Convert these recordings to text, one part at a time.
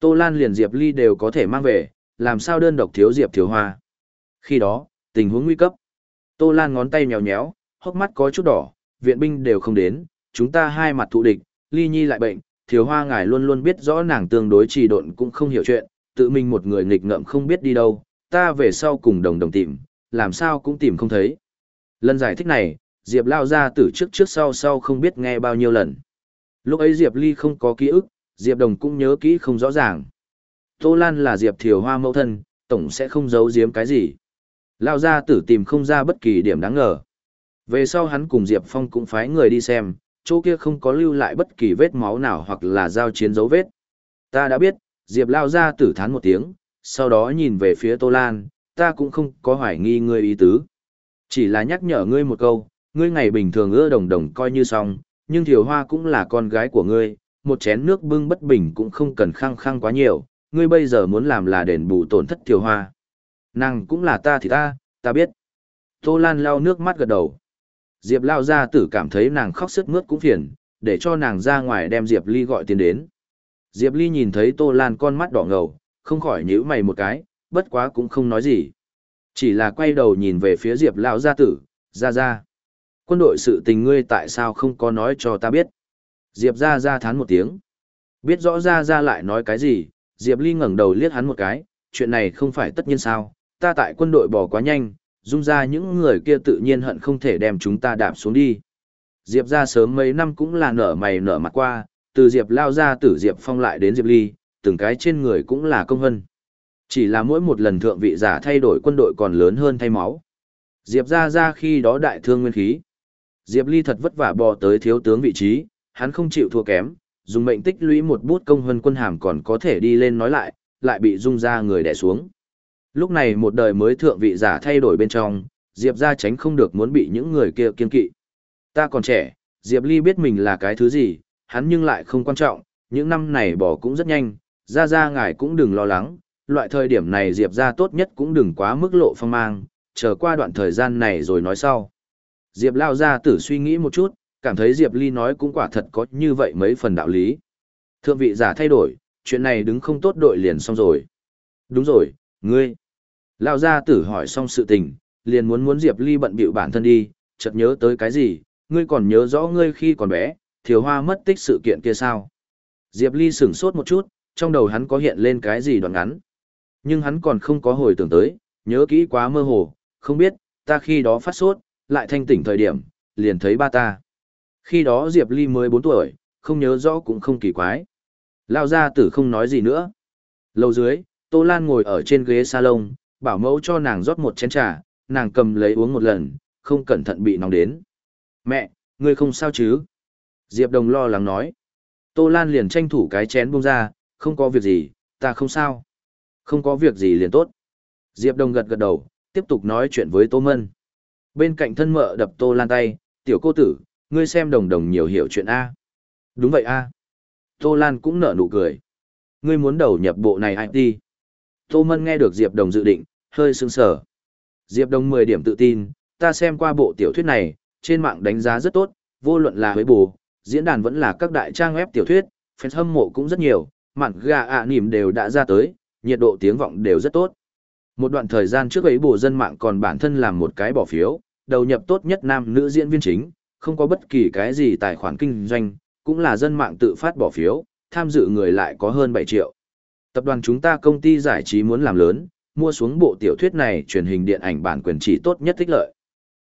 Tô Lan liền Diệp Ly đều có thể mang về, làm sao đơn độc thiếu Diệp Thiếu Hoa. Khi đó, tình huống nguy cấp. Tô Lan ngón tay nhéo nhéo, hốc mắt có chút đỏ, viện binh đều không đến, chúng ta hai mặt thụ địch, Ly Nhi lại bệnh, Thiếu Hoa ngài luôn luôn biết rõ nàng tương đối trì độn cũng không hiểu chuyện, tự mình một người nghịch ngợm không biết đi đâu, ta về sau cùng đồng đồng tìm, làm sao cũng tìm không thấy. Lần giải thích này, Diệp lao ra từ trước trước sau sau không biết nghe bao nhiêu lần. Lúc ấy Diệp Ly không có ký ức, Diệp Đồng cũng nhớ kỹ không rõ ràng. Tô Lan là Diệp Thiều Hoa mẫu thân, tổng sẽ không giấu giếm cái gì. Lao ra tử tìm không ra bất kỳ điểm đáng ngờ. Về sau hắn cùng Diệp Phong cũng phái người đi xem, chỗ kia không có lưu lại bất kỳ vết máu nào hoặc là giao chiến dấu vết. Ta đã biết, Diệp lao ra tử thán một tiếng, sau đó nhìn về phía Tô Lan, ta cũng không có hoài nghi ngươi ý tứ. Chỉ là nhắc nhở ngươi một câu, ngươi ngày bình thường ưa đồng đồng coi như xong, nhưng Thiều Hoa cũng là con gái của ngươi, một chén nước bưng bất bình cũng không cần khăng khăng quá nhiều, ngươi bây giờ muốn làm là đền bù tổn thất Thiều Hoa. Nàng cũng là ta thì ta, ta biết. Tô Lan lau nước mắt gật đầu. Diệp lao ra tử cảm thấy nàng khóc sức mướt cũng phiền, để cho nàng ra ngoài đem Diệp Ly gọi tiền đến. Diệp Ly nhìn thấy Tô Lan con mắt đỏ ngầu, không khỏi nhíu mày một cái, bất quá cũng không nói gì. Chỉ là quay đầu nhìn về phía Diệp lao gia tử, ra ra. Quân đội sự tình ngươi tại sao không có nói cho ta biết? Diệp ra ra thán một tiếng. Biết rõ ra ra lại nói cái gì, Diệp Ly ngẩng đầu liếc hắn một cái, chuyện này không phải tất nhiên sao, ta tại quân đội bỏ quá nhanh, dung ra những người kia tự nhiên hận không thể đem chúng ta đạp xuống đi. Diệp ra sớm mấy năm cũng là nở mày nở mặt qua, từ Diệp lao ra tử Diệp phong lại đến Diệp Ly, từng cái trên người cũng là công hân. Chỉ là mỗi một lần thượng vị giả thay đổi quân đội còn lớn hơn thay máu. Diệp ra ra khi đó đại thương nguyên khí. Diệp Ly thật vất vả bò tới thiếu tướng vị trí, hắn không chịu thua kém, dùng mệnh tích lũy một bút công hơn quân hàm còn có thể đi lên nói lại, lại bị dung ra người đè xuống. Lúc này một đời mới thượng vị giả thay đổi bên trong, Diệp ra tránh không được muốn bị những người kia kiên kỵ. Ta còn trẻ, Diệp Ly biết mình là cái thứ gì, hắn nhưng lại không quan trọng, những năm này bỏ cũng rất nhanh, ra ra ngài cũng đừng lo lắng, loại thời điểm này Diệp ra tốt nhất cũng đừng quá mức lộ phong mang, chờ qua đoạn thời gian này rồi nói sau. Diệp lao ra tử suy nghĩ một chút, cảm thấy Diệp Ly nói cũng quả thật có như vậy mấy phần đạo lý. Thượng vị giả thay đổi, chuyện này đứng không tốt đội liền xong rồi. Đúng rồi, ngươi. Lao gia tử hỏi xong sự tình, liền muốn muốn Diệp Ly bận bịu bản thân đi, chợt nhớ tới cái gì, ngươi còn nhớ rõ ngươi khi còn bé, thiếu hoa mất tích sự kiện kia sao. Diệp Ly sửng sốt một chút, trong đầu hắn có hiện lên cái gì đoạn ngắn. Nhưng hắn còn không có hồi tưởng tới, nhớ kỹ quá mơ hồ, không biết, ta khi đó phát sốt, lại thanh tỉnh thời điểm, liền thấy ba ta. Khi đó Diệp Ly mới 4 tuổi, không nhớ rõ cũng không kỳ quái. Lao gia tử không nói gì nữa. Lâu dưới, Tô Lan ngồi ở trên ghế salon, bảo mẫu cho nàng rót một chén trà, nàng cầm lấy uống một lần, không cẩn thận bị nóng đến. Mẹ, ngươi không sao chứ? Diệp Đồng lo lắng nói. Tô Lan liền tranh thủ cái chén buông ra, không có việc gì, ta không sao. Không có việc gì liền tốt. Diệp Đồng gật gật đầu, tiếp tục nói chuyện với Tô Mân. Bên cạnh thân mợ đập Tô Lan tay, tiểu cô tử, ngươi xem đồng đồng nhiều hiểu chuyện A. Đúng vậy A. Tô Lan cũng nở nụ cười. Ngươi muốn đầu nhập bộ này ai đi. Tô Mân nghe được Diệp Đồng dự định, hơi sững sờ. Diệp Đồng 10 điểm tự tin, ta xem qua bộ tiểu thuyết này, trên mạng đánh giá rất tốt, vô luận là với bù, diễn đàn vẫn là các đại trang web tiểu thuyết, fans hâm mộ cũng rất nhiều, mặn gà ạ à đều đã ra tới, nhiệt độ tiếng vọng đều rất tốt. Một đoạn thời gian trước ấy bộ dân mạng còn bản thân làm một cái bỏ phiếu, đầu nhập tốt nhất nam nữ diễn viên chính, không có bất kỳ cái gì tài khoản kinh doanh, cũng là dân mạng tự phát bỏ phiếu, tham dự người lại có hơn 7 triệu. Tập đoàn chúng ta công ty giải trí muốn làm lớn, mua xuống bộ tiểu thuyết này truyền hình điện ảnh bản quyền chỉ tốt nhất thích lợi.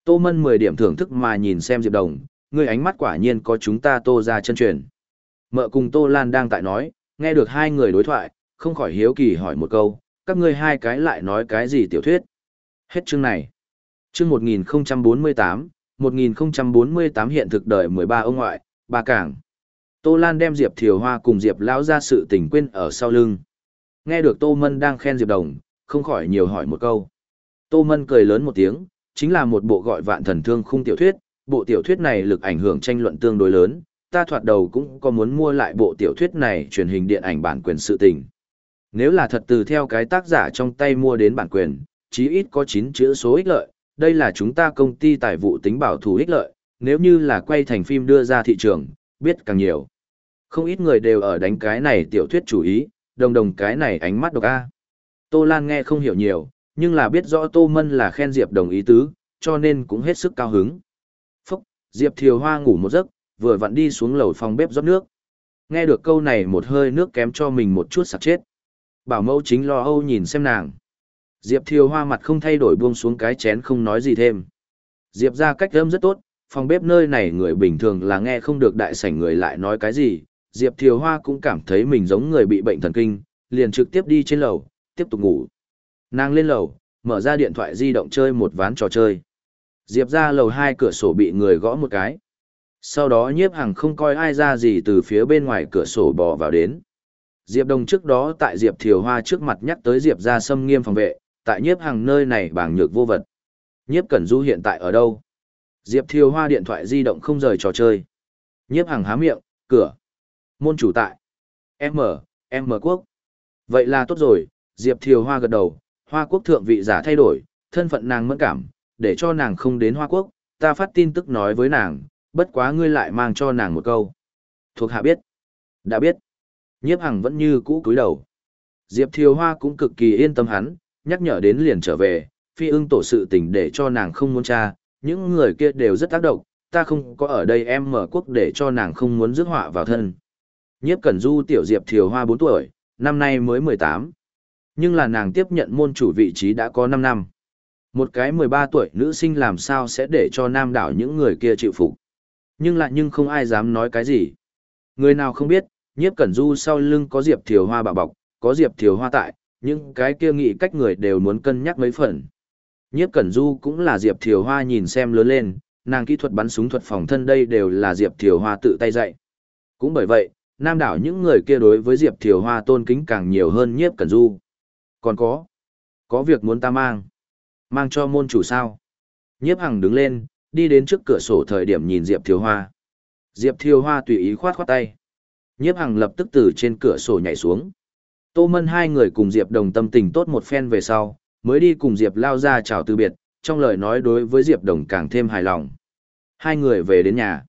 Tô Mân 10 điểm thưởng thức mà nhìn xem Diệp Đồng, người ánh mắt quả nhiên có chúng ta tô ra chân truyền. Mợ cùng Tô Lan đang tại nói, nghe được hai người đối thoại, không khỏi hiếu kỳ hỏi một câu, các ngươi hai cái lại nói cái gì tiểu thuyết. Hết chương này. Chương 1048, 1048 hiện thực đời 13 ông ngoại, ba cảng. Tô Lan đem Diệp Thiều Hoa cùng Diệp Lão ra sự tình quên ở sau lưng. Nghe được Tô Mân đang khen Diệp Đồng, không khỏi nhiều hỏi một câu. Tô Mân cười lớn một tiếng, chính là một bộ gọi vạn thần thương khung tiểu thuyết, bộ tiểu thuyết này lực ảnh hưởng tranh luận tương đối lớn, ta thoạt đầu cũng có muốn mua lại bộ tiểu thuyết này truyền hình điện ảnh bản quyền sự tình. Nếu là thật từ theo cái tác giả trong tay mua đến bản quyền, chí ít có 9 chữ số ích lợi, đây là chúng ta công ty tài vụ tính bảo thủ ích lợi, nếu như là quay thành phim đưa ra thị trường, biết càng nhiều. Không ít người đều ở đánh cái này tiểu thuyết chủ ý, đồng đồng cái này ánh mắt độc a. Tô Lan nghe không hiểu nhiều, nhưng là biết rõ Tô Mân là khen Diệp Đồng ý tứ, cho nên cũng hết sức cao hứng. Phúc, Diệp Thiều Hoa ngủ một giấc, vừa vặn đi xuống lầu phòng bếp rót nước. Nghe được câu này một hơi nước kém cho mình một chút sặc chết. Bảo mẫu chính lo âu nhìn xem nàng. Diệp Thiều Hoa mặt không thay đổi buông xuống cái chén không nói gì thêm. Diệp ra cách âm rất tốt, phòng bếp nơi này người bình thường là nghe không được đại sảnh người lại nói cái gì. Diệp Thiều Hoa cũng cảm thấy mình giống người bị bệnh thần kinh, liền trực tiếp đi trên lầu, tiếp tục ngủ. Nàng lên lầu, mở ra điện thoại di động chơi một ván trò chơi. Diệp ra lầu hai cửa sổ bị người gõ một cái. Sau đó nhiếp hằng không coi ai ra gì từ phía bên ngoài cửa sổ bò vào đến. Diệp Đồng trước đó tại Diệp Thiều Hoa trước mặt nhắc tới Diệp ra xâm nghiêm phòng vệ, tại nhiếp hàng nơi này bàng nhược vô vật. Nhiếp Cẩn Du hiện tại ở đâu? Diệp Thiều Hoa điện thoại di động không rời trò chơi. Nhiếp hàng há miệng, cửa. Môn chủ tại. M, M quốc. Vậy là tốt rồi, Diệp Thiều Hoa gật đầu, Hoa quốc thượng vị giả thay đổi, thân phận nàng mẫn cảm, để cho nàng không đến Hoa quốc, ta phát tin tức nói với nàng, bất quá ngươi lại mang cho nàng một câu. Thuộc hạ biết. Đã biết. Nhiếp hằng vẫn như cũ cúi đầu. Diệp Thiều Hoa cũng cực kỳ yên tâm hắn, nhắc nhở đến liền trở về, phi ưng tổ sự tình để cho nàng không muốn tra, những người kia đều rất tác động, ta không có ở đây em mở quốc để cho nàng không muốn rước họa vào thân. Nhiếp Cẩn Du tiểu Diệp Thiều Hoa 4 tuổi, năm nay mới 18. Nhưng là nàng tiếp nhận môn chủ vị trí đã có 5 năm. Một cái 13 tuổi nữ sinh làm sao sẽ để cho nam đảo những người kia chịu phục. Nhưng lại nhưng không ai dám nói cái gì. Người nào không biết, nhiếp cẩn du sau lưng có Diệp Thiều Hoa bảo bọc, có Diệp Thiều Hoa tại, những cái kia nghĩ cách người đều muốn cân nhắc mấy phần. Nhiếp cẩn du cũng là Diệp Thiều Hoa nhìn xem lớn lên, nàng kỹ thuật bắn súng thuật phòng thân đây đều là Diệp Thiều Hoa tự tay dạy. Cũng bởi vậy, nam đảo những người kia đối với Diệp Thiều Hoa tôn kính càng nhiều hơn nhiếp cẩn du. Còn có, có việc muốn ta mang. Mang cho môn chủ sao? Nhiếp hằng đứng lên, đi đến trước cửa sổ thời điểm nhìn Diệp Thiều Hoa. Diệp Thiều Hoa tùy ý khoát khoát tay. Nhiếp hằng lập tức từ trên cửa sổ nhảy xuống. Tô Mân hai người cùng Diệp Đồng tâm tình tốt một phen về sau, mới đi cùng Diệp lao ra chào từ biệt, trong lời nói đối với Diệp Đồng càng thêm hài lòng. Hai người về đến nhà.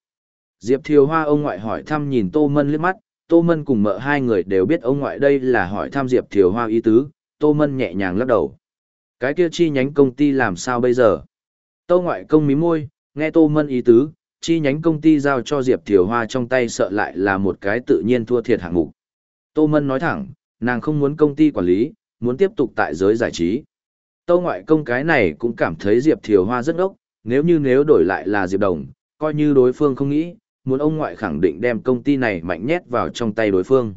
Diệp Thiều Hoa ông ngoại hỏi thăm nhìn Tô Mân liếc mắt, Tô Mân cùng mợ hai người đều biết ông ngoại đây là hỏi thăm Diệp Thiều Hoa ý tứ, Tô Mân nhẹ nhàng lắc đầu. Cái kia chi nhánh công ty làm sao bây giờ? Tô ngoại công mí môi, nghe Tô Mân ý tứ, chi nhánh công ty giao cho Diệp Thiều Hoa trong tay sợ lại là một cái tự nhiên thua thiệt hạng mục. Tô Mân nói thẳng, nàng không muốn công ty quản lý, muốn tiếp tục tại giới giải trí. Tô ngoại công cái này cũng cảm thấy Diệp Thiều Hoa rất ốc, nếu như nếu đổi lại là Diệp Đồng, coi như đối phương không nghĩ, muốn ông ngoại khẳng định đem công ty này mạnh nhét vào trong tay đối phương.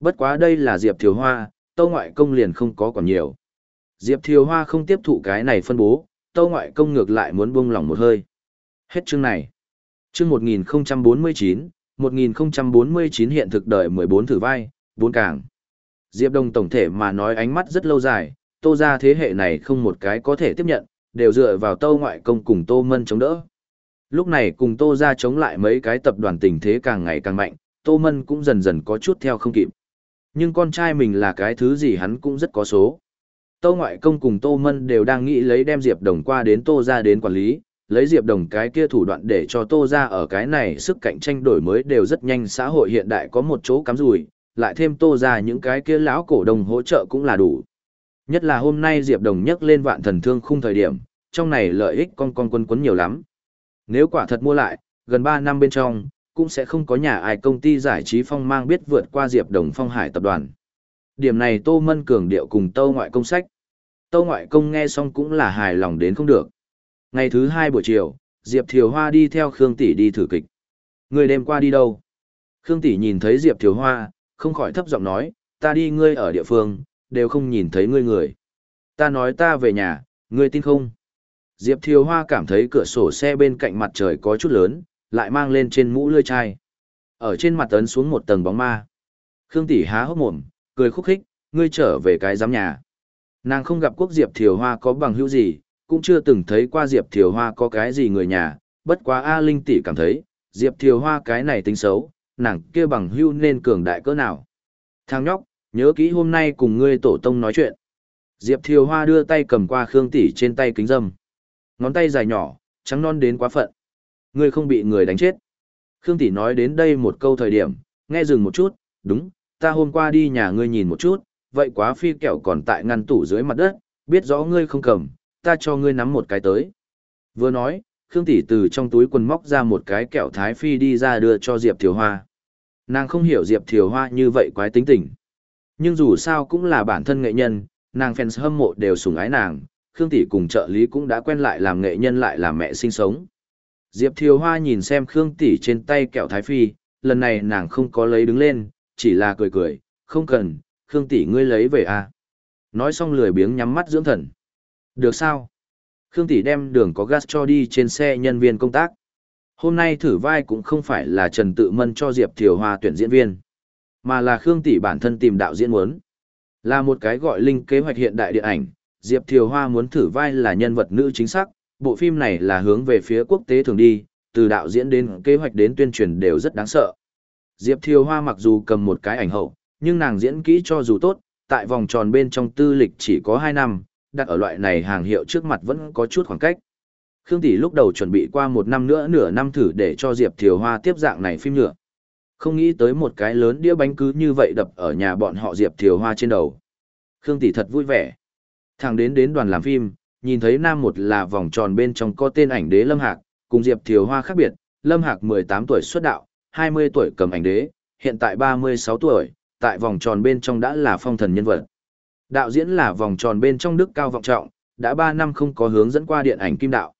Bất quá đây là Diệp Thiều Hoa, Tô ngoại công liền không có còn nhiều. Diệp Thiều Hoa không tiếp thụ cái này phân bố, Tô ngoại công ngược lại muốn buông lòng một hơi. Hết chương này. Chương 1049, 1049 hiện thực đời 14 thử vai, 4 càng. Diệp Đông tổng thể mà nói ánh mắt rất lâu dài, Tô gia thế hệ này không một cái có thể tiếp nhận, đều dựa vào Tô ngoại công cùng Tô Mân chống đỡ. Lúc này cùng Tô gia chống lại mấy cái tập đoàn tình thế càng ngày càng mạnh, Tô Mân cũng dần dần có chút theo không kịp. Nhưng con trai mình là cái thứ gì hắn cũng rất có số. Tô ngoại công cùng Tô Mân đều đang nghĩ lấy đem Diệp Đồng qua đến Tô gia đến quản lý, lấy Diệp Đồng cái kia thủ đoạn để cho Tô gia ở cái này sức cạnh tranh đổi mới đều rất nhanh xã hội hiện đại có một chỗ cắm rủi, lại thêm Tô ra những cái kia lão cổ đồng hỗ trợ cũng là đủ. Nhất là hôm nay Diệp Đồng nhắc lên vạn thần thương khung thời điểm, trong này lợi ích con con quân quấn nhiều lắm. Nếu quả thật mua lại, gần 3 năm bên trong, cũng sẽ không có nhà ai công ty giải trí phong mang biết vượt qua Diệp Đồng Phong Hải tập đoàn. Điểm này Tô Mân cường điệu cùng Tô Ngoại công sách. Tô Ngoại công nghe xong cũng là hài lòng đến không được. Ngày thứ hai buổi chiều, Diệp Thiều Hoa đi theo Khương Tỷ đi thử kịch. Người đêm qua đi đâu? Khương Tỷ nhìn thấy Diệp Thiều Hoa, không khỏi thấp giọng nói, ta đi ngươi ở địa phương, đều không nhìn thấy ngươi người. Ta nói ta về nhà, ngươi tin không? Diệp Thiều Hoa cảm thấy cửa sổ xe bên cạnh mặt trời có chút lớn, lại mang lên trên mũ lươi chai. Ở trên mặt ấn xuống một tầng bóng ma. Khương Tỷ há hốc mồm, cười khúc khích, ngươi trở về cái giám nhà. Nàng không gặp quốc Diệp Thiều Hoa có bằng hữu gì, cũng chưa từng thấy qua Diệp Thiều Hoa có cái gì người nhà, bất quá A Linh tỷ cảm thấy, Diệp Thiều Hoa cái này tính xấu, nàng kia bằng hưu nên cường đại cỡ nào. Thằng nhóc, nhớ kỹ hôm nay cùng ngươi tổ tông nói chuyện. Diệp Thiều Hoa đưa tay cầm qua Khương tỷ trên tay kính dâm. Ngón tay dài nhỏ, trắng non đến quá phận. Ngươi không bị người đánh chết. Khương tỷ nói đến đây một câu thời điểm, nghe dừng một chút, đúng, ta hôm qua đi nhà ngươi nhìn một chút, vậy quá phi kẹo còn tại ngăn tủ dưới mặt đất, biết rõ ngươi không cầm, ta cho ngươi nắm một cái tới. Vừa nói, Khương Tỷ từ trong túi quần móc ra một cái kẹo thái phi đi ra đưa cho Diệp Thiều Hoa. Nàng không hiểu Diệp Thiều Hoa như vậy quái tính tình. Nhưng dù sao cũng là bản thân nghệ nhân, nàng fans hâm mộ đều sủng ái nàng, Khương Tỷ cùng trợ lý cũng đã quen lại làm nghệ nhân lại làm mẹ sinh sống. Diệp Thiều Hoa nhìn xem Khương Tỷ trên tay kẹo thái phi, lần này nàng không có lấy đứng lên, chỉ là cười cười, không cần, Khương Tỷ ngươi lấy về à. Nói xong lười biếng nhắm mắt dưỡng thần. Được sao? Khương Tỷ đem đường có gas cho đi trên xe nhân viên công tác. Hôm nay thử vai cũng không phải là Trần Tự Mân cho Diệp Thiều Hoa tuyển diễn viên, mà là Khương Tỷ bản thân tìm đạo diễn muốn. Là một cái gọi linh kế hoạch hiện đại điện ảnh, Diệp Thiều Hoa muốn thử vai là nhân vật nữ chính xác, bộ phim này là hướng về phía quốc tế thường đi, từ đạo diễn đến kế hoạch đến tuyên truyền đều rất đáng sợ. Diệp Thiều Hoa mặc dù cầm một cái ảnh hậu, nhưng nàng diễn kỹ cho dù tốt, tại vòng tròn bên trong tư lịch chỉ có 2 năm, đặt ở loại này hàng hiệu trước mặt vẫn có chút khoảng cách. Khương Tỷ lúc đầu chuẩn bị qua một năm nữa nửa năm thử để cho Diệp Thiều Hoa tiếp dạng này phim nhựa. Không nghĩ tới một cái lớn đĩa bánh cứ như vậy đập ở nhà bọn họ Diệp Thiều Hoa trên đầu. Khương Tỷ thật vui vẻ. Thằng đến đến đoàn làm phim, nhìn thấy nam một là vòng tròn bên trong có tên ảnh đế Lâm Hạc, cùng Diệp Thiều Hoa khác biệt, Lâm Hạc 18 tuổi xuất đạo, 20 tuổi cầm ảnh đế, hiện tại 36 tuổi, tại vòng tròn bên trong đã là phong thần nhân vật. Đạo diễn là vòng tròn bên trong đức cao vọng trọng, đã 3 năm không có hướng dẫn qua điện ảnh kim đạo.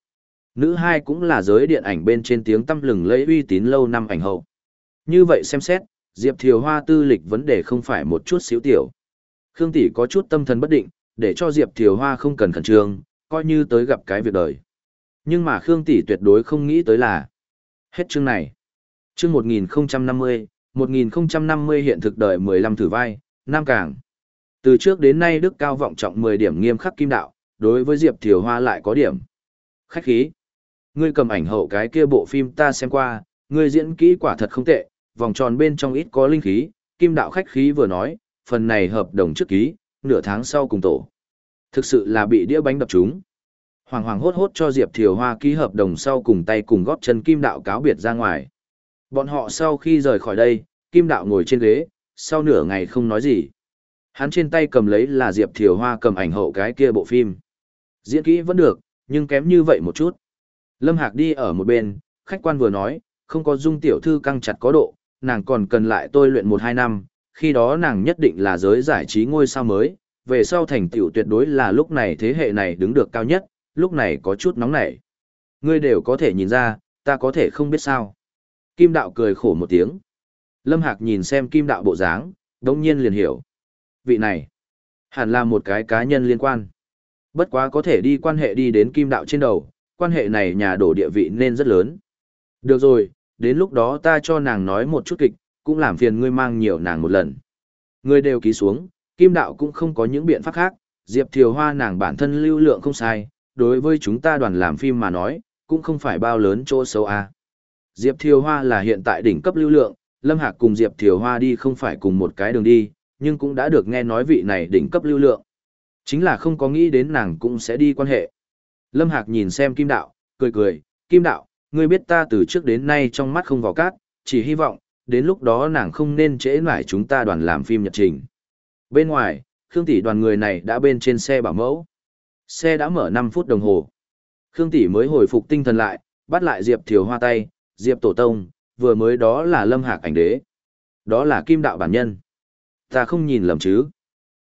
Nữ hai cũng là giới điện ảnh bên trên tiếng tăm lừng lẫy uy tín lâu năm ảnh hậu. Như vậy xem xét, Diệp Thiều Hoa tư lịch vấn đề không phải một chút xíu tiểu. Khương Tỷ có chút tâm thần bất định, để cho Diệp Thiều Hoa không cần khẩn trương, coi như tới gặp cái việc đời. Nhưng mà Khương Tỷ tuyệt đối không nghĩ tới là hết chương này. Chương 1050, 1050 hiện thực đời 15 thử vai, Nam Cảng. Từ trước đến nay Đức Cao vọng trọng 10 điểm nghiêm khắc kim đạo, đối với Diệp Thiều Hoa lại có điểm. Khách khí. Ngươi cầm ảnh hậu cái kia bộ phim ta xem qua, ngươi diễn kỹ quả thật không tệ, vòng tròn bên trong ít có linh khí, kim đạo khách khí vừa nói, phần này hợp đồng trước ký, nửa tháng sau cùng tổ. Thực sự là bị đĩa bánh đập chúng. Hoàng hoàng hốt hốt cho Diệp Thiều Hoa ký hợp đồng sau cùng tay cùng góp chân kim đạo cáo biệt ra ngoài. Bọn họ sau khi rời khỏi đây, kim đạo ngồi trên ghế, sau nửa ngày không nói gì. Hắn trên tay cầm lấy là Diệp Thiều Hoa cầm ảnh hậu cái kia bộ phim. Diễn kỹ vẫn được, nhưng kém như vậy một chút. Lâm Hạc đi ở một bên, khách quan vừa nói, không có dung tiểu thư căng chặt có độ, nàng còn cần lại tôi luyện một hai năm, khi đó nàng nhất định là giới giải trí ngôi sao mới, về sau thành tựu tuyệt đối là lúc này thế hệ này đứng được cao nhất, lúc này có chút nóng nảy. Ngươi đều có thể nhìn ra, ta có thể không biết sao. Kim đạo cười khổ một tiếng. Lâm Hạc nhìn xem kim đạo bộ dáng, đống nhiên liền hiểu. Vị này, hẳn là một cái cá nhân liên quan. Bất quá có thể đi quan hệ đi đến kim đạo trên đầu, quan hệ này nhà đổ địa vị nên rất lớn. Được rồi, đến lúc đó ta cho nàng nói một chút kịch, cũng làm phiền ngươi mang nhiều nàng một lần. Ngươi đều ký xuống, kim đạo cũng không có những biện pháp khác, Diệp Thiều Hoa nàng bản thân lưu lượng không sai, đối với chúng ta đoàn làm phim mà nói, cũng không phải bao lớn chỗ xấu a. Diệp Thiều Hoa là hiện tại đỉnh cấp lưu lượng, Lâm Hạc cùng Diệp Thiều Hoa đi không phải cùng một cái đường đi, nhưng cũng đã được nghe nói vị này đỉnh cấp lưu lượng. Chính là không có nghĩ đến nàng cũng sẽ đi quan hệ. Lâm Hạc nhìn xem Kim Đạo, cười cười, Kim Đạo, ngươi biết ta từ trước đến nay trong mắt không vào cát, chỉ hy vọng, đến lúc đó nàng không nên trễ nải chúng ta đoàn làm phim nhật trình. Bên ngoài, Khương Tỷ đoàn người này đã bên trên xe bảo mẫu. Xe đã mở 5 phút đồng hồ. Khương Tỷ mới hồi phục tinh thần lại, bắt lại Diệp Thiều Hoa tay, Diệp Tổ Tông, vừa mới đó là Lâm Hạc ảnh đế. Đó là Kim Đạo bản nhân. Ta không nhìn lầm chứ.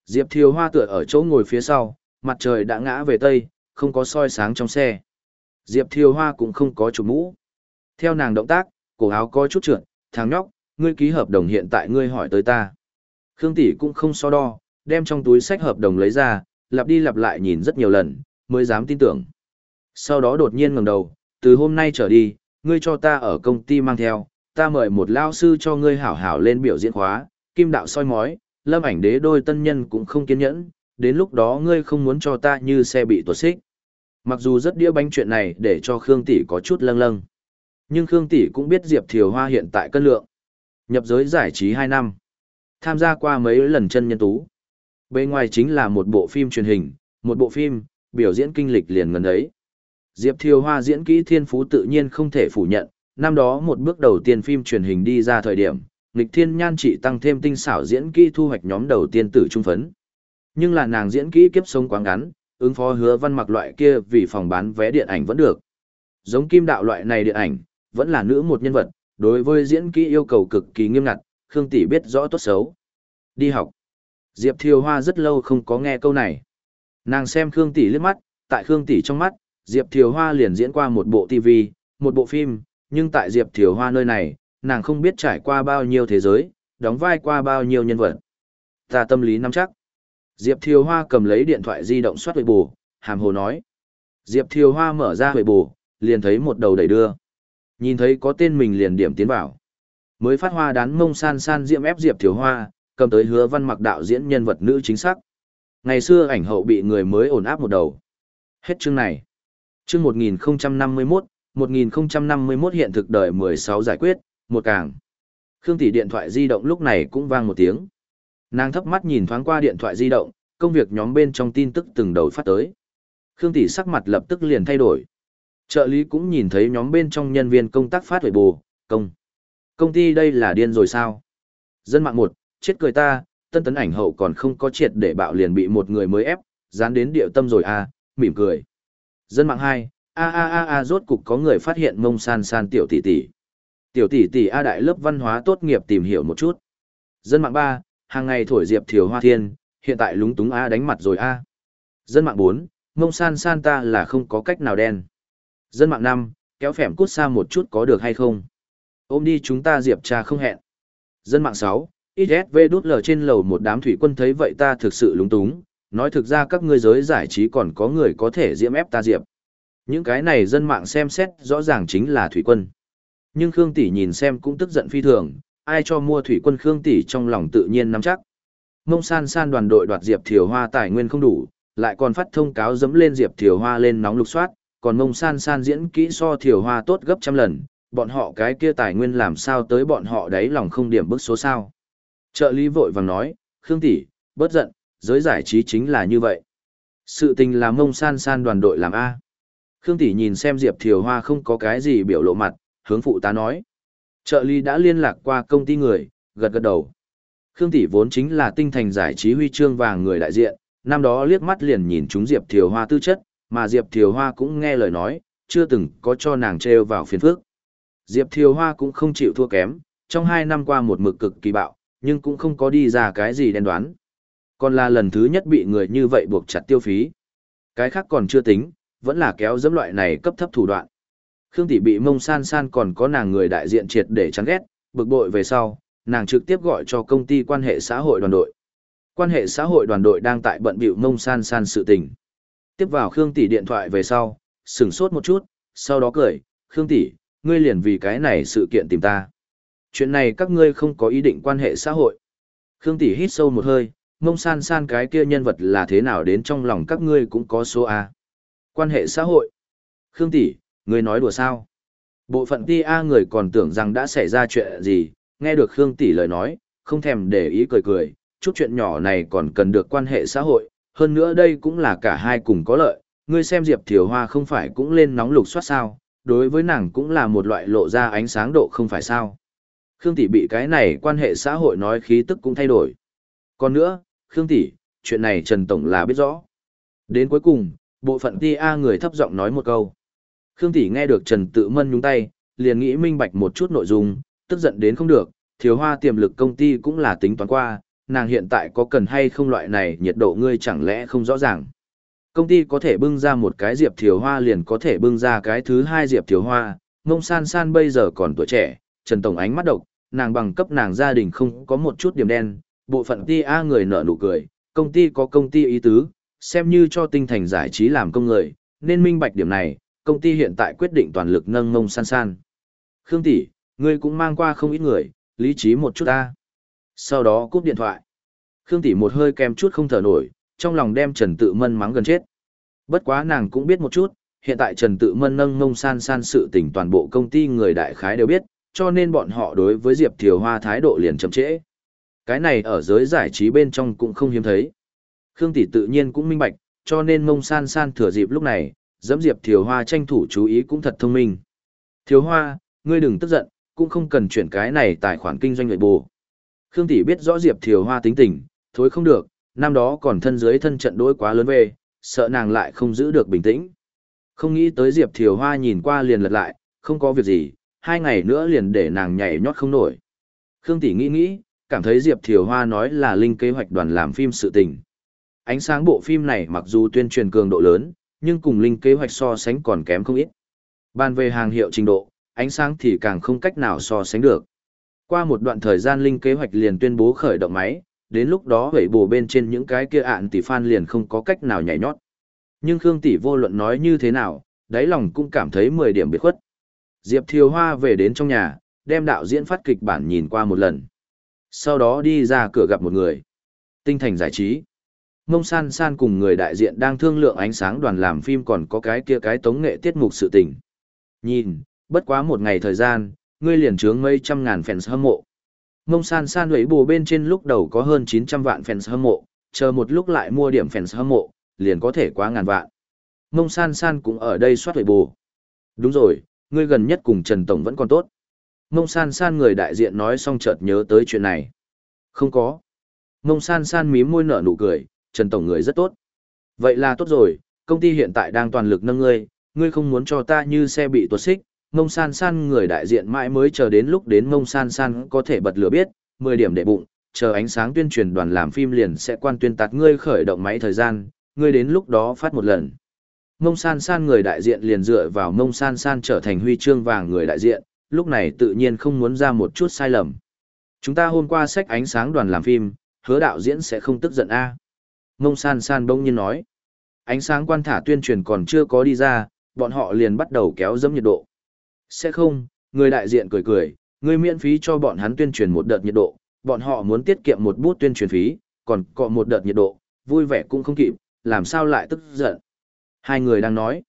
Diệp Thiều Hoa tựa ở chỗ ngồi phía sau, mặt trời đã ngã về Tây, không có soi sáng trong xe. Diệp Thiều Hoa cũng không có chụp mũ. Theo nàng động tác, cổ áo có chút trượt, thằng nhóc, ngươi ký hợp đồng hiện tại ngươi hỏi tới ta. Khương Tỷ cũng không so đo, đem trong túi sách hợp đồng lấy ra, lặp đi lặp lại nhìn rất nhiều lần, mới dám tin tưởng. Sau đó đột nhiên ngẩng đầu, từ hôm nay trở đi, ngươi cho ta ở công ty mang theo, ta mời một lao sư cho ngươi hảo hảo lên biểu diễn khóa, kim đạo soi mói, lâm ảnh đế đôi tân nhân cũng không kiên nhẫn, đến lúc đó ngươi không muốn cho ta như xe bị tuột xích. Mặc dù rất đĩa bánh chuyện này để cho Khương Tỷ có chút lâng lâng. Nhưng Khương Tỷ cũng biết Diệp Thiều Hoa hiện tại cân lượng. Nhập giới giải trí 2 năm. Tham gia qua mấy lần chân nhân tú. Bên ngoài chính là một bộ phim truyền hình, một bộ phim, biểu diễn kinh lịch liền gần đấy. Diệp Thiều Hoa diễn kỹ thiên phú tự nhiên không thể phủ nhận, năm đó một bước đầu tiên phim truyền hình đi ra thời điểm, nghịch thiên nhan trị tăng thêm tinh xảo diễn kỹ thu hoạch nhóm đầu tiên tử trung phấn. Nhưng là nàng diễn kỹ kiếp sống quá ngắn, ứng phó hứa văn mặc loại kia vì phòng bán vé điện ảnh vẫn được. Giống kim đạo loại này điện ảnh, vẫn là nữ một nhân vật, đối với diễn kỹ yêu cầu cực kỳ nghiêm ngặt, Khương Tỷ biết rõ tốt xấu. Đi học. Diệp Thiều Hoa rất lâu không có nghe câu này. Nàng xem Khương Tỷ liếc mắt, tại Khương Tỷ trong mắt, Diệp Thiều Hoa liền diễn qua một bộ TV, một bộ phim, nhưng tại Diệp Thiều Hoa nơi này, nàng không biết trải qua bao nhiêu thế giới, đóng vai qua bao nhiêu nhân vật. Ta tâm lý nắm chắc. Diệp Thiều Hoa cầm lấy điện thoại di động soát huệ bù, hàm hồ nói. Diệp Thiều Hoa mở ra huệ bù, liền thấy một đầu đẩy đưa. Nhìn thấy có tên mình liền điểm tiến vào. Mới phát hoa đán mông san san diệm ép Diệp Thiều Hoa, cầm tới hứa văn mặc đạo diễn nhân vật nữ chính xác. Ngày xưa ảnh hậu bị người mới ổn áp một đầu. Hết chương này. Chương 1051, 1051 hiện thực đời 16 giải quyết, một càng. Khương tỷ điện thoại di động lúc này cũng vang một tiếng. Nàng thấp mắt nhìn thoáng qua điện thoại di động, công việc nhóm bên trong tin tức từng đầu phát tới. Khương tỷ sắc mặt lập tức liền thay đổi. Trợ lý cũng nhìn thấy nhóm bên trong nhân viên công tác phát huệ bù, công. Công ty đây là điên rồi sao? Dân mạng một, chết cười ta, tân tấn ảnh hậu còn không có triệt để bạo liền bị một người mới ép, dán đến điệu tâm rồi à, mỉm cười. Dân mạng hai, a a a a rốt cục có người phát hiện mông san san tiểu tỷ tỷ. Tiểu tỷ tỷ A đại lớp văn hóa tốt nghiệp tìm hiểu một chút. Dân mạng ba, hàng ngày thổi diệp thiều hoa thiên, hiện tại lúng túng A đánh mặt rồi A. Dân mạng bốn, mông san san ta là không có cách nào đen. Dân mạng năm, kéo phẻm cút xa một chút có được hay không? Ôm đi chúng ta diệp cha không hẹn. Dân mạng sáu, ISV đút lờ trên lầu một đám thủy quân thấy vậy ta thực sự lúng túng, nói thực ra các ngươi giới giải trí còn có người có thể diễm ép ta diệp. Những cái này dân mạng xem xét rõ ràng chính là thủy quân. Nhưng Khương Tỷ nhìn xem cũng tức giận phi thường, ai cho mua thủy quân Khương Tỷ trong lòng tự nhiên nắm chắc. Mông san san đoàn đội đoạt Diệp Thiều Hoa tài nguyên không đủ, lại còn phát thông cáo dẫm lên Diệp Thiều Hoa lên nóng lục soát, còn mông san san diễn kỹ so Thiều Hoa tốt gấp trăm lần, bọn họ cái kia tài nguyên làm sao tới bọn họ đấy lòng không điểm bức số sao. Trợ lý vội vàng nói, Khương Tỷ, bớt giận, giới giải trí chính là như vậy. Sự tình là mông san san đoàn đội làm A. Khương Tỷ nhìn xem Diệp Thiều Hoa không có cái gì biểu lộ mặt, hướng phụ tá nói. Trợ lý đã liên lạc qua công ty người, gật gật đầu. Khương Tỷ vốn chính là tinh thành giải trí huy chương vàng người đại diện, năm đó liếc mắt liền nhìn chúng Diệp Thiều Hoa tư chất, mà Diệp Thiều Hoa cũng nghe lời nói, chưa từng có cho nàng treo vào phiền phước. Diệp Thiều Hoa cũng không chịu thua kém, trong hai năm qua một mực cực kỳ bạo, nhưng cũng không có đi ra cái gì đen đoán. Còn là lần thứ nhất bị người như vậy buộc chặt tiêu phí. Cái khác còn chưa tính, vẫn là kéo dẫm loại này cấp thấp thủ đoạn. Khương Tỷ bị mông san san còn có nàng người đại diện triệt để chán ghét, bực bội về sau, nàng trực tiếp gọi cho công ty quan hệ xã hội đoàn đội. Quan hệ xã hội đoàn đội đang tại bận bịu mông san san sự tình. Tiếp vào Khương Tỷ điện thoại về sau, sửng sốt một chút, sau đó cười, Khương Tỷ, ngươi liền vì cái này sự kiện tìm ta. Chuyện này các ngươi không có ý định quan hệ xã hội. Khương Tỷ hít sâu một hơi, mông san san cái kia nhân vật là thế nào đến trong lòng các ngươi cũng có số A. Quan hệ xã hội. Khương Tỷ, Ngươi nói đùa sao? Bộ phận ti A người còn tưởng rằng đã xảy ra chuyện gì, nghe được Khương Tỷ lời nói, không thèm để ý cười cười, chút chuyện nhỏ này còn cần được quan hệ xã hội, hơn nữa đây cũng là cả hai cùng có lợi, ngươi xem Diệp Thiều Hoa không phải cũng lên nóng lục soát sao, đối với nàng cũng là một loại lộ ra ánh sáng độ không phải sao. Khương Tỷ bị cái này quan hệ xã hội nói khí tức cũng thay đổi. Còn nữa, Khương Tỷ, chuyện này Trần Tổng là biết rõ. Đến cuối cùng, bộ phận ti A người thấp giọng nói một câu. Khương Tỷ nghe được Trần Tự Mân nhúng tay, liền nghĩ minh bạch một chút nội dung, tức giận đến không được, thiếu hoa tiềm lực công ty cũng là tính toán qua, nàng hiện tại có cần hay không loại này nhiệt độ ngươi chẳng lẽ không rõ ràng. Công ty có thể bưng ra một cái diệp Thiếu hoa liền có thể bưng ra cái thứ hai diệp Thiếu hoa, mông san san bây giờ còn tuổi trẻ, Trần Tổng ánh mắt độc, nàng bằng cấp nàng gia đình không có một chút điểm đen, bộ phận ti A người nở nụ cười, công ty có công ty ý tứ, xem như cho tinh thành giải trí làm công người, nên minh bạch điểm này, công ty hiện tại quyết định toàn lực nâng mông san san. Khương tỷ, ngươi cũng mang qua không ít người, lý trí một chút ta. Sau đó cúp điện thoại. Khương tỷ một hơi kèm chút không thở nổi, trong lòng đem Trần Tự Mân mắng gần chết. Bất quá nàng cũng biết một chút, hiện tại Trần Tự Mân nâng mông san san sự tình toàn bộ công ty người đại khái đều biết, cho nên bọn họ đối với Diệp Thiều Hoa thái độ liền chậm trễ. Cái này ở giới giải trí bên trong cũng không hiếm thấy. Khương tỷ tự nhiên cũng minh bạch, cho nên mông san san thừa dịp lúc này, dẫm Diệp Thiều Hoa tranh thủ chú ý cũng thật thông minh. Thiều Hoa, ngươi đừng tức giận, cũng không cần chuyển cái này tài khoản kinh doanh nội bộ. Khương Tỷ biết rõ Diệp Thiều Hoa tính tình, thối không được, năm đó còn thân dưới thân trận đối quá lớn về, sợ nàng lại không giữ được bình tĩnh. Không nghĩ tới Diệp Thiều Hoa nhìn qua liền lật lại, không có việc gì, hai ngày nữa liền để nàng nhảy nhót không nổi. Khương Tỷ nghĩ nghĩ, cảm thấy Diệp Thiều Hoa nói là linh kế hoạch đoàn làm phim sự tình. Ánh sáng bộ phim này mặc dù tuyên truyền cường độ lớn, nhưng cùng linh kế hoạch so sánh còn kém không ít. bàn về hàng hiệu trình độ, ánh sáng thì càng không cách nào so sánh được. Qua một đoạn thời gian linh kế hoạch liền tuyên bố khởi động máy, đến lúc đó hủy bổ bên trên những cái kia ạn tỷ fan liền không có cách nào nhảy nhót. Nhưng Khương tỷ vô luận nói như thế nào, đáy lòng cũng cảm thấy 10 điểm biệt khuất. Diệp Thiều Hoa về đến trong nhà, đem đạo diễn phát kịch bản nhìn qua một lần. Sau đó đi ra cửa gặp một người. Tinh thành giải trí. Mông San San cùng người đại diện đang thương lượng ánh sáng đoàn làm phim còn có cái kia cái tống nghệ tiết mục sự tình. Nhìn, bất quá một ngày thời gian, ngươi liền trướng mấy trăm ngàn fans hâm mộ. Mông San San lấy bù bên trên lúc đầu có hơn 900 vạn fans hâm mộ, chờ một lúc lại mua điểm fans hâm mộ, liền có thể quá ngàn vạn. Mông San San cũng ở đây soát huệ bù. Đúng rồi, ngươi gần nhất cùng Trần Tổng vẫn còn tốt. Mông San San người đại diện nói xong chợt nhớ tới chuyện này. Không có. Mông San San mím môi nở nụ cười, Trần Tổng người rất tốt. Vậy là tốt rồi, công ty hiện tại đang toàn lực nâng ngươi, ngươi không muốn cho ta như xe bị tuột xích. Mông San San người đại diện mãi mới chờ đến lúc đến Mông San San có thể bật lửa biết, 10 điểm để bụng, chờ ánh sáng tuyên truyền đoàn làm phim liền sẽ quan tuyên tạt ngươi khởi động máy thời gian, ngươi đến lúc đó phát một lần. Mông San San người đại diện liền dựa vào Mông San San trở thành huy chương vàng người đại diện, lúc này tự nhiên không muốn ra một chút sai lầm. Chúng ta hôm qua sách ánh sáng đoàn làm phim, hứa đạo diễn sẽ không tức giận a. Mông San San bỗng nhiên nói. Ánh sáng quan thả tuyên truyền còn chưa có đi ra, bọn họ liền bắt đầu kéo dẫm nhiệt độ. Sẽ không, người đại diện cười cười, người miễn phí cho bọn hắn tuyên truyền một đợt nhiệt độ, bọn họ muốn tiết kiệm một bút tuyên truyền phí, còn cọ một đợt nhiệt độ, vui vẻ cũng không kịp, làm sao lại tức giận. Hai người đang nói.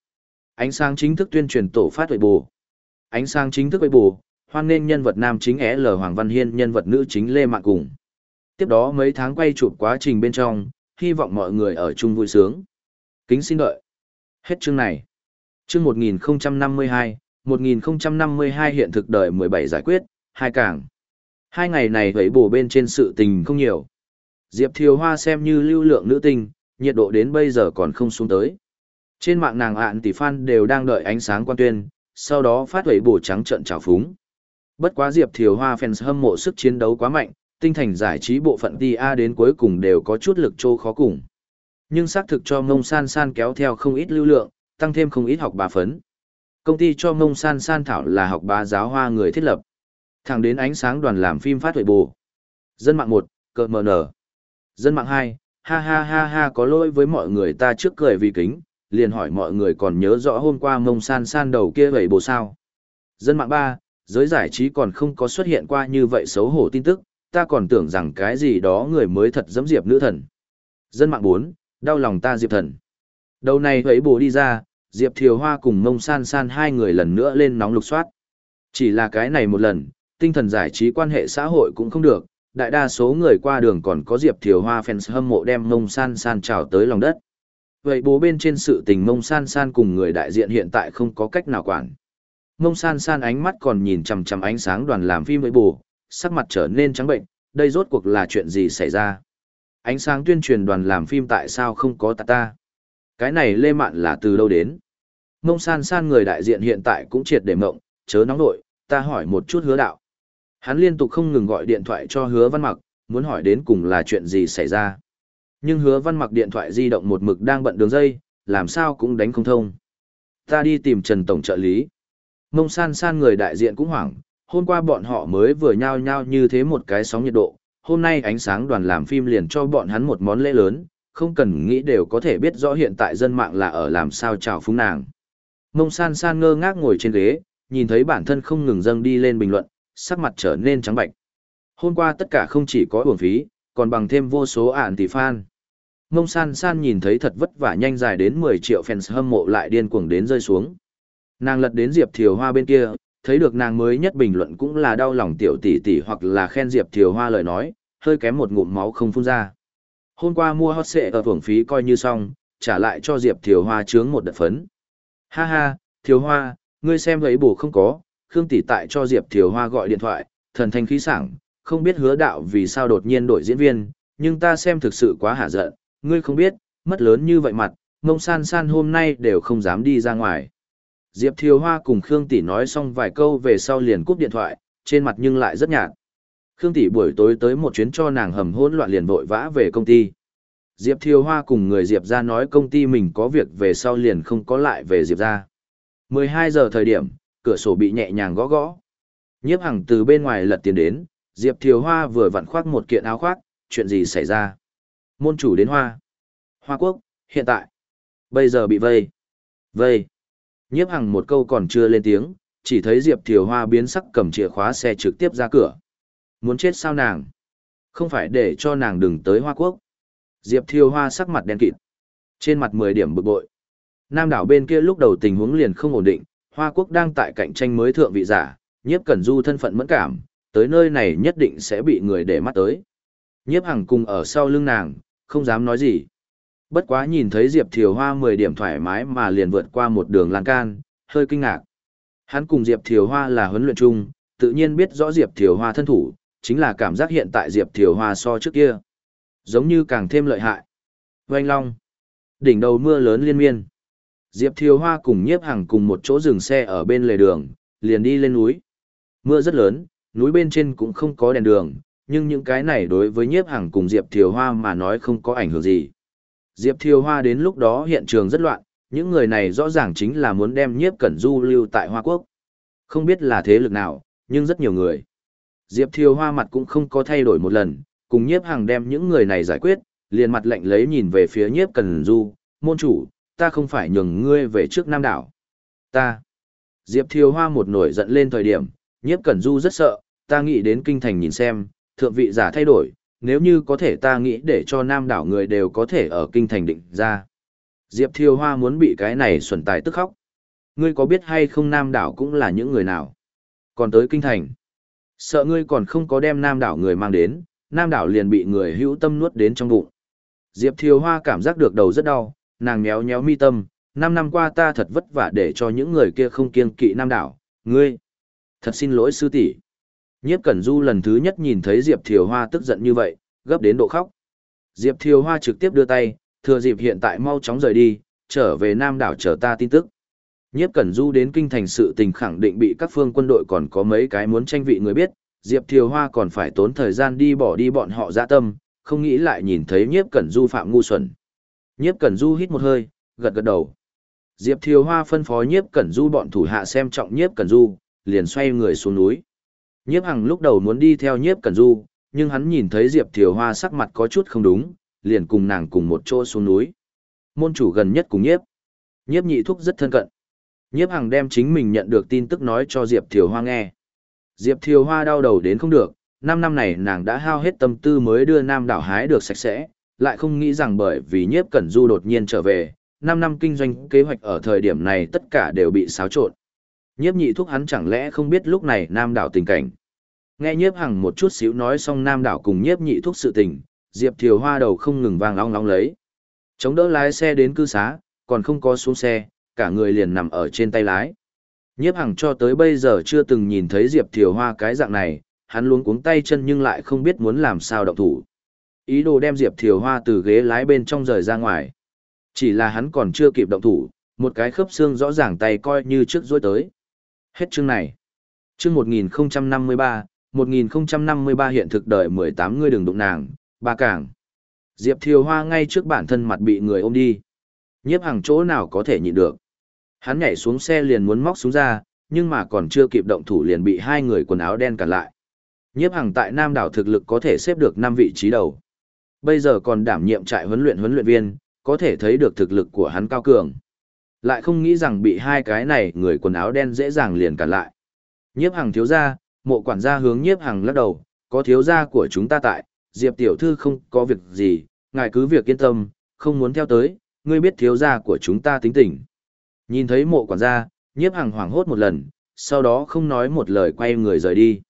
Ánh sáng chính thức tuyên truyền tổ phát huệ bù. Ánh sáng chính thức huệ bù, hoan nghênh nhân vật nam chính L. Hoàng Văn Hiên nhân vật nữ chính Lê Mạn Cùng. Tiếp đó mấy tháng quay chụp quá trình bên trong, hy vọng mọi người ở chung vui sướng. Kính xin đợi. Hết chương này. Chương 1052, 1052 hiện thực đời 17 giải quyết, hai càng. Hai ngày này thấy bổ bên trên sự tình không nhiều. Diệp Thiều Hoa xem như lưu lượng nữ tinh, nhiệt độ đến bây giờ còn không xuống tới. Trên mạng nàng ạn tỷ fan đều đang đợi ánh sáng quan tuyên, sau đó phát huẩy bổ trắng trận trào phúng. Bất quá Diệp Thiều Hoa fans hâm mộ sức chiến đấu quá mạnh, tinh thành giải trí bộ phận TA đến cuối cùng đều có chút lực trô khó cùng. Nhưng xác thực cho mông san san kéo theo không ít lưu lượng, tăng thêm không ít học bà phấn. Công ty cho mông san san thảo là học bá giáo hoa người thiết lập. Thẳng đến ánh sáng đoàn làm phim phát huệ bù. Dân mạng 1, cờ mờ nở. Dân mạng 2, ha ha ha ha có lỗi với mọi người ta trước cười vì kính, liền hỏi mọi người còn nhớ rõ hôm qua mông san san đầu kia vậy bồ sao. Dân mạng 3, giới giải trí còn không có xuất hiện qua như vậy xấu hổ tin tức, ta còn tưởng rằng cái gì đó người mới thật dẫm diệp nữ thần. Dân mạng 4, đau lòng ta diệp thần. Đầu này thấy bồ đi ra, diệp thiều hoa cùng mông san san hai người lần nữa lên nóng lục soát. Chỉ là cái này một lần, tinh thần giải trí quan hệ xã hội cũng không được, đại đa số người qua đường còn có Diệp Thiều Hoa fans hâm mộ đem mông san san trào tới lòng đất. Vậy bố bên trên sự tình mông san san cùng người đại diện hiện tại không có cách nào quản. Mông san san ánh mắt còn nhìn chằm chằm ánh sáng đoàn làm phim với bù, sắc mặt trở nên trắng bệnh, đây rốt cuộc là chuyện gì xảy ra. Ánh sáng tuyên truyền đoàn làm phim tại sao không có ta ta. Cái này lê mạn là từ đâu đến. Mông san san người đại diện hiện tại cũng triệt để mộng, chớ nóng nội, ta hỏi một chút hứa đạo. Hắn liên tục không ngừng gọi điện thoại cho hứa văn mặc, muốn hỏi đến cùng là chuyện gì xảy ra. Nhưng hứa văn mặc điện thoại di động một mực đang bận đường dây, làm sao cũng đánh không thông. Ta đi tìm Trần Tổng trợ lý. Mông san san người đại diện cũng hoảng, hôm qua bọn họ mới vừa nhao nhao như thế một cái sóng nhiệt độ, hôm nay ánh sáng đoàn làm phim liền cho bọn hắn một món lễ lớn, không cần nghĩ đều có thể biết rõ hiện tại dân mạng là ở làm sao chào phúng nàng. Mông san san ngơ ngác ngồi trên ghế, nhìn thấy bản thân không ngừng dâng đi lên bình luận, sắc mặt trở nên trắng bạch. Hôm qua tất cả không chỉ có uổng phí, còn bằng thêm vô số ản tỷ fan. Mông san san nhìn thấy thật vất vả nhanh dài đến 10 triệu fans hâm mộ lại điên cuồng đến rơi xuống. Nàng lật đến Diệp Thiều Hoa bên kia, thấy được nàng mới nhất bình luận cũng là đau lòng tiểu tỷ tỷ hoặc là khen Diệp Thiều Hoa lời nói, hơi kém một ngụm máu không phun ra. Hôm qua mua hot xệ ở uổng phí coi như xong, trả lại cho Diệp Thiều Hoa chướng một đợt phấn. Ha ha, Thiều Hoa, ngươi xem ấy bổ không có, Khương tỷ tại cho Diệp Thiều Hoa gọi điện thoại, thần thanh khí sảng, không biết hứa đạo vì sao đột nhiên đổi diễn viên, nhưng ta xem thực sự quá hả giận, ngươi không biết, mất lớn như vậy mặt, mông san san hôm nay đều không dám đi ra ngoài. Diệp Thiều Hoa cùng Khương Tỷ nói xong vài câu về sau liền cúp điện thoại, trên mặt nhưng lại rất nhạt. Khương Tỷ buổi tối tới một chuyến cho nàng hầm hỗn loạn liền vội vã về công ty. Diệp Thiều Hoa cùng người Diệp ra nói công ty mình có việc về sau liền không có lại về Diệp ra. 12 giờ thời điểm, cửa sổ bị nhẹ nhàng gõ gõ. Nhiếp Hằng từ bên ngoài lật tiền đến, Diệp Thiều Hoa vừa vặn khoác một kiện áo khoác, chuyện gì xảy ra? Môn chủ đến Hoa. Hoa Quốc, hiện tại. Bây giờ bị vây. Vây. Nhiếp Hằng một câu còn chưa lên tiếng, chỉ thấy Diệp Thiều Hoa biến sắc cầm chìa khóa xe trực tiếp ra cửa. Muốn chết sao nàng? Không phải để cho nàng đừng tới Hoa Quốc. Diệp Thiều Hoa sắc mặt đen kịt. Trên mặt 10 điểm bực bội. Nam đảo bên kia lúc đầu tình huống liền không ổn định, Hoa Quốc đang tại cạnh tranh mới thượng vị giả, nhiếp cẩn du thân phận mẫn cảm, tới nơi này nhất định sẽ bị người để mắt tới. Nhiếp hằng cùng ở sau lưng nàng, không dám nói gì. Bất quá nhìn thấy Diệp Thiều Hoa 10 điểm thoải mái mà liền vượt qua một đường lan can, hơi kinh ngạc. Hắn cùng Diệp Thiều Hoa là huấn luyện chung, tự nhiên biết rõ Diệp Thiều Hoa thân thủ, chính là cảm giác hiện tại Diệp Thiều Hoa so trước kia. Giống như càng thêm lợi hại. Oanh Long. Đỉnh đầu mưa lớn liên miên. Diệp Thiều Hoa cùng nhiếp Hằng cùng một chỗ dừng xe ở bên lề đường, liền đi lên núi. Mưa rất lớn, núi bên trên cũng không có đèn đường, nhưng những cái này đối với nhiếp Hằng cùng Diệp Thiều Hoa mà nói không có ảnh hưởng gì. Diệp Thiều Hoa đến lúc đó hiện trường rất loạn, những người này rõ ràng chính là muốn đem nhiếp cẩn du lưu tại Hoa Quốc. Không biết là thế lực nào, nhưng rất nhiều người. Diệp Thiều Hoa mặt cũng không có thay đổi một lần, cùng nhiếp hàng đem những người này giải quyết, liền mặt lạnh lấy nhìn về phía nhiếp cẩn du, môn chủ, ta không phải nhường ngươi về trước Nam đảo. Ta. Diệp Thiều Hoa một nổi giận lên thời điểm, nhiếp cẩn du rất sợ, ta nghĩ đến kinh thành nhìn xem, thượng vị giả thay đổi, nếu như có thể ta nghĩ để cho Nam đảo người đều có thể ở kinh thành định ra. Diệp Thiều Hoa muốn bị cái này xuẩn tài tức khóc. Ngươi có biết hay không Nam đảo cũng là những người nào? Còn tới kinh thành. Sợ ngươi còn không có đem Nam đảo người mang đến, Nam đảo liền bị người hữu tâm nuốt đến trong bụng. Diệp Thiều Hoa cảm giác được đầu rất đau, nàng méo méo mi tâm, năm năm qua ta thật vất vả để cho những người kia không kiêng kỵ Nam đảo, ngươi. Thật xin lỗi sư tỷ. Nhiếp Cẩn Du lần thứ nhất nhìn thấy Diệp Thiều Hoa tức giận như vậy, gấp đến độ khóc. Diệp Thiều Hoa trực tiếp đưa tay, thừa dịp hiện tại mau chóng rời đi, trở về Nam đảo chờ ta tin tức. Nhiếp Cẩn Du đến kinh thành sự tình khẳng định bị các phương quân đội còn có mấy cái muốn tranh vị người biết, Diệp Thiều Hoa còn phải tốn thời gian đi bỏ đi bọn họ dạ tâm, không nghĩ lại nhìn thấy Nhiếp Cẩn Du phạm ngu xuẩn. Nhiếp Cẩn Du hít một hơi, gật gật đầu. Diệp Thiều Hoa phân phó Nhiếp Cẩn Du bọn thủ hạ xem trọng Nhiếp Cẩn Du, liền xoay người xuống núi. Nhiếp Hằng lúc đầu muốn đi theo Nhiếp Cẩn Du, nhưng hắn nhìn thấy Diệp Thiều Hoa sắc mặt có chút không đúng, liền cùng nàng cùng một chỗ xuống núi. Môn chủ gần nhất cùng Nhiếp. Nhiếp nhị thúc rất thân cận. Nhiếp Hằng đem chính mình nhận được tin tức nói cho Diệp Thiều Hoa nghe. Diệp Thiều Hoa đau đầu đến không được, năm năm này nàng đã hao hết tâm tư mới đưa Nam đảo hái được sạch sẽ, lại không nghĩ rằng bởi vì Nhiếp Cẩn Du đột nhiên trở về, năm năm kinh doanh kế hoạch ở thời điểm này tất cả đều bị xáo trộn. Nhiếp nhị thúc hắn chẳng lẽ không biết lúc này Nam đảo tình cảnh. Nghe nhiếp hằng một chút xíu nói xong Nam đảo cùng nhiếp nhị thúc sự tình, Diệp Thiều Hoa đầu không ngừng vang long long lấy. Chống đỡ lái xe đến cư xá, còn không có xuống xe, cả người liền nằm ở trên tay lái. Nhiếp hằng cho tới bây giờ chưa từng nhìn thấy Diệp Thiều Hoa cái dạng này, hắn luôn cuống tay chân nhưng lại không biết muốn làm sao động thủ. Ý đồ đem Diệp Thiều Hoa từ ghế lái bên trong rời ra ngoài. Chỉ là hắn còn chưa kịp động thủ, một cái khớp xương rõ ràng tay coi như trước dối tới. Hết chương này. Chương 1053, 1053 hiện thực đời 18 người đừng đụng nàng, ba càng. Diệp Thiều Hoa ngay trước bản thân mặt bị người ôm đi. Nhiếp hàng chỗ nào có thể nhịn được. Hắn nhảy xuống xe liền muốn móc súng ra, nhưng mà còn chưa kịp động thủ liền bị hai người quần áo đen cản lại. Nhiếp hàng tại Nam đảo thực lực có thể xếp được 5 vị trí đầu. Bây giờ còn đảm nhiệm trại huấn luyện huấn luyện viên, có thể thấy được thực lực của hắn cao cường. Lại không nghĩ rằng bị hai cái này người quần áo đen dễ dàng liền cản lại. Nhiếp hàng thiếu gia, mộ quản gia hướng nhiếp hàng lắc đầu, có thiếu gia của chúng ta tại, Diệp tiểu thư không có việc gì, ngài cứ việc yên tâm, không muốn theo tới, ngươi biết thiếu gia của chúng ta tính tình. Nhìn thấy mộ quản gia, nhiếp hàng hoảng hốt một lần, sau đó không nói một lời quay người rời đi.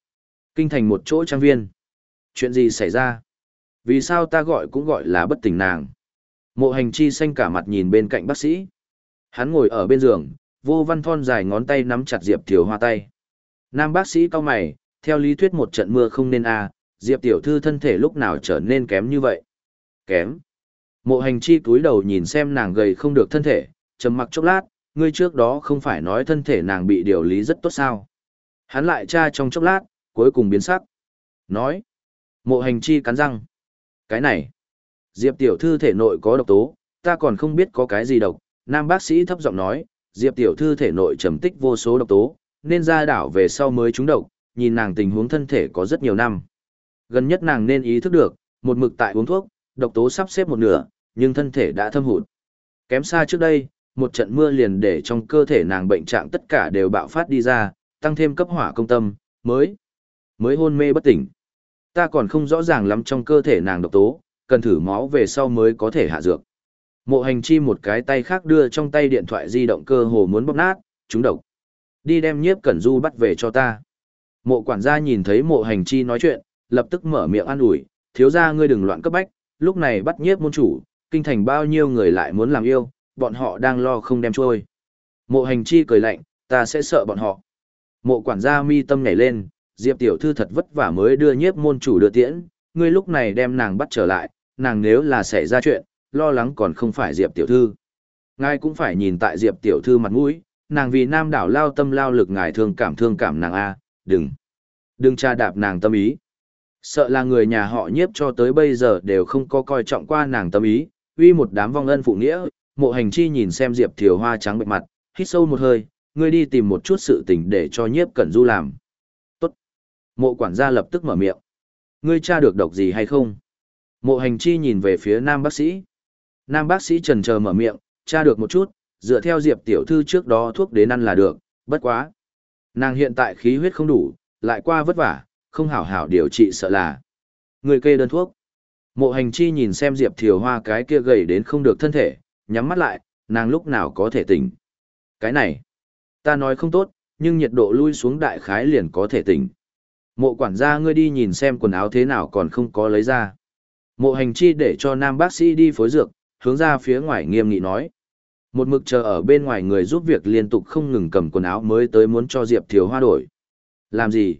Kinh thành một chỗ trang viên. Chuyện gì xảy ra? Vì sao ta gọi cũng gọi là bất tỉnh nàng? Mộ hành chi xanh cả mặt nhìn bên cạnh bác sĩ. Hắn ngồi ở bên giường, vô văn thon dài ngón tay nắm chặt Diệp Thiều Hoa tay. Nam bác sĩ cao mày, theo lý thuyết một trận mưa không nên a, Diệp tiểu thư thân thể lúc nào trở nên kém như vậy? Kém. Mộ hành chi cúi đầu nhìn xem nàng gầy không được thân thể, trầm mặc chốc lát, ngươi trước đó không phải nói thân thể nàng bị điều lý rất tốt sao. Hắn lại tra trong chốc lát, cuối cùng biến sắc. Nói. Mộ hành chi cắn răng. Cái này. Diệp tiểu thư thể nội có độc tố, ta còn không biết có cái gì độc. Nam bác sĩ thấp giọng nói, Diệp tiểu thư thể nội trầm tích vô số độc tố, nên ra đảo về sau mới trúng độc, nhìn nàng tình huống thân thể có rất nhiều năm. Gần nhất nàng nên ý thức được, một mực tại uống thuốc, độc tố sắp xếp một nửa, nhưng thân thể đã thâm hụt. Kém xa trước đây, một trận mưa liền để trong cơ thể nàng bệnh trạng tất cả đều bạo phát đi ra, tăng thêm cấp hỏa công tâm, mới, mới hôn mê bất tỉnh. Ta còn không rõ ràng lắm trong cơ thể nàng độc tố, cần thử máu về sau mới có thể hạ dược. Mộ hành chi một cái tay khác đưa trong tay điện thoại di động cơ hồ muốn bóp nát, trúng độc. Đi đem nhiếp cẩn du bắt về cho ta. Mộ quản gia nhìn thấy mộ hành chi nói chuyện, lập tức mở miệng an ủi, thiếu ra ngươi đừng loạn cấp bách, lúc này bắt nhiếp môn chủ, kinh thành bao nhiêu người lại muốn làm yêu, bọn họ đang lo không đem trôi. Mộ hành chi cười lạnh, ta sẽ sợ bọn họ. Mộ quản gia mi tâm nhảy lên, Diệp tiểu thư thật vất vả mới đưa nhiếp môn chủ đưa tiễn, ngươi lúc này đem nàng bắt trở lại, nàng nếu là xảy ra chuyện, lo lắng còn không phải Diệp tiểu thư. Ngài cũng phải nhìn tại Diệp tiểu thư mặt mũi, nàng vì nam đảo lao tâm lao lực ngài thương cảm thương cảm nàng a, đừng. Đừng tra đạp nàng tâm ý. Sợ là người nhà họ nhiếp cho tới bây giờ đều không có coi trọng qua nàng tâm ý, uy một đám vong ân phụ nghĩa, mộ hành chi nhìn xem Diệp Thiều Hoa trắng bệnh mặt, hít sâu một hơi, ngươi đi tìm một chút sự tình để cho nhiếp cẩn du làm. Tốt. Mộ quản gia lập tức mở miệng. Ngươi tra được độc gì hay không? Mộ hành chi nhìn về phía nam bác sĩ. Nam bác sĩ trần chờ mở miệng, tra được một chút, dựa theo Diệp tiểu thư trước đó thuốc đến ăn là được, bất quá. Nàng hiện tại khí huyết không đủ, lại qua vất vả, không hảo hảo điều trị sợ là. Người kê đơn thuốc. Mộ hành chi nhìn xem Diệp Thiều Hoa cái kia gầy đến không được thân thể, nhắm mắt lại, nàng lúc nào có thể tỉnh. Cái này, ta nói không tốt, nhưng nhiệt độ lui xuống đại khái liền có thể tỉnh. Mộ quản gia ngươi đi nhìn xem quần áo thế nào còn không có lấy ra. Mộ hành chi để cho nam bác sĩ đi phối dược, hướng ra phía ngoài nghiêm nghị nói. Một mực chờ ở bên ngoài người giúp việc liên tục không ngừng cầm quần áo mới tới muốn cho Diệp Thiều Hoa đổi. Làm gì?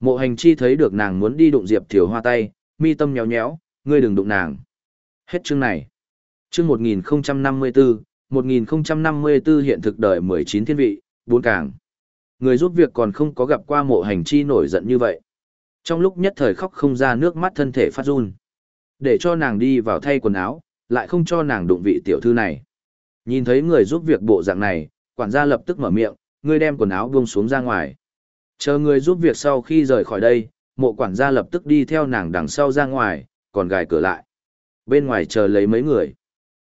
Mộ hành chi thấy được nàng muốn đi đụng Diệp Thiều Hoa tay, mi tâm nhéo nhéo, ngươi đừng đụng nàng. Hết chương này. Chương 1054, 1054 hiện thực đời 19 thiên vị, bốn càng. Người giúp việc còn không có gặp qua mộ hành chi nổi giận như vậy. Trong lúc nhất thời khóc không ra nước mắt thân thể phát run. Để cho nàng đi vào thay quần áo, lại không cho nàng đụng vị tiểu thư này. Nhìn thấy người giúp việc bộ dạng này, quản gia lập tức mở miệng, ngươi đem quần áo buông xuống ra ngoài. Chờ người giúp việc sau khi rời khỏi đây, mộ quản gia lập tức đi theo nàng đằng sau ra ngoài, còn gài cửa lại. Bên ngoài chờ lấy mấy người.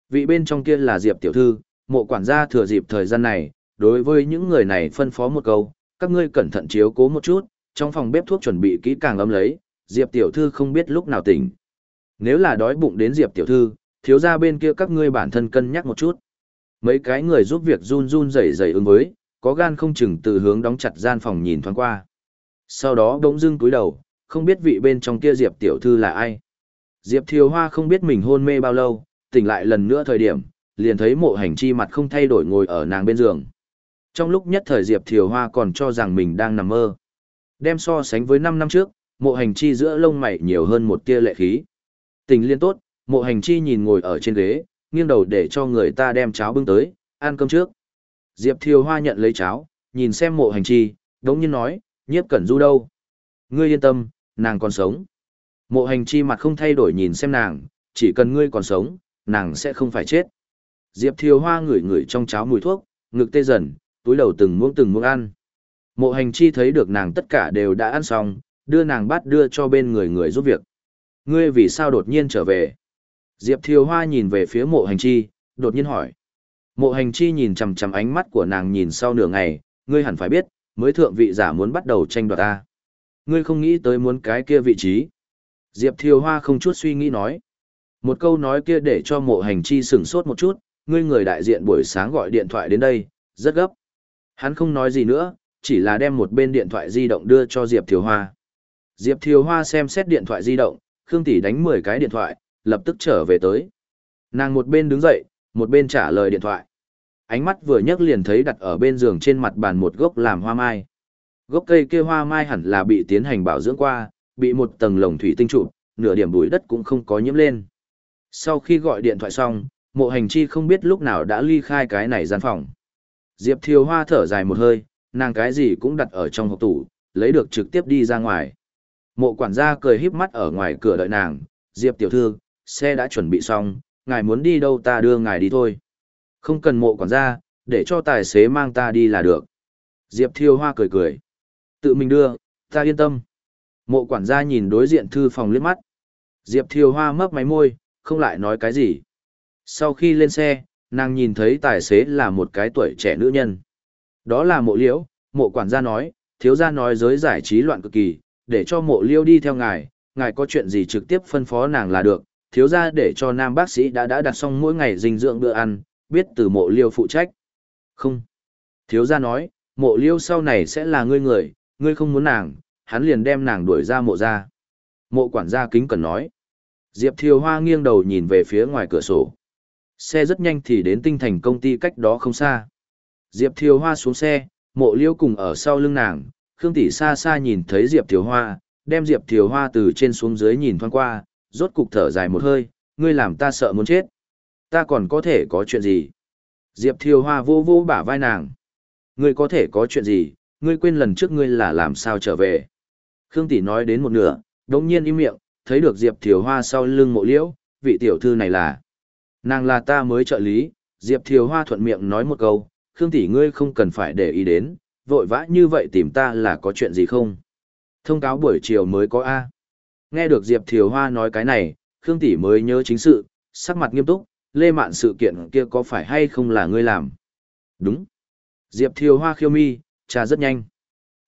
Vị bên trong kia là Diệp tiểu thư, mộ quản gia thừa dịp thời gian này, đối với những người này phân phó một câu, các ngươi cẩn thận chiếu cố một chút, trong phòng bếp thuốc chuẩn bị kỹ càng ấm lấy, Diệp tiểu thư không biết lúc nào tỉnh. Nếu là đói bụng đến Diệp tiểu thư, thiếu ra bên kia các ngươi bản thân cân nhắc một chút. Mấy cái người giúp việc run run rẩy rẩy ứng với, có gan không chừng từ hướng đóng chặt gian phòng nhìn thoáng qua. Sau đó bỗng dưng cúi đầu, không biết vị bên trong kia Diệp tiểu thư là ai. Diệp Thiều Hoa không biết mình hôn mê bao lâu, tỉnh lại lần nữa thời điểm, liền thấy mộ hành chi mặt không thay đổi ngồi ở nàng bên giường. Trong lúc nhất thời Diệp Thiều Hoa còn cho rằng mình đang nằm mơ. Đem so sánh với 5 năm trước, mộ hành chi giữa lông mày nhiều hơn một tia lệ khí. Tình liên tốt, mộ hành chi nhìn ngồi ở trên ghế, nghiêng đầu để cho người ta đem cháo bưng tới, ăn cơm trước. Diệp Thiều Hoa nhận lấy cháo, nhìn xem mộ hành chi, đống nhiên nói, nhiếp cẩn du đâu. Ngươi yên tâm, nàng còn sống. Mộ hành chi mặt không thay đổi nhìn xem nàng, chỉ cần ngươi còn sống, nàng sẽ không phải chết. Diệp Thiều Hoa ngửi ngửi trong cháo mùi thuốc, ngực tê dần, túi đầu từng muỗng từng muỗng ăn. Mộ hành chi thấy được nàng tất cả đều đã ăn xong, đưa nàng bát đưa cho bên người người giúp việc. Ngươi vì sao đột nhiên trở về? Diệp Thiều Hoa nhìn về phía mộ hành chi, đột nhiên hỏi. Mộ hành chi nhìn chằm chằm ánh mắt của nàng nhìn sau nửa ngày, ngươi hẳn phải biết, mới thượng vị giả muốn bắt đầu tranh đoạt ta. Ngươi không nghĩ tới muốn cái kia vị trí. Diệp Thiều Hoa không chút suy nghĩ nói. Một câu nói kia để cho mộ hành chi sửng sốt một chút, ngươi người đại diện buổi sáng gọi điện thoại đến đây, rất gấp. Hắn không nói gì nữa, chỉ là đem một bên điện thoại di động đưa cho Diệp Thiều Hoa. Diệp Thiều Hoa xem xét điện thoại di động, Khương Tỷ đánh 10 cái điện thoại, lập tức trở về tới. Nàng một bên đứng dậy, một bên trả lời điện thoại. Ánh mắt vừa nhấc liền thấy đặt ở bên giường trên mặt bàn một gốc làm hoa mai. Gốc cây kia hoa mai hẳn là bị tiến hành bảo dưỡng qua, bị một tầng lồng thủy tinh trụ, nửa điểm bụi đất cũng không có nhiễm lên. Sau khi gọi điện thoại xong, mộ hành chi không biết lúc nào đã ly khai cái này gian phòng. Diệp Thiều Hoa thở dài một hơi, nàng cái gì cũng đặt ở trong hộp tủ, lấy được trực tiếp đi ra ngoài. Mộ quản gia cười híp mắt ở ngoài cửa đợi nàng, Diệp tiểu thư, xe đã chuẩn bị xong, ngài muốn đi đâu ta đưa ngài đi thôi. Không cần mộ quản gia, để cho tài xế mang ta đi là được. Diệp Thiêu Hoa cười cười. Tự mình đưa, ta yên tâm. Mộ quản gia nhìn đối diện thư phòng liếc mắt. Diệp Thiêu Hoa mấp máy môi, không lại nói cái gì. Sau khi lên xe, nàng nhìn thấy tài xế là một cái tuổi trẻ nữ nhân. Đó là mộ liễu, mộ quản gia nói, thiếu gia nói giới giải trí loạn cực kỳ, để cho mộ liễu đi theo ngài, ngài có chuyện gì trực tiếp phân phó nàng là được, thiếu gia để cho nam bác sĩ đã đã đặt xong mỗi ngày dinh dưỡng bữa ăn, biết từ mộ liêu phụ trách. Không. Thiếu gia nói, mộ liêu sau này sẽ là ngươi người, ngươi không muốn nàng, hắn liền đem nàng đuổi ra mộ ra. Mộ quản gia kính cần nói. Diệp Thiều Hoa nghiêng đầu nhìn về phía ngoài cửa sổ. Xe rất nhanh thì đến tinh thành công ty cách đó không xa. Diệp Thiều Hoa xuống xe, mộ liêu cùng ở sau lưng nàng, Khương Tỷ xa xa nhìn thấy Diệp Thiều Hoa, đem Diệp Thiều Hoa từ trên xuống dưới nhìn thoáng qua, rốt cục thở dài một hơi, ngươi làm ta sợ muốn chết. Ta còn có thể có chuyện gì? Diệp Thiều Hoa vô vô bả vai nàng. Ngươi có thể có chuyện gì, ngươi quên lần trước ngươi là làm sao trở về. Khương Tỷ nói đến một nửa, đống nhiên im miệng, thấy được Diệp Thiều Hoa sau lưng mộ liễu, vị tiểu thư này là. Nàng là ta mới trợ lý, Diệp Thiều Hoa thuận miệng nói một câu, Khương Tỷ ngươi không cần phải để ý đến, vội vã như vậy tìm ta là có chuyện gì không? Thông cáo buổi chiều mới có A. Nghe được Diệp Thiều Hoa nói cái này, Khương Tỷ mới nhớ chính sự, sắc mặt nghiêm túc, lê mạn sự kiện kia có phải hay không là ngươi làm? Đúng. Diệp Thiều Hoa khiêu mi, trà rất nhanh.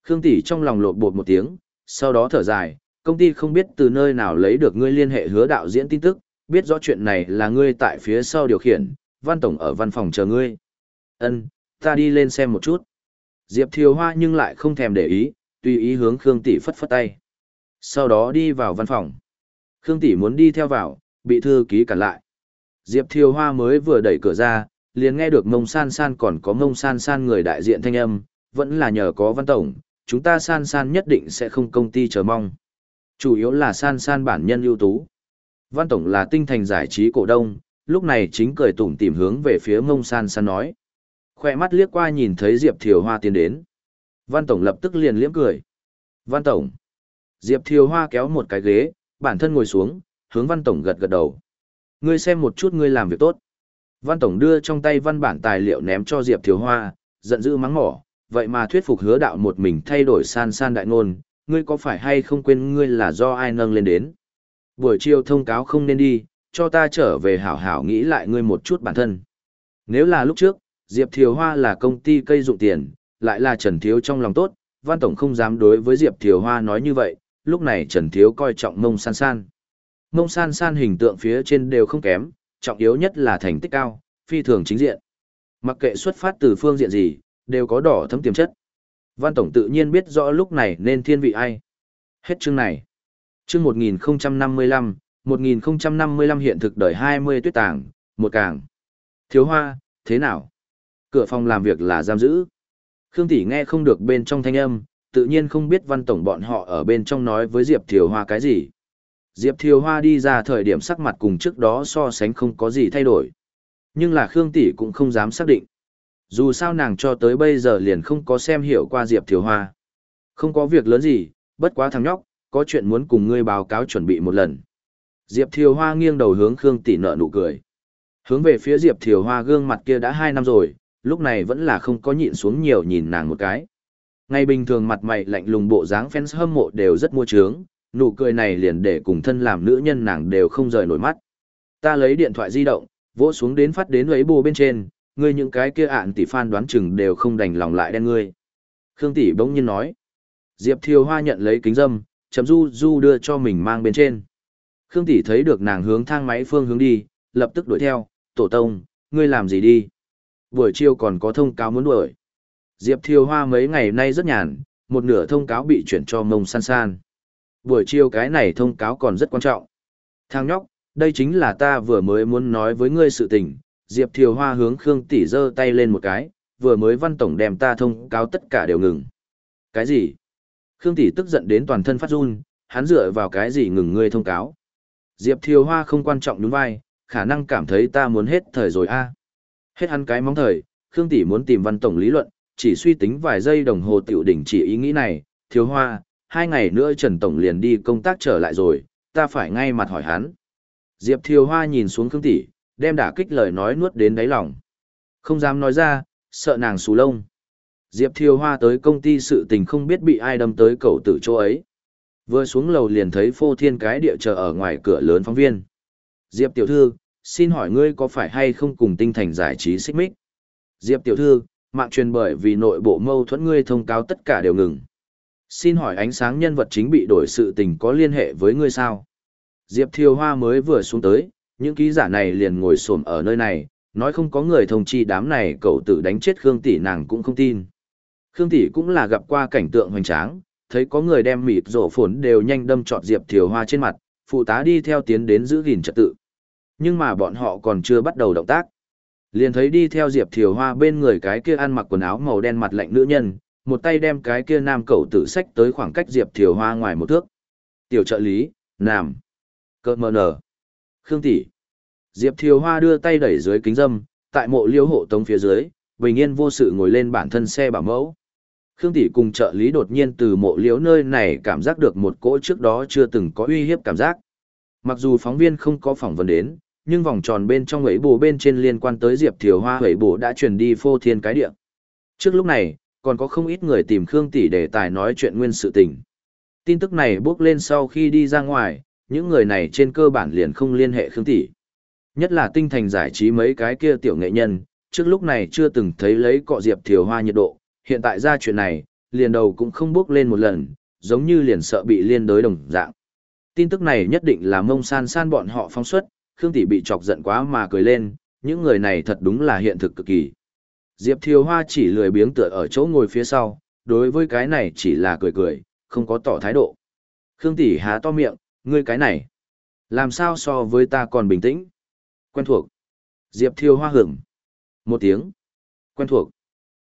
Khương Tỷ trong lòng lột bột một tiếng, sau đó thở dài, công ty không biết từ nơi nào lấy được ngươi liên hệ hứa đạo diễn tin tức, biết rõ chuyện này là ngươi tại phía sau điều khiển, văn tổng ở văn phòng chờ ngươi. Ân, ta đi lên xem một chút. Diệp Thiều Hoa nhưng lại không thèm để ý, tùy ý hướng Khương Tỷ phất phất tay. Sau đó đi vào văn phòng. Khương Tỷ muốn đi theo vào, bị thư ký cản lại. Diệp Thiều Hoa mới vừa đẩy cửa ra, liền nghe được mông san san còn có mông san san người đại diện thanh âm, vẫn là nhờ có văn tổng, chúng ta san san nhất định sẽ không công ty chờ mong. Chủ yếu là san san bản nhân ưu tú. Văn tổng là tinh thành giải trí cổ đông, lúc này chính cười tủm tìm hướng về phía mông san san nói. Khoe mắt liếc qua nhìn thấy Diệp Thiều Hoa tiến đến. Văn tổng lập tức liền liếm cười. Văn tổng. Diệp Thiều Hoa kéo một cái ghế, bản thân ngồi xuống, hướng Văn tổng gật gật đầu. Ngươi xem một chút ngươi làm việc tốt. Văn tổng đưa trong tay văn bản tài liệu ném cho Diệp Thiều Hoa, giận dữ mắng mỏ, vậy mà thuyết phục hứa đạo một mình thay đổi san san đại ngôn, ngươi có phải hay không quên ngươi là do ai nâng lên đến. Buổi chiều thông cáo không nên đi, cho ta trở về hảo hảo nghĩ lại ngươi một chút bản thân. Nếu là lúc trước, Diệp Thiều Hoa là công ty cây dụng tiền, lại là Trần Thiếu trong lòng tốt, Văn Tổng không dám đối với Diệp Thiều Hoa nói như vậy, lúc này Trần Thiếu coi trọng mông san san. Mông san san hình tượng phía trên đều không kém, trọng yếu nhất là thành tích cao, phi thường chính diện. Mặc kệ xuất phát từ phương diện gì, đều có đỏ thấm tiềm chất. Văn Tổng tự nhiên biết rõ lúc này nên thiên vị ai. Hết chương này. Chương 1055, 1055 hiện thực đời 20 tuyết tàng, một càng. Thiếu hoa, thế nào? Cửa phòng làm việc là giam giữ. Khương Tỷ nghe không được bên trong thanh âm, tự nhiên không biết văn tổng bọn họ ở bên trong nói với Diệp Thiều Hoa cái gì. Diệp Thiều Hoa đi ra thời điểm sắc mặt cùng trước đó so sánh không có gì thay đổi. Nhưng là Khương Tỷ cũng không dám xác định. Dù sao nàng cho tới bây giờ liền không có xem hiểu qua Diệp Thiều Hoa. Không có việc lớn gì, bất quá thằng nhóc, có chuyện muốn cùng ngươi báo cáo chuẩn bị một lần. Diệp Thiều Hoa nghiêng đầu hướng Khương Tỷ nợ nụ cười. Hướng về phía Diệp Thiều Hoa gương mặt kia đã hai năm rồi, lúc này vẫn là không có nhịn xuống nhiều nhìn nàng một cái. Ngày bình thường mặt mày lạnh lùng bộ dáng fans hâm mộ đều rất mua trướng, nụ cười này liền để cùng thân làm nữ nhân nàng đều không rời nổi mắt. Ta lấy điện thoại di động, vỗ xuống đến phát đến lấy bù bên trên, ngươi những cái kia ạn tỷ fan đoán chừng đều không đành lòng lại đen ngươi. Khương tỷ bỗng nhiên nói. Diệp Thiều Hoa nhận lấy kính dâm, chấm du du đưa cho mình mang bên trên. Khương tỷ thấy được nàng hướng thang máy phương hướng đi, lập tức đuổi theo, tổ tông, ngươi làm gì đi? Buổi chiều còn có thông cáo muốn đuổi. Diệp Thiều Hoa mấy ngày nay rất nhàn, một nửa thông cáo bị chuyển cho mông san san. Buổi chiều cái này thông cáo còn rất quan trọng. Thang nhóc, đây chính là ta vừa mới muốn nói với ngươi sự tình. Diệp Thiều Hoa hướng Khương Tỷ giơ tay lên một cái, vừa mới văn tổng đem ta thông cáo tất cả đều ngừng. Cái gì? Khương Tỷ tức giận đến toàn thân phát run, hắn dựa vào cái gì ngừng ngươi thông cáo. Diệp Thiều Hoa không quan trọng đúng vai, khả năng cảm thấy ta muốn hết thời rồi a. Hết hắn cái móng thời, Khương Tỷ muốn tìm văn tổng lý luận, chỉ suy tính vài giây đồng hồ tiểu đỉnh chỉ ý nghĩ này, Thiếu Hoa, hai ngày nữa Trần Tổng liền đi công tác trở lại rồi, ta phải ngay mặt hỏi hắn. Diệp Thiều Hoa nhìn xuống Khương Tỷ, đem đả kích lời nói nuốt đến đáy lòng. Không dám nói ra, sợ nàng xù lông. Diệp Thiều Hoa tới công ty sự tình không biết bị ai đâm tới cầu tử chỗ ấy. Vừa xuống lầu liền thấy phô thiên cái địa chờ ở ngoài cửa lớn phóng viên. Diệp tiểu thư, xin hỏi ngươi có phải hay không cùng tinh thành giải trí xích mích? Diệp tiểu thư, mạng truyền bởi vì nội bộ mâu thuẫn ngươi thông cáo tất cả đều ngừng. Xin hỏi ánh sáng nhân vật chính bị đổi sự tình có liên hệ với ngươi sao? Diệp Thiều Hoa mới vừa xuống tới, những ký giả này liền ngồi xổm ở nơi này, nói không có người thông chi đám này cậu tự đánh chết Khương Tỷ nàng cũng không tin. Khương Tỷ cũng là gặp qua cảnh tượng hoành tráng, thấy có người đem mịt rổ phồn đều nhanh đâm trọt Diệp Thiều Hoa trên mặt, phụ tá đi theo tiến đến giữ gìn trật tự. Nhưng mà bọn họ còn chưa bắt đầu động tác. Liền thấy đi theo Diệp Thiều Hoa bên người cái kia ăn mặc quần áo màu đen mặt lạnh nữ nhân, một tay đem cái kia nam cậu tử sách tới khoảng cách Diệp Thiều Hoa ngoài một thước. Tiểu trợ lý, nam. Cơ mờ nở. Khương tỷ. Diệp Thiều Hoa đưa tay đẩy dưới kính dâm, tại mộ liêu hộ tống phía dưới, bình yên vô sự ngồi lên bản thân xe bảo mẫu. Khương tỷ cùng trợ lý đột nhiên từ mộ liễu nơi này cảm giác được một cỗ trước đó chưa từng có uy hiếp cảm giác. Mặc dù phóng viên không có phỏng vấn đến, nhưng vòng tròn bên trong ấy bù bên trên liên quan tới Diệp Thiều Hoa ấy bù đã truyền đi phô thiên cái địa. Trước lúc này, còn có không ít người tìm Khương tỷ để tài nói chuyện nguyên sự tình. Tin tức này bước lên sau khi đi ra ngoài, những người này trên cơ bản liền không liên hệ Khương tỷ. Nhất là tinh thành giải trí mấy cái kia tiểu nghệ nhân, trước lúc này chưa từng thấy lấy cọ Diệp Thiều Hoa nhiệt độ, hiện tại ra chuyện này, liền đầu cũng không bước lên một lần, giống như liền sợ bị liên đối đồng dạng. Tin tức này nhất định là mông san san bọn họ phóng xuất, Khương Tỷ bị chọc giận quá mà cười lên, những người này thật đúng là hiện thực cực kỳ. Diệp Thiều Hoa chỉ lười biếng tựa ở chỗ ngồi phía sau, đối với cái này chỉ là cười cười, không có tỏ thái độ. Khương Tỷ há to miệng, ngươi cái này, làm sao so với ta còn bình tĩnh? Quen thuộc. Diệp Thiều Hoa hửng. Một tiếng. Quen thuộc.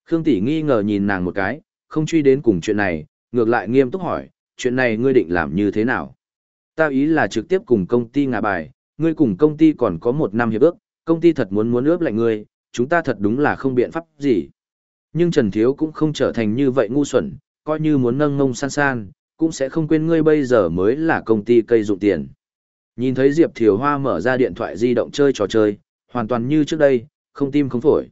Khương Tỷ nghi ngờ nhìn nàng một cái, không truy đến cùng chuyện này, ngược lại nghiêm túc hỏi, chuyện này ngươi định làm như thế nào? Ta ý là trực tiếp cùng công ty ngả bài, ngươi cùng công ty còn có một năm hiệp ước, công ty thật muốn muốn ướp lại ngươi, chúng ta thật đúng là không biện pháp gì. Nhưng Trần Thiếu cũng không trở thành như vậy ngu xuẩn, coi như muốn nâng ngông san san, cũng sẽ không quên ngươi bây giờ mới là công ty cây dụng tiền. Nhìn thấy Diệp Thiều Hoa mở ra điện thoại di động chơi trò chơi, hoàn toàn như trước đây, không tim không phổi.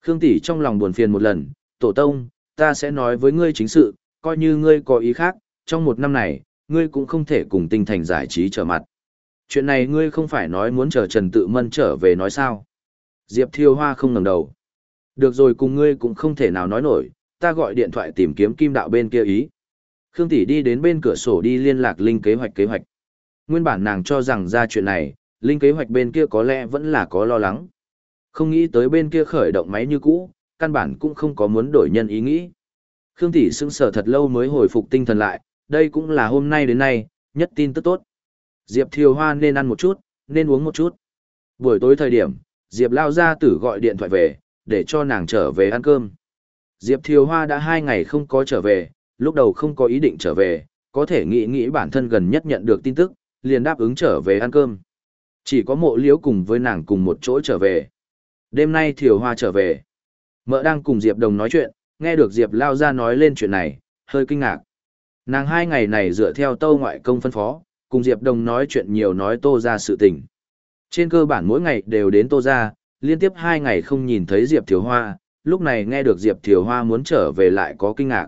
Khương Tỷ trong lòng buồn phiền một lần, tổ tông, ta sẽ nói với ngươi chính sự, coi như ngươi có ý khác, trong một năm này, ngươi cũng không thể cùng tinh thành giải trí trở mặt. Chuyện này ngươi không phải nói muốn chờ Trần Tự Mân trở về nói sao. Diệp Thiêu Hoa không ngẩng đầu. Được rồi cùng ngươi cũng không thể nào nói nổi, ta gọi điện thoại tìm kiếm kim đạo bên kia ý. Khương Tỷ đi đến bên cửa sổ đi liên lạc Linh kế hoạch kế hoạch. Nguyên bản nàng cho rằng ra chuyện này, Linh kế hoạch bên kia có lẽ vẫn là có lo lắng. Không nghĩ tới bên kia khởi động máy như cũ, căn bản cũng không có muốn đổi nhân ý nghĩ. Khương Tỷ sững sờ thật lâu mới hồi phục tinh thần lại, đây cũng là hôm nay đến nay, nhất tin tức tốt. Diệp Thiều Hoa nên ăn một chút, nên uống một chút. Buổi tối thời điểm, Diệp Lao Gia Tử gọi điện thoại về, để cho nàng trở về ăn cơm. Diệp Thiều Hoa đã hai ngày không có trở về, lúc đầu không có ý định trở về, có thể nghĩ nghĩ bản thân gần nhất nhận được tin tức, liền đáp ứng trở về ăn cơm. Chỉ có mộ liễu cùng với nàng cùng một chỗ trở về. Đêm nay Thiều Hoa trở về. Mợ đang cùng Diệp Đồng nói chuyện, nghe được Diệp Lao ra nói lên chuyện này, hơi kinh ngạc. Nàng hai ngày này dựa theo tâu ngoại công phân phó, cùng Diệp Đồng nói chuyện nhiều nói tô ra sự tình. Trên cơ bản mỗi ngày đều đến tô ra, liên tiếp hai ngày không nhìn thấy Diệp Thiều Hoa, lúc này nghe được Diệp Thiều Hoa muốn trở về lại có kinh ngạc.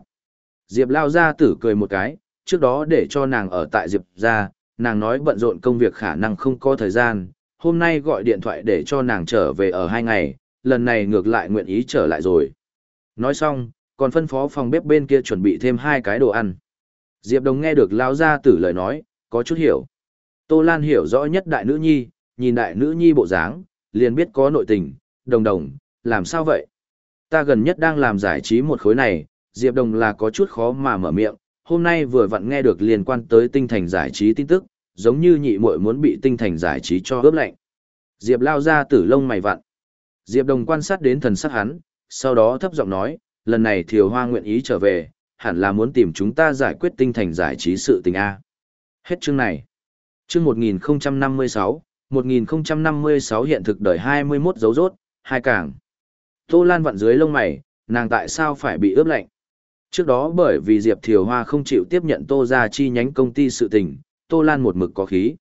Diệp Lao ra tử cười một cái, trước đó để cho nàng ở tại Diệp ra, nàng nói bận rộn công việc khả năng không có thời gian, hôm nay gọi điện thoại để cho nàng trở về ở hai ngày, lần này ngược lại nguyện ý trở lại rồi. Nói xong, còn phân phó phòng bếp bên kia chuẩn bị thêm hai cái đồ ăn. Diệp Đồng nghe được Lao Gia Tử lời nói, có chút hiểu. Tô Lan hiểu rõ nhất đại nữ nhi, nhìn đại nữ nhi bộ dáng, liền biết có nội tình, đồng đồng, làm sao vậy? Ta gần nhất đang làm giải trí một khối này, Diệp Đồng là có chút khó mà mở miệng, hôm nay vừa vặn nghe được liên quan tới tinh thành giải trí tin tức, giống như nhị muội muốn bị tinh thành giải trí cho ướp lạnh. Diệp lao ra tử lông mày vặn. Diệp đồng quan sát đến thần sắc hắn, sau đó thấp giọng nói, lần này thiều hoa nguyện ý trở về, hẳn là muốn tìm chúng ta giải quyết tinh thành giải trí sự tình A. Hết chương này. Chương 1056, 1056 hiện thực đời 21 dấu rốt, hai càng. Tô Lan vặn dưới lông mày, nàng tại sao phải bị ướp lạnh? Trước đó bởi vì Diệp Thiều Hoa không chịu tiếp nhận Tô ra chi nhánh công ty sự tình, Tô Lan một mực có khí.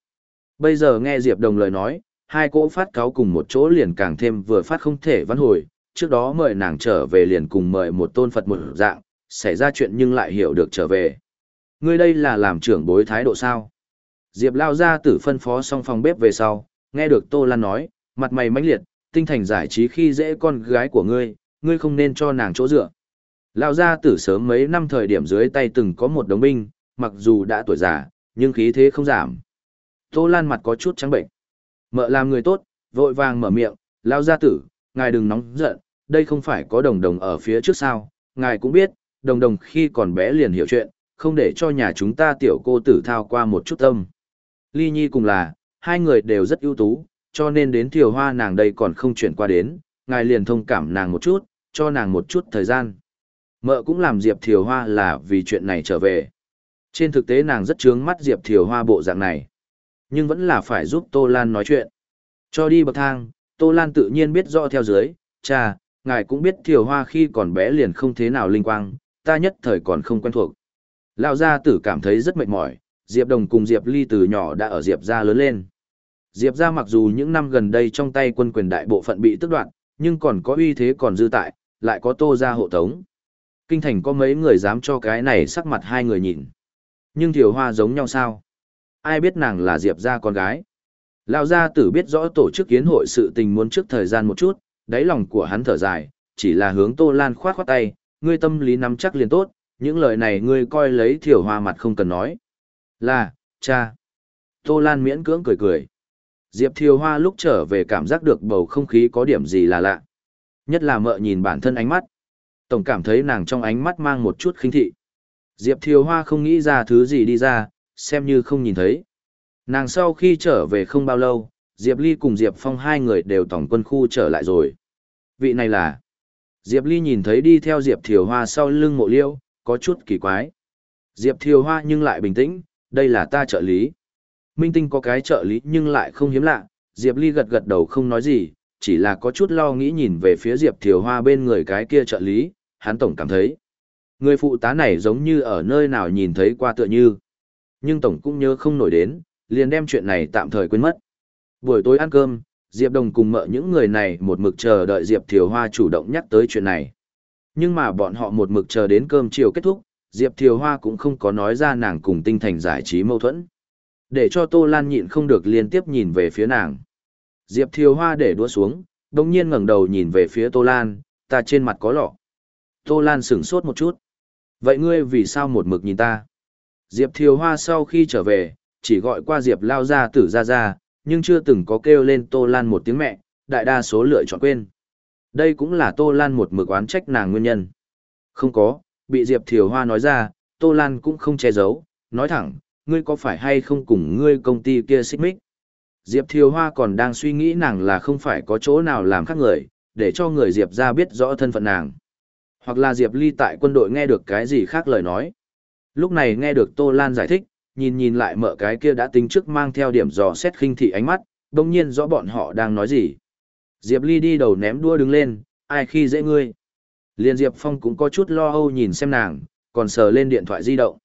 Bây giờ nghe Diệp Đồng lời nói, hai cỗ phát cáo cùng một chỗ liền càng thêm vừa phát không thể vãn hồi, trước đó mời nàng trở về liền cùng mời một tôn Phật một dạng, xảy ra chuyện nhưng lại hiểu được trở về. Ngươi đây là làm trưởng bối thái độ sao? Diệp lao ra tử phân phó xong phòng bếp về sau, nghe được Tô Lan nói, mặt mày mãnh liệt, tinh thành giải trí khi dễ con gái của ngươi, ngươi không nên cho nàng chỗ dựa. Lao ra tử sớm mấy năm thời điểm dưới tay từng có một đồng binh, mặc dù đã tuổi già, nhưng khí thế không giảm. Tô Lan mặt có chút trắng bệnh. Mợ làm người tốt, vội vàng mở miệng, lao gia tử, ngài đừng nóng giận, đây không phải có đồng đồng ở phía trước sao, ngài cũng biết, đồng đồng khi còn bé liền hiểu chuyện, không để cho nhà chúng ta tiểu cô tử thao qua một chút tâm. Ly Nhi cùng là, hai người đều rất ưu tú, cho nên đến thiều hoa nàng đây còn không chuyển qua đến, ngài liền thông cảm nàng một chút, cho nàng một chút thời gian. Mợ cũng làm Diệp Thiều Hoa là vì chuyện này trở về. Trên thực tế nàng rất chướng mắt Diệp Thiều Hoa bộ dạng này. Nhưng vẫn là phải giúp Tô Lan nói chuyện. Cho đi bậc thang, Tô Lan tự nhiên biết rõ theo dưới, cha, ngài cũng biết Thiều Hoa khi còn bé liền không thế nào linh quang, ta nhất thời còn không quen thuộc. Lão gia tử cảm thấy rất mệt mỏi, Diệp Đồng cùng Diệp Ly từ nhỏ đã ở Diệp gia lớn lên. Diệp gia mặc dù những năm gần đây trong tay quân quyền đại bộ phận bị tước đoạt, nhưng còn có uy thế còn dư tại, lại có Tô gia hộ tống. Kinh thành có mấy người dám cho cái này sắc mặt hai người nhìn. Nhưng Thiều Hoa giống nhau sao? Ai biết nàng là Diệp gia con gái? Lão gia tử biết rõ tổ chức kiến hội sự tình muốn trước thời gian một chút, đáy lòng của hắn thở dài, chỉ là hướng Tô Lan khoát khoát tay, ngươi tâm lý nắm chắc liền tốt, những lời này ngươi coi lấy Thiều Hoa mặt không cần nói. Là, cha. Tô Lan miễn cưỡng cười cười. Diệp Thiều Hoa lúc trở về cảm giác được bầu không khí có điểm gì là lạ. Nhất là mợ nhìn bản thân ánh mắt. Tổng cảm thấy nàng trong ánh mắt mang một chút khinh thị. Diệp Thiều Hoa không nghĩ ra thứ gì đi ra, xem như không nhìn thấy. Nàng sau khi trở về không bao lâu, Diệp Ly cùng Diệp Phong hai người đều tổng quân khu trở lại rồi. Vị này là... Diệp Ly nhìn thấy đi theo Diệp Thiều Hoa sau lưng mộ liêu, có chút kỳ quái. Diệp Thiều Hoa nhưng lại bình tĩnh, đây là ta trợ lý. Minh Tinh có cái trợ lý nhưng lại không hiếm lạ, Diệp Ly gật gật đầu không nói gì, chỉ là có chút lo nghĩ nhìn về phía Diệp Thiều Hoa bên người cái kia trợ lý, hắn tổng cảm thấy. Người phụ tá này giống như ở nơi nào nhìn thấy qua tựa như. Nhưng tổng cũng nhớ không nổi đến, liền đem chuyện này tạm thời quên mất. Buổi tối ăn cơm, Diệp Đồng cùng mợ những người này một mực chờ đợi Diệp Thiều Hoa chủ động nhắc tới chuyện này. Nhưng mà bọn họ một mực chờ đến cơm chiều kết thúc, Diệp Thiều Hoa cũng không có nói ra nàng cùng tinh thành giải trí mâu thuẫn. Để cho Tô Lan nhịn không được liên tiếp nhìn về phía nàng. Diệp Thiều Hoa để đua xuống, đồng nhiên ngẩng đầu nhìn về phía Tô Lan, ta trên mặt có lọ. Tô Lan sửng sốt một chút. Vậy ngươi vì sao một mực nhìn ta? Diệp Thiều Hoa sau khi trở về, chỉ gọi qua Diệp lao ra tử ra ra, nhưng chưa từng có kêu lên Tô Lan một tiếng mẹ, đại đa số lựa chọn quên. Đây cũng là Tô Lan một mực oán trách nàng nguyên nhân. Không có, bị Diệp Thiều Hoa nói ra, Tô Lan cũng không che giấu, nói thẳng, ngươi có phải hay không cùng ngươi công ty kia xích mích? Diệp Thiều Hoa còn đang suy nghĩ nàng là không phải có chỗ nào làm khác người, để cho người Diệp ra biết rõ thân phận nàng. Hoặc là Diệp Ly tại quân đội nghe được cái gì khác lời nói. Lúc này nghe được Tô Lan giải thích, nhìn nhìn lại mợ cái kia đã tính trước mang theo điểm dò xét khinh thị ánh mắt, đồng nhiên rõ bọn họ đang nói gì. Diệp Ly đi đầu ném đua đứng lên, ai khi dễ ngươi. Liên Diệp Phong cũng có chút lo âu nhìn xem nàng, còn sờ lên điện thoại di động.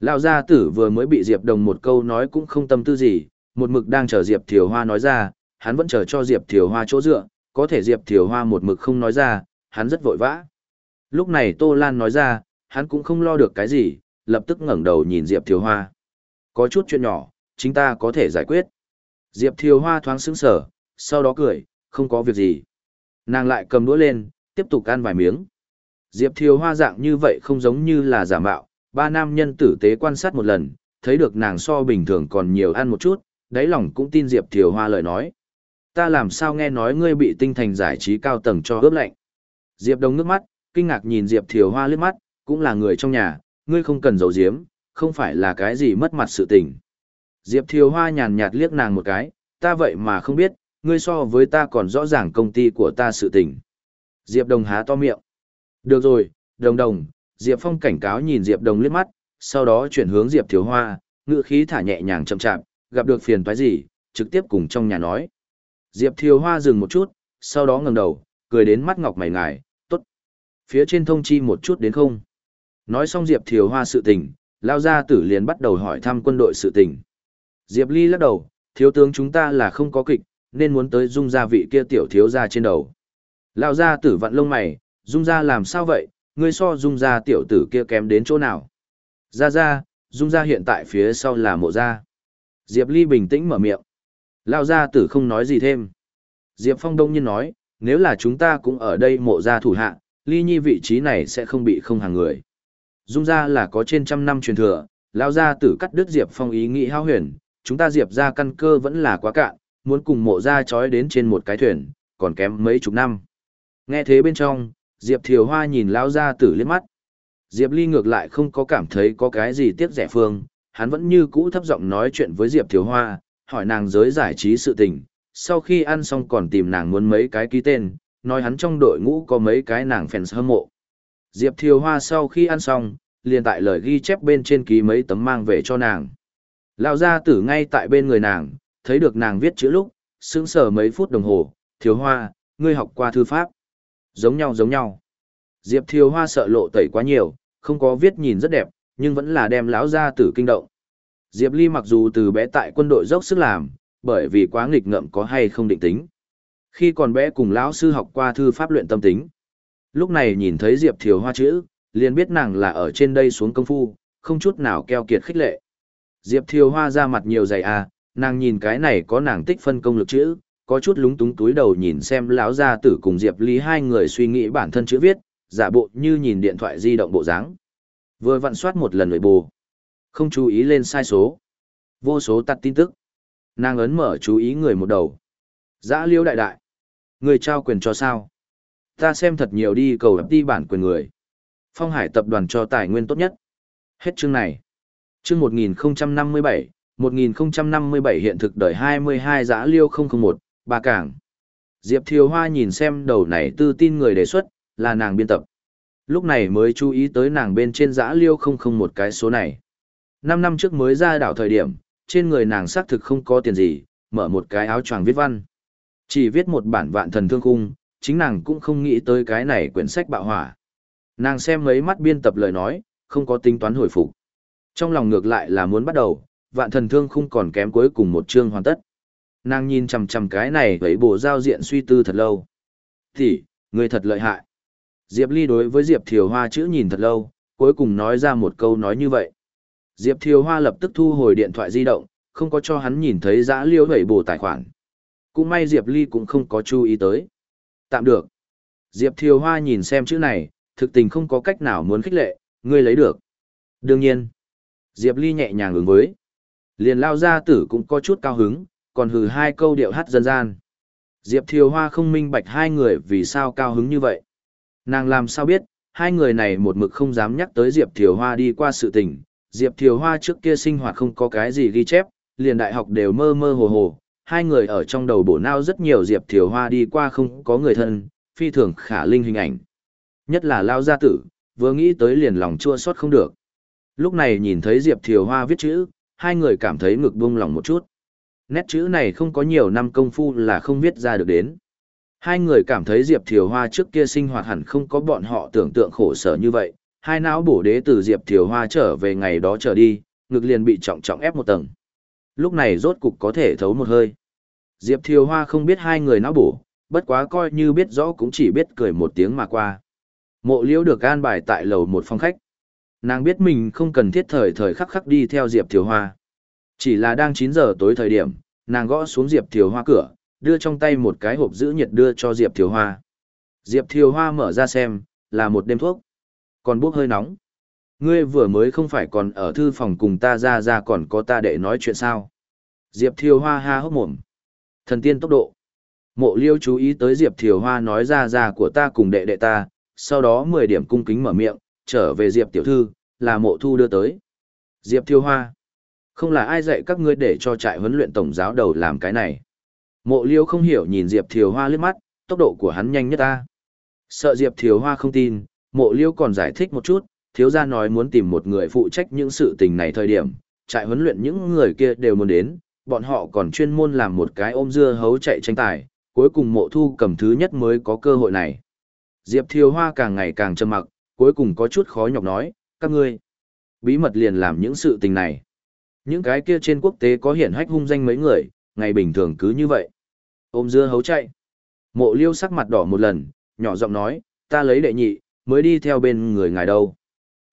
Lão gia tử vừa mới bị Diệp Đồng một câu nói cũng không tâm tư gì, một mực đang chờ Diệp Thiều Hoa nói ra, hắn vẫn chờ cho Diệp Thiều Hoa chỗ dựa, có thể Diệp Thiều Hoa một mực không nói ra, hắn rất vội vã. Lúc này Tô Lan nói ra, hắn cũng không lo được cái gì, lập tức ngẩng đầu nhìn Diệp Thiều Hoa. Có chút chuyện nhỏ, chính ta có thể giải quyết. Diệp Thiều Hoa thoáng sững sờ, sau đó cười, không có việc gì. Nàng lại cầm đũa lên, tiếp tục ăn vài miếng. Diệp Thiều Hoa dạng như vậy không giống như là giả mạo, ba nam nhân tử tế quan sát một lần, thấy được nàng so bình thường còn nhiều ăn một chút, đáy lòng cũng tin Diệp Thiều Hoa lời nói. Ta làm sao nghe nói ngươi bị tinh thành giải trí cao tầng cho ướp lạnh. Diệp Đông nước mắt, kinh ngạc nhìn Diệp Thiều Hoa liếc mắt, cũng là người trong nhà, ngươi không cần giấu giếm, không phải là cái gì mất mặt sự tình. Diệp Thiều Hoa nhàn nhạt liếc nàng một cái, ta vậy mà không biết, ngươi so với ta còn rõ ràng công ty của ta sự tình. Diệp Đồng há to miệng. Được rồi, Đồng Đồng, Diệp Phong cảnh cáo nhìn Diệp Đồng liếc mắt, sau đó chuyển hướng Diệp Thiếu Hoa, ngữ khí thả nhẹ nhàng chậm chạp, gặp được phiền toái gì, trực tiếp cùng trong nhà nói. Diệp Thiếu Hoa dừng một chút, sau đó ngẩng đầu, cười đến mắt ngọc mày ngài, tốt. Phía trên thông chi một chút đến không. Nói xong Diệp Thiếu Hoa sự tình, lao ra tử liền bắt đầu hỏi thăm quân đội sự tình. Diệp Ly lắc đầu, thiếu tướng chúng ta là không có kịch, nên muốn tới dung gia vị kia tiểu thiếu gia trên đầu. Lao ra tử vặn lông mày, dung gia làm sao vậy, ngươi so dung gia tiểu tử kia kém đến chỗ nào. Ra ra, dung gia hiện tại phía sau là mộ gia. Diệp Ly bình tĩnh mở miệng. Lao gia tử không nói gì thêm. Diệp Phong đông nhiên nói, nếu là chúng ta cũng ở đây mộ gia thủ hạ, ly nhi vị trí này sẽ không bị không hàng người. Dung gia là có trên trăm năm truyền thừa, Lao gia tử cắt đứt Diệp Phong ý nghĩ hao huyền, chúng ta Diệp gia căn cơ vẫn là quá cạn, muốn cùng mộ ra trói đến trên một cái thuyền, còn kém mấy chục năm. Nghe thế bên trong, Diệp Thiều Hoa nhìn Lao gia tử liếc mắt. Diệp Ly ngược lại không có cảm thấy có cái gì tiếc rẻ phương, hắn vẫn như cũ thấp giọng nói chuyện với Diệp Thiều Hoa, hỏi nàng giới giải trí sự tình, sau khi ăn xong còn tìm nàng muốn mấy cái ký tên, nói hắn trong đội ngũ có mấy cái nàng fans hâm mộ. Diệp Thiều Hoa sau khi ăn xong, liền tại lời ghi chép bên trên ký mấy tấm mang về cho nàng. Lão gia tử ngay tại bên người nàng, thấy được nàng viết chữ lúc, sững sờ mấy phút đồng hồ, thiếu Hoa, ngươi học qua thư pháp. Giống nhau giống nhau. Diệp thiếu Hoa sợ lộ tẩy quá nhiều, không có viết nhìn rất đẹp, nhưng vẫn là đem lão gia tử kinh động. Diệp Ly mặc dù từ bé tại quân đội dốc sức làm, bởi vì quá nghịch ngợm có hay không định tính. Khi còn bé cùng lão sư học qua thư pháp luyện tâm tính. Lúc này nhìn thấy Diệp Thiều Hoa chữ, liền biết nàng là ở trên đây xuống công phu, không chút nào keo kiệt khích lệ. Diệp Thiều Hoa ra mặt nhiều dày à, nàng nhìn cái này có nàng tích phân công lực chữ, có chút lúng túng túi đầu nhìn xem lão gia tử cùng Diệp Ly hai người suy nghĩ bản thân chữ viết, giả bộ như nhìn điện thoại di động bộ dáng. Vừa vặn soát một lần nội bù. Không chú ý lên sai số. Vô số tắt tin tức. Nàng ấn mở chú ý người một đầu. Giã liêu đại đại. Người trao quyền cho sao? Ta xem thật nhiều đi cầu đi bản quyền người. Phong Hải tập đoàn cho tài nguyên tốt nhất. Hết chương này. Chương 1057, 1057 hiện thực đời 22 giã liêu 001, ba cảng. Diệp Thiều Hoa nhìn xem đầu này tư tin người đề xuất, là nàng biên tập. Lúc này mới chú ý tới nàng bên trên giã liêu không không một cái số này. Năm năm trước mới ra đảo thời điểm, trên người nàng xác thực không có tiền gì, mở một cái áo choàng viết văn. Chỉ viết một bản vạn thần thương cung chính nàng cũng không nghĩ tới cái này quyển sách bạo hỏa. Nàng xem mấy mắt biên tập lời nói, không có tính toán hồi phục. Trong lòng ngược lại là muốn bắt đầu, vạn thần thương không còn kém cuối cùng một chương hoàn tất. Nàng nhìn chằm chằm cái này với bộ giao diện suy tư thật lâu. Thì, người thật lợi hại. Diệp Ly đối với Diệp Thiều Hoa chữ nhìn thật lâu, cuối cùng nói ra một câu nói như vậy. Diệp Thiều Hoa lập tức thu hồi điện thoại di động, không có cho hắn nhìn thấy giã liêu hẩy bổ tài khoản. Cũng may Diệp Ly cũng không có chú ý tới. Tạm được. Diệp Thiều Hoa nhìn xem chữ này, thực tình không có cách nào muốn khích lệ, ngươi lấy được. Đương nhiên. Diệp Ly nhẹ nhàng ứng với. Liền lao gia tử cũng có chút cao hứng, còn hừ hai câu điệu hát dân gian. Diệp Thiều Hoa không minh bạch hai người vì sao cao hứng như vậy. Nàng làm sao biết, hai người này một mực không dám nhắc tới Diệp Thiều Hoa đi qua sự tình. Diệp Thiều Hoa trước kia sinh hoạt không có cái gì ghi chép, liền đại học đều mơ mơ hồ hồ. Hai người ở trong đầu bổ nao rất nhiều Diệp Thiều Hoa đi qua không có người thân, phi thường khả linh hình ảnh. Nhất là Lao Gia Tử, vừa nghĩ tới liền lòng chua xót không được. Lúc này nhìn thấy Diệp Thiều Hoa viết chữ, hai người cảm thấy ngực buông lòng một chút. Nét chữ này không có nhiều năm công phu là không viết ra được đến. Hai người cảm thấy Diệp Thiều Hoa trước kia sinh hoạt hẳn không có bọn họ tưởng tượng khổ sở như vậy, hai não bổ đế từ Diệp Thiều Hoa trở về ngày đó trở đi, ngực liền bị trọng trọng ép một tầng. Lúc này rốt cục có thể thấu một hơi. Diệp Thiều Hoa không biết hai người não bổ, bất quá coi như biết rõ cũng chỉ biết cười một tiếng mà qua. Mộ liễu được an bài tại lầu một phòng khách. Nàng biết mình không cần thiết thời thời khắc khắc đi theo Diệp Thiều Hoa. Chỉ là đang 9 giờ tối thời điểm, nàng gõ xuống Diệp Thiều Hoa cửa, đưa trong tay một cái hộp giữ nhiệt đưa cho Diệp Thiều Hoa. Diệp Thiều Hoa mở ra xem, là một đêm thuốc. Còn bốc hơi nóng. Ngươi vừa mới không phải còn ở thư phòng cùng ta ra ra còn có ta để nói chuyện sao. Diệp Thiều Hoa ha hốc mồm. Thần tiên tốc độ. Mộ liêu chú ý tới Diệp Thiều Hoa nói ra ra của ta cùng đệ đệ ta, sau đó 10 điểm cung kính mở miệng, trở về Diệp Tiểu Thư, là mộ thu đưa tới. Diệp Thiêu Hoa. Không là ai dạy các ngươi để cho trại huấn luyện tổng giáo đầu làm cái này. Mộ liêu không hiểu nhìn Diệp Thiều Hoa liếc mắt, tốc độ của hắn nhanh nhất ta. Sợ Diệp Thiều Hoa không tin, mộ liêu còn giải thích một chút, thiếu gia nói muốn tìm một người phụ trách những sự tình này thời điểm, trại huấn luyện những người kia đều muốn đến, bọn họ còn chuyên môn làm một cái ôm dưa hấu chạy tranh tài, cuối cùng mộ thu cầm thứ nhất mới có cơ hội này. Diệp Thiều Hoa càng ngày càng trầm mặc, cuối cùng có chút khó nhọc nói, các ngươi bí mật liền làm những sự tình này. Những cái kia trên quốc tế có hiển hách hung danh mấy người, ngày bình thường cứ như vậy. Ôm dưa hấu chạy. Mộ liêu sắc mặt đỏ một lần, nhỏ giọng nói, ta lấy đệ nhị, mới đi theo bên người ngài đâu.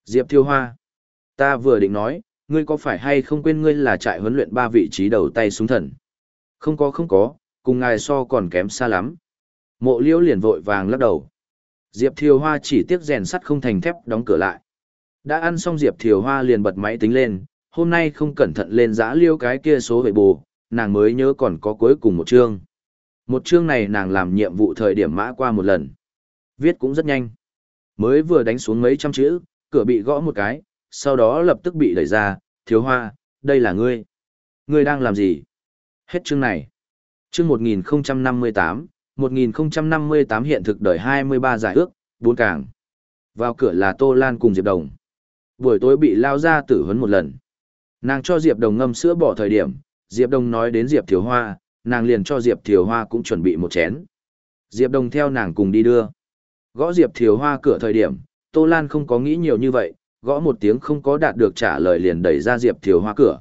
Diệp Thiêu Hoa. Ta vừa định nói, ngươi có phải hay không quên ngươi là trại huấn luyện ba vị trí đầu tay súng thần? Không có không có, cùng ngài so còn kém xa lắm. Mộ liêu liền vội vàng lắc đầu. Diệp Thiều Hoa chỉ tiếc rèn sắt không thành thép đóng cửa lại. Đã ăn xong Diệp Thiều Hoa liền bật máy tính lên, hôm nay không cẩn thận lên giã liêu cái kia số về bù, nàng mới nhớ còn có cuối cùng một chương. Một chương này nàng làm nhiệm vụ thời điểm mã qua một lần. Viết cũng rất nhanh. Mới vừa đánh xuống mấy trăm chữ, cửa bị gõ một cái, sau đó lập tức bị đẩy ra, Thiều hoa, đây là ngươi. Ngươi đang làm gì? Hết chương này. Chương 1058, 1058 hiện thực đời 23 giải ước, bốn càng. Vào cửa là Tô Lan cùng Diệp Đồng. Buổi tối bị lao ra tử huấn một lần. Nàng cho Diệp Đồng ngâm sữa bỏ thời điểm, Diệp Đồng nói đến Diệp Thiều Hoa, nàng liền cho Diệp Thiều Hoa cũng chuẩn bị một chén. Diệp Đồng theo nàng cùng đi đưa. Gõ Diệp Thiều Hoa cửa thời điểm, Tô Lan không có nghĩ nhiều như vậy, gõ một tiếng không có đạt được trả lời liền đẩy ra Diệp Thiều Hoa cửa.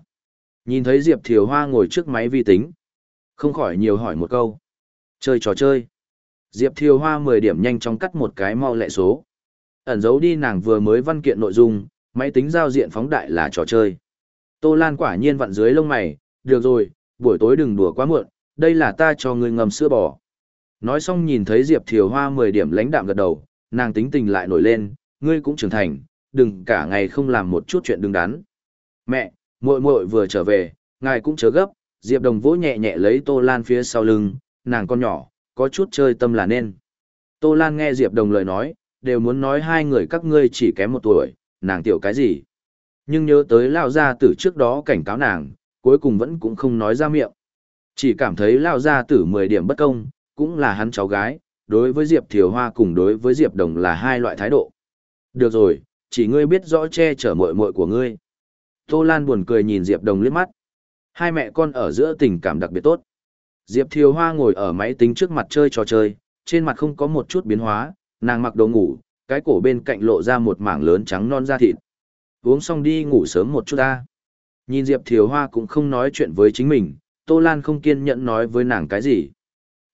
Nhìn thấy Diệp Thiều Hoa ngồi trước máy vi tính. Không khỏi nhiều hỏi một câu. Chơi trò chơi. Diệp Thiều Hoa 10 điểm nhanh chóng cắt một cái mau lẹ số. Ẩn giấu đi nàng vừa mới văn kiện nội dung, máy tính giao diện phóng đại là trò chơi. Tô Lan quả nhiên vặn dưới lông mày, được rồi, buổi tối đừng đùa quá muộn, đây là ta cho ngươi ngầm sữa bò. Nói xong nhìn thấy Diệp Thiều Hoa 10 điểm lãnh đạm gật đầu, nàng tính tình lại nổi lên, ngươi cũng trưởng thành, đừng cả ngày không làm một chút chuyện đứng đắn. Mẹ, muội muội vừa trở về, ngài cũng chớ gấp, Diệp Đồng vỗ nhẹ nhẹ lấy Tô Lan phía sau lưng, nàng con nhỏ, có chút chơi tâm là nên. Tô Lan nghe Diệp Đồng lời nói, đều muốn nói hai người các ngươi chỉ kém một tuổi, nàng tiểu cái gì. Nhưng nhớ tới Lao Gia Tử trước đó cảnh cáo nàng, cuối cùng vẫn cũng không nói ra miệng. Chỉ cảm thấy Lao Gia Tử 10 điểm bất công, cũng là hắn cháu gái, đối với Diệp Thiều Hoa cùng đối với Diệp Đồng là hai loại thái độ. Được rồi, chỉ ngươi biết rõ che chở muội muội của ngươi. Tô Lan buồn cười nhìn Diệp Đồng liếc mắt. Hai mẹ con ở giữa tình cảm đặc biệt tốt. Diệp Thiều Hoa ngồi ở máy tính trước mặt chơi trò chơi, trên mặt không có một chút biến hóa, nàng mặc đồ ngủ, cái cổ bên cạnh lộ ra một mảng lớn trắng non da thịt. Uống xong đi ngủ sớm một chút ta. Nhìn Diệp Thiều Hoa cũng không nói chuyện với chính mình, Tô Lan không kiên nhẫn nói với nàng cái gì.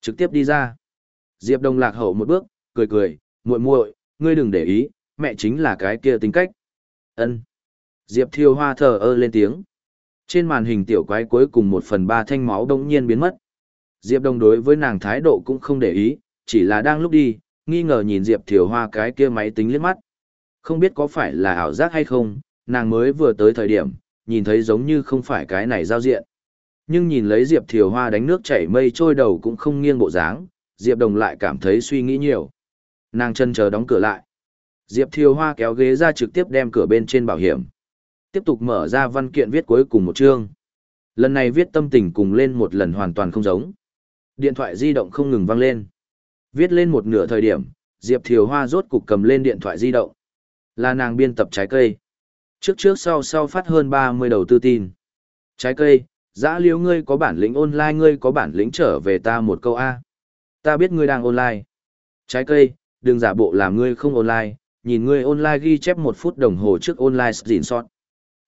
Trực tiếp đi ra. Diệp Đông lạc hậu một bước, cười cười, muội muội, ngươi đừng để ý, mẹ chính là cái kia tính cách. Ân. Diệp Thiều Hoa thở ơ lên tiếng. Trên màn hình tiểu quái cuối cùng một phần ba thanh máu đông nhiên biến mất. Diệp Đông đối với nàng thái độ cũng không để ý, chỉ là đang lúc đi, nghi ngờ nhìn Diệp Thiều Hoa cái kia máy tính liếc mắt. Không biết có phải là ảo giác hay không, nàng mới vừa tới thời điểm, nhìn thấy giống như không phải cái này giao diện. Nhưng nhìn lấy Diệp Thiều Hoa đánh nước chảy mây trôi đầu cũng không nghiêng bộ dáng, Diệp Đồng lại cảm thấy suy nghĩ nhiều. Nàng chân chờ đóng cửa lại. Diệp Thiều Hoa kéo ghế ra trực tiếp đem cửa bên trên bảo hiểm. Tiếp tục mở ra văn kiện viết cuối cùng một chương. Lần này viết tâm tình cùng lên một lần hoàn toàn không giống. Điện thoại di động không ngừng vang lên. Viết lên một nửa thời điểm, Diệp Thiều Hoa rốt cục cầm lên điện thoại di động. Là nàng biên tập trái cây. Trước trước sau sau phát hơn 30 đầu tư tin. Trái cây, dã liếu ngươi có bản lĩnh online ngươi có bản lĩnh trở về ta một câu A. Ta biết ngươi đang online. Trái cây, đừng giả bộ làm ngươi không online, nhìn ngươi online ghi chép một phút đồng hồ trước online dịn sót.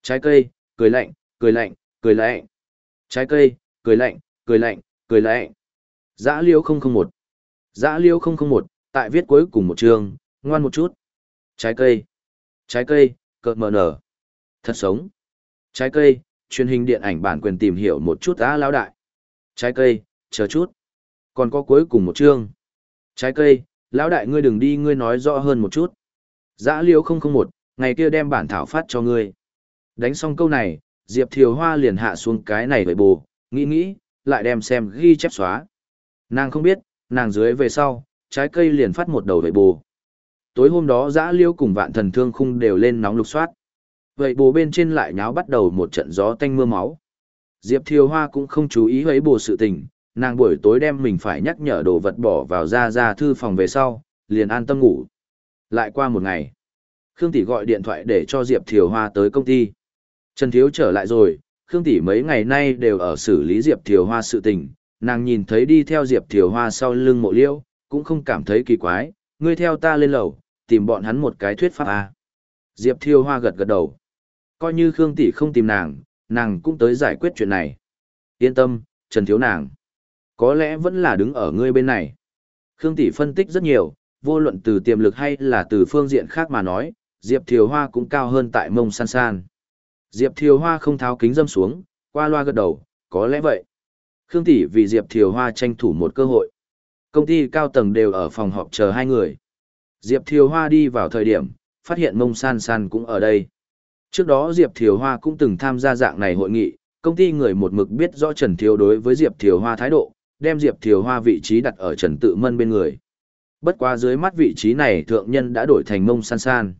Trái cây, cười lạnh, cười lạnh, cười lạnh. Trái cây, cười lạnh, cười lạnh, cười lạnh. Dã liêu 001. Dã liêu 001, tại viết cuối cùng một chương, ngoan một chút. Trái cây. Trái cây, cợt mờ nở. Thật sống. Trái cây, truyền hình điện ảnh bản quyền tìm hiểu một chút á lão đại. Trái cây, chờ chút. Còn có cuối cùng một chương. Trái cây, lão đại ngươi đừng đi ngươi nói rõ hơn một chút. Dã liêu 001, ngày kia đem bản thảo phát cho ngươi. Đánh xong câu này, Diệp Thiều Hoa liền hạ xuống cái này với bù, nghĩ nghĩ, lại đem xem ghi chép xóa. Nàng không biết, nàng dưới về sau, trái cây liền phát một đầu vậy bù. Tối hôm đó Giã liêu cùng vạn thần thương khung đều lên nóng lục soát. Vậy bù bên trên lại nháo bắt đầu một trận gió tanh mưa máu. Diệp Thiều Hoa cũng không chú ý ấy bù sự tình, nàng buổi tối đem mình phải nhắc nhở đồ vật bỏ vào ra ra thư phòng về sau, liền an tâm ngủ. Lại qua một ngày, Khương Tỷ gọi điện thoại để cho Diệp Thiều Hoa tới công ty. Trần Thiếu trở lại rồi, Khương Tỷ mấy ngày nay đều ở xử lý Diệp Thiều Hoa sự tình, nàng nhìn thấy đi theo Diệp Thiều Hoa sau lưng mộ liêu, cũng không cảm thấy kỳ quái, ngươi theo ta lên lầu, tìm bọn hắn một cái thuyết pháp à. Diệp Thiều Hoa gật gật đầu. Coi như Khương Tỷ không tìm nàng, nàng cũng tới giải quyết chuyện này. Yên tâm, Trần Thiếu nàng. Có lẽ vẫn là đứng ở ngươi bên này. Khương Tỷ phân tích rất nhiều, vô luận từ tiềm lực hay là từ phương diện khác mà nói, Diệp Thiều Hoa cũng cao hơn tại mông san san. Diệp Thiều Hoa không tháo kính dâm xuống, qua loa gật đầu, có lẽ vậy. Khương Tỷ vì Diệp Thiều Hoa tranh thủ một cơ hội. Công ty cao tầng đều ở phòng họp chờ hai người. Diệp Thiều Hoa đi vào thời điểm, phát hiện mông san san cũng ở đây. Trước đó Diệp Thiều Hoa cũng từng tham gia dạng này hội nghị, công ty người một mực biết rõ Trần Thiếu đối với Diệp Thiều Hoa thái độ, đem Diệp Thiều Hoa vị trí đặt ở Trần Tự Mân bên người. Bất quá dưới mắt vị trí này thượng nhân đã đổi thành mông san san.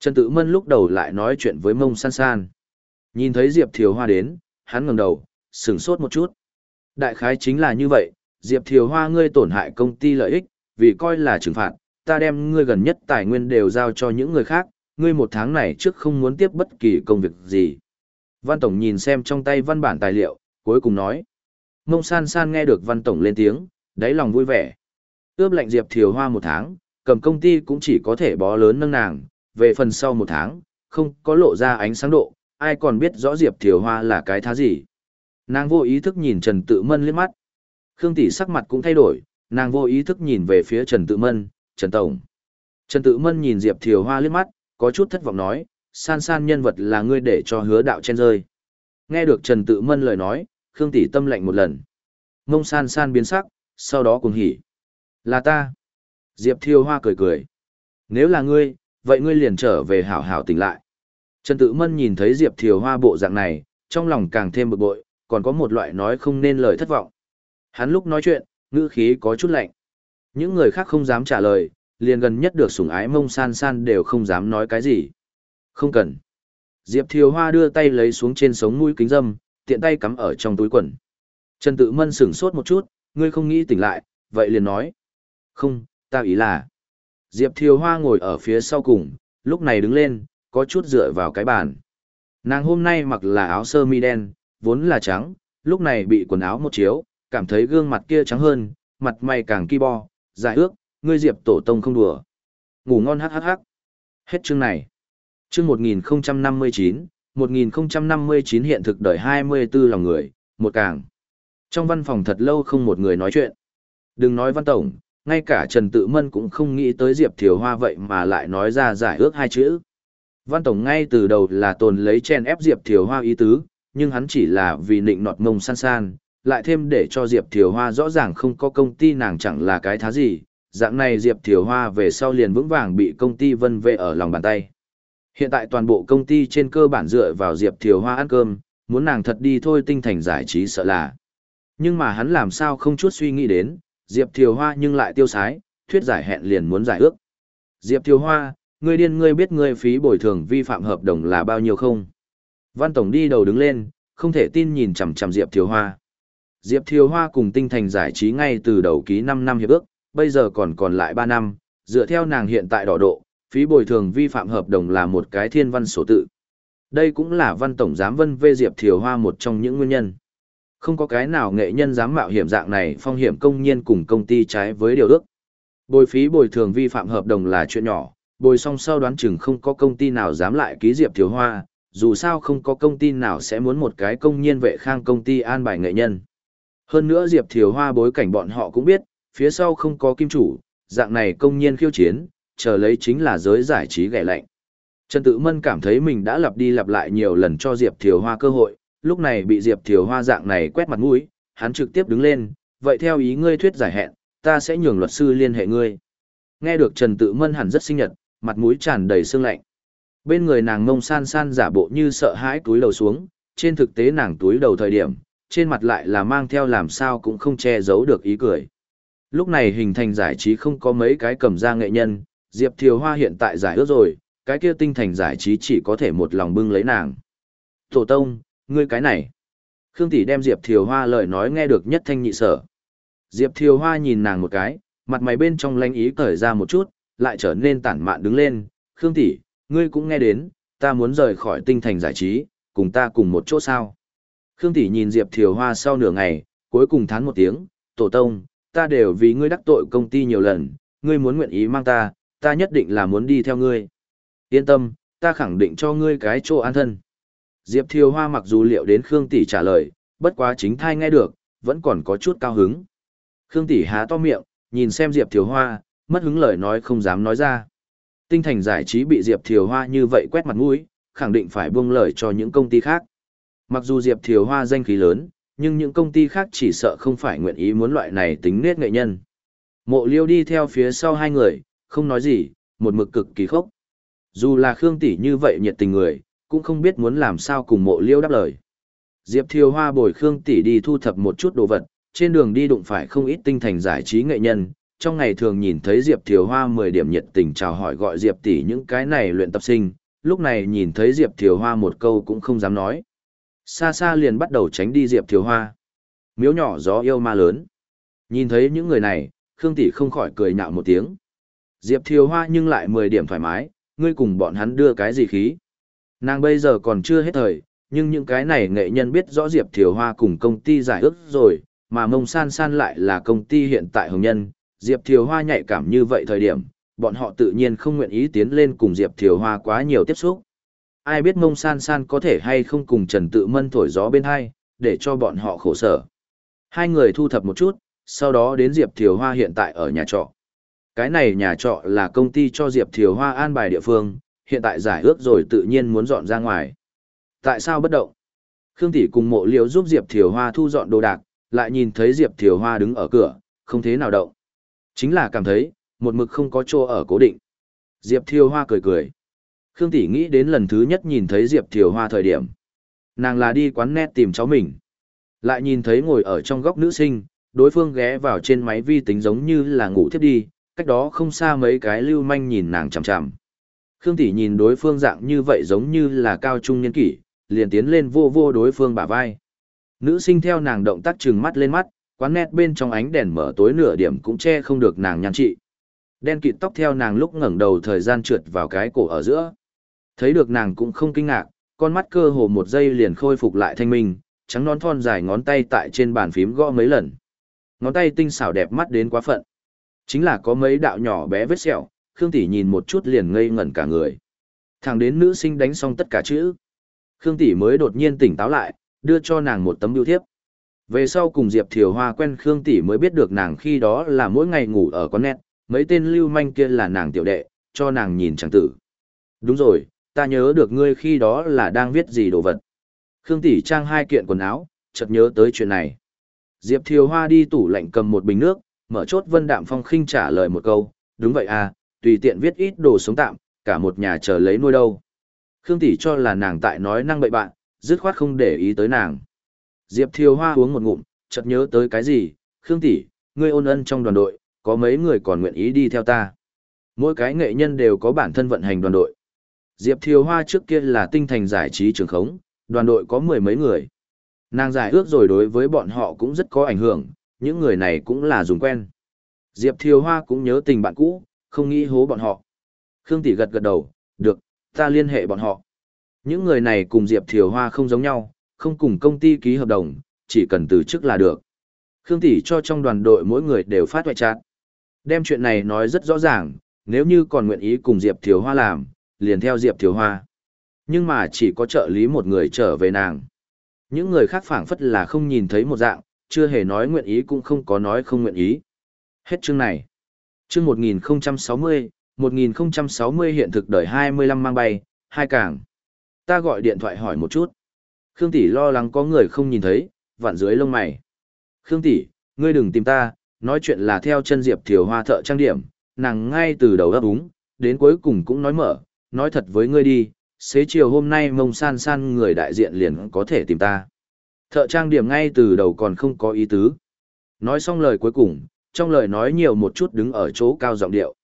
Trần Tự Mân lúc đầu lại nói chuyện với mông san san. Nhìn thấy Diệp Thiều Hoa đến, hắn ngẩng đầu, sửng sốt một chút. Đại khái chính là như vậy, Diệp Thiều Hoa ngươi tổn hại công ty lợi ích, vì coi là trừng phạt, ta đem ngươi gần nhất tài nguyên đều giao cho những người khác, ngươi một tháng này trước không muốn tiếp bất kỳ công việc gì. Văn Tổng nhìn xem trong tay văn bản tài liệu, cuối cùng nói. Mông san san nghe được Văn Tổng lên tiếng, đáy lòng vui vẻ. Ướp lệnh Diệp Thiều Hoa một tháng, cầm công ty cũng chỉ có thể bó lớn nâng nàng, về phần sau một tháng, không có lộ ra ánh sáng độ, ai còn biết rõ Diệp Thiều Hoa là cái thá gì. Nàng vô ý thức nhìn Trần Tự Mân liếc mắt. Khương Tỷ sắc mặt cũng thay đổi, nàng vô ý thức nhìn về phía Trần Tự Mân, Trần Tổng. Trần Tự Mân nhìn Diệp Thiều Hoa liếc mắt, có chút thất vọng nói, san san nhân vật là ngươi để cho hứa đạo chen rơi. Nghe được Trần Tự Mân lời nói, Khương Tỷ tâm lạnh một lần. mông san san biến sắc, sau đó cùng hỉ. Là ta. Diệp Thiều Hoa cười cười. Nếu là ngươi, vậy ngươi liền trở về hảo hảo tỉnh lại. Trần Tự Mân nhìn thấy Diệp Thiều Hoa bộ dạng này, trong lòng càng thêm bực bội, còn có một loại nói không nên lời thất vọng. Hắn lúc nói chuyện, ngữ khí có chút lạnh. Những người khác không dám trả lời, liền gần nhất được sủng ái mông san san đều không dám nói cái gì. Không cần. Diệp Thiều Hoa đưa tay lấy xuống trên sống mũi kính dâm, tiện tay cắm ở trong túi quần. Trần Tự Mân sửng sốt một chút, ngươi không nghĩ tỉnh lại, vậy liền nói. Không, ta ý là. Diệp Thiều Hoa ngồi ở phía sau cùng, lúc này đứng lên, có chút dựa vào cái bàn. Nàng hôm nay mặc là áo sơ mi đen, vốn là trắng, lúc này bị quần áo một chiếu, cảm thấy gương mặt kia trắng hơn, mặt mày càng ki bo, dài ước, ngươi diệp tổ tông không đùa. Ngủ ngon hắc hắc hắc. Hết chương này. Chương 1059, 1059 hiện thực đời 24 lòng người, một càng. Trong văn phòng thật lâu không một người nói chuyện. Đừng nói văn tổng, ngay cả Trần Tự Mân cũng không nghĩ tới Diệp Thiều Hoa vậy mà lại nói ra giải ước hai chữ. Văn Tổng ngay từ đầu là tồn lấy chen ép Diệp Thiều Hoa ý tứ, nhưng hắn chỉ là vì nịnh nọt mông san san, lại thêm để cho Diệp Thiều Hoa rõ ràng không có công ty nàng chẳng là cái thá gì, dạng này Diệp Thiều Hoa về sau liền vững vàng bị công ty vân vệ ở lòng bàn tay. Hiện tại toàn bộ công ty trên cơ bản dựa vào Diệp Thiều Hoa ăn cơm, muốn nàng thật đi thôi tinh thành giải trí sợ là. Nhưng mà hắn làm sao không chút suy nghĩ đến, Diệp Thiều Hoa nhưng lại tiêu sái, thuyết giải hẹn liền muốn giải ước. Diệp Thiều Hoa, ngươi điên ngươi biết ngươi phí bồi thường vi phạm hợp đồng là bao nhiêu không? Văn Tổng đi đầu đứng lên, không thể tin nhìn chằm chằm Diệp Thiều Hoa. Diệp Thiều Hoa cùng tinh thành giải trí ngay từ đầu ký 5 năm hiệp ước, bây giờ còn còn lại 3 năm, dựa theo nàng hiện tại đỏ độ, phí bồi thường vi phạm hợp đồng là một cái thiên văn sổ tự. Đây cũng là văn tổng giám vân vê Diệp Thiều Hoa một trong những nguyên nhân. Không có cái nào nghệ nhân dám mạo hiểm dạng này phong hiểm công nhiên cùng công ty trái với điều ước. Bồi phí bồi thường vi phạm hợp đồng là chuyện nhỏ, bồi xong sau đoán chừng không có công ty nào dám lại ký Diệp Thiều Hoa, dù sao không có công ty nào sẽ muốn một cái công nhiên vệ khang công ty an bài nghệ nhân. Hơn nữa Diệp Thiều Hoa bối cảnh bọn họ cũng biết, phía sau không có kim chủ, dạng này công nhiên khiêu chiến, chờ lấy chính là giới giải trí ghẻ lạnh. Trần Tự Mân cảm thấy mình đã lặp đi lặp lại nhiều lần cho Diệp Thiều Hoa cơ hội, lúc này bị Diệp Thiều Hoa dạng này quét mặt mũi, hắn trực tiếp đứng lên, vậy theo ý ngươi thuyết giải hẹn, ta sẽ nhường luật sư liên hệ ngươi. Nghe được Trần Tự Mân hẳn rất sinh nhật, mặt mũi tràn đầy sương lạnh. Bên người nàng ngông san san giả bộ như sợ hãi túi đầu xuống, trên thực tế nàng túi đầu thời điểm, trên mặt lại là mang theo làm sao cũng không che giấu được ý cười. Lúc này hình thành giải trí không có mấy cái cầm ra nghệ nhân, Diệp Thiều Hoa hiện tại giải ước rồi, cái kia tinh thành giải trí chỉ có thể một lòng bưng lấy nàng. Tổ tông, ngươi cái này. Khương Tỷ đem Diệp Thiều Hoa lời nói nghe được nhất thanh nhị sở. Diệp Thiều Hoa nhìn nàng một cái, mặt mày bên trong lanh ý cởi ra một chút, lại trở nên tản mạn đứng lên. Khương Tỷ, ngươi cũng nghe đến, ta muốn rời khỏi tinh thành giải trí, cùng ta cùng một chỗ sao. Khương Tỷ nhìn Diệp Thiều Hoa sau nửa ngày, cuối cùng thán một tiếng, tổ tông, ta đều vì ngươi đắc tội công ty nhiều lần, ngươi muốn nguyện ý mang ta, ta nhất định là muốn đi theo ngươi. Yên tâm, ta khẳng định cho ngươi cái chỗ an thân. Diệp Thiều Hoa mặc dù liệu đến Khương Tỷ trả lời, bất quá chính thai nghe được, vẫn còn có chút cao hứng. Khương Tỷ há to miệng, nhìn xem Diệp Thiều Hoa, mất hứng lời nói không dám nói ra. Tinh thành giải trí bị Diệp Thiều Hoa như vậy quét mặt mũi, khẳng định phải buông lời cho những công ty khác. Mặc dù Diệp Thiều Hoa danh khí lớn, nhưng những công ty khác chỉ sợ không phải nguyện ý muốn loại này tính nết nghệ nhân. Mộ liêu đi theo phía sau hai người, không nói gì, một mực cực kỳ khốc. Dù là Khương Tỷ như vậy nhiệt tình người, cũng không biết muốn làm sao cùng mộ liêu đáp lời. Diệp Thiều Hoa bồi Khương Tỷ đi thu thập một chút đồ vật, trên đường đi đụng phải không ít tinh thành giải trí nghệ nhân, trong ngày thường nhìn thấy Diệp Thiều Hoa 10 điểm nhiệt tình chào hỏi gọi Diệp tỷ những cái này luyện tập sinh, lúc này nhìn thấy Diệp Thiều Hoa một câu cũng không dám nói. Xa xa liền bắt đầu tránh đi Diệp Thiều Hoa. Miếu nhỏ gió yêu ma lớn. Nhìn thấy những người này, Khương tỷ không khỏi cười nhạo một tiếng. Diệp Thiều Hoa nhưng lại 10 điểm thoải mái, ngươi cùng bọn hắn đưa cái gì khí. Nàng bây giờ còn chưa hết thời, nhưng những cái này nghệ nhân biết rõ Diệp Thiều Hoa cùng công ty giải ước rồi, mà mông san san lại là công ty hiện tại hồng nhân, Diệp Thiều Hoa nhạy cảm như vậy thời điểm, bọn họ tự nhiên không nguyện ý tiến lên cùng Diệp Thiều Hoa quá nhiều tiếp xúc. Ai biết mông san san có thể hay không cùng Trần Tự Mân thổi gió bên hai, để cho bọn họ khổ sở. Hai người thu thập một chút, sau đó đến Diệp Thiều Hoa hiện tại ở nhà trọ. Cái này nhà trọ là công ty cho Diệp Thiều Hoa an bài địa phương, hiện tại giải ước rồi tự nhiên muốn dọn ra ngoài. Tại sao bất động? Khương Tỷ cùng mộ liễu giúp Diệp Thiều Hoa thu dọn đồ đạc, lại nhìn thấy Diệp Thiều Hoa đứng ở cửa, không thế nào động. Chính là cảm thấy, một mực không có chỗ ở cố định. Diệp Thiều Hoa cười cười. Khương Tỷ nghĩ đến lần thứ nhất nhìn thấy Diệp Thiều Hoa thời điểm. Nàng là đi quán net tìm cháu mình. Lại nhìn thấy ngồi ở trong góc nữ sinh, đối phương ghé vào trên máy vi tính giống như là ngủ thiếp đi, cách đó không xa mấy cái lưu manh nhìn nàng chằm chằm. Khương Tỷ nhìn đối phương dạng như vậy giống như là cao trung niên kỷ, liền tiến lên vô vô đối phương bả vai. Nữ sinh theo nàng động tác trừng mắt lên mắt, quán nét bên trong ánh đèn mở tối nửa điểm cũng che không được nàng nhan trị. Đen kịt tóc theo nàng lúc ngẩng đầu thời gian trượt vào cái cổ ở giữa. Thấy được nàng cũng không kinh ngạc, con mắt cơ hồ một giây liền khôi phục lại thanh minh, trắng nón thon dài ngón tay tại trên bàn phím gõ mấy lần. Ngón tay tinh xảo đẹp mắt đến quá phận. Chính là có mấy đạo nhỏ bé vết sẹo, Khương Tỷ nhìn một chút liền ngây ngẩn cả người. Thẳng đến nữ sinh đánh xong tất cả chữ. Khương Tỷ mới đột nhiên tỉnh táo lại, đưa cho nàng một tấm bưu thiếp. Về sau cùng Diệp Thiều Hoa quen Khương Tỷ mới biết được nàng khi đó là mỗi ngày ngủ ở con nét, mấy tên lưu manh kia là nàng tiểu đệ, cho nàng nhìn chẳng tử. Đúng rồi, ta nhớ được ngươi khi đó là đang viết gì đồ vật. Khương Tỷ trang hai kiện quần áo, chợt nhớ tới chuyện này. Diệp Thiều Hoa đi tủ lạnh cầm một bình nước, mở chốt Vân Đạm Phong khinh trả lời một câu, đúng vậy à, tùy tiện viết ít đồ sống tạm, cả một nhà chờ lấy nuôi đâu. Khương Tỷ cho là nàng tại nói năng bậy bạn, dứt khoát không để ý tới nàng. Diệp Thiều Hoa uống một ngụm, chợt nhớ tới cái gì, Khương tỷ, ngươi ôn ân trong đoàn đội, có mấy người còn nguyện ý đi theo ta. Mỗi cái nghệ nhân đều có bản thân vận hành đoàn đội. Diệp Thiều Hoa trước kia là tinh thành giải trí trường khống, đoàn đội có mười mấy người. Nàng giải ước rồi đối với bọn họ cũng rất có ảnh hưởng, những người này cũng là dùng quen. Diệp Thiều Hoa cũng nhớ tình bạn cũ, không nghĩ hố bọn họ. Khương tỷ gật gật đầu, được, ta liên hệ bọn họ. Những người này cùng Diệp Thiều Hoa không giống nhau, không cùng công ty ký hợp đồng, chỉ cần từ chức là được. Khương Tỷ cho trong đoàn đội mỗi người đều phát hoại chát. Đem chuyện này nói rất rõ ràng, nếu như còn nguyện ý cùng Diệp Thiều Hoa làm, liền theo Diệp Thiều Hoa. Nhưng mà chỉ có trợ lý một người trở về nàng. Những người khác phảng phất là không nhìn thấy một dạng, chưa hề nói nguyện ý cũng không có nói không nguyện ý. Hết chương này. Chương 1060, 1060 hiện thực đời 25 mang bay, hai càng. Ta gọi điện thoại hỏi một chút. Khương tỷ lo lắng có người không nhìn thấy, vặn dưới lông mày. Khương tỷ, ngươi đừng tìm ta, nói chuyện là theo chân Diệp Thiều Hoa thợ trang điểm, nàng ngay từ đầu ấp úng, đến cuối cùng cũng nói mở, nói thật với ngươi đi, xế chiều hôm nay mông san san người đại diện liền có thể tìm ta. Thợ trang điểm ngay từ đầu còn không có ý tứ. Nói xong lời cuối cùng, trong lời nói nhiều một chút đứng ở chỗ cao giọng điệu.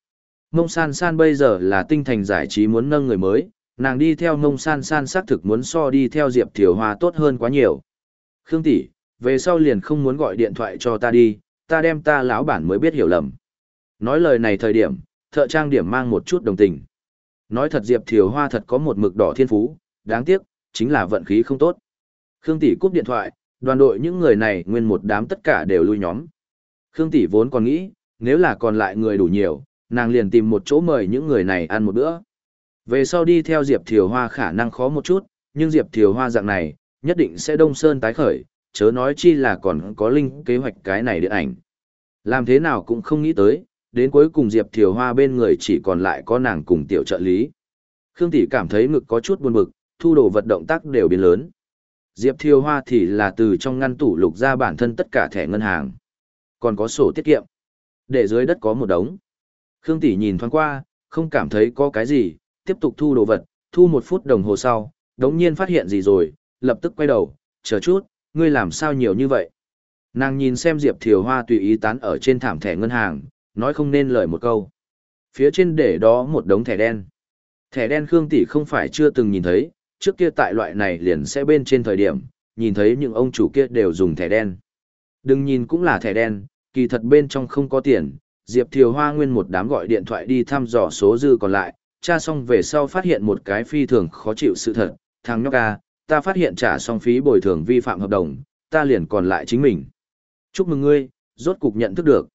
Mông san san bây giờ là tinh thành giải trí muốn nâng người mới, nàng đi theo mông san san xác thực muốn so đi theo diệp thiều hoa tốt hơn quá nhiều khương tỷ về sau liền không muốn gọi điện thoại cho ta đi ta đem ta lão bản mới biết hiểu lầm nói lời này thời điểm thợ trang điểm mang một chút đồng tình nói thật diệp thiều hoa thật có một mực đỏ thiên phú đáng tiếc chính là vận khí không tốt. Khương Tỷ cúp điện thoại, đoàn đội những người này nguyên một đám tất cả đều lui nhóm. Khương Tỷ vốn còn nghĩ, nếu là còn lại người đủ nhiều, nàng liền tìm một chỗ mời những người này ăn một bữa. Về sau đi theo Diệp Thiều Hoa khả năng khó một chút, nhưng Diệp Thiều Hoa dạng này, nhất định sẽ đông sơn tái khởi, chớ nói chi là còn có linh kế hoạch cái này điện ảnh. Làm thế nào cũng không nghĩ tới, đến cuối cùng Diệp Thiều Hoa bên người chỉ còn lại có nàng cùng tiểu trợ lý. Khương Tỷ cảm thấy ngực có chút buồn bực, thu đồ vật động tác đều biến lớn. Diệp Thiều Hoa thì là từ trong ngăn tủ lục ra bản thân tất cả thẻ ngân hàng. Còn có sổ tiết kiệm. Để dưới đất có một đống. Khương Tỷ nhìn thoáng qua, không cảm thấy có cái gì, tiếp tục thu đồ vật, thu một phút đồng hồ sau, đống nhiên phát hiện gì rồi, lập tức quay đầu, chờ chút, ngươi làm sao nhiều như vậy. Nàng nhìn xem Diệp Thiều Hoa tùy ý tán ở trên thảm thẻ ngân hàng, nói không nên lời một câu. Phía trên để đó một đống thẻ đen. Thẻ đen Khương Tỷ không phải chưa từng nhìn thấy, trước kia tại loại này liền sẽ bên trên thời điểm, nhìn thấy những ông chủ kia đều dùng thẻ đen. Đừng nhìn cũng là thẻ đen, kỳ thật bên trong không có tiền, Diệp Thiều Hoa nguyên một đám gọi điện thoại đi thăm dò số dư còn lại, tra xong về sau phát hiện một cái phi thường khó chịu sự thật, thằng nhóc ca, ta phát hiện trả xong phí bồi thường vi phạm hợp đồng, ta liền còn lại chính mình. Chúc mừng ngươi, rốt cục nhận thức được.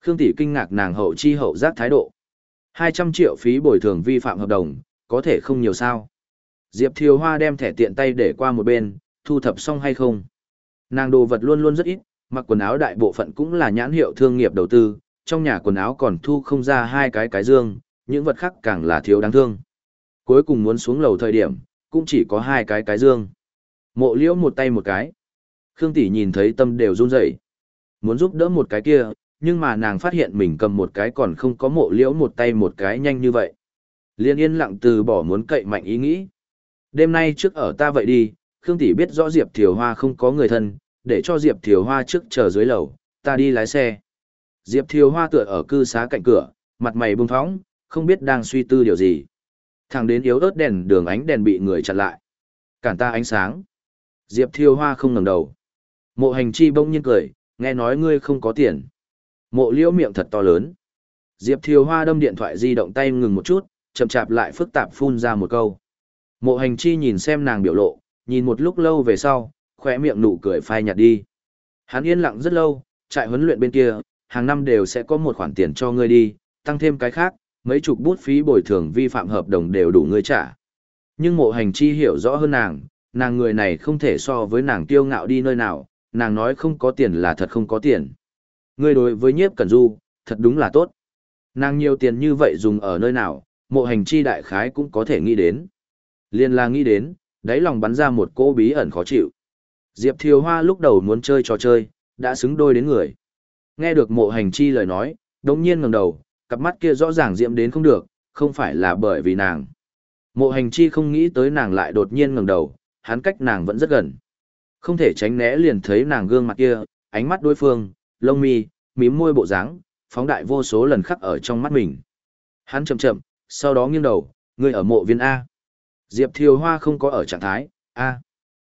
Khương Tỷ kinh ngạc nàng hậu chi hậu giác thái độ. 200 triệu phí bồi thường vi phạm hợp đồng, có thể không nhiều sao. Diệp Thiều Hoa đem thẻ tiện tay để qua một bên, thu thập xong hay không. Nàng đồ vật luôn luôn rất ít, mặc quần áo đại bộ phận cũng là nhãn hiệu thương nghiệp đầu tư, trong nhà quần áo còn thu không ra hai cái cái dương, những vật khác càng là thiếu đáng thương. Cuối cùng muốn xuống lầu thời điểm, cũng chỉ có hai cái cái dương. Mộ liễu một tay một cái. Khương Tỷ nhìn thấy tâm đều run rẩy, Muốn giúp đỡ một cái kia, nhưng mà nàng phát hiện mình cầm một cái còn không có mộ liễu một tay một cái nhanh như vậy. Liên yên lặng từ bỏ muốn cậy mạnh ý nghĩ. Đêm nay trước ở ta vậy đi, Khương Tỷ biết rõ Diệp Thiều Hoa không có người thân, để cho Diệp Thiều Hoa trước chờ dưới lầu, ta đi lái xe. Diệp Thiều Hoa tựa ở cư xá cạnh cửa, mặt mày bông phóng, không biết đang suy tư điều gì. Thẳng đến yếu ớt đèn đường ánh đèn bị người chặn lại. Cản ta ánh sáng. Diệp Thiêu Hoa không ngẩng đầu. Mộ hành chi bỗng nhiên cười, nghe nói ngươi không có tiền. Mộ liễu miệng thật to lớn. Diệp Thiều Hoa đâm điện thoại di động tay ngừng một chút, chậm chạp lại phức tạp phun ra một câu. Mộ hành chi nhìn xem nàng biểu lộ, nhìn một lúc lâu về sau, khỏe miệng nụ cười phai nhạt đi. Hắn yên lặng rất lâu, trại huấn luyện bên kia, hàng năm đều sẽ có một khoản tiền cho ngươi đi, tăng thêm cái khác, mấy chục bút phí bồi thường vi phạm hợp đồng đều đủ ngươi trả. Nhưng mộ hành chi hiểu rõ hơn nàng, nàng người này không thể so với nàng kiêu ngạo đi nơi nào, nàng nói không có tiền là thật không có tiền. Ngươi đối với nhiếp cẩn du, thật đúng là tốt. Nàng nhiều tiền như vậy dùng ở nơi nào, mộ hành chi đại khái cũng có thể nghĩ đến. Liên là nghĩ đến, đáy lòng bắn ra một cô bí ẩn khó chịu. Diệp Thiều Hoa lúc đầu muốn chơi trò chơi, đã xứng đôi đến người. Nghe được mộ hành chi lời nói, đồng nhiên ngẩng đầu, cặp mắt kia rõ ràng diễm đến không được, không phải là bởi vì nàng. Mộ hành chi không nghĩ tới nàng lại đột nhiên ngẩng đầu, hắn cách nàng vẫn rất gần. Không thể tránh né liền thấy nàng gương mặt kia, ánh mắt đối phương, lông mi, mím môi bộ dáng, phóng đại vô số lần khắc ở trong mắt mình. Hắn chậm chậm, sau đó nghiêng đầu, người ở mộ viên A. Diệp Thiều Hoa không có ở trạng thái, A.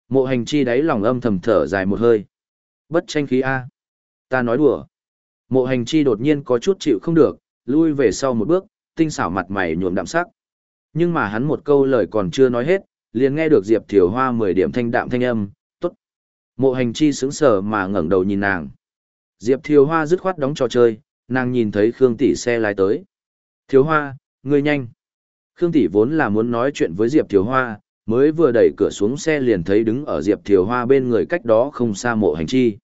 Mộ hành chi đáy lòng âm thầm thở dài một hơi. Bất tranh khí A. Ta nói đùa. Mộ hành chi đột nhiên có chút chịu không được, lui về sau một bước, tinh xảo mặt mày nhuộm đạm sắc. Nhưng mà hắn một câu lời còn chưa nói hết, liền nghe được Diệp Thiều Hoa mười điểm thanh đạm thanh âm, tốt. Mộ hành chi sững sờ mà ngẩng đầu nhìn nàng. Diệp Thiều Hoa dứt khoát đóng trò chơi, nàng nhìn thấy Khương Tỷ xe lái tới. Thiều Hoa, ngươi nhanh. Khương Tỷ vốn là muốn nói chuyện với Diệp Thiều Hoa, mới vừa đẩy cửa xuống xe liền thấy đứng ở Diệp Thiều Hoa bên người cách đó không xa mộ hành chi.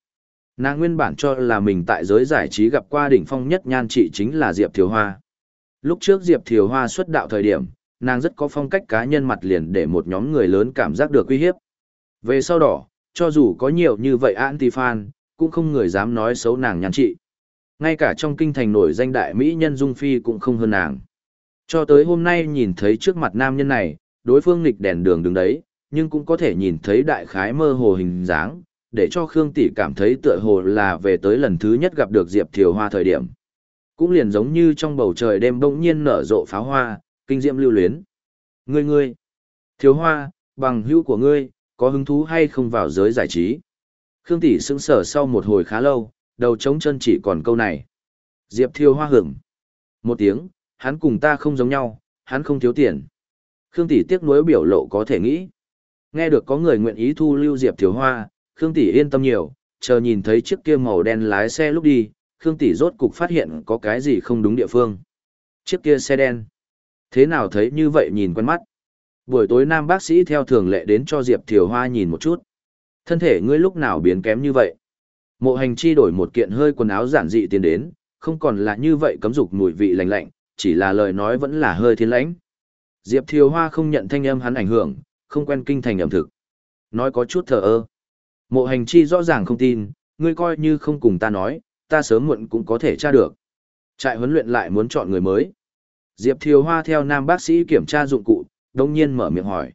Nàng nguyên bản cho là mình tại giới giải trí gặp qua đỉnh phong nhất nhan trị chính là Diệp Thiều Hoa. Lúc trước Diệp Thiều Hoa xuất đạo thời điểm, nàng rất có phong cách cá nhân mặt liền để một nhóm người lớn cảm giác được uy hiếp. Về sau đó, cho dù có nhiều như vậy anti-fan, cũng không người dám nói xấu nàng nhan trị. Ngay cả trong kinh thành nổi danh đại mỹ nhân Dung Phi cũng không hơn nàng. Cho tới hôm nay nhìn thấy trước mặt nam nhân này, đối phương nghịch đèn đường đứng đấy, nhưng cũng có thể nhìn thấy đại khái mơ hồ hình dáng, để cho Khương Tỷ cảm thấy tựa hồ là về tới lần thứ nhất gặp được Diệp Thiều Hoa thời điểm. Cũng liền giống như trong bầu trời đêm bỗng nhiên nở rộ pháo hoa, kinh diệm lưu luyến. Ngươi ngươi, Thiều Hoa, bằng hữu của ngươi, có hứng thú hay không vào giới giải trí? Khương Tỷ sững sờ sau một hồi khá lâu, đầu trống chân chỉ còn câu này. Diệp Thiều Hoa hưởng. Một tiếng, hắn cùng ta không giống nhau, hắn không thiếu tiền. Khương Tỷ tiếc nuối biểu lộ có thể nghĩ. Nghe được có người nguyện ý thu lưu Diệp Thiều Hoa, Khương Tỷ yên tâm nhiều, chờ nhìn thấy chiếc kia màu đen lái xe lúc đi, Khương Tỷ rốt cục phát hiện có cái gì không đúng địa phương. Chiếc kia xe đen. Thế nào thấy như vậy nhìn quen mắt. Buổi tối nam bác sĩ theo thường lệ đến cho Diệp Thiều Hoa nhìn một chút. Thân thể ngươi lúc nào biến kém như vậy? Mộ hành chi đổi một kiện hơi quần áo giản dị tiến đến, không còn là như vậy cấm dục mùi vị lạnh lạnh, chỉ là lời nói vẫn là hơi thiên lãnh. Diệp Thiều Hoa không nhận thanh âm hắn ảnh hưởng, không quen kinh thành ẩm thực. Nói có chút thờ ơ. Mộ hành chi rõ ràng không tin, ngươi coi như không cùng ta nói, ta sớm muộn cũng có thể tra được. Trại huấn luyện lại muốn chọn người mới. Diệp Thiều Hoa theo nam bác sĩ kiểm tra dụng cụ, đồng nhiên mở miệng hỏi.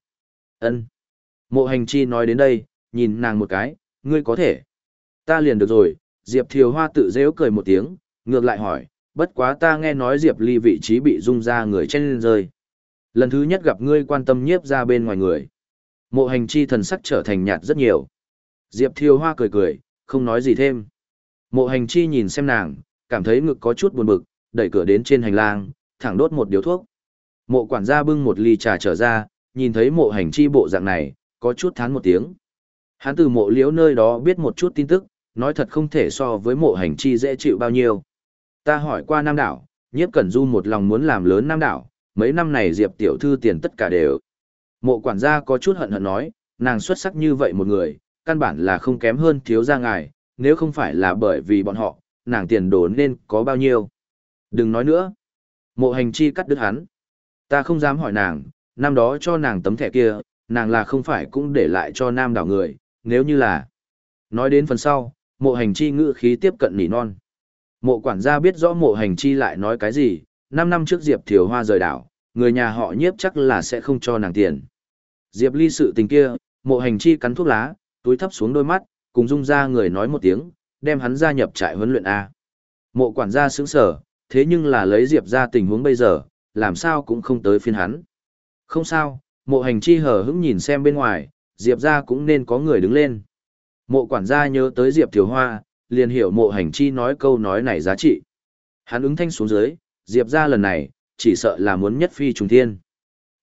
ân Mộ hành chi nói đến đây, nhìn nàng một cái, ngươi có thể. Ta liền được rồi, Diệp Thiều Hoa tự dễu cười một tiếng, ngược lại hỏi, bất quá ta nghe nói Diệp Ly vị trí bị rung ra người trên lên rơi. Lần thứ nhất gặp ngươi quan tâm nhiếp ra bên ngoài người. Mộ hành chi thần sắc trở thành nhạt rất nhiều. Diệp Thiều Hoa cười cười, không nói gì thêm. Mộ hành chi nhìn xem nàng, cảm thấy ngực có chút buồn bực, đẩy cửa đến trên hành lang, thẳng đốt một điếu thuốc. Mộ quản gia bưng một ly trà trở ra, nhìn thấy mộ hành chi bộ dạng này, có chút thán một tiếng. Hắn từ mộ liễu nơi đó biết một chút tin tức, nói thật không thể so với mộ hành chi dễ chịu bao nhiêu. Ta hỏi qua Nam Đảo, nhiếp cẩn du một lòng muốn làm lớn Nam Đảo, mấy năm này Diệp tiểu thư tiền tất cả đều. Mộ quản gia có chút hận hận nói, nàng xuất sắc như vậy một người, căn bản là không kém hơn thiếu gia ngài, nếu không phải là bởi vì bọn họ, nàng tiền đồ nên có bao nhiêu. Đừng nói nữa. Mộ hành chi cắt đứt hắn. Ta không dám hỏi nàng, năm đó cho nàng tấm thẻ kia, nàng là không phải cũng để lại cho nam đảo người, nếu như là. Nói đến phần sau, mộ hành chi ngữ khí tiếp cận nỉ non. Mộ quản gia biết rõ mộ hành chi lại nói cái gì, năm năm trước Diệp Thiều Hoa rời đảo, người nhà họ nhiếp chắc là sẽ không cho nàng tiền. Diệp ly sự tình kia, mộ hành chi cắn thuốc lá, túi thấp xuống đôi mắt, cùng dung ra người nói một tiếng, đem hắn gia nhập trại huấn luyện A. Mộ quản gia sững sở, thế nhưng là lấy Diệp ra tình huống bây giờ, làm sao cũng không tới phiên hắn. Không sao, mộ hành chi hờ hững nhìn xem bên ngoài, Diệp ra cũng nên có người đứng lên. Mộ quản gia nhớ tới Diệp Thiều Hoa, liền hiểu mộ hành chi nói câu nói này giá trị. Hắn ứng thanh xuống dưới, Diệp ra lần này, chỉ sợ là muốn nhất phi trùng thiên.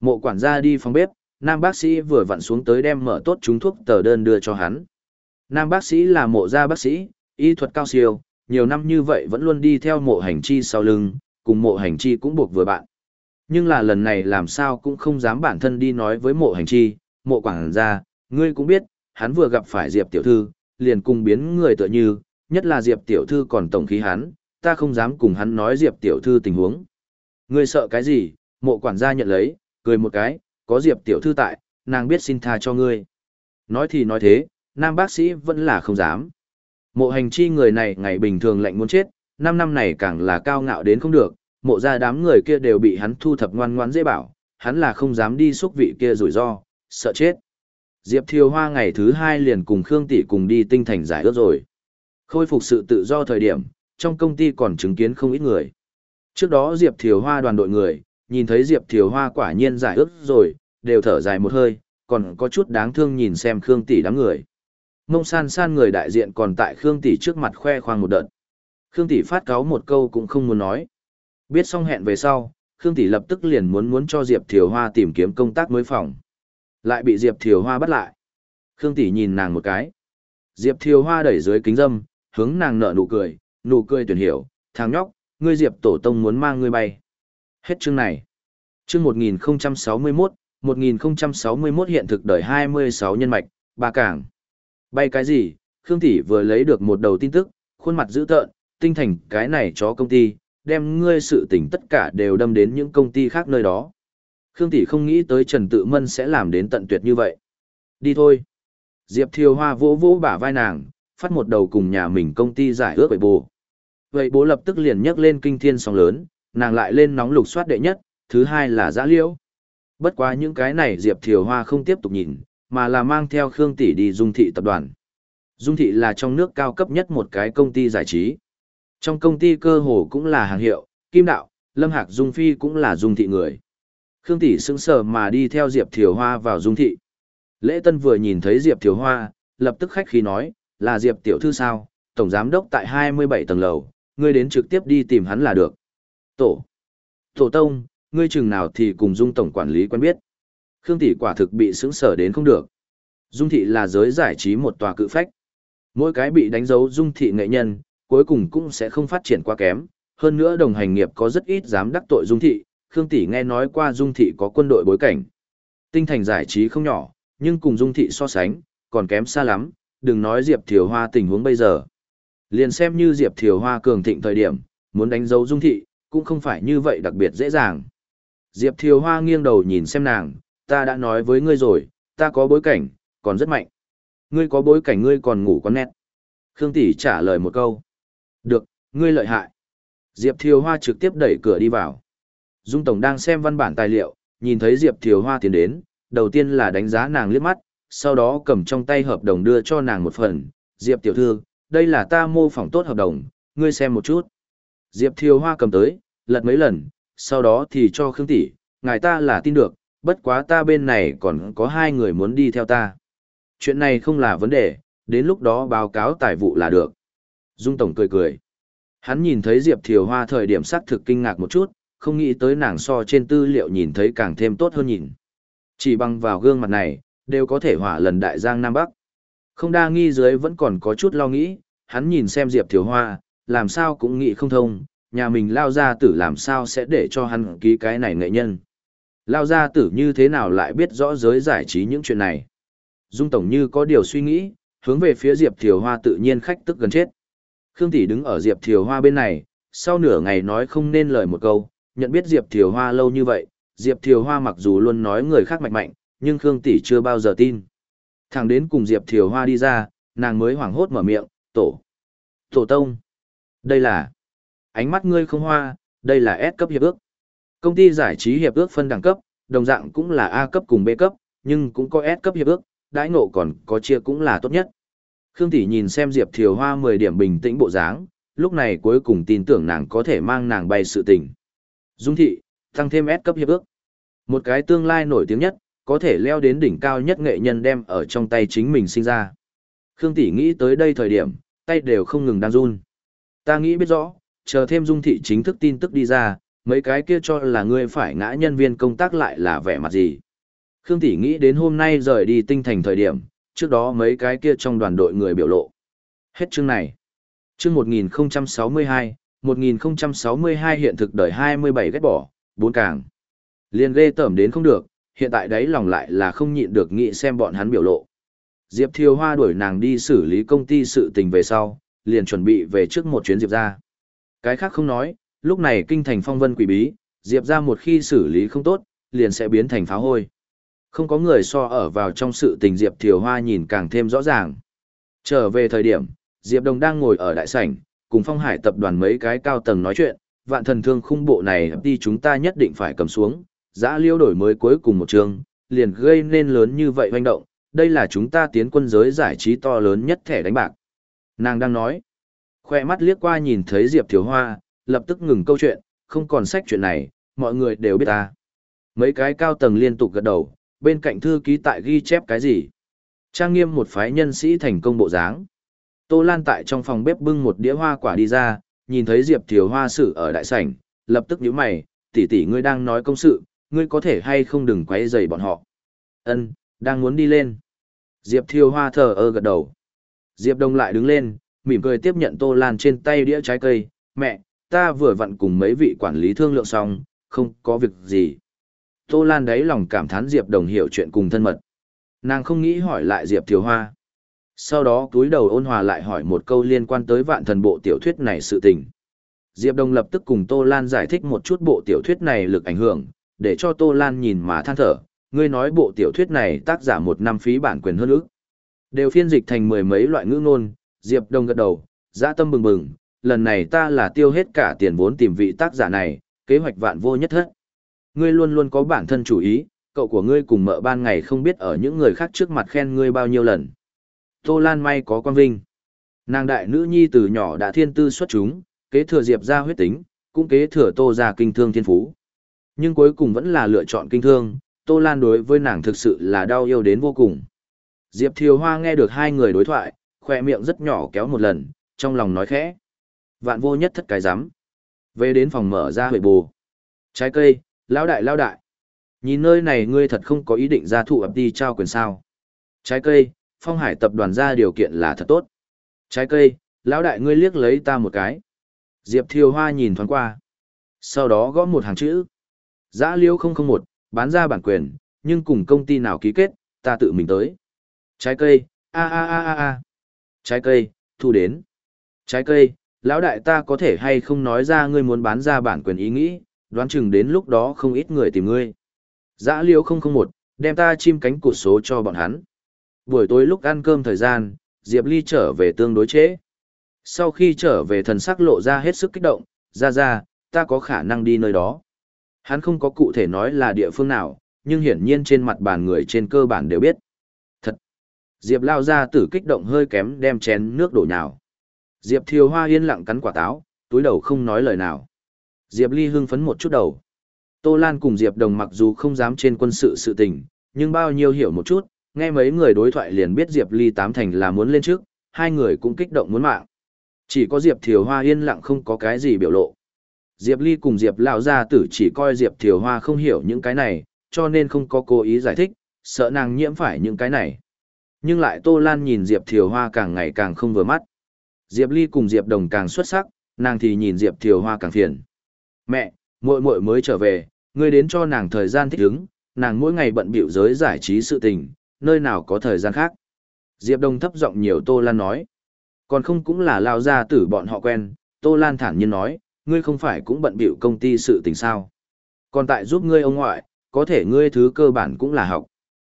Mộ quản gia đi phòng bếp, nam bác sĩ vừa vặn xuống tới đem mở tốt chúng thuốc tờ đơn đưa cho hắn. Nam bác sĩ là mộ gia bác sĩ, y thuật cao siêu, nhiều năm như vậy vẫn luôn đi theo mộ hành chi sau lưng, cùng mộ hành chi cũng buộc vừa bạn. Nhưng là lần này làm sao cũng không dám bản thân đi nói với mộ hành chi, mộ quảng gia, ngươi cũng biết, hắn vừa gặp phải Diệp tiểu thư, liền cùng biến người tựa như, nhất là Diệp tiểu thư còn tổng khí hắn, ta không dám cùng hắn nói Diệp tiểu thư tình huống. Ngươi sợ cái gì? Mộ quản gia nhận lấy, cười một cái, có Diệp tiểu thư tại, nàng biết xin tha cho ngươi. Nói thì nói thế, nam bác sĩ vẫn là không dám. Mộ hành chi người này ngày bình thường lạnh muốn chết, năm năm này càng là cao ngạo đến không được, mộ ra đám người kia đều bị hắn thu thập ngoan ngoãn dễ bảo, hắn là không dám đi xúc vị kia rủi ro, sợ chết. Diệp Thiều Hoa ngày thứ hai liền cùng Khương Tỷ cùng đi tinh thành giải ước rồi. Khôi phục sự tự do thời điểm, trong công ty còn chứng kiến không ít người. Trước đó Diệp Thiều Hoa đoàn đội người, nhìn thấy Diệp Thiều Hoa quả nhiên giải ước rồi, đều thở dài một hơi, còn có chút đáng thương nhìn xem Khương Tỷ đám người. Mông san san người đại diện còn tại Khương Tỷ trước mặt khoe khoang một đợt. Khương Tỷ phát cáo một câu cũng không muốn nói. Biết xong hẹn về sau, Khương Tỷ lập tức liền muốn muốn cho Diệp Thiều Hoa tìm kiếm công tác mới phòng. Lại bị Diệp Thiều Hoa bắt lại. Khương Tỷ nhìn nàng một cái. Diệp Thiều Hoa đẩy dưới kính dâm, hướng nàng nở nụ cười, nụ cười tuyển hiểu, thằng nhóc, ngươi Diệp Tổ Tông muốn mang ngươi bay. Hết chương này. Chương 1061, 1061 hiện thực đời 26 nhân mạch, ba cảng. Bay cái gì? Khương Tỷ vừa lấy được một đầu tin tức, khuôn mặt dữ tợn, tinh thành cái này cho công ty, đem ngươi sự tình tất cả đều đâm đến những công ty khác nơi đó. Khương Tỷ không nghĩ tới Trần Tự Mân sẽ làm đến tận tuyệt như vậy. Đi thôi. Diệp Thiều Hoa vỗ vỗ bả vai nàng, phát một đầu cùng nhà mình công ty giải ước vậy bố. Vậy bố lập tức liền nhấc lên kinh thiên sóng lớn, nàng lại lên nóng lục soát đệ nhất, thứ hai là giã liễu. Bất quá những cái này Diệp Thiều Hoa không tiếp tục nhìn, mà là mang theo Khương Tỷ đi Dung Thị tập đoàn. Dung Thị là trong nước cao cấp nhất một cái công ty giải trí. Trong công ty cơ hồ cũng là hàng hiệu, Kim Đạo, Lâm Hạc Dung Phi cũng là Dung Thị người. Khương Tỷ sững sờ mà đi theo Diệp Thiều Hoa vào Dung Thị. Lễ Tân vừa nhìn thấy Diệp Thiều Hoa, lập tức khách khí nói, là Diệp Tiểu Thư sao, Tổng Giám Đốc tại 27 tầng lầu, ngươi đến trực tiếp đi tìm hắn là được. Tổ. Tổ Tông, ngươi chừng nào thì cùng Dung Tổng Quản lý quen biết. Khương Tỷ quả thực bị sững sờ đến không được. Dung thị là giới giải trí một tòa cự phách. Mỗi cái bị đánh dấu dung thị nghệ nhân, cuối cùng cũng sẽ không phát triển quá kém. Hơn nữa đồng hành nghiệp có rất ít dám đắc tội dung thị, Khương Tỷ nghe nói qua dung thị có quân đội bối cảnh. Tinh thành giải trí không nhỏ, nhưng cùng dung thị so sánh, còn kém xa lắm, đừng nói Diệp Thiều Hoa tình huống bây giờ. Liền xem như Diệp Thiều Hoa cường thịnh thời điểm, muốn đánh dấu dung thị, cũng không phải như vậy đặc biệt dễ dàng. Diệp Thiều Hoa nghiêng đầu nhìn xem nàng, ta đã nói với ngươi rồi, ta có bối cảnh, còn rất mạnh. Ngươi có bối cảnh ngươi còn ngủ con nét. Khương Tỷ trả lời một câu. Được, ngươi lợi hại. Diệp Thiều Hoa trực tiếp đẩy cửa đi vào. Dung Tổng đang xem văn bản tài liệu, nhìn thấy Diệp Thiều Hoa tiến đến, đầu tiên là đánh giá nàng liếc mắt, sau đó cầm trong tay hợp đồng đưa cho nàng một phần. Diệp Tiểu Thư, đây là ta mô phỏng tốt hợp đồng, ngươi xem một chút. Diệp Thiều Hoa cầm tới, lật mấy lần, sau đó thì cho Khương Tỷ, ngài ta là tin được, bất quá ta bên này còn có hai người muốn đi theo ta. Chuyện này không là vấn đề, đến lúc đó báo cáo tài vụ là được. Dung Tổng cười cười. Hắn nhìn thấy Diệp Thiều Hoa thời điểm xác thực kinh ngạc một chút, không nghĩ tới nàng so trên tư liệu nhìn thấy càng thêm tốt hơn nhìn. Chỉ bằng vào gương mặt này, đều có thể hỏa lần đại giang Nam Bắc. Không đa nghi dưới vẫn còn có chút lo nghĩ, hắn nhìn xem Diệp Thiều Hoa, làm sao cũng nghĩ không thông, nhà mình lao gia tử làm sao sẽ để cho hắn ký cái này nghệ nhân. Lao gia tử như thế nào lại biết rõ giới giải trí những chuyện này. Dung Tổng như có điều suy nghĩ, hướng về phía Diệp Thiều Hoa tự nhiên khách tức gần chết. Khương Tỷ đứng ở Diệp Thiều Hoa bên này, sau nửa ngày nói không nên lời một câu, nhận biết Diệp Thiều Hoa lâu như vậy, Diệp Thiều Hoa mặc dù luôn nói người khác mạnh mạnh, nhưng Khương Tỷ chưa bao giờ tin. Thằng đến cùng Diệp Thiều Hoa đi ra, nàng mới hoảng hốt mở miệng, tổ. Tổ tông. Đây là. Ánh mắt ngươi không hoa, đây là S cấp hiệp ước. Công ty giải trí hiệp ước phân đẳng cấp, đồng dạng cũng là A cấp cùng B cấp, nhưng cũng có S cấp hiệp ước, đãi ngộ còn có chia cũng là tốt nhất. Khương Tỷ nhìn xem Diệp Thiều Hoa 10 điểm bình tĩnh bộ dáng, lúc này cuối cùng tin tưởng nàng có thể mang nàng bay sự tình. Dung thị, tăng thêm S cấp hiệp ước. Một cái tương lai nổi tiếng nhất, có thể leo đến đỉnh cao nhất nghệ nhân đem ở trong tay chính mình sinh ra. Khương Tỷ nghĩ tới đây thời điểm, tay đều không ngừng đang run. Ta nghĩ biết rõ, chờ thêm dung thị chính thức tin tức đi ra, mấy cái kia cho là ngươi phải ngã nhân viên công tác lại là vẻ mặt gì. Khương Tỷ nghĩ đến hôm nay rời đi tinh thành thời điểm, trước đó mấy cái kia trong đoàn đội người biểu lộ. Hết chương này. Chương 1062, 1062 hiện thực đời 27 ghét bỏ, bốn càng. Liên ghê tởm đến không được, hiện tại đấy lòng lại là không nhịn được nghĩ xem bọn hắn biểu lộ. Diệp Thiều Hoa đuổi nàng đi xử lý công ty sự tình về sau, liền chuẩn bị về trước một chuyến Diệp ra. Cái khác không nói, lúc này kinh thành phong vân quỷ bí, Diệp ra một khi xử lý không tốt, liền sẽ biến thành pháo hôi. Không có người so ở vào trong sự tình Diệp Thiều Hoa nhìn càng thêm rõ ràng. Trở về thời điểm, Diệp Đồng đang ngồi ở đại sảnh, cùng phong hải tập đoàn mấy cái cao tầng nói chuyện, vạn thần thương khung bộ này đi chúng ta nhất định phải cầm xuống, giã liêu đổi mới cuối cùng một trường, liền gây nên lớn như vậy hoành động, đây là chúng ta tiến quân giới giải trí to lớn nhất thẻ đánh bạc. Nàng đang nói, khoe mắt liếc qua nhìn thấy Diệp Thiều Hoa, lập tức ngừng câu chuyện, không còn sách chuyện này, mọi người đều biết ta. Mấy cái cao tầng liên tục gật đầu, bên cạnh thư ký tại ghi chép cái gì. Trang nghiêm một phái nhân sĩ thành công bộ dáng. Tô Lan tại trong phòng bếp bưng một đĩa hoa quả đi ra, nhìn thấy Diệp Thiều Hoa xử ở đại sảnh, lập tức nhíu mày, tỷ tỷ ngươi đang nói công sự, ngươi có thể hay không đừng quấy rầy bọn họ. Ân, đang muốn đi lên. Diệp Thiều Hoa thờ ơ gật đầu. Diệp Đông lại đứng lên, mỉm cười tiếp nhận Tô Lan trên tay đĩa trái cây, mẹ, ta vừa vặn cùng mấy vị quản lý thương lượng xong, không có việc gì. Tô Lan đấy lòng cảm thán Diệp Đồng hiểu chuyện cùng thân mật. Nàng không nghĩ hỏi lại Diệp Thiều Hoa. Sau đó túi đầu ôn hòa lại hỏi một câu liên quan tới vạn thần bộ tiểu thuyết này sự tình. Diệp Đồng lập tức cùng Tô Lan giải thích một chút bộ tiểu thuyết này lực ảnh hưởng, để cho Tô Lan nhìn mà than thở. Ngươi nói bộ tiểu thuyết này tác giả một năm phí bản quyền hơn ước. Đều phiên dịch thành mười mấy loại ngữ ngôn, Diệp Đông gật đầu, dã tâm bừng bừng, lần này ta là tiêu hết cả tiền vốn tìm vị tác giả này, kế hoạch vạn vô nhất thất. Ngươi luôn luôn có bản thân chủ ý, cậu của ngươi cùng mợ ban ngày không biết ở những người khác trước mặt khen ngươi bao nhiêu lần. Tô Lan may có quan vinh. Nàng đại nữ nhi từ nhỏ đã thiên tư xuất chúng, kế thừa Diệp ra huyết tính, cũng kế thừa Tô ra kinh thương thiên phú. Nhưng cuối cùng vẫn là lựa chọn kinh thương, Tô Lan đối với nàng thực sự là đau yêu đến vô cùng. Diệp Thiều Hoa nghe được hai người đối thoại, khoe miệng rất nhỏ kéo một lần, trong lòng nói khẽ. Vạn vô nhất thất cái rắm Về đến phòng mở ra huệ bù. Trái cây, lão đại lão đại. Nhìn nơi này ngươi thật không có ý định ra thụ ập đi trao quyền sao. Trái cây, phong hải tập đoàn ra điều kiện là thật tốt. Trái cây, lão đại ngươi liếc lấy ta một cái. Diệp Thiều Hoa nhìn thoáng qua. Sau đó gõ một hàng chữ. Giã liêu 001, bán ra bản quyền, nhưng cùng công ty nào ký kết, ta tự mình tới. Trái cây, a a a a a. Trái cây, thu đến. Trái cây, lão đại ta có thể hay không nói ra ngươi muốn bán ra bản quyền ý nghĩ, đoán chừng đến lúc đó không ít người tìm ngươi. Dã liêu 001, đem ta chim cánh cụt số cho bọn hắn. Buổi tối lúc ăn cơm thời gian, Diệp Ly trở về tương đối trễ. Sau khi trở về thần sắc lộ ra hết sức kích động, ra ra, ta có khả năng đi nơi đó. Hắn không có cụ thể nói là địa phương nào, nhưng hiển nhiên trên mặt bàn người trên cơ bản đều biết. Diệp lao ra tử kích động hơi kém đem chén nước đổ nhào. Diệp thiều hoa yên lặng cắn quả táo, túi đầu không nói lời nào. Diệp ly hưng phấn một chút đầu. Tô Lan cùng Diệp đồng mặc dù không dám trên quân sự sự tình, nhưng bao nhiêu hiểu một chút, nghe mấy người đối thoại liền biết Diệp ly tám thành là muốn lên trước, hai người cũng kích động muốn mạng. Chỉ có Diệp thiều hoa yên lặng không có cái gì biểu lộ. Diệp Ly cùng Diệp Lão gia tử chỉ coi Diệp Thiều Hoa không hiểu những cái này, cho nên không có cố ý giải thích, sợ nàng nhiễm phải những cái này. Nhưng lại Tô Lan nhìn Diệp Thiều Hoa càng ngày càng không vừa mắt. Diệp Ly cùng Diệp Đồng càng xuất sắc, nàng thì nhìn Diệp Thiều Hoa càng phiền. Mẹ, muội muội mới trở về, ngươi đến cho nàng thời gian thích ứng, nàng mỗi ngày bận bịu giới giải trí sự tình, nơi nào có thời gian khác. Diệp Đồng thấp giọng nhiều Tô Lan nói. Còn không cũng là lao ra tử bọn họ quen, Tô Lan thản nhiên nói, ngươi không phải cũng bận bịu công ty sự tình sao. Còn tại giúp ngươi ông ngoại, có thể ngươi thứ cơ bản cũng là học.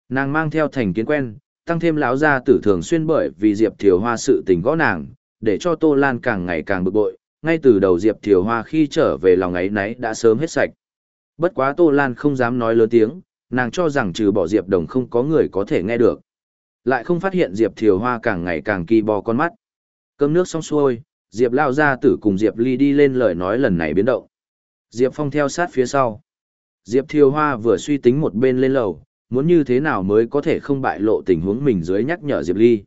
Nàng mang theo thành kiến quen, tăng thêm lão gia tử thường xuyên bởi vì Diệp Thiều Hoa sự tình gõ nàng, để cho Tô Lan càng ngày càng bực bội, ngay từ đầu Diệp Thiều Hoa khi trở về lòng ấy nấy đã sớm hết sạch. Bất quá Tô Lan không dám nói lớn tiếng, nàng cho rằng trừ bỏ Diệp Đồng không có người có thể nghe được. Lại không phát hiện Diệp Thiều Hoa càng ngày càng kỳ bò con mắt. Cơm nước xong xuôi, Diệp Lao gia tử cùng Diệp Ly đi lên lời nói lần này biến động. Diệp Phong theo sát phía sau. Diệp Thiều Hoa vừa suy tính một bên lên lầu, muốn như thế nào mới có thể không bại lộ tình huống mình dưới nhắc nhở Diệp Ly.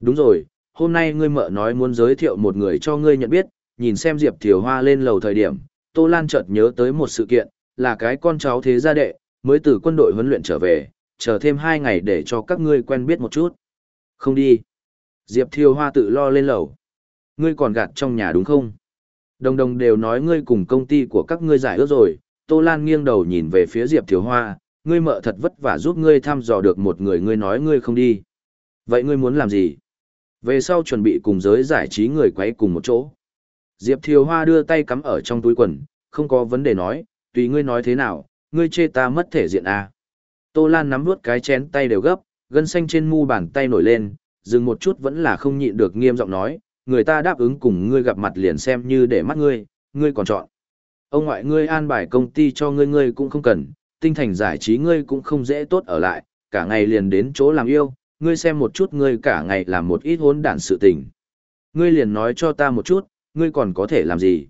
Đúng rồi, hôm nay ngươi mợ nói muốn giới thiệu một người cho ngươi nhận biết, nhìn xem Diệp Thiều Hoa lên lầu thời điểm, Tô Lan chợt nhớ tới một sự kiện, là cái con cháu thế gia đệ, mới từ quân đội huấn luyện trở về, chờ thêm hai ngày để cho các ngươi quen biết một chút. Không đi. Diệp Thiều Hoa tự lo lên lầu ngươi còn gạt trong nhà đúng không? Đồng đồng đều nói ngươi cùng công ty của các ngươi giải ước rồi, Tô Lan nghiêng đầu nhìn về phía Diệp Thiều Hoa, ngươi mợ thật vất vả giúp ngươi thăm dò được một người ngươi nói ngươi không đi. Vậy ngươi muốn làm gì? Về sau chuẩn bị cùng giới giải trí người quấy cùng một chỗ. Diệp Thiều Hoa đưa tay cắm ở trong túi quần, không có vấn đề nói, tùy ngươi nói thế nào, ngươi chê ta mất thể diện à. Tô Lan nắm nuốt cái chén tay đều gấp, gân xanh trên mu bàn tay nổi lên, dừng một chút vẫn là không nhịn được nghiêm giọng nói, người ta đáp ứng cùng ngươi gặp mặt liền xem như để mắt ngươi, ngươi còn chọn. Ông ngoại ngươi an bài công ty cho ngươi ngươi cũng không cần, tinh thành giải trí ngươi cũng không dễ tốt ở lại, cả ngày liền đến chỗ làm yêu, ngươi xem một chút ngươi cả ngày làm một ít hỗn đản sự tình. Ngươi liền nói cho ta một chút, ngươi còn có thể làm gì?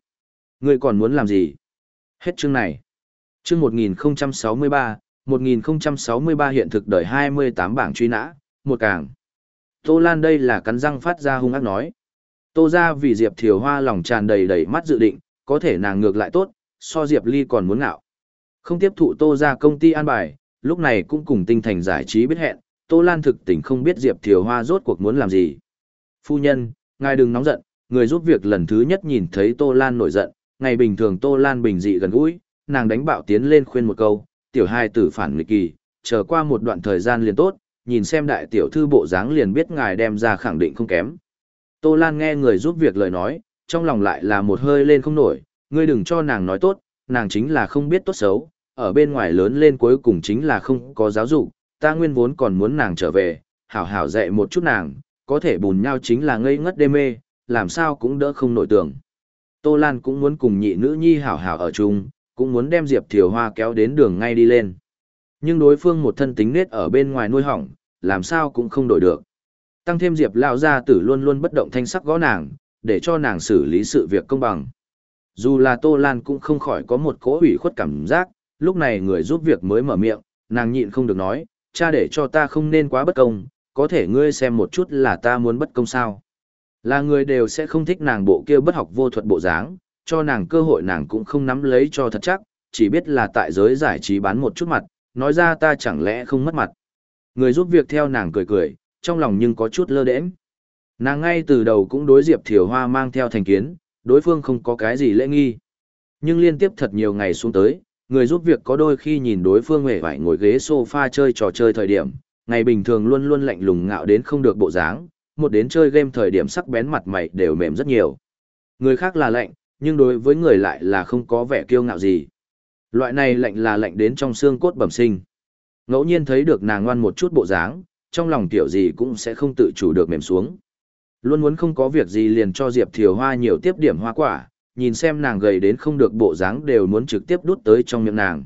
Ngươi còn muốn làm gì? Hết chương này. Chương 1063, 1063 hiện thực đời 28 bảng truy nã, một càng. Tô Lan đây là cắn răng phát ra hung ác nói. Tô ra vì Diệp Thiều Hoa lòng tràn đầy đầy mắt dự định, có thể nàng ngược lại tốt, so Diệp Ly còn muốn ngạo. Không tiếp thụ Tô ra công ty an bài, lúc này cũng cùng tinh thành giải trí biết hẹn, Tô Lan thực tình không biết Diệp Thiều Hoa rốt cuộc muốn làm gì. Phu nhân, ngài đừng nóng giận, người giúp việc lần thứ nhất nhìn thấy Tô Lan nổi giận, ngày bình thường Tô Lan bình dị gần gũi, nàng đánh bạo tiến lên khuyên một câu, tiểu hai tử phản nghịch kỳ, chờ qua một đoạn thời gian liền tốt, nhìn xem đại tiểu thư bộ dáng liền biết ngài đem ra khẳng định không kém. Tô Lan nghe người giúp việc lời nói, trong lòng lại là một hơi lên không nổi, ngươi đừng cho nàng nói tốt, nàng chính là không biết tốt xấu, ở bên ngoài lớn lên cuối cùng chính là không có giáo dục, ta nguyên vốn còn muốn nàng trở về, hảo hảo dạy một chút nàng, có thể bùn nhau chính là ngây ngất đê mê, làm sao cũng đỡ không nổi tưởng. Tô Lan cũng muốn cùng nhị nữ nhi hảo hảo ở chung, cũng muốn đem Diệp Thiều Hoa kéo đến đường ngay đi lên. Nhưng đối phương một thân tính nết ở bên ngoài nuôi hỏng, làm sao cũng không đổi được. Tăng thêm Diệp Lão gia tử luôn luôn bất động thanh sắc gõ nàng, để cho nàng xử lý sự việc công bằng. Dù là Tô Lan cũng không khỏi có một cỗ hủy khuất cảm giác, lúc này người giúp việc mới mở miệng, nàng nhịn không được nói, cha để cho ta không nên quá bất công, có thể ngươi xem một chút là ta muốn bất công sao. Là người đều sẽ không thích nàng bộ kia bất học vô thuật bộ dáng, cho nàng cơ hội nàng cũng không nắm lấy cho thật chắc, chỉ biết là tại giới giải trí bán một chút mặt, nói ra ta chẳng lẽ không mất mặt. Người giúp việc theo nàng cười cười, trong lòng nhưng có chút lơ đễnh. Nàng ngay từ đầu cũng đối Diệp Thiều Hoa mang theo thành kiến, đối phương không có cái gì lễ nghi. Nhưng liên tiếp thật nhiều ngày xuống tới, người giúp việc có đôi khi nhìn đối phương hề phải ngồi ghế sofa chơi trò chơi thời điểm, ngày bình thường luôn luôn lạnh lùng ngạo đến không được bộ dáng, một đến chơi game thời điểm sắc bén mặt mày đều mềm rất nhiều. Người khác là lạnh, nhưng đối với người lại là không có vẻ kiêu ngạo gì. Loại này lạnh là lạnh đến trong xương cốt bẩm sinh. Ngẫu nhiên thấy được nàng ngoan một chút bộ dáng, trong lòng tiểu gì cũng sẽ không tự chủ được mềm xuống. Luôn muốn không có việc gì liền cho Diệp Thiều Hoa nhiều tiếp điểm hoa quả, nhìn xem nàng gầy đến không được bộ dáng đều muốn trực tiếp đút tới trong miệng nàng.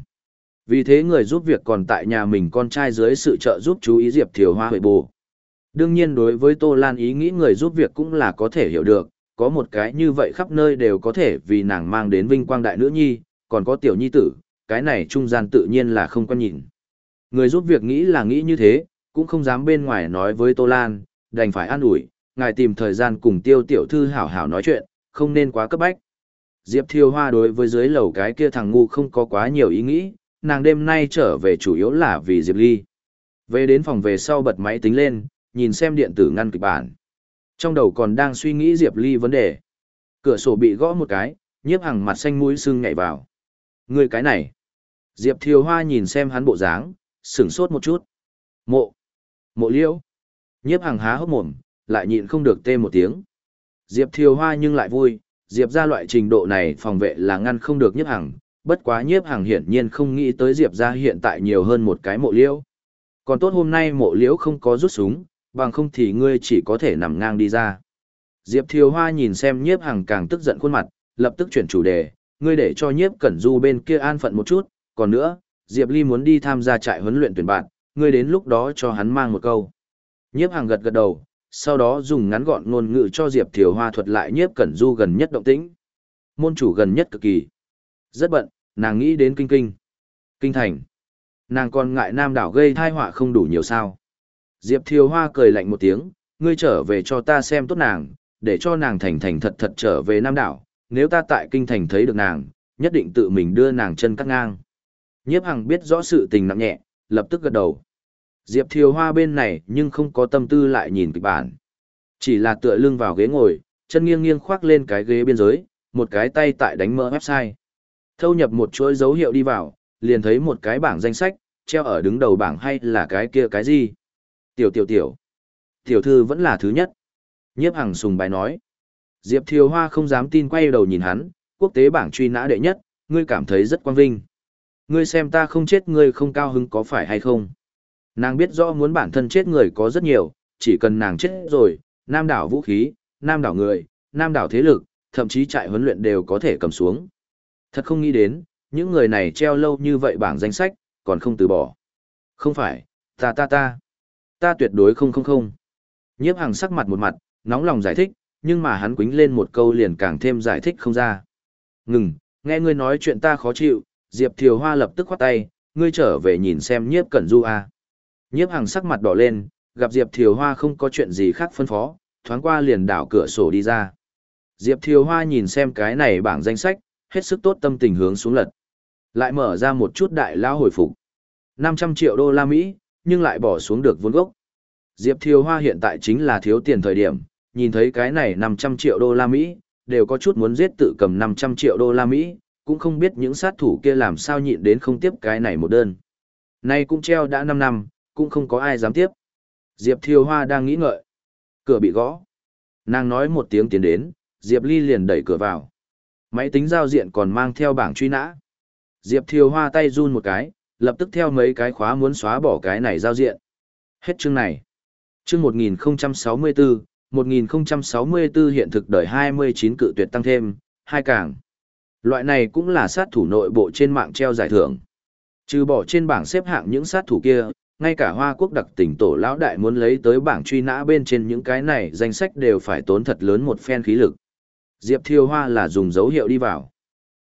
Vì thế người giúp việc còn tại nhà mình con trai dưới sự trợ giúp chú ý Diệp Thiều Hoa huệ bù. Đương nhiên đối với Tô Lan ý nghĩ người giúp việc cũng là có thể hiểu được, có một cái như vậy khắp nơi đều có thể vì nàng mang đến vinh quang đại nữ nhi, còn có tiểu nhi tử, cái này trung gian tự nhiên là không quan nhìn. Người giúp việc nghĩ là nghĩ như thế, cũng không dám bên ngoài nói với Tô Lan, đành phải an ủi, ngài tìm thời gian cùng tiêu tiểu thư hảo hảo nói chuyện, không nên quá cấp bách. Diệp Thiều Hoa đối với dưới lầu cái kia thằng ngu không có quá nhiều ý nghĩ, nàng đêm nay trở về chủ yếu là vì Diệp Ly. Về đến phòng về sau bật máy tính lên, nhìn xem điện tử ngăn kịch bản. Trong đầu còn đang suy nghĩ Diệp Ly vấn đề. Cửa sổ bị gõ một cái, nhiếp hằng mặt xanh mũi sưng nhảy vào. Người cái này. Diệp Thiều Hoa nhìn xem hắn bộ dáng, sửng sốt một chút. Mộ. Mộ liễu. Nhiếp hằng há hốc mồm, lại nhịn không được tê một tiếng. Diệp Thiều Hoa nhưng lại vui, Diệp ra loại trình độ này phòng vệ là ngăn không được nhiếp hằng, bất quá nhiếp hằng hiển nhiên không nghĩ tới Diệp ra hiện tại nhiều hơn một cái mộ liễu. Còn tốt hôm nay mộ liễu không có rút súng, bằng không thì ngươi chỉ có thể nằm ngang đi ra. Diệp Thiều Hoa nhìn xem nhiếp hằng càng tức giận khuôn mặt, lập tức chuyển chủ đề, ngươi để cho nhiếp cẩn du bên kia an phận một chút, còn nữa, Diệp Ly muốn đi tham gia trại huấn luyện tuyển bạn, ngươi đến lúc đó cho hắn mang một câu. Nhiếp hằng gật gật đầu, sau đó dùng ngắn gọn ngôn ngữ cho Diệp Thiều Hoa thuật lại nhiếp cẩn du gần nhất động tĩnh. Môn chủ gần nhất cực kỳ. Rất bận, nàng nghĩ đến kinh kinh. Kinh thành. Nàng còn ngại nam đảo gây thai họa không đủ nhiều sao. Diệp Thiều Hoa cười lạnh một tiếng, ngươi trở về cho ta xem tốt nàng, để cho nàng thành thành thật thật trở về nam đảo. Nếu ta tại kinh thành thấy được nàng, nhất định tự mình đưa nàng chân cắt ngang. Nhiếp Hằng biết rõ sự tình nặng nhẹ, lập tức gật đầu. Diệp Thiều Hoa bên này nhưng không có tâm tư lại nhìn kịch bản. Chỉ là tựa lưng vào ghế ngồi, chân nghiêng nghiêng khoác lên cái ghế biên giới, một cái tay tại đánh mơ website. Thâu nhập một chuỗi dấu hiệu đi vào, liền thấy một cái bảng danh sách, treo ở đứng đầu bảng hay là cái kia cái gì. Tiểu tiểu tiểu. Tiểu thư vẫn là thứ nhất. Nhiếp Hằng sùng bài nói. Diệp Thiều Hoa không dám tin quay đầu nhìn hắn, quốc tế bảng truy nã đệ nhất, ngươi cảm thấy rất quang vinh. Ngươi xem ta không chết ngươi không cao hứng có phải hay không? Nàng biết rõ muốn bản thân chết người có rất nhiều, chỉ cần nàng chết rồi, nam đảo vũ khí, nam đảo người, nam đảo thế lực, thậm chí trại huấn luyện đều có thể cầm xuống. Thật không nghĩ đến, những người này treo lâu như vậy bảng danh sách, còn không từ bỏ. Không phải, ta ta ta, ta tuyệt đối không không không. Nhiếp hàng sắc mặt một mặt, nóng lòng giải thích, nhưng mà hắn quính lên một câu liền càng thêm giải thích không ra. Ngừng, nghe ngươi nói chuyện ta khó chịu, Diệp Thiều Hoa lập tức khoát tay, ngươi trở về nhìn xem nhiếp cẩn du a. Nhiếp hàng sắc mặt đỏ lên, gặp Diệp Thiều Hoa không có chuyện gì khác phân phó, thoáng qua liền đảo cửa sổ đi ra. Diệp Thiều Hoa nhìn xem cái này bảng danh sách, hết sức tốt tâm tình hướng xuống lật. Lại mở ra một chút đại lao hồi phục. 500 triệu đô la Mỹ, nhưng lại bỏ xuống được vốn gốc. Diệp Thiều Hoa hiện tại chính là thiếu tiền thời điểm, nhìn thấy cái này 500 triệu đô la Mỹ, đều có chút muốn giết tự cầm 500 triệu đô la Mỹ, cũng không biết những sát thủ kia làm sao nhịn đến không tiếp cái này một đơn. Nay cũng treo đã 5 năm, cũng không có ai dám tiếp. Diệp Thiều Hoa đang nghĩ ngợi. Cửa bị gõ. Nàng nói một tiếng tiến đến, Diệp Ly liền đẩy cửa vào. Máy tính giao diện còn mang theo bảng truy nã. Diệp Thiều Hoa tay run một cái, lập tức theo mấy cái khóa muốn xóa bỏ cái này giao diện. Hết chương này. Chương 1064, 1064 hiện thực đời 29 cự tuyệt tăng thêm, hai càng. Loại này cũng là sát thủ nội bộ trên mạng treo giải thưởng. Trừ bỏ trên bảng xếp hạng những sát thủ kia, ngay cả Hoa Quốc đặc tỉnh tổ lão đại muốn lấy tới bảng truy nã bên trên những cái này danh sách đều phải tốn thật lớn một phen khí lực. Diệp Thiêu Hoa là dùng dấu hiệu đi vào.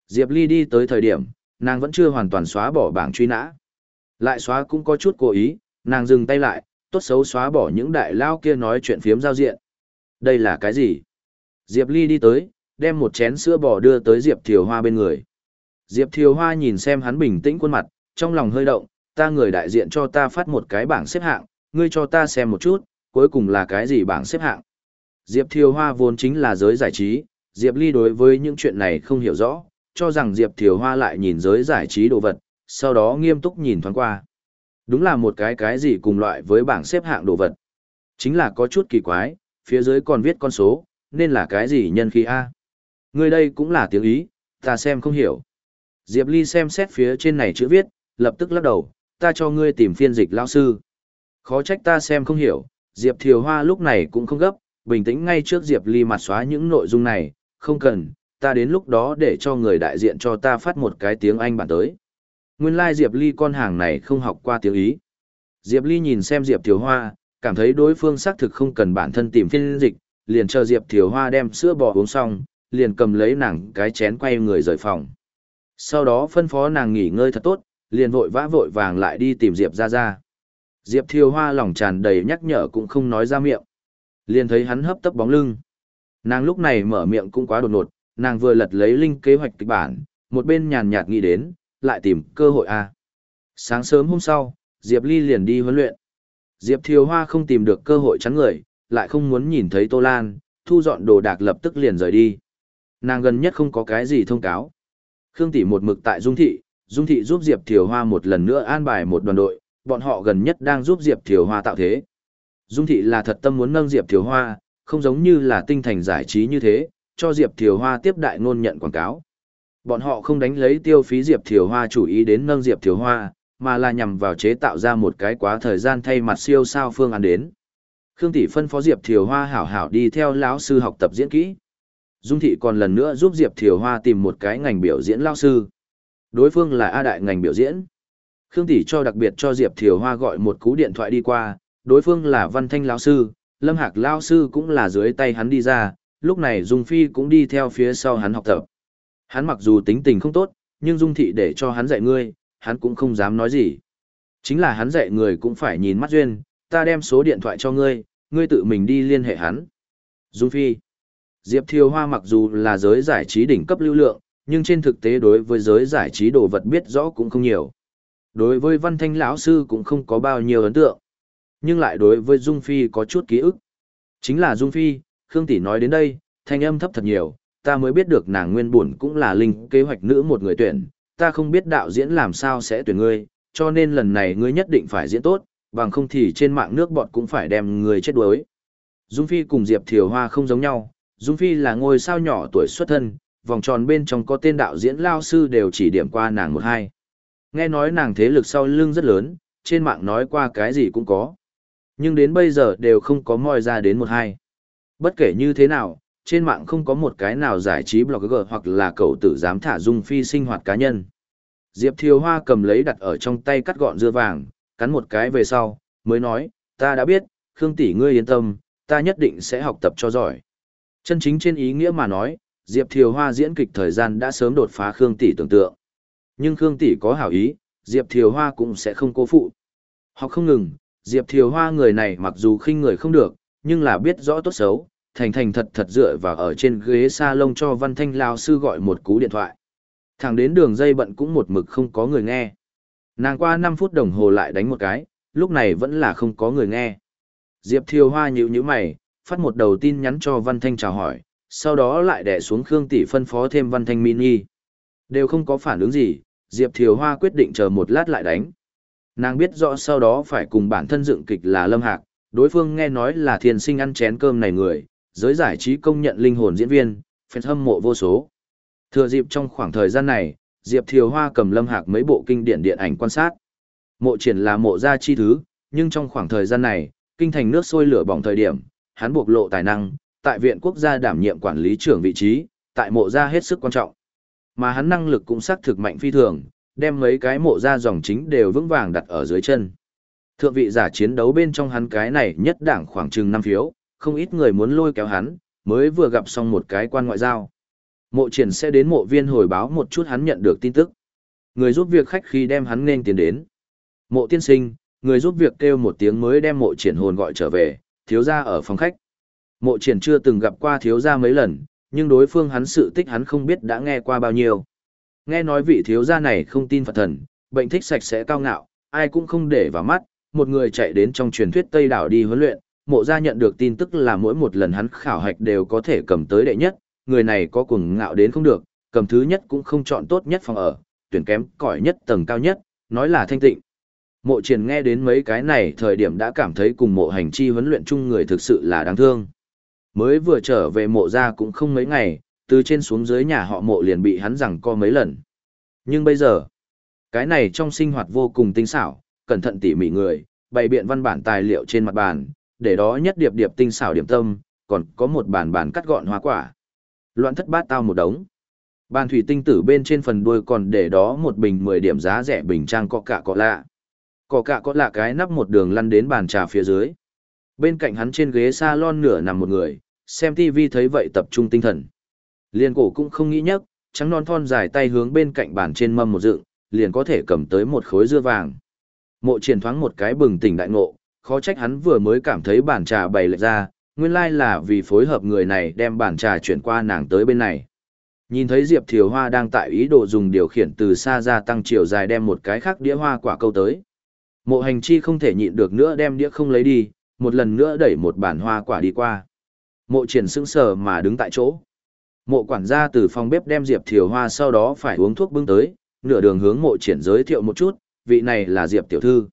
Diệp Ly đi tới thời điểm, nàng vẫn chưa hoàn toàn xóa bỏ bảng truy nã. Lại xóa cũng có chút cố ý, nàng dừng tay lại, tốt xấu xóa bỏ những đại lao kia nói chuyện phiếm giao diện. Đây là cái gì? Diệp Ly đi tới, đem một chén sữa bò đưa tới Diệp Thiều Hoa bên người. Diệp Thiều Hoa nhìn xem hắn bình tĩnh khuôn mặt, trong lòng hơi động, ta người đại diện cho ta phát một cái bảng xếp hạng, ngươi cho ta xem một chút, cuối cùng là cái gì bảng xếp hạng. Diệp Thiều Hoa vốn chính là giới giải trí, Diệp Ly đối với những chuyện này không hiểu rõ, cho rằng Diệp Thiều Hoa lại nhìn giới giải trí đồ vật, sau đó nghiêm túc nhìn thoáng qua. Đúng là một cái cái gì cùng loại với bảng xếp hạng đồ vật. Chính là có chút kỳ quái, phía dưới còn viết con số, nên là cái gì nhân khí A. Người đây cũng là tiếng Ý, ta xem không hiểu. Diệp Ly xem xét phía trên này chữ viết, lập tức lắc đầu, ta cho ngươi tìm phiên dịch lao sư. Khó trách ta xem không hiểu, Diệp Thiều Hoa lúc này cũng không gấp, bình tĩnh ngay trước Diệp Ly mặt xóa những nội dung này, không cần, ta đến lúc đó để cho người đại diện cho ta phát một cái tiếng Anh bản tới. Nguyên lai like Diệp Ly con hàng này không học qua tiếng Ý. Diệp Ly nhìn xem Diệp Thiều Hoa, cảm thấy đối phương xác thực không cần bản thân tìm phiên dịch, liền chờ Diệp Thiều Hoa đem sữa bò uống xong, liền cầm lấy nàng cái chén quay người rời phòng. Sau đó phân phó nàng nghỉ ngơi thật tốt, liền vội vã vội vàng lại đi tìm Diệp ra ra. Diệp Thiều Hoa lòng tràn đầy nhắc nhở cũng không nói ra miệng. Liền thấy hắn hấp tấp bóng lưng. Nàng lúc này mở miệng cũng quá đột ngột, nàng vừa lật lấy linh kế hoạch kịch bản, một bên nhàn nhạt nghĩ đến, lại tìm cơ hội a. Sáng sớm hôm sau, Diệp Ly liền đi huấn luyện. Diệp Thiều Hoa không tìm được cơ hội chắn người, lại không muốn nhìn thấy Tô Lan, thu dọn đồ đạc lập tức liền rời đi. Nàng gần nhất không có cái gì thông cáo. Khương Tỷ một mực tại Dung Thị, Dung Thị giúp Diệp Thiều Hoa một lần nữa an bài một đoàn đội, bọn họ gần nhất đang giúp Diệp Thiều Hoa tạo thế. Dung Thị là thật tâm muốn nâng Diệp Thiều Hoa, không giống như là tinh thành giải trí như thế, cho Diệp Thiều Hoa tiếp đại ngôn nhận quảng cáo. Bọn họ không đánh lấy tiêu phí Diệp Thiều Hoa chủ ý đến nâng Diệp Thiều Hoa, mà là nhằm vào chế tạo ra một cái quá thời gian thay mặt siêu sao phương án đến. Khương Tỷ phân phó Diệp Thiều Hoa hảo hảo đi theo lão sư học tập diễn kỹ. Dung Thị còn lần nữa giúp Diệp Thiều Hoa tìm một cái ngành biểu diễn lão sư. Đối phương là A đại ngành biểu diễn. Khương Tỷ cho đặc biệt cho Diệp Thiều Hoa gọi một cú điện thoại đi qua, đối phương là Văn Thanh lão sư, Lâm Hạc lão sư cũng là dưới tay hắn đi ra, lúc này Dung Phi cũng đi theo phía sau hắn học tập. Hắn mặc dù tính tình không tốt, nhưng Dung Thị để cho hắn dạy ngươi, hắn cũng không dám nói gì. Chính là hắn dạy người cũng phải nhìn mắt duyên, ta đem số điện thoại cho ngươi, ngươi tự mình đi liên hệ hắn. Dung Phi Diệp Thiều Hoa mặc dù là giới giải trí đỉnh cấp lưu lượng, nhưng trên thực tế đối với giới giải trí đồ vật biết rõ cũng không nhiều. Đối với Văn Thanh lão sư cũng không có bao nhiêu ấn tượng, nhưng lại đối với Dung Phi có chút ký ức. Chính là Dung Phi, Khương Tỷ nói đến đây, thanh âm thấp thật nhiều, ta mới biết được nàng nguyên buồn cũng là linh kế hoạch nữ một người tuyển, ta không biết đạo diễn làm sao sẽ tuyển ngươi, cho nên lần này ngươi nhất định phải diễn tốt, bằng không thì trên mạng nước bọn cũng phải đem ngươi chết đuối. Dung Phi cùng Diệp Thiều Hoa không giống nhau, Dung Phi là ngôi sao nhỏ tuổi xuất thân, vòng tròn bên trong có tên đạo diễn lao sư đều chỉ điểm qua nàng một hai. Nghe nói nàng thế lực sau lưng rất lớn, trên mạng nói qua cái gì cũng có. Nhưng đến bây giờ đều không có moi ra đến một hai. Bất kể như thế nào, trên mạng không có một cái nào giải trí blogger hoặc là cậu tử dám thả Dung Phi sinh hoạt cá nhân. Diệp Thiều Hoa cầm lấy đặt ở trong tay cắt gọn dưa vàng, cắn một cái về sau, mới nói, ta đã biết, Khương tỷ ngươi yên tâm, ta nhất định sẽ học tập cho giỏi. Chân chính trên ý nghĩa mà nói, Diệp Thiều Hoa diễn kịch thời gian đã sớm đột phá Khương tỷ tưởng tượng. Nhưng Khương tỷ có hảo ý, Diệp Thiều Hoa cũng sẽ không cố phụ. Học không ngừng, Diệp Thiều Hoa người này mặc dù khinh người không được, nhưng là biết rõ tốt xấu, thành thành thật thật dựa vào ở trên ghế salon cho Văn Thanh lao sư gọi một cú điện thoại. Thẳng đến đường dây bận cũng một mực không có người nghe. Nàng qua 5 phút đồng hồ lại đánh một cái, lúc này vẫn là không có người nghe. Diệp Thiều Hoa nhíu nhíu mày, phát một đầu tin nhắn cho Văn Thanh chào hỏi, sau đó lại đè xuống Khương Tỷ phân phó thêm Văn Thanh mini. Đều không có phản ứng gì, Diệp Thiều Hoa quyết định chờ một lát lại đánh. Nàng biết rõ sau đó phải cùng bản thân dựng kịch là Lâm Hạc, đối phương nghe nói là thiền sinh ăn chén cơm này người, giới giải trí công nhận linh hồn diễn viên, fan hâm mộ vô số. Thừa dịp trong khoảng thời gian này, Diệp Thiều Hoa cầm Lâm Hạc mấy bộ kinh điển điện ảnh quan sát. Mộ triển là mộ gia chi thứ, nhưng trong khoảng thời gian này, kinh thành nước sôi lửa bỏng thời điểm, hắn bộc lộ tài năng, tại viện quốc gia đảm nhiệm quản lý trưởng vị trí, tại mộ gia hết sức quan trọng. Mà hắn năng lực cũng xác thực mạnh phi thường, đem mấy cái mộ gia dòng chính đều vững vàng đặt ở dưới chân. Thượng vị giả chiến đấu bên trong hắn cái này nhất đảng khoảng chừng 5 phiếu, không ít người muốn lôi kéo hắn, mới vừa gặp xong một cái quan ngoại giao. Mộ triển sẽ đến mộ viên hồi báo một chút hắn nhận được tin tức. Người giúp việc khách khi đem hắn nên tiền đến. Mộ tiên sinh, người giúp việc kêu một tiếng mới đem mộ triển hồn gọi trở về, thiếu gia ở phòng khách. Mộ triển chưa từng gặp qua thiếu gia mấy lần, nhưng đối phương hắn sự tích hắn không biết đã nghe qua bao nhiêu. Nghe nói vị thiếu gia này không tin Phật thần, bệnh thích sạch sẽ cao ngạo, ai cũng không để vào mắt, một người chạy đến trong truyền thuyết Tây đảo đi huấn luyện, mộ gia nhận được tin tức là mỗi một lần hắn khảo hạch đều có thể cầm tới đệ nhất, người này có cuồng ngạo đến không được, cầm thứ nhất cũng không chọn tốt nhất phòng ở, tuyển kém cỏi nhất tầng cao nhất, nói là thanh tịnh. Mộ triển nghe đến mấy cái này thời điểm đã cảm thấy cùng mộ hành chi huấn luyện chung người thực sự là đáng thương. Mới vừa trở về mộ gia cũng không mấy ngày, từ trên xuống dưới nhà họ mộ liền bị hắn rằng co mấy lần. Nhưng bây giờ, cái này trong sinh hoạt vô cùng tinh xảo, cẩn thận tỉ mỉ người, bày biện văn bản tài liệu trên mặt bàn, để đó nhất điệp điệp tinh xảo điểm tâm, còn có một bàn bàn cắt gọn hoa quả. Loạn thất bát tao một đống. Bàn thủy tinh tử bên trên phần đuôi còn để đó một bình 10 điểm giá rẻ bình trang có cả có lạ. Có cả có lạ cái nắp một đường lăn đến bàn trà phía dưới. Bên cạnh hắn trên ghế salon nửa nằm một người, xem TV thấy vậy tập trung tinh thần. Liên cổ cũng không nghĩ nhắc, trắng non thon dài tay hướng bên cạnh bàn trên mâm một dựng, liền có thể cầm tới một khối dưa vàng. Mộ triển thoáng một cái bừng tỉnh đại ngộ, khó trách hắn vừa mới cảm thấy bản trà bày lệch ra, nguyên lai là vì phối hợp người này đem bản trà chuyển qua nàng tới bên này. Nhìn thấy Diệp Thiều Hoa đang tại ý đồ dùng điều khiển từ xa ra tăng chiều dài đem một cái khác đĩa hoa quả câu tới. Mộ hành chi không thể nhịn được nữa đem đĩa không lấy đi, một lần nữa đẩy một bản hoa quả đi qua. Mộ triển sững sờ mà đứng tại chỗ. Mộ quản gia từ phòng bếp đem Diệp Thiều Hoa sau đó phải uống thuốc bưng tới, nửa đường hướng mộ triển giới thiệu một chút, vị này là Diệp Tiểu Thư.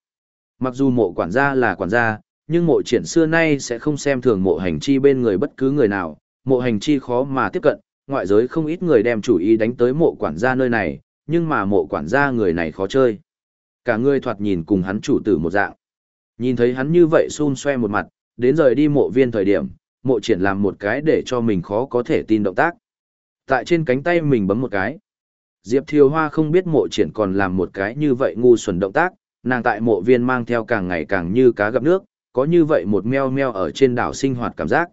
Mặc dù mộ quản gia là quản gia, nhưng mộ triển xưa nay sẽ không xem thường mộ hành chi bên người bất cứ người nào, mộ hành chi khó mà tiếp cận, ngoại giới không ít người đem chủ ý đánh tới mộ quản gia nơi này, nhưng mà mộ quản gia người này khó chơi. Cả người thoạt nhìn cùng hắn chủ tử một dạng. Nhìn thấy hắn như vậy xun xoe một mặt, đến rời đi mộ viên thời điểm, mộ triển làm một cái để cho mình khó có thể tin động tác. Tại trên cánh tay mình bấm một cái. Diệp Thiều Hoa không biết mộ triển còn làm một cái như vậy ngu xuẩn động tác, nàng tại mộ viên mang theo càng ngày càng như cá gặp nước, có như vậy một meo meo ở trên đảo sinh hoạt cảm giác.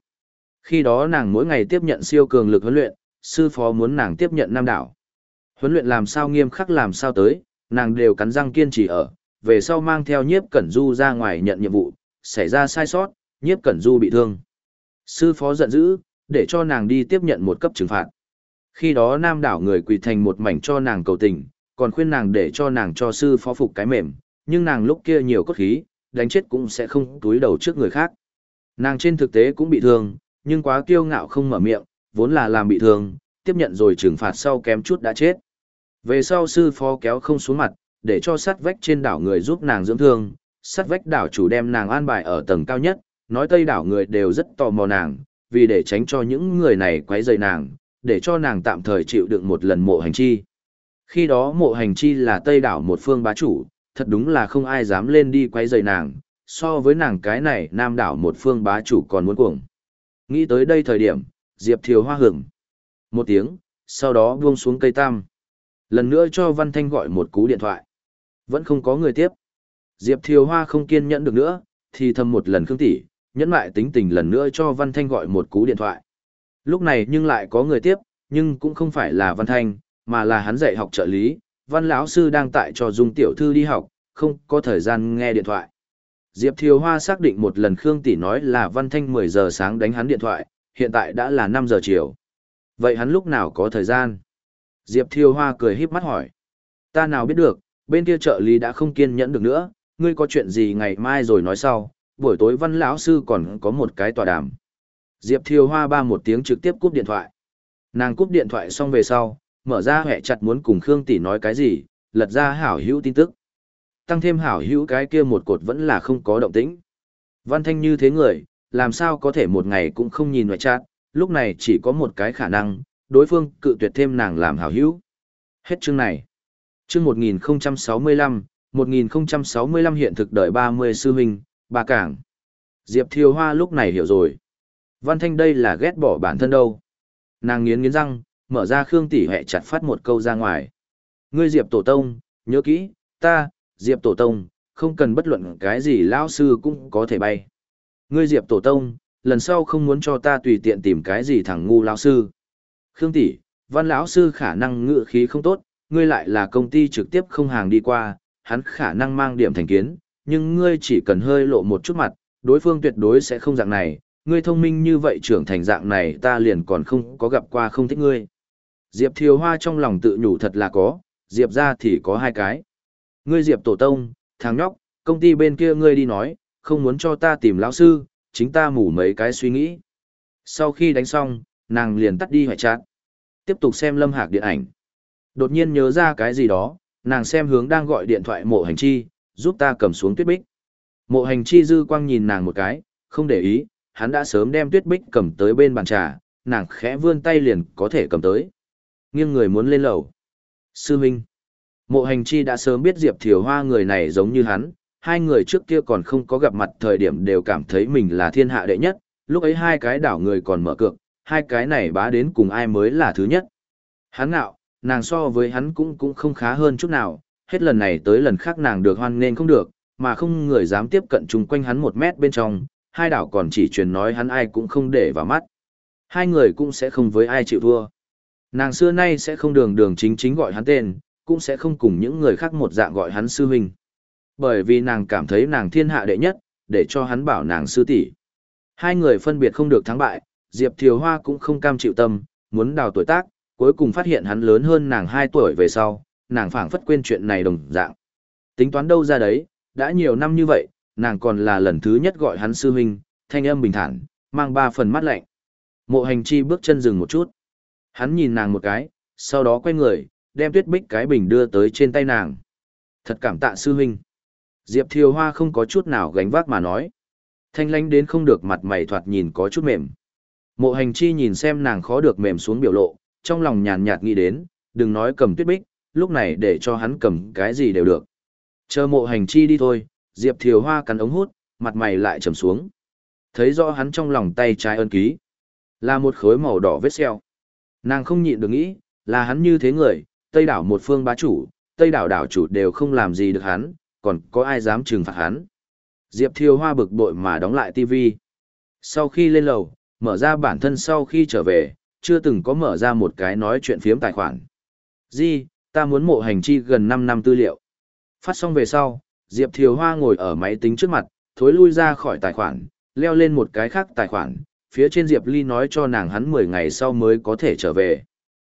Khi đó nàng mỗi ngày tiếp nhận siêu cường lực huấn luyện, sư phó muốn nàng tiếp nhận nam đảo. Huấn luyện làm sao nghiêm khắc làm sao tới, nàng đều cắn răng kiên trì ở, về sau mang theo nhiếp cẩn du ra ngoài nhận nhiệm vụ, xảy ra sai sót, nhiếp cẩn du bị thương. Sư phó giận dữ, để cho nàng đi tiếp nhận một cấp trừng phạt. Khi đó nam đảo người quỳ thành một mảnh cho nàng cầu tình, còn khuyên nàng để cho nàng cho sư phó phục cái mềm, nhưng nàng lúc kia nhiều cốt khí, đánh chết cũng sẽ không túi đầu trước người khác. Nàng trên thực tế cũng bị thương, nhưng quá kiêu ngạo không mở miệng, vốn là làm bị thương, tiếp nhận rồi trừng phạt sau kém chút đã chết. Về sau sư phó kéo không xuống mặt, để cho sát vách trên đảo người giúp nàng dưỡng thương, sát vách đảo chủ đem nàng an bài ở tầng cao nhất, nói tây đảo người đều rất tò mò nàng, vì để tránh cho những người này quấy rầy nàng, để cho nàng tạm thời chịu đựng một lần mộ hành chi. Khi đó mộ hành chi là tây đảo một phương bá chủ, thật đúng là không ai dám lên đi quấy rầy nàng, so với nàng cái này nam đảo một phương bá chủ còn muốn cuồng. Nghĩ tới đây thời điểm, Diệp Thiều hoa hưởng. Một tiếng, sau đó buông xuống cây tam. Lần nữa cho Văn Thanh gọi một cú điện thoại. Vẫn không có người tiếp. Diệp Thiều Hoa không kiên nhẫn được nữa, thì thầm một lần khương tỷ, nhẫn lại tính tình lần nữa cho Văn Thanh gọi một cú điện thoại. Lúc này nhưng lại có người tiếp, nhưng cũng không phải là Văn Thanh, mà là hắn dạy học trợ lý, Văn lão sư đang tại cho Dung tiểu thư đi học, không có thời gian nghe điện thoại. Diệp Thiều Hoa xác định một lần Khương tỷ nói là Văn Thanh 10 giờ sáng đánh hắn điện thoại, hiện tại đã là 5 giờ chiều. Vậy hắn lúc nào có thời gian? Diệp Thiều Hoa cười híp mắt hỏi. Ta nào biết được, bên kia trợ lý đã không kiên nhẫn được nữa, ngươi có chuyện gì ngày mai rồi nói sau, buổi tối văn lão sư còn có một cái tòa đàm. Diệp Thiều Hoa ba một tiếng trực tiếp cúp điện thoại. Nàng cúp điện thoại xong về sau, mở ra huệ chặt muốn cùng Khương Tỷ nói cái gì, lật ra hảo hữu tin tức. Tăng thêm hảo hữu cái kia một cột vẫn là không có động tĩnh. Văn Thanh như thế người, làm sao có thể một ngày cũng không nhìn ngoại chat, lúc này chỉ có một cái khả năng, đối phương cự tuyệt thêm nàng làm hảo hữu. Hết chương này. Chương 1065, 1065 hiện thực đời 30 sư huynh, ba cảng. Diệp Thiều Hoa lúc này hiểu rồi. Văn Thanh đây là ghét bỏ bản thân đâu. Nàng nghiến nghiến răng, mở ra Khương Tỷ hệ chặt phát một câu ra ngoài. Ngươi Diệp Tổ Tông, nhớ kỹ, ta, Diệp Tổ Tông, không cần bất luận cái gì lão sư cũng có thể bay. Ngươi Diệp Tổ Tông, lần sau không muốn cho ta tùy tiện tìm cái gì thằng ngu lão sư. Khương tỷ, văn lão sư khả năng ngự khí không tốt, ngươi lại là công ty trực tiếp không hàng đi qua, hắn khả năng mang điểm thành kiến, nhưng ngươi chỉ cần hơi lộ một chút mặt, đối phương tuyệt đối sẽ không dạng này, ngươi thông minh như vậy trưởng thành dạng này ta liền còn không có gặp qua không thích ngươi. Diệp Thiều Hoa trong lòng tự nhủ thật là có, Diệp ra thì có hai cái. Ngươi Diệp Tổ Tông, thằng nhóc, công ty bên kia ngươi đi nói, không muốn cho ta tìm lão sư, chính ta mủ mấy cái suy nghĩ. Sau khi đánh xong, nàng liền tắt đi hoại chát. Tiếp tục xem lâm hạc điện ảnh. Đột nhiên nhớ ra cái gì đó, nàng xem hướng đang gọi điện thoại mộ hành chi, giúp ta cầm xuống tuyết bích. Mộ hành chi dư quang nhìn nàng một cái, không để ý, hắn đã sớm đem tuyết bích cầm tới bên bàn trà, nàng khẽ vươn tay liền có thể cầm tới. Nghiêng người muốn lên lầu. Sư Minh. Mộ hành chi đã sớm biết Diệp Thiều Hoa người này giống như hắn, hai người trước kia còn không có gặp mặt thời điểm đều cảm thấy mình là thiên hạ đệ nhất, lúc ấy hai cái đảo người còn mở cược, hai cái này bá đến cùng ai mới là thứ nhất. Hắn ngạo, nàng so với hắn cũng cũng không khá hơn chút nào, hết lần này tới lần khác nàng được hoan nên không được, mà không người dám tiếp cận chung quanh hắn một mét bên trong, hai đảo còn chỉ truyền nói hắn ai cũng không để vào mắt. Hai người cũng sẽ không với ai chịu thua. Nàng xưa nay sẽ không đường đường chính chính gọi hắn tên, cũng sẽ không cùng những người khác một dạng gọi hắn sư huynh. Bởi vì nàng cảm thấy nàng thiên hạ đệ nhất, để cho hắn bảo nàng sư tỷ. Hai người phân biệt không được thắng bại, Diệp Thiều Hoa cũng không cam chịu tâm, muốn đào tuổi tác, cuối cùng phát hiện hắn lớn hơn nàng 2 tuổi về sau, nàng phảng phất quên chuyện này đồng dạng. Tính toán đâu ra đấy, đã nhiều năm như vậy, nàng còn là lần thứ nhất gọi hắn sư huynh, thanh âm bình thản, mang ba phần mắt lạnh. Mộ hành chi bước chân dừng một chút. Hắn nhìn nàng một cái, sau đó quay người, đem tuyết bích cái bình đưa tới trên tay nàng. Thật cảm tạ sư huynh. Diệp Thiều Hoa không có chút nào gánh vác mà nói. Thanh lánh đến không được mặt mày thoạt nhìn có chút mềm. Mộ hành chi nhìn xem nàng khó được mềm xuống biểu lộ, trong lòng nhàn nhạt nghĩ đến, đừng nói cầm tuyết bích, lúc này để cho hắn cầm cái gì đều được. Chờ mộ hành chi đi thôi, Diệp Thiều Hoa cắn ống hút, mặt mày lại trầm xuống. Thấy rõ hắn trong lòng tay trái ân ký. Là một khối màu đỏ vết xeo. Nàng không nhịn được nghĩ, là hắn như thế người, Tây đảo một phương bá chủ, Tây đảo đảo chủ đều không làm gì được hắn, còn có ai dám trừng phạt hắn. Diệp Thiều Hoa bực bội mà đóng lại TV. Sau khi lên lầu, mở ra bản thân sau khi trở về, chưa từng có mở ra một cái nói chuyện phiếm tài khoản. Di, ta muốn mộ hành chi gần 5 năm tư liệu. Phát xong về sau, Diệp Thiều Hoa ngồi ở máy tính trước mặt, thối lui ra khỏi tài khoản, leo lên một cái khác tài khoản, phía trên Diệp Ly nói cho nàng hắn 10 ngày sau mới có thể trở về.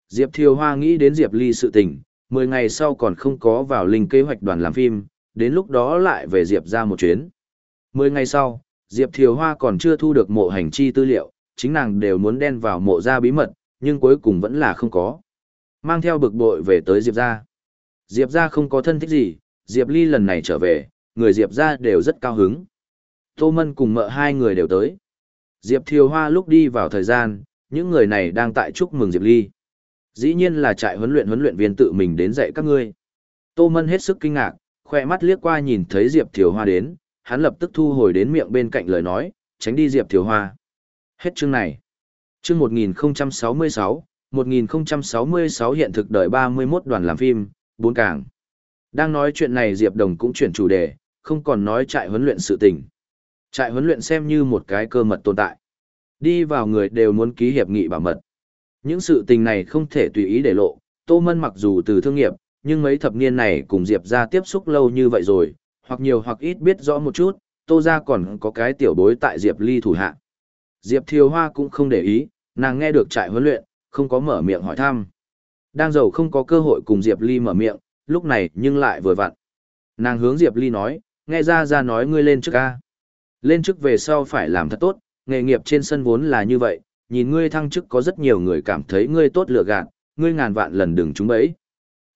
Diệp Thiều Hoa nghĩ đến Diệp Ly sự tình, 10 ngày sau còn không có vào linh kế hoạch đoàn làm phim, đến lúc đó lại về Diệp ra một chuyến. 10 ngày sau, Diệp Thiều Hoa còn chưa thu được mộ hành chi tư liệu, chính nàng đều muốn đen vào mộ ra bí mật, nhưng cuối cùng vẫn là không có. Mang theo bực bội về tới Diệp gia. Diệp gia không có thân thích gì, Diệp Ly lần này trở về, người Diệp gia đều rất cao hứng. Tô Mân cùng mợ hai người đều tới. Diệp Thiều Hoa lúc đi vào thời gian, những người này đang tại chúc mừng Diệp Ly. Dĩ nhiên là trại huấn luyện huấn luyện viên tự mình đến dạy các ngươi. Tô Mân hết sức kinh ngạc, khoe mắt liếc qua nhìn thấy Diệp Thiều Hoa đến, hắn lập tức thu hồi đến miệng bên cạnh lời nói, tránh đi Diệp Thiều Hoa. Hết chương này. Chương 1066, 1066 hiện thực đời 31 đoàn làm phim, bốn càng. Đang nói chuyện này Diệp Đồng cũng chuyển chủ đề, không còn nói trại huấn luyện sự tình. Trại huấn luyện xem như một cái cơ mật tồn tại. Đi vào người đều muốn ký hiệp nghị bảo mật. Những sự tình này không thể tùy ý để lộ, Tô Mân mặc dù từ thương nghiệp, nhưng mấy thập niên này cùng Diệp ra tiếp xúc lâu như vậy rồi, hoặc nhiều hoặc ít biết rõ một chút, Tô ra còn có cái tiểu bối tại Diệp Ly thủ hạ. Diệp Thiều Hoa cũng không để ý, nàng nghe được trại huấn luyện, không có mở miệng hỏi thăm. Đang giàu không có cơ hội cùng Diệp Ly mở miệng, lúc này nhưng lại vừa vặn. Nàng hướng Diệp Ly nói, nghe ra ra nói ngươi lên trước ca. Lên trước về sau phải làm thật tốt, nghề nghiệp trên sân vốn là như vậy, nhìn ngươi thăng chức có rất nhiều người cảm thấy ngươi tốt lựa gạt, ngươi ngàn vạn lần đừng trúng bẫy.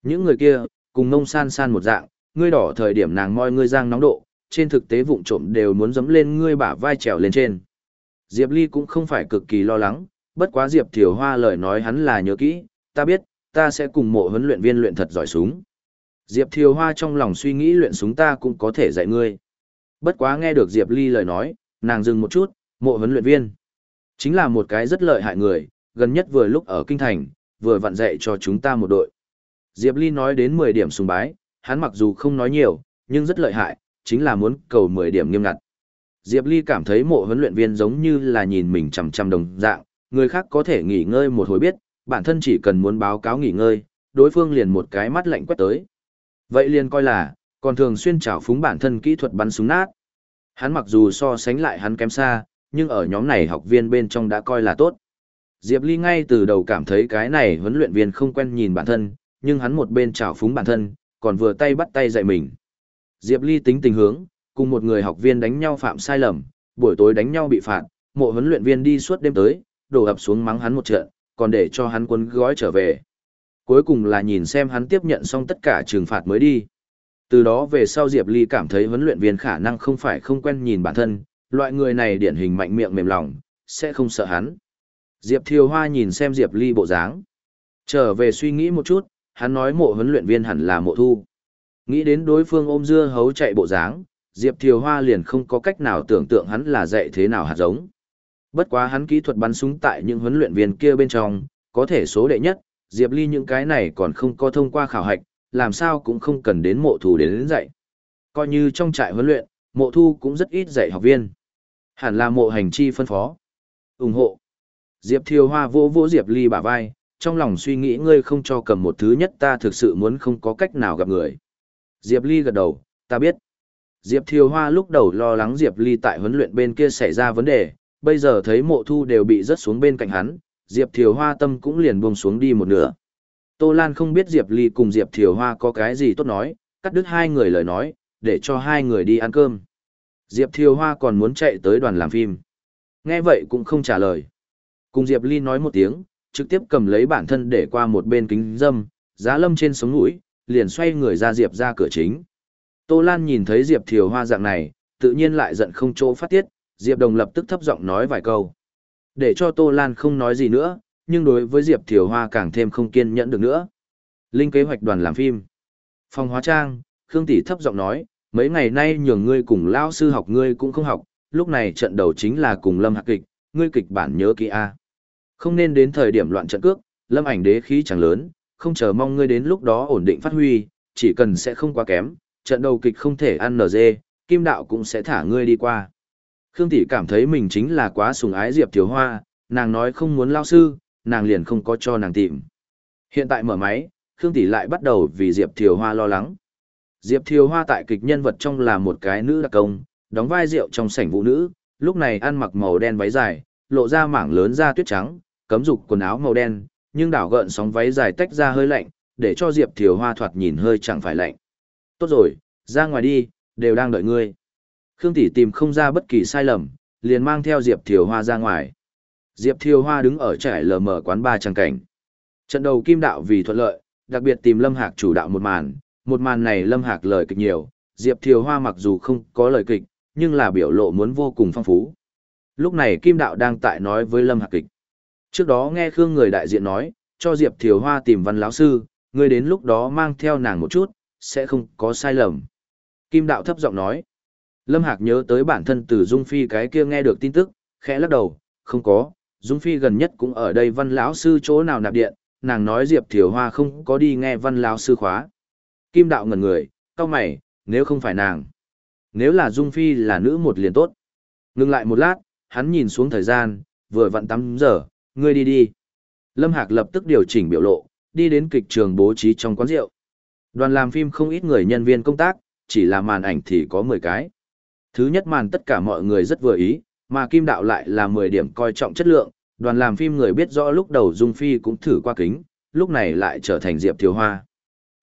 Những người kia, cùng nông san san một dạng, ngươi đỏ thời điểm nàng moi ngươi giang nóng độ, trên thực tế vụng trộm đều muốn dấm lên ngươi bả vai trèo lên trên. Diệp Ly cũng không phải cực kỳ lo lắng, bất quá Diệp Thiều Hoa lời nói hắn là nhớ kỹ, ta biết, ta sẽ cùng mộ huấn luyện viên luyện thật giỏi súng. Diệp Thiều Hoa trong lòng suy nghĩ luyện súng ta cũng có thể dạy ngươi. Bất quá nghe được Diệp Ly lời nói, nàng dừng một chút, mộ huấn luyện viên. Chính là một cái rất lợi hại người, gần nhất vừa lúc ở Kinh Thành, vừa vặn dạy cho chúng ta một đội. Diệp Ly nói đến 10 điểm sùng bái, hắn mặc dù không nói nhiều, nhưng rất lợi hại, chính là muốn cầu 10 điểm nghiêm ngặt. Diệp Ly cảm thấy mộ huấn luyện viên giống như là nhìn mình chằm chằm đồng dạng, người khác có thể nghỉ ngơi một hồi biết, bản thân chỉ cần muốn báo cáo nghỉ ngơi, đối phương liền một cái mắt lạnh quét tới. Vậy liền coi là, còn thường xuyên trào phúng bản thân kỹ thuật bắn súng nát. Hắn mặc dù so sánh lại hắn kém xa, nhưng ở nhóm này học viên bên trong đã coi là tốt. Diệp Ly ngay từ đầu cảm thấy cái này huấn luyện viên không quen nhìn bản thân, nhưng hắn một bên trào phúng bản thân, còn vừa tay bắt tay dạy mình. Diệp Ly tính tình hướng, cùng một người học viên đánh nhau phạm sai lầm, buổi tối đánh nhau bị phạt, mộ huấn luyện viên đi suốt đêm tới, đổ ập xuống mắng hắn một trận, còn để cho hắn quấn gói trở về. Cuối cùng là nhìn xem hắn tiếp nhận xong tất cả trừng phạt mới đi. Từ đó về sau Diệp Ly cảm thấy huấn luyện viên khả năng không phải không quen nhìn bản thân, loại người này điển hình mạnh miệng mềm lòng, sẽ không sợ hắn. Diệp Thiều Hoa nhìn xem Diệp Ly bộ dáng. Trở về suy nghĩ một chút, hắn nói mộ huấn luyện viên hẳn là mộ thu. Nghĩ đến đối phương ôm dưa hấu chạy bộ dáng, Diệp Thiều Hoa liền không có cách nào tưởng tượng hắn là dạy thế nào hạt giống. Bất quá hắn kỹ thuật bắn súng tại những huấn luyện viên kia bên trong, có thể số đệ nhất, Diệp Ly những cái này còn không có thông qua khảo hạch, làm sao cũng không cần đến mộ thù đến, đến dạy. Coi như trong trại huấn luyện, mộ thu cũng rất ít dạy học viên. Hẳn là mộ hành chi phân phó. ủng hộ. Diệp Thiều Hoa vỗ vỗ Diệp Ly bả vai, trong lòng suy nghĩ ngươi không cho cầm một thứ nhất ta thực sự muốn không có cách nào gặp người. Diệp Ly gật đầu, ta biết. Diệp Thiều Hoa lúc đầu lo lắng Diệp Ly tại huấn luyện bên kia xảy ra vấn đề, bây giờ thấy mộ thu đều bị rớt xuống bên cạnh hắn, Diệp Thiều Hoa tâm cũng liền buông xuống đi một nửa. Tô Lan không biết Diệp Ly cùng Diệp Thiều Hoa có cái gì tốt nói, cắt đứt hai người lời nói, để cho hai người đi ăn cơm. Diệp Thiều Hoa còn muốn chạy tới đoàn làm phim. Nghe vậy cũng không trả lời. Cùng Diệp Ly nói một tiếng, trực tiếp cầm lấy bản thân để qua một bên kính dâm, giá lâm trên sống mũi, liền xoay người ra Diệp ra cửa chính. Tô Lan nhìn thấy Diệp Thiều Hoa dạng này, tự nhiên lại giận không chỗ phát tiết, Diệp Đồng lập tức thấp giọng nói vài câu. Để cho Tô Lan không nói gì nữa, nhưng đối với Diệp Thiều Hoa càng thêm không kiên nhẫn được nữa. Linh kế hoạch đoàn làm phim. Phòng hóa trang, Khương Tỷ thấp giọng nói, mấy ngày nay nhường ngươi cùng lão sư học ngươi cũng không học, lúc này trận đầu chính là cùng Lâm Hạc kịch, ngươi kịch bản nhớ kỹ a. Không nên đến thời điểm loạn trận cước, Lâm Ảnh đế khí chẳng lớn, không chờ mong ngươi đến lúc đó ổn định phát huy, chỉ cần sẽ không quá kém, trận đầu kịch không thể ăn NG, Kim Đạo cũng sẽ thả ngươi đi qua. Khương Tỷ cảm thấy mình chính là quá sùng ái Diệp Thiều Hoa, nàng nói không muốn lao sư, nàng liền không có cho nàng tìm. Hiện tại mở máy, Khương Tỷ lại bắt đầu vì Diệp Thiều Hoa lo lắng. Diệp Thiều Hoa tại kịch nhân vật trong là một cái nữ đặc công, đóng vai rượu trong sảnh vũ nữ, lúc này ăn mặc màu đen váy dài, lộ ra mảng lớn da tuyết trắng, cấm dục quần áo màu đen, nhưng đảo gợn sóng váy dài tách ra hơi lạnh, để cho Diệp Thiều Hoa thoạt nhìn hơi chẳng phải lạnh. Tốt rồi, ra ngoài đi, đều đang đợi ngươi. Khương Tỷ tìm không ra bất kỳ sai lầm, liền mang theo Diệp Thiều Hoa ra ngoài. Diệp Thiều Hoa đứng ở trải lờ mở quán ba trang cảnh. Trận đầu kim đạo vì thuận lợi, đặc biệt tìm Lâm Hạc chủ đạo một màn, một màn này Lâm Hạc lời kịch nhiều, Diệp Thiều Hoa mặc dù không có lời kịch, nhưng là biểu lộ muốn vô cùng phong phú. Lúc này Kim Đạo đang tại nói với Lâm Hạc kịch. Trước đó nghe Khương người đại diện nói, cho Diệp Thiều Hoa tìm văn lão sư, người đến lúc đó mang theo nàng một chút, sẽ không có sai lầm. Kim Đạo thấp giọng nói. Lâm Hạc nhớ tới bản thân từ Dung Phi cái kia nghe được tin tức, khẽ lắc đầu, không có, Dung Phi gần nhất cũng ở đây văn lão sư chỗ nào nạp điện, nàng nói Diệp Thiều Hoa không có đi nghe văn lão sư khóa. Kim Đạo ngẩn người, cao mày, nếu không phải nàng. Nếu là Dung Phi là nữ một liền tốt. Ngừng lại một lát, hắn nhìn xuống thời gian, vừa vặn 8 giờ, ngươi đi đi. Lâm Hạc lập tức điều chỉnh biểu lộ, đi đến kịch trường bố trí trong quán rượu. Đoàn làm phim không ít người nhân viên công tác, chỉ là màn ảnh thì có 10 cái. Thứ nhất màn tất cả mọi người rất vừa ý, mà Kim Đạo lại là 10 điểm coi trọng chất lượng, đoàn làm phim người biết rõ lúc đầu Dung Phi cũng thử qua kính, lúc này lại trở thành Diệp Thiếu Hoa.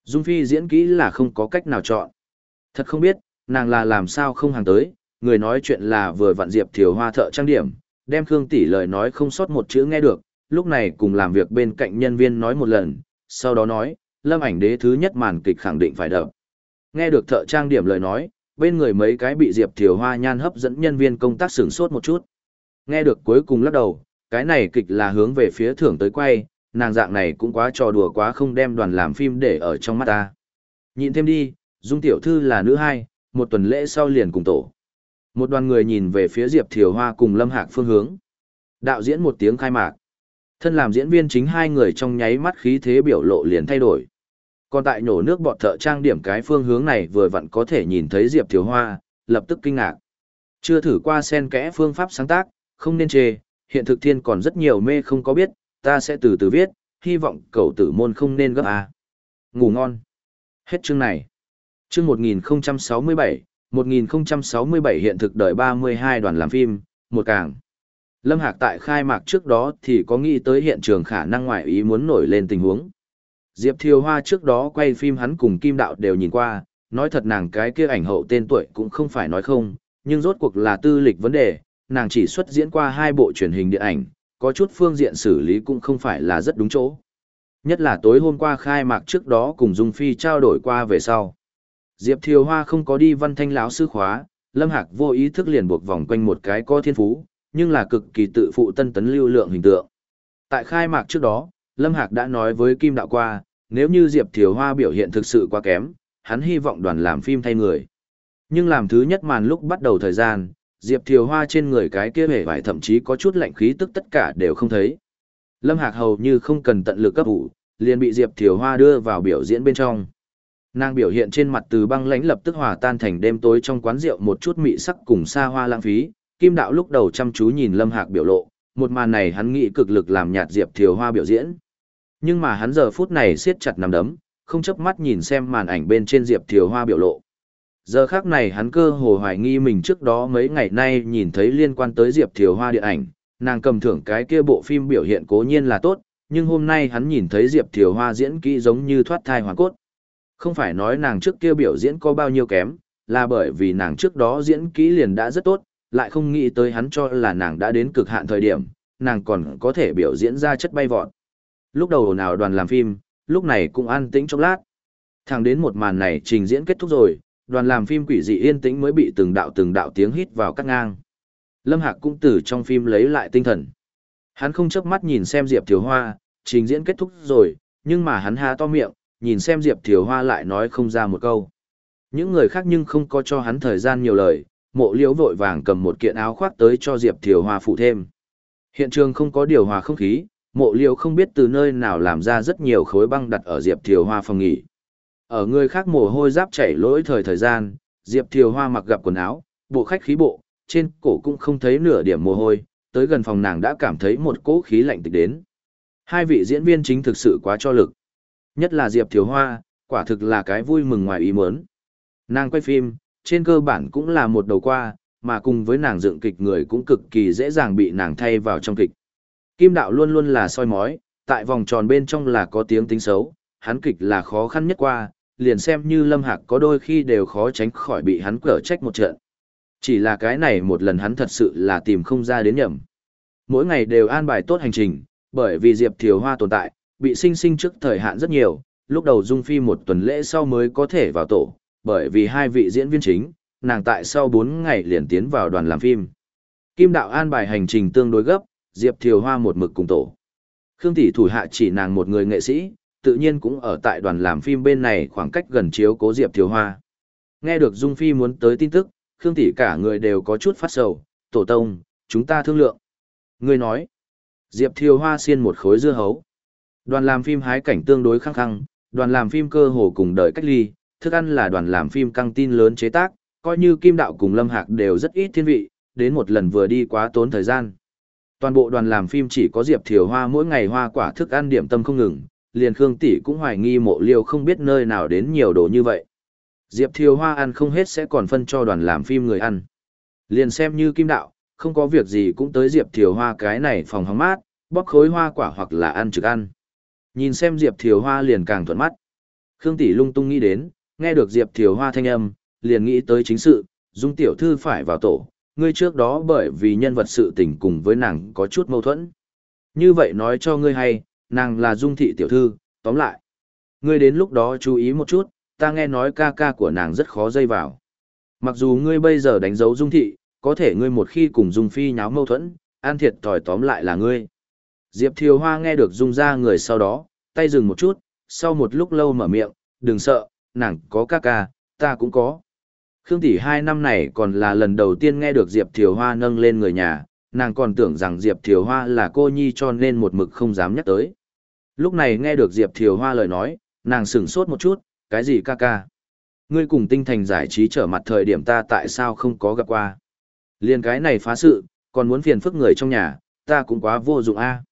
Dung Phi diễn kỹ là không có cách nào chọn. Thật không biết, nàng là làm sao không hàng tới, người nói chuyện là vừa vặn Diệp Thiều Hoa thợ trang điểm, đem Khương Tỷ lời nói không sót một chữ nghe được, lúc này cùng làm việc bên cạnh nhân viên nói một lần, sau đó nói, lâm ảnh đế thứ nhất màn kịch khẳng định phải đập. Nghe được thợ trang điểm lời nói, bên người mấy cái bị Diệp Thiều Hoa nhan hấp dẫn nhân viên công tác sửng sốt một chút. Nghe được cuối cùng lắc đầu, cái này kịch là hướng về phía thưởng tới quay, nàng dạng này cũng quá trò đùa quá không đem đoàn làm phim để ở trong mắt ta. Nhìn thêm đi, Dung Tiểu Thư là nữ hai, một tuần lễ sau liền cùng tổ. Một đoàn người nhìn về phía Diệp Thiều Hoa cùng Lâm Hạc phương hướng. Đạo diễn một tiếng khai mạc. Thân làm diễn viên chính hai người trong nháy mắt khí thế biểu lộ liền thay đổi. Còn tại nhổ nước bọt thợ trang điểm cái phương hướng này vừa vặn có thể nhìn thấy Diệp Thiều Hoa, lập tức kinh ngạc. Chưa thử qua sen kẽ phương pháp sáng tác, không nên chê, hiện thực thiên còn rất nhiều mê không có biết, ta sẽ từ từ viết, hy vọng cậu tử môn không nên gấp à. Ngủ ngon. Hết chương này. Chương 1067, 1067 hiện thực đời 32 đoàn làm phim, một càng. Lâm Hạc tại khai mạc trước đó thì có nghĩ tới hiện trường khả năng ngoại ý muốn nổi lên tình huống. Diệp Thiều Hoa trước đó quay phim hắn cùng Kim Đạo đều nhìn qua, nói thật nàng cái kia ảnh hậu tên tuổi cũng không phải nói không, nhưng rốt cuộc là tư lịch vấn đề, nàng chỉ xuất diễn qua hai bộ truyền hình điện ảnh, có chút phương diện xử lý cũng không phải là rất đúng chỗ. Nhất là tối hôm qua khai mạc trước đó cùng Dung Phi trao đổi qua về sau. Diệp Thiều Hoa không có đi văn thanh lão sư khóa, Lâm Hạc vô ý thức liền buộc vòng quanh một cái có thiên phú, nhưng là cực kỳ tự phụ tân tấn lưu lượng hình tượng. Tại khai mạc trước đó, Lâm Hạc đã nói với Kim Đạo qua, nếu như Diệp Thiều Hoa biểu hiện thực sự quá kém, hắn hy vọng đoàn làm phim thay người. Nhưng làm thứ nhất màn lúc bắt đầu thời gian, Diệp Thiều Hoa trên người cái kia hề vải thậm chí có chút lạnh khí tức tất cả đều không thấy. Lâm Hạc hầu như không cần tận lực cấp ủ, liền bị Diệp Thiều Hoa đưa vào biểu diễn bên trong. Nàng biểu hiện trên mặt từ băng lãnh lập tức hòa tan thành đêm tối trong quán rượu một chút mị sắc cùng xa hoa lãng phí. Kim đạo lúc đầu chăm chú nhìn Lâm Hạc biểu lộ, một màn này hắn nghĩ cực lực làm nhạt Diệp Thiều Hoa biểu diễn. Nhưng mà hắn giờ phút này siết chặt nằm đấm, không chớp mắt nhìn xem màn ảnh bên trên Diệp Thiều Hoa biểu lộ. Giờ khác này hắn cơ hồ hoài nghi mình trước đó mấy ngày nay nhìn thấy liên quan tới Diệp Thiều Hoa điện ảnh, nàng cầm thưởng cái kia bộ phim biểu hiện cố nhiên là tốt, nhưng hôm nay hắn nhìn thấy Diệp Thiều Hoa diễn kỹ giống như thoát thai hoàn cốt. Không phải nói nàng trước kia biểu diễn có bao nhiêu kém, là bởi vì nàng trước đó diễn kỹ liền đã rất tốt, lại không nghĩ tới hắn cho là nàng đã đến cực hạn thời điểm, nàng còn có thể biểu diễn ra chất bay vọt. Lúc đầu nào đoàn làm phim, lúc này cũng an tĩnh trong lát. Thẳng đến một màn này trình diễn kết thúc rồi, đoàn làm phim quỷ dị yên tĩnh mới bị từng đạo từng đạo tiếng hít vào cắt ngang. Lâm Hạc cũng từ trong phim lấy lại tinh thần. Hắn không chớp mắt nhìn xem Diệp Thiều Hoa, trình diễn kết thúc rồi, nhưng mà hắn há to miệng, nhìn xem Diệp Thiều Hoa lại nói không ra một câu. Những người khác nhưng không có cho hắn thời gian nhiều lời, mộ liễu vội vàng cầm một kiện áo khoác tới cho Diệp Thiều Hoa phụ thêm. Hiện trường không có điều hòa không khí, mộ liễu không biết từ nơi nào làm ra rất nhiều khối băng đặt ở Diệp Thiều Hoa phòng nghỉ. Ở người khác mồ hôi giáp chảy lỗi thời thời gian, Diệp Thiều Hoa mặc gặp quần áo, bộ khách khí bộ, trên cổ cũng không thấy nửa điểm mồ hôi, tới gần phòng nàng đã cảm thấy một cỗ khí lạnh tịch đến. Hai vị diễn viên chính thực sự quá cho lực. Nhất là Diệp Thiều Hoa, quả thực là cái vui mừng ngoài ý muốn. Nàng quay phim, trên cơ bản cũng là một đầu qua, mà cùng với nàng dựng kịch người cũng cực kỳ dễ dàng bị nàng thay vào trong kịch. Kim đạo luôn luôn là soi mói, tại vòng tròn bên trong là có tiếng tính xấu, hắn kịch là khó khăn nhất qua, liền xem như Lâm Hạc có đôi khi đều khó tránh khỏi bị hắn cở trách một trận. Chỉ là cái này một lần hắn thật sự là tìm không ra đến nhầm. Mỗi ngày đều an bài tốt hành trình, bởi vì Diệp Thiều Hoa tồn tại, bị sinh sinh trước thời hạn rất nhiều, lúc đầu Dung Phi một tuần lễ sau mới có thể vào tổ, bởi vì hai vị diễn viên chính, nàng tại sau 4 ngày liền tiến vào đoàn làm phim. Kim đạo an bài hành trình tương đối gấp, Diệp Thiều Hoa một mực cùng tổ. Khương Thị thủ hạ chỉ nàng một người nghệ sĩ, tự nhiên cũng ở tại đoàn làm phim bên này khoảng cách gần chiếu cố Diệp Thiều Hoa. Nghe được Dung Phi muốn tới tin tức, Khương Thị cả người đều có chút phát sầu, tổ tông, chúng ta thương lượng. Người nói, Diệp Thiều Hoa xiên một khối dưa hấu. Đoàn làm phim hái cảnh tương đối khăng khăng, đoàn làm phim cơ hồ cùng đợi cách ly, thức ăn là đoàn làm phim căng tin lớn chế tác, coi như Kim Đạo cùng Lâm Hạc đều rất ít thiên vị, đến một lần vừa đi quá tốn thời gian. Toàn bộ đoàn làm phim chỉ có Diệp Thiều Hoa mỗi ngày hoa quả thức ăn điểm tâm không ngừng, liền Khương Tỷ cũng hoài nghi mộ liêu không biết nơi nào đến nhiều đồ như vậy. Diệp Thiều Hoa ăn không hết sẽ còn phân cho đoàn làm phim người ăn. Liền xem như Kim Đạo, không có việc gì cũng tới Diệp Thiều Hoa cái này phòng hóng mát, bóc khối hoa quả hoặc là ăn trực ăn. Nhìn xem Diệp Thiều Hoa liền càng thuận mắt. Khương Tỷ lung tung nghĩ đến, nghe được Diệp Thiều Hoa thanh âm, liền nghĩ tới chính sự, Dung Tiểu Thư phải vào tổ, ngươi trước đó bởi vì nhân vật sự tình cùng với nàng có chút mâu thuẫn. Như vậy nói cho ngươi hay, nàng là Dung Thị Tiểu Thư, tóm lại. Ngươi đến lúc đó chú ý một chút, ta nghe nói ca ca của nàng rất khó dây vào. Mặc dù ngươi bây giờ đánh dấu Dung Thị, có thể ngươi một khi cùng Dung Phi nháo mâu thuẫn, an thiệt tỏi tóm lại là ngươi. Diệp Thiều Hoa nghe được Dung ra người sau đó, tay dừng một chút, sau một lúc lâu mở miệng, đừng sợ, nàng có ca ca, ta cũng có. Khương Tỷ hai năm này còn là lần đầu tiên nghe được Diệp Thiều Hoa nâng lên người nhà, nàng còn tưởng rằng Diệp Thiều Hoa là cô nhi cho nên một mực không dám nhắc tới. Lúc này nghe được Diệp Thiều Hoa lời nói, nàng sửng sốt một chút, cái gì ca ca? Ngươi cùng tinh thành giải trí trở mặt thời điểm ta tại sao không có gặp qua? Liên cái này phá sự, còn muốn phiền phức người trong nhà, ta cũng quá vô dụng a.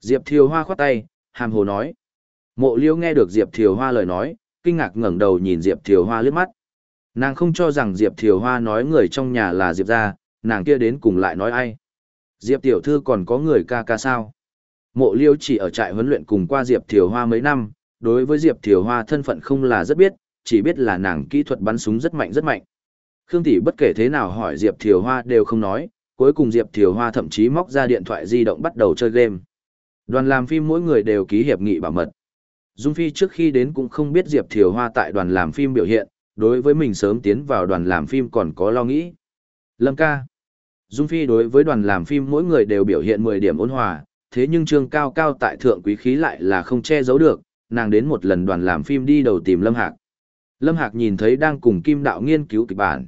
Diệp Thiều Hoa khoát tay, hàm hồ nói. Mộ liêu nghe được Diệp Thiều Hoa lời nói, kinh ngạc ngẩng đầu nhìn Diệp Thiều Hoa lướt mắt. Nàng không cho rằng Diệp Thiều Hoa nói người trong nhà là Diệp gia, nàng kia đến cùng lại nói ai. Diệp Tiểu Thư còn có người ca ca sao? Mộ liêu chỉ ở trại huấn luyện cùng qua Diệp Thiều Hoa mấy năm, đối với Diệp Thiều Hoa thân phận không là rất biết, chỉ biết là nàng kỹ thuật bắn súng rất mạnh rất mạnh. Khương Tỷ bất kể thế nào hỏi Diệp Thiều Hoa đều không nói, cuối cùng Diệp Thiều Hoa thậm chí móc ra điện thoại di động bắt đầu chơi game. Đoàn làm phim mỗi người đều ký hiệp nghị bảo mật. Dung Phi trước khi đến cũng không biết Diệp Thiều Hoa tại đoàn làm phim biểu hiện, đối với mình sớm tiến vào đoàn làm phim còn có lo nghĩ. Lâm ca. Dung Phi đối với đoàn làm phim mỗi người đều biểu hiện 10 điểm ôn hòa, thế nhưng trương cao cao tại thượng quý khí lại là không che giấu được, nàng đến một lần đoàn làm phim đi đầu tìm Lâm Hạc. Lâm Hạc nhìn thấy đang cùng Kim Đạo nghiên cứu kịch bản.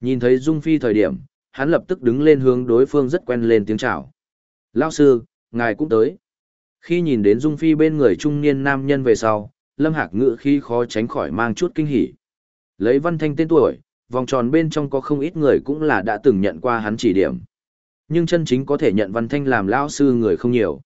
Nhìn thấy Dung Phi thời điểm, hắn lập tức đứng lên hướng đối phương rất quen lên tiếng chào. Lao sư, ngài cũng tới. Khi nhìn đến Dung Phi bên người trung niên nam nhân về sau, Lâm Hạc ngự khi khó tránh khỏi mang chút kinh hỉ. Lấy văn thanh tên tuổi, vòng tròn bên trong có không ít người cũng là đã từng nhận qua hắn chỉ điểm. Nhưng chân chính có thể nhận văn thanh làm lão sư người không nhiều.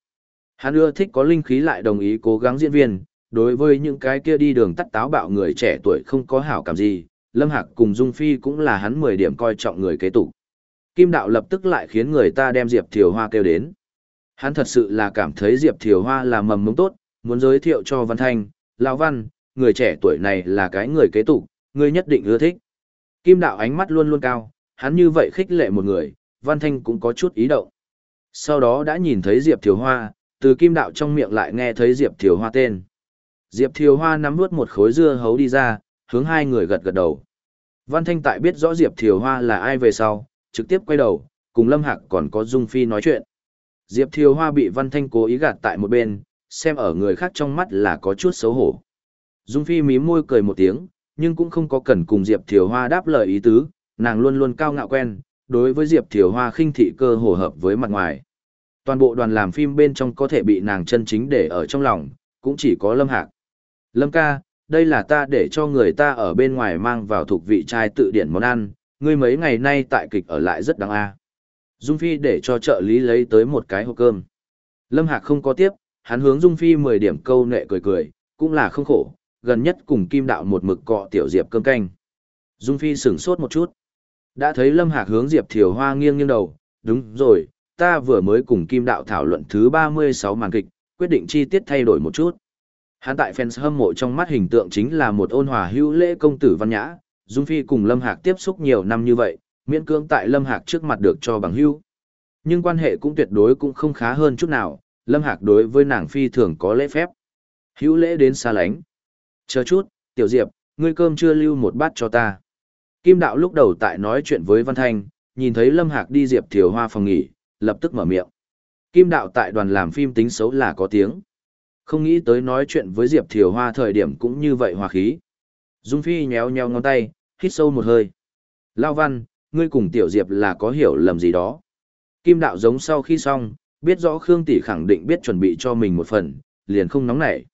Hắn ưa thích có linh khí lại đồng ý cố gắng diễn viên, đối với những cái kia đi đường tắt táo bạo người trẻ tuổi không có hảo cảm gì, Lâm Hạc cùng Dung Phi cũng là hắn 10 điểm coi trọng người kế tục. Kim Đạo lập tức lại khiến người ta đem Diệp Thiều Hoa kêu đến. Hắn thật sự là cảm thấy Diệp Thiều Hoa là mầm mống tốt, muốn giới thiệu cho Văn Thanh, Lão Văn, người trẻ tuổi này là cái người kế tục, ngươi nhất định ưa thích. Kim Đạo ánh mắt luôn luôn cao, hắn như vậy khích lệ một người, Văn Thanh cũng có chút ý động. Sau đó đã nhìn thấy Diệp Thiều Hoa, từ Kim Đạo trong miệng lại nghe thấy Diệp Thiều Hoa tên. Diệp Thiều Hoa nắm nuốt một khối dưa hấu đi ra, hướng hai người gật gật đầu. Văn Thanh tại biết rõ Diệp Thiều Hoa là ai về sau, trực tiếp quay đầu, cùng Lâm Hạc còn có Dung Phi nói chuyện. Diệp Thiều Hoa bị Văn Thanh cố ý gạt tại một bên, xem ở người khác trong mắt là có chút xấu hổ. Dung Phi mím môi cười một tiếng, nhưng cũng không có cần cùng Diệp Thiều Hoa đáp lời ý tứ, nàng luôn luôn cao ngạo quen, đối với Diệp Thiều Hoa khinh thị cơ hồ hợp với mặt ngoài. Toàn bộ đoàn làm phim bên trong có thể bị nàng chân chính để ở trong lòng, cũng chỉ có Lâm Hạc. Lâm ca, đây là ta để cho người ta ở bên ngoài mang vào thuộc vị trai tự điển món ăn, ngươi mấy ngày nay tại kịch ở lại rất đáng a. Dung Phi để cho trợ lý lấy tới một cái hộp cơm. Lâm Hạc không có tiếp, hắn hướng Dung Phi 10 điểm câu nệ cười cười, cũng là không khổ, gần nhất cùng Kim Đạo một mực cọ tiểu Diệp cơm canh. Dung Phi sửng sốt một chút. Đã thấy Lâm Hạc hướng Diệp Thiều Hoa nghiêng nghiêng đầu, đúng rồi, ta vừa mới cùng Kim Đạo thảo luận thứ 36 màn kịch, quyết định chi tiết thay đổi một chút. Hắn tại fans hâm mộ trong mắt hình tượng chính là một ôn hòa hữu lễ công tử văn nhã, Dung Phi cùng Lâm Hạc tiếp xúc nhiều năm như vậy, miễn cưỡng tại Lâm Hạc trước mặt được cho bằng hữu. Nhưng quan hệ cũng tuyệt đối cũng không khá hơn chút nào, Lâm Hạc đối với nàng phi thường có lễ phép. Hữu lễ đến xa lánh. Chờ chút, Tiểu Diệp, ngươi cơm chưa lưu một bát cho ta. Kim Đạo lúc đầu tại nói chuyện với Văn Thanh, nhìn thấy Lâm Hạc đi Diệp Thiều Hoa phòng nghỉ, lập tức mở miệng. Kim Đạo tại đoàn làm phim tính xấu là có tiếng. Không nghĩ tới nói chuyện với Diệp Thiều Hoa thời điểm cũng như vậy hòa khí. Dung Phi nhéo nhéo ngón tay, hít sâu một hơi. Lao Văn, ngươi cùng Tiểu Diệp là có hiểu lầm gì đó. Kim Đạo giống sau khi xong, biết rõ Khương Tỷ khẳng định biết chuẩn bị cho mình một phần, liền không nóng nảy.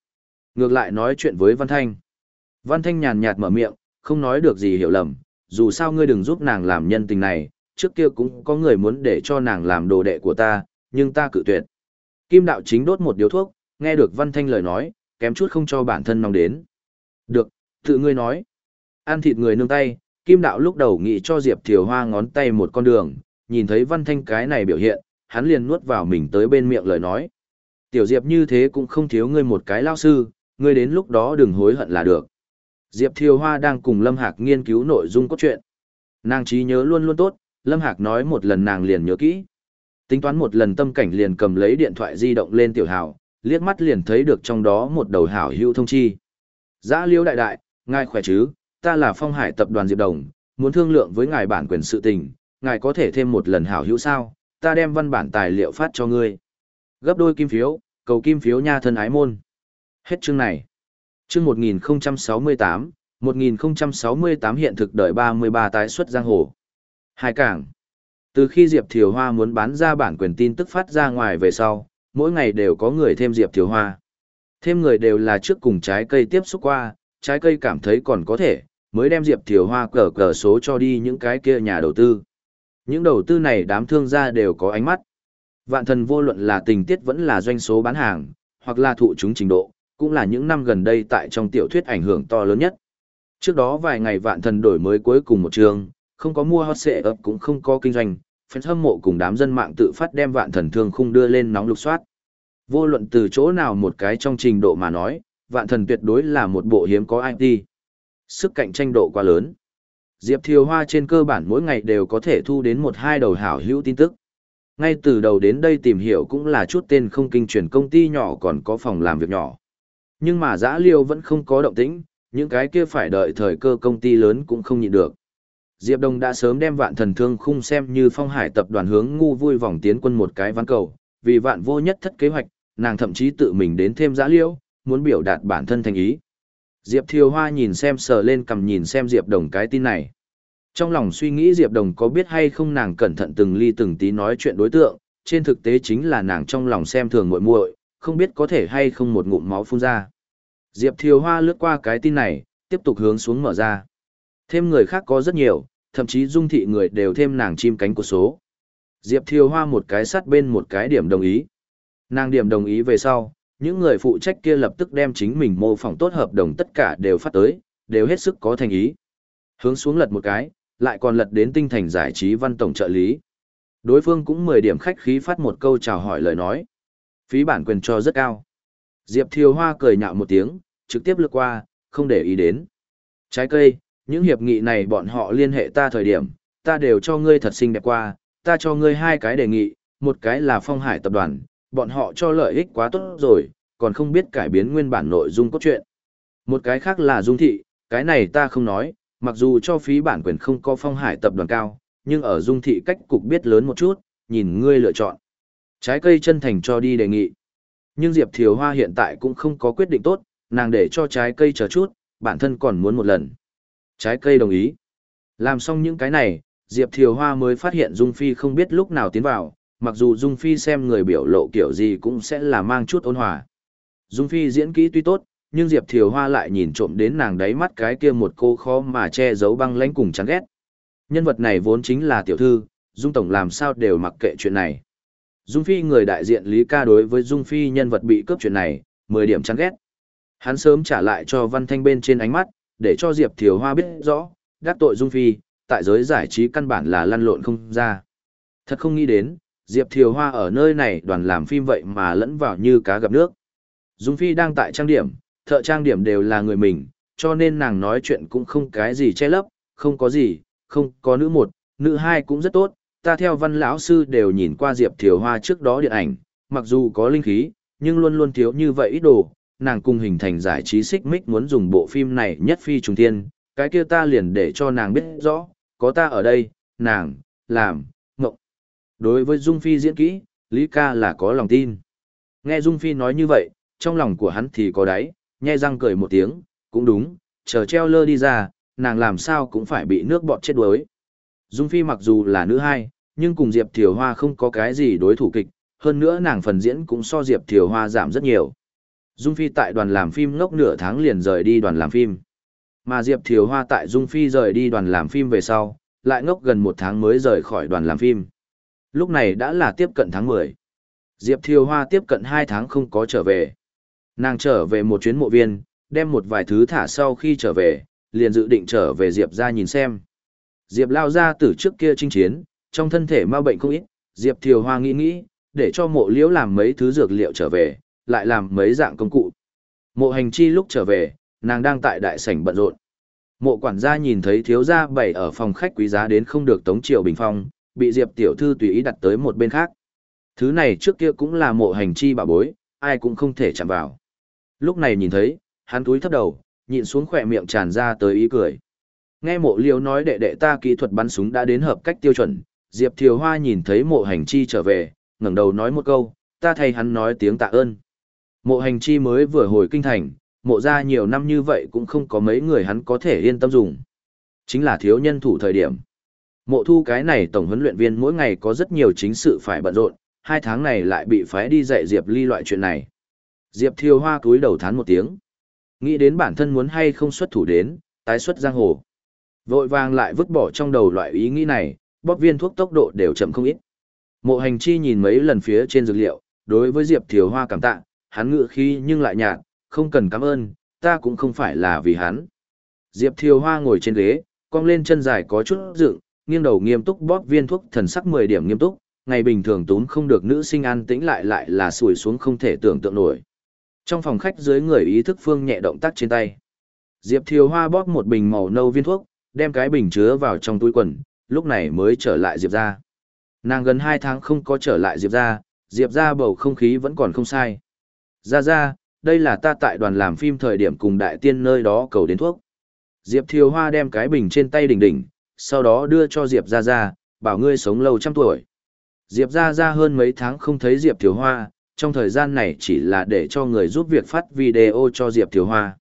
Ngược lại nói chuyện với Văn Thanh. Văn Thanh nhàn nhạt mở miệng, không nói được gì hiểu lầm, dù sao ngươi đừng giúp nàng làm nhân tình này, trước kia cũng có người muốn để cho nàng làm đồ đệ của ta, nhưng ta cự tuyệt. Kim đạo chính đốt một điếu thuốc, nghe được Văn Thanh lời nói, kém chút không cho bản thân nóng đến. Được, tự ngươi nói. Ăn thịt người nương tay, Kim đạo lúc đầu nghĩ cho Diệp Thiều Hoa ngón tay một con đường, nhìn thấy Văn Thanh cái này biểu hiện, hắn liền nuốt vào mình tới bên miệng lời nói. Tiểu Diệp như thế cũng không thiếu ngươi một cái lao sư, ngươi đến lúc đó đừng hối hận là được. Diệp Thiều Hoa đang cùng Lâm Hạc nghiên cứu nội dung cốt truyện. Nàng trí nhớ luôn luôn tốt, Lâm Hạc nói một lần nàng liền nhớ kỹ. Tính toán một lần tâm cảnh liền cầm lấy điện thoại di động lên tiểu Hảo, liếc mắt liền thấy được trong đó một đầu hảo hữu thông chi. Giã liêu đại đại, ngài khỏe chứ, ta là phong hải tập đoàn Diệp Đồng, muốn thương lượng với ngài bản quyền sự tình, ngài có thể thêm một lần hảo hữu sao, ta đem văn bản tài liệu phát cho ngươi. Gấp đôi kim phiếu, cầu kim phiếu nha thân ái môn. Hết chương này. Chương 1068, 1068 hiện thực đời 33 tái xuất giang hồ. Hai cảng. Từ khi Diệp Thiều Hoa muốn bán ra bản quyền tin tức phát ra ngoài về sau, mỗi ngày đều có người thêm Diệp Thiều Hoa. Thêm người đều là trước cùng trái cây tiếp xúc qua, trái cây cảm thấy còn có thể, mới đem Diệp Thiều Hoa cờ cờ số cho đi những cái kia nhà đầu tư. Những đầu tư này đám thương gia đều có ánh mắt. Vạn thần vô luận là tình tiết vẫn là doanh số bán hàng, hoặc là thụ chúng trình độ, cũng là những năm gần đây tại trong tiểu thuyết ảnh hưởng to lớn nhất. Trước đó vài ngày vạn thần đổi mới cuối cùng một trường, không có mua hot xệ ập cũng không có kinh doanh, fans hâm mộ cùng đám dân mạng tự phát đem vạn thần thương khung đưa lên nóng lục soát. Vô luận từ chỗ nào một cái trong trình độ mà nói, vạn thần tuyệt đối là một bộ hiếm có IT. sức cạnh tranh độ quá lớn. Diệp Thiều Hoa trên cơ bản mỗi ngày đều có thể thu đến một hai đầu hảo hữu tin tức. Ngay từ đầu đến đây tìm hiểu cũng là chút tên không kinh truyền công ty nhỏ còn có phòng làm việc nhỏ. Nhưng mà giã liêu vẫn không có động tĩnh, những cái kia phải đợi thời cơ công ty lớn cũng không nhịn được. Diệp Đông đã sớm đem vạn thần thương khung xem như phong hải tập đoàn hướng ngu vui vòng tiến quân một cái ván cầu, vì vạn vô nhất thất kế hoạch, nàng thậm chí tự mình đến thêm giã liêu, muốn biểu đạt bản thân thành ý. Diệp Thiều Hoa nhìn xem sờ lên cầm nhìn xem Diệp Đồng cái tin này. Trong lòng suy nghĩ Diệp Đồng có biết hay không nàng cẩn thận từng ly từng tí nói chuyện đối tượng, trên thực tế chính là nàng trong lòng xem thường muội muội, không biết có thể hay không một ngụm máu phun ra. Diệp Thiều Hoa lướt qua cái tin này, tiếp tục hướng xuống mở ra. Thêm người khác có rất nhiều, thậm chí dung thị người đều thêm nàng chim cánh của số. Diệp Thiều Hoa một cái sắt bên một cái điểm đồng ý. Nàng điểm đồng ý về sau, những người phụ trách kia lập tức đem chính mình mô phỏng tốt hợp đồng tất cả đều phát tới, đều hết sức có thành ý. Hướng xuống lật một cái, lại còn lật đến tinh thành giải trí văn tổng trợ lý. Đối phương cũng 10 điểm khách khí phát một câu chào hỏi lời nói. Phí bản quyền cho rất cao. Diệp Thiều Hoa cười nhạo một tiếng, trực tiếp lướt qua, không để ý đến. Trái cây, những hiệp nghị này bọn họ liên hệ ta thời điểm, ta đều cho ngươi thật xinh đẹp qua, ta cho ngươi hai cái đề nghị, một cái là phong hải tập đoàn, bọn họ cho lợi ích quá tốt rồi, còn không biết cải biến nguyên bản nội dung cốt truyện. Một cái khác là dung thị, cái này ta không nói, mặc dù cho phí bản quyền không có phong hải tập đoàn cao, nhưng ở dung thị cách cục biết lớn một chút, nhìn ngươi lựa chọn. Trái cây chân thành cho đi đề nghị. Nhưng Diệp Thiều Hoa hiện tại cũng không có quyết định tốt, nàng để cho trái cây chờ chút, bản thân còn muốn một lần. Trái cây đồng ý. Làm xong những cái này, Diệp Thiều Hoa mới phát hiện Dung Phi không biết lúc nào tiến vào, mặc dù Dung Phi xem người biểu lộ kiểu gì cũng sẽ là mang chút ôn hòa. Dung Phi diễn kỹ tuy tốt, nhưng Diệp Thiều Hoa lại nhìn trộm đến nàng đáy mắt cái kia một cô khó mà che giấu băng lãnh cùng chán ghét. Nhân vật này vốn chính là tiểu thư, Dung Tổng làm sao đều mặc kệ chuyện này. Dung Phi người đại diện Lý Ca đối với Dung Phi nhân vật bị cướp chuyện này, 10 điểm chán ghét. Hắn sớm trả lại cho Văn Thanh bên trên ánh mắt, để cho Diệp Thiều Hoa biết rõ, đắc tội Dung Phi, tại giới giải trí căn bản là lăn lộn không ra. Thật không nghĩ đến, Diệp Thiều Hoa ở nơi này đoàn làm phim vậy mà lẫn vào như cá gặp nước. Dung Phi đang tại trang điểm, thợ trang điểm đều là người mình, cho nên nàng nói chuyện cũng không cái gì che lấp, không có gì, không có nữ một, nữ hai cũng rất tốt. Ta theo văn lão sư đều nhìn qua Diệp Thiều Hoa trước đó điện ảnh, mặc dù có linh khí, nhưng luôn luôn thiếu như vậy ít đồ, nàng cùng hình thành giải trí xích mích muốn dùng bộ phim này nhất phi trùng thiên, cái kia ta liền để cho nàng biết rõ, có ta ở đây, nàng, làm, ngộng. Đối với Dung Phi diễn kỹ, Lý ca là có lòng tin. Nghe Dung Phi nói như vậy, trong lòng của hắn thì có đáy, nhai răng cười một tiếng, cũng đúng, chờ treo lơ đi ra, nàng làm sao cũng phải bị nước bọt chết đuối. Dung Phi mặc dù là nữ hai, nhưng cùng Diệp Thiều Hoa không có cái gì đối thủ kịch, hơn nữa nàng phần diễn cũng so Diệp Thiều Hoa giảm rất nhiều. Dung Phi tại đoàn làm phim ngốc nửa tháng liền rời đi đoàn làm phim. Mà Diệp Thiều Hoa tại Dung Phi rời đi đoàn làm phim về sau, lại ngốc gần một tháng mới rời khỏi đoàn làm phim. Lúc này đã là tiếp cận tháng 10. Diệp Thiều Hoa tiếp cận 2 tháng không có trở về. Nàng trở về một chuyến mộ viên, đem một vài thứ thả sau khi trở về, liền dự định trở về Diệp ra nhìn xem. Diệp lao ra từ trước kia chinh chiến, trong thân thể ma bệnh không ít, Diệp Thiều Hoa nghĩ nghĩ, để cho mộ liễu làm mấy thứ dược liệu trở về, lại làm mấy dạng công cụ. Mộ hành chi lúc trở về, nàng đang tại đại sảnh bận rộn. Mộ quản gia nhìn thấy thiếu gia bày ở phòng khách quý giá đến không được tống triều bình phong, bị Diệp tiểu thư tùy ý đặt tới một bên khác. Thứ này trước kia cũng là mộ hành chi bà bối, ai cũng không thể chạm vào. Lúc này nhìn thấy, hắn túi thấp đầu, nhịn xuống khỏe miệng tràn ra tới ý cười. Nghe mộ liêu nói đệ đệ ta kỹ thuật bắn súng đã đến hợp cách tiêu chuẩn, Diệp Thiều Hoa nhìn thấy mộ hành chi trở về, ngẩng đầu nói một câu, ta thay hắn nói tiếng tạ ơn. Mộ hành chi mới vừa hồi kinh thành, mộ ra nhiều năm như vậy cũng không có mấy người hắn có thể yên tâm dùng. Chính là thiếu nhân thủ thời điểm. Mộ thu cái này tổng huấn luyện viên mỗi ngày có rất nhiều chính sự phải bận rộn, hai tháng này lại bị phái đi dạy Diệp Ly loại chuyện này. Diệp Thiều Hoa cúi đầu thán một tiếng. Nghĩ đến bản thân muốn hay không xuất thủ đến, tái xuất giang hồ. Vội vàng lại vứt bỏ trong đầu loại ý nghĩ này, bóp viên thuốc tốc độ đều chậm không ít. Mộ hành chi nhìn mấy lần phía trên dược liệu, đối với Diệp Thiều Hoa cảm tạ, hắn ngự khí nhưng lại nhạt, không cần cảm ơn, ta cũng không phải là vì hắn. Diệp Thiều Hoa ngồi trên ghế, cong lên chân dài có chút dựng, nghiêng đầu nghiêm túc bóp viên thuốc thần sắc 10 điểm nghiêm túc, ngày bình thường tốn không được nữ sinh an tĩnh lại lại là sùi xuống không thể tưởng tượng nổi. Trong phòng khách dưới người ý thức phương nhẹ động tác trên tay. Diệp Thiều Hoa bóp một bình màu nâu viên thuốc, đem cái bình chứa vào trong túi quần, lúc này mới trở lại Diệp ra. Nàng gần 2 tháng không có trở lại Diệp ra, Diệp ra bầu không khí vẫn còn không sai. Ra ra, đây là ta tại đoàn làm phim thời điểm cùng đại tiên nơi đó cầu đến thuốc. Diệp Thiều Hoa đem cái bình trên tay đỉnh đỉnh, sau đó đưa cho Diệp ra ra, bảo ngươi sống lâu trăm tuổi. Diệp ra ra hơn mấy tháng không thấy Diệp Thiều Hoa, trong thời gian này chỉ là để cho người giúp việc phát video cho Diệp Thiều Hoa.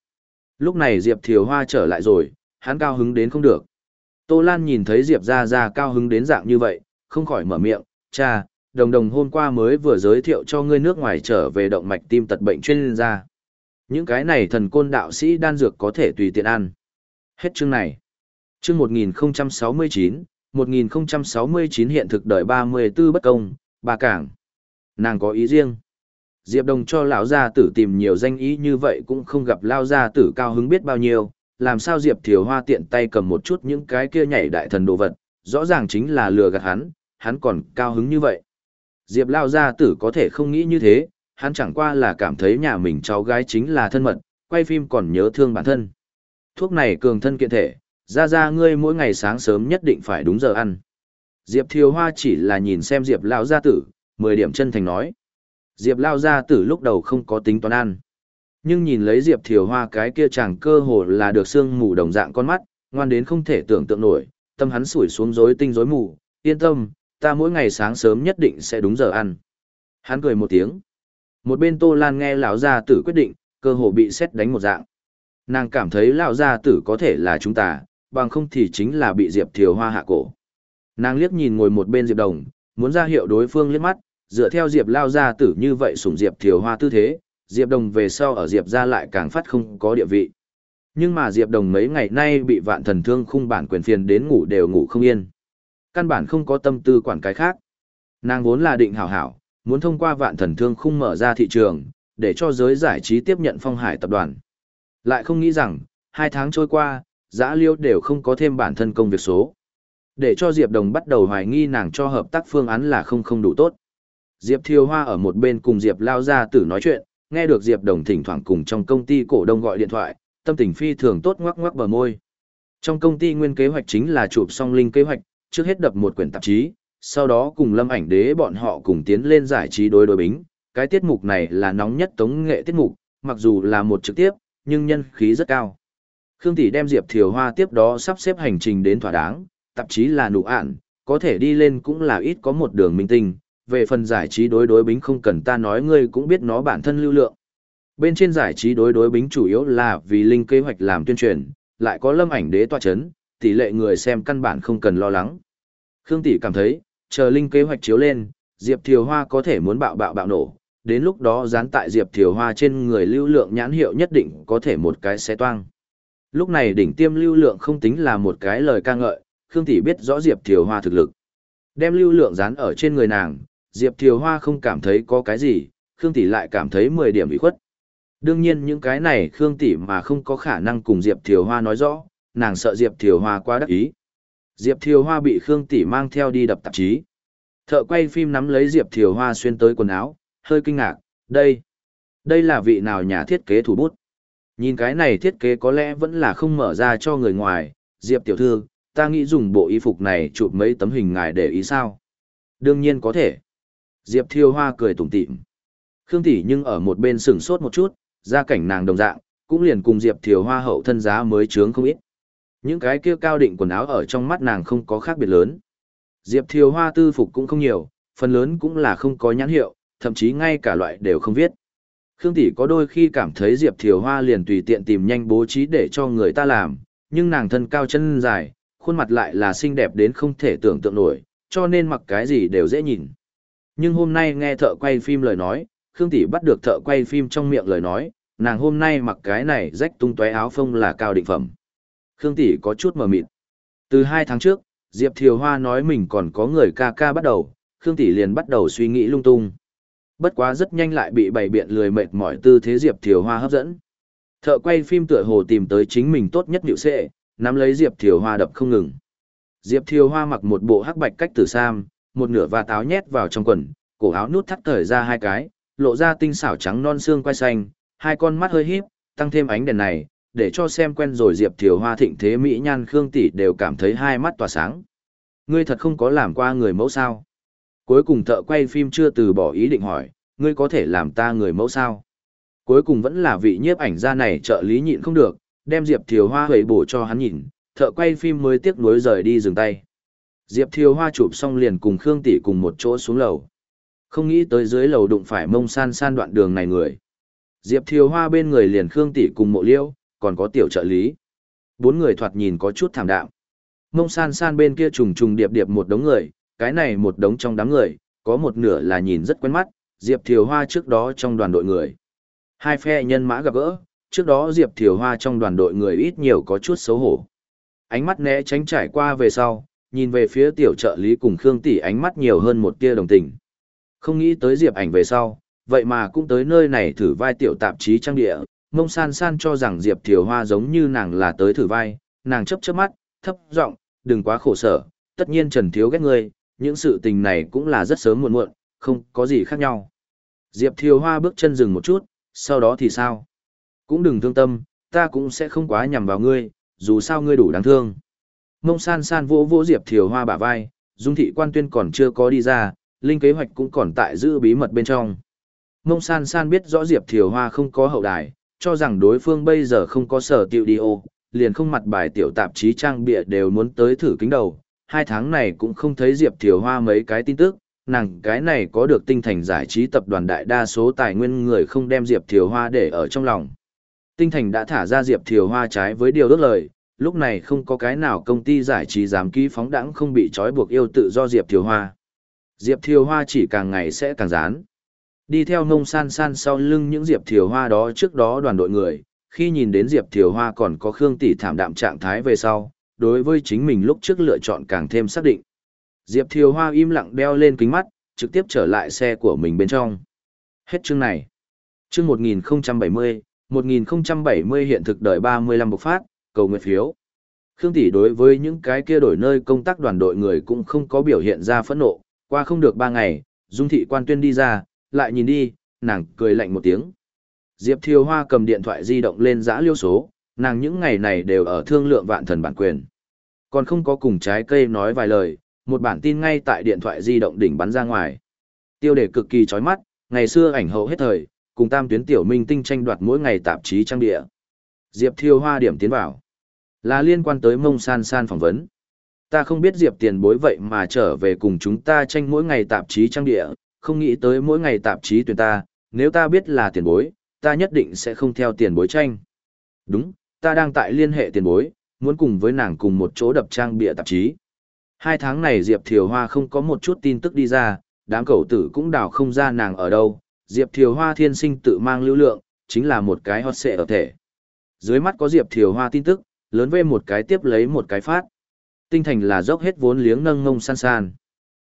Lúc này Diệp Thiều Hoa trở lại rồi, hắn cao hứng đến không được. Tô Lan nhìn thấy Diệp gia gia cao hứng đến dạng như vậy, không khỏi mở miệng, cha, đồng đồng hôm qua mới vừa giới thiệu cho ngươi nước ngoài trở về động mạch tim tật bệnh chuyên gia. Những cái này thần côn đạo sĩ đan dược có thể tùy tiện ăn. Hết chương này. Chương 1069, 1069 hiện thực đời 34 bất công, bà cảng. Nàng có ý riêng. Diệp Đồng cho lão gia tử tìm nhiều danh ý như vậy cũng không gặp lao gia tử cao hứng biết bao nhiêu, làm sao Diệp Thiều Hoa tiện tay cầm một chút những cái kia nhảy đại thần đồ vật, rõ ràng chính là lừa gạt hắn, hắn còn cao hứng như vậy. Diệp lao gia tử có thể không nghĩ như thế, hắn chẳng qua là cảm thấy nhà mình cháu gái chính là thân mật, quay phim còn nhớ thương bản thân. Thuốc này cường thân kiện thể, ra ra ngươi mỗi ngày sáng sớm nhất định phải đúng giờ ăn. Diệp Thiều Hoa chỉ là nhìn xem Diệp Lao gia tử, 10 điểm chân thành nói. Diệp Lao gia tử lúc đầu không có tính toán ăn. Nhưng nhìn lấy Diệp Thiều Hoa cái kia chẳng cơ hồ là được xương mù đồng dạng con mắt, ngoan đến không thể tưởng tượng nổi, tâm hắn sủi xuống rối tinh rối mù, yên tâm, ta mỗi ngày sáng sớm nhất định sẽ đúng giờ ăn. Hắn cười một tiếng. Một bên Tô Lan nghe lão gia tử quyết định, cơ hồ bị xét đánh một dạng. Nàng cảm thấy lão gia tử có thể là chúng ta, bằng không thì chính là bị Diệp Thiều Hoa hạ cổ. Nàng liếc nhìn ngồi một bên Diệp Đồng, muốn ra hiệu đối phương liếc mắt, dựa theo Diệp lao gia tử như vậy sủng Diệp Thiều Hoa tư thế, Diệp Đồng về sau ở Diệp gia lại càng phát không có địa vị. Nhưng mà Diệp Đồng mấy ngày nay bị vạn thần thương khung bản quyền phiền đến ngủ đều ngủ không yên. Căn bản không có tâm tư quản cái khác. Nàng vốn là định hảo hảo, muốn thông qua vạn thần thương khung mở ra thị trường, để cho giới giải trí tiếp nhận phong hải tập đoàn. Lại không nghĩ rằng, hai tháng trôi qua, giã liêu đều không có thêm bản thân công việc số. Để cho Diệp Đồng bắt đầu hoài nghi nàng cho hợp tác phương án là không không đủ tốt. Diệp Thiều Hoa ở một bên cùng Diệp Lao Gia Tử nói chuyện, nghe được Diệp Đồng thỉnh thoảng cùng trong công ty cổ đông gọi điện thoại, tâm tình phi thường tốt ngoắc ngoắc bờ môi. Trong công ty nguyên kế hoạch chính là chụp song linh kế hoạch, trước hết đập một quyển tạp chí, sau đó cùng lâm ảnh đế bọn họ cùng tiến lên giải trí đối đối bính. Cái tiết mục này là nóng nhất tống nghệ tiết mục, mặc dù là một trực tiếp, nhưng nhân khí rất cao. Khương Tỷ đem Diệp Thiều Hoa tiếp đó sắp xếp hành trình đến thỏa đáng, tạp chí là nụ ạn, có thể đi lên cũng là ít có một đường minh tinh. Về phần giải trí đối đối bính không cần ta nói ngươi cũng biết nó bản thân lưu lượng. Bên trên giải trí đối đối bính chủ yếu là vì linh kế hoạch làm tuyên truyền, lại có lâm ảnh đế tòa chấn, tỷ lệ người xem căn bản không cần lo lắng. Khương Tỷ cảm thấy, chờ linh kế hoạch chiếu lên, Diệp Thiều Hoa có thể muốn bạo bạo bạo nổ, đến lúc đó dán tại Diệp Thiều Hoa trên người lưu lượng nhãn hiệu nhất định có thể một cái xé toang. Lúc này đỉnh tiêm lưu lượng không tính là một cái lời ca ngợi, Khương Tỷ biết rõ Diệp Thiều Hoa thực lực. Đem lưu lượng dán ở trên người nàng, Diệp Thiều Hoa không cảm thấy có cái gì, Khương Tỷ lại cảm thấy 10 điểm bị khuất. Đương nhiên những cái này Khương Tỷ mà không có khả năng cùng Diệp Thiều Hoa nói rõ, nàng sợ Diệp Thiều Hoa quá đắc ý. Diệp Thiều Hoa bị Khương Tỷ mang theo đi đập tạp chí. Thợ quay phim nắm lấy Diệp Thiều Hoa xuyên tới quần áo, hơi kinh ngạc, đây, đây là vị nào nhà thiết kế thủ bút. Nhìn cái này thiết kế có lẽ vẫn là không mở ra cho người ngoài, Diệp Tiểu Thư, ta nghĩ dùng bộ y phục này chụp mấy tấm hình ngài để ý sao. Đương nhiên có thể. Diệp Thiều Hoa cười tủm tỉm. Khương Tỷ nhưng ở một bên sững sốt một chút, gia cảnh nàng đồng dạng, cũng liền cùng Diệp Thiều Hoa hậu thân giá mới trướng không ít. Những cái kia cao định quần áo ở trong mắt nàng không có khác biệt lớn. Diệp Thiều Hoa tư phục cũng không nhiều, phần lớn cũng là không có nhãn hiệu, thậm chí ngay cả loại đều không viết. Khương Tỷ có đôi khi cảm thấy Diệp Thiều Hoa liền tùy tiện tìm nhanh bố trí để cho người ta làm, nhưng nàng thân cao chân dài, khuôn mặt lại là xinh đẹp đến không thể tưởng tượng nổi, cho nên mặc cái gì đều dễ nhìn. Nhưng hôm nay nghe thợ quay phim lời nói, Khương Tỷ bắt được thợ quay phim trong miệng lời nói, nàng hôm nay mặc cái này rách tung tóe áo phông là cao định phẩm. Khương Tỷ có chút mờ mịt. Từ hai tháng trước, Diệp Thiều Hoa nói mình còn có người ca ca bắt đầu, Khương Tỷ liền bắt đầu suy nghĩ lung tung. Bất quá rất nhanh lại bị bày biện lười mệt mỏi tư thế Diệp Thiều Hoa hấp dẫn. Thợ quay phim tựa hồ tìm tới chính mình tốt nhất nhịu xệ, nắm lấy Diệp Thiều Hoa đập không ngừng. Diệp Thiều Hoa mặc một bộ hắc bạch cách tử sam, một nửa và táo nhét vào trong quần, cổ áo nút thắt thời ra hai cái, lộ ra tinh xảo trắng non xương quai xanh, hai con mắt hơi híp, tăng thêm ánh đèn này, để cho xem quen rồi Diệp Thiều Hoa thịnh thế Mỹ nhan Khương Tỷ đều cảm thấy hai mắt tỏa sáng. Ngươi thật không có làm qua người mẫu sao? Cuối cùng thợ quay phim chưa từ bỏ ý định hỏi, ngươi có thể làm ta người mẫu sao? Cuối cùng vẫn là vị nhiếp ảnh gia này trợ lý nhịn không được, đem Diệp Thiều Hoa hủy bổ cho hắn nhìn, thợ quay phim mới tiếc nuối rời đi dừng tay. Diệp Thiều Hoa chụp xong liền cùng Khương Tỷ cùng một chỗ xuống lầu. Không nghĩ tới dưới lầu đụng phải mông san san đoạn đường này người. Diệp Thiều Hoa bên người liền Khương Tỷ cùng mộ liêu, còn có tiểu trợ lý. Bốn người thoạt nhìn có chút thảm đạm. Mông san san bên kia trùng trùng điệp điệp một đống người, cái này một đống trong đám người, có một nửa là nhìn rất quen mắt, Diệp Thiều Hoa trước đó trong đoàn đội người. Hai phe nhân mã gặp gỡ, trước đó Diệp Thiều Hoa trong đoàn đội người ít nhiều có chút xấu hổ. Ánh mắt né tránh trải qua về sau, nhìn về phía tiểu trợ lý cùng Khương Tỷ ánh mắt nhiều hơn một tia đồng tình. Không nghĩ tới Diệp ảnh về sau, vậy mà cũng tới nơi này thử vai tiểu tạp chí trang địa, mông san san cho rằng Diệp Thiều Hoa giống như nàng là tới thử vai, nàng chớp chớp mắt, thấp giọng, đừng quá khổ sở, tất nhiên Trần Thiếu ghét ngươi, những sự tình này cũng là rất sớm muộn muộn, không có gì khác nhau. Diệp Thiều Hoa bước chân dừng một chút, sau đó thì sao? Cũng đừng thương tâm, ta cũng sẽ không quá nhằm vào ngươi, dù sao ngươi đủ đáng thương. Mông san san vỗ vỗ Diệp Thiều Hoa bả vai, dung thị quan tuyên còn chưa có đi ra, linh kế hoạch cũng còn tại giữ bí mật bên trong. Mông san san biết rõ Diệp Thiều Hoa không có hậu đài, cho rằng đối phương bây giờ không có sở tiệu đi ô, liền không mặt bài tiểu tạp chí trang bịa đều muốn tới thử kính đầu. Hai tháng này cũng không thấy Diệp Thiều Hoa mấy cái tin tức, nàng cái này có được tinh thành giải trí tập đoàn đại đa số tài nguyên người không đem Diệp Thiều Hoa để ở trong lòng. Tinh thành đã thả ra Diệp Thiều Hoa trái với điều ước lời, lúc này không có cái nào công ty giải trí dám ký phóng đẳng không bị trói buộc yêu tự do Diệp Thiều Hoa. Diệp Thiều Hoa chỉ càng ngày sẽ càng rán. Đi theo ngông san san sau lưng những Diệp Thiều Hoa đó trước đó đoàn đội người, khi nhìn đến Diệp Thiều Hoa còn có Khương Tỷ thảm đạm trạng thái về sau, đối với chính mình lúc trước lựa chọn càng thêm xác định. Diệp Thiều Hoa im lặng đeo lên kính mắt, trực tiếp trở lại xe của mình bên trong. Hết chương này. Chương 1070, 1070 hiện thực đời 35 bộc phát, cầu nguyện phiếu. Khương Tỷ đối với những cái kia đổi nơi công tác đoàn đội người cũng không có biểu hiện ra phẫn nộ, qua không được ba ngày, Dung Thị quan tuyên đi ra, lại nhìn đi, nàng cười lạnh một tiếng. Diệp Thiều Hoa cầm điện thoại di động lên giã liêu số, nàng những ngày này đều ở thương lượng vạn thần bản quyền. Còn không có cùng trái cây nói vài lời, một bản tin ngay tại điện thoại di động đỉnh bắn ra ngoài. Tiêu đề cực kỳ chói mắt, ngày xưa ảnh hậu hết thời, cùng tam tuyến tiểu minh tinh tranh đoạt mỗi ngày tạp chí trang địa. Diệp Thiêu Hoa điểm tiến vào. Là liên quan tới mông san san phỏng vấn. Ta không biết Diệp tiền bối vậy mà trở về cùng chúng ta tranh mỗi ngày tạp chí trang địa, không nghĩ tới mỗi ngày tạp chí tuyển ta, nếu ta biết là tiền bối, ta nhất định sẽ không theo tiền bối tranh. Đúng, ta đang tại liên hệ tiền bối, muốn cùng với nàng cùng một chỗ đập trang bịa tạp chí. Hai tháng này Diệp Thiều Hoa không có một chút tin tức đi ra, đám cầu tử cũng đào không ra nàng ở đâu. Diệp Thiều Hoa thiên sinh tự mang lưu lượng, chính là một cái hot xệ ở thể. Dưới mắt có Diệp Thiều Hoa tin tức, lớn vê một cái tiếp lấy một cái phát. Tinh thành là dốc hết vốn liếng nâng ngông san san.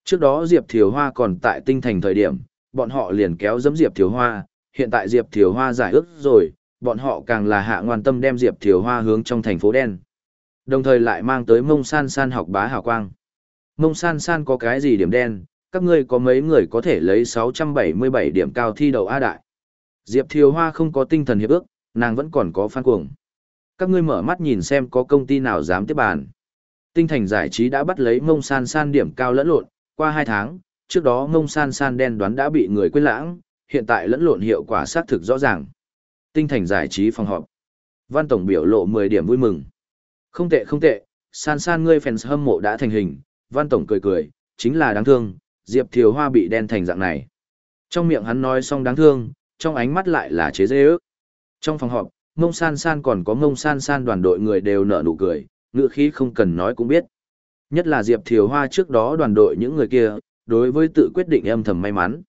Trước đó Diệp Thiều Hoa còn tại tinh thành thời điểm, bọn họ liền kéo dẫm Diệp Thiều Hoa, hiện tại Diệp Thiều Hoa giải ước rồi, bọn họ càng là hạ ngoan tâm đem Diệp Thiều Hoa hướng trong thành phố đen. Đồng thời lại mang tới mông san san học bá hào quang. Mông san san có cái gì điểm đen, các ngươi có mấy người có thể lấy 677 điểm cao thi đầu A đại. Diệp Thiều Hoa không có tinh thần hiệp ước, nàng vẫn còn có phan cuồng. Các ngươi mở mắt nhìn xem có công ty nào dám tiếp bàn. Tinh thành giải trí đã bắt lấy mông san san điểm cao lẫn lộn, qua 2 tháng, trước đó mông san san đen đoán đã bị người quên lãng, hiện tại lẫn lộn hiệu quả xác thực rõ ràng. Tinh thành giải trí phòng họp. Văn Tổng biểu lộ 10 điểm vui mừng. Không tệ không tệ, san san ngươi fans hâm mộ đã thành hình, Văn Tổng cười cười, chính là đáng thương, Diệp Thiều Hoa bị đen thành dạng này. Trong miệng hắn nói xong đáng thương, trong ánh mắt lại là chế dê ước. Trong phòng họp, Mông San San còn có Mông San San đoàn đội người đều nở nụ cười, ngựa khí không cần nói cũng biết. Nhất là Diệp Thiều Hoa trước đó đoàn đội những người kia, đối với tự quyết định âm thầm may mắn.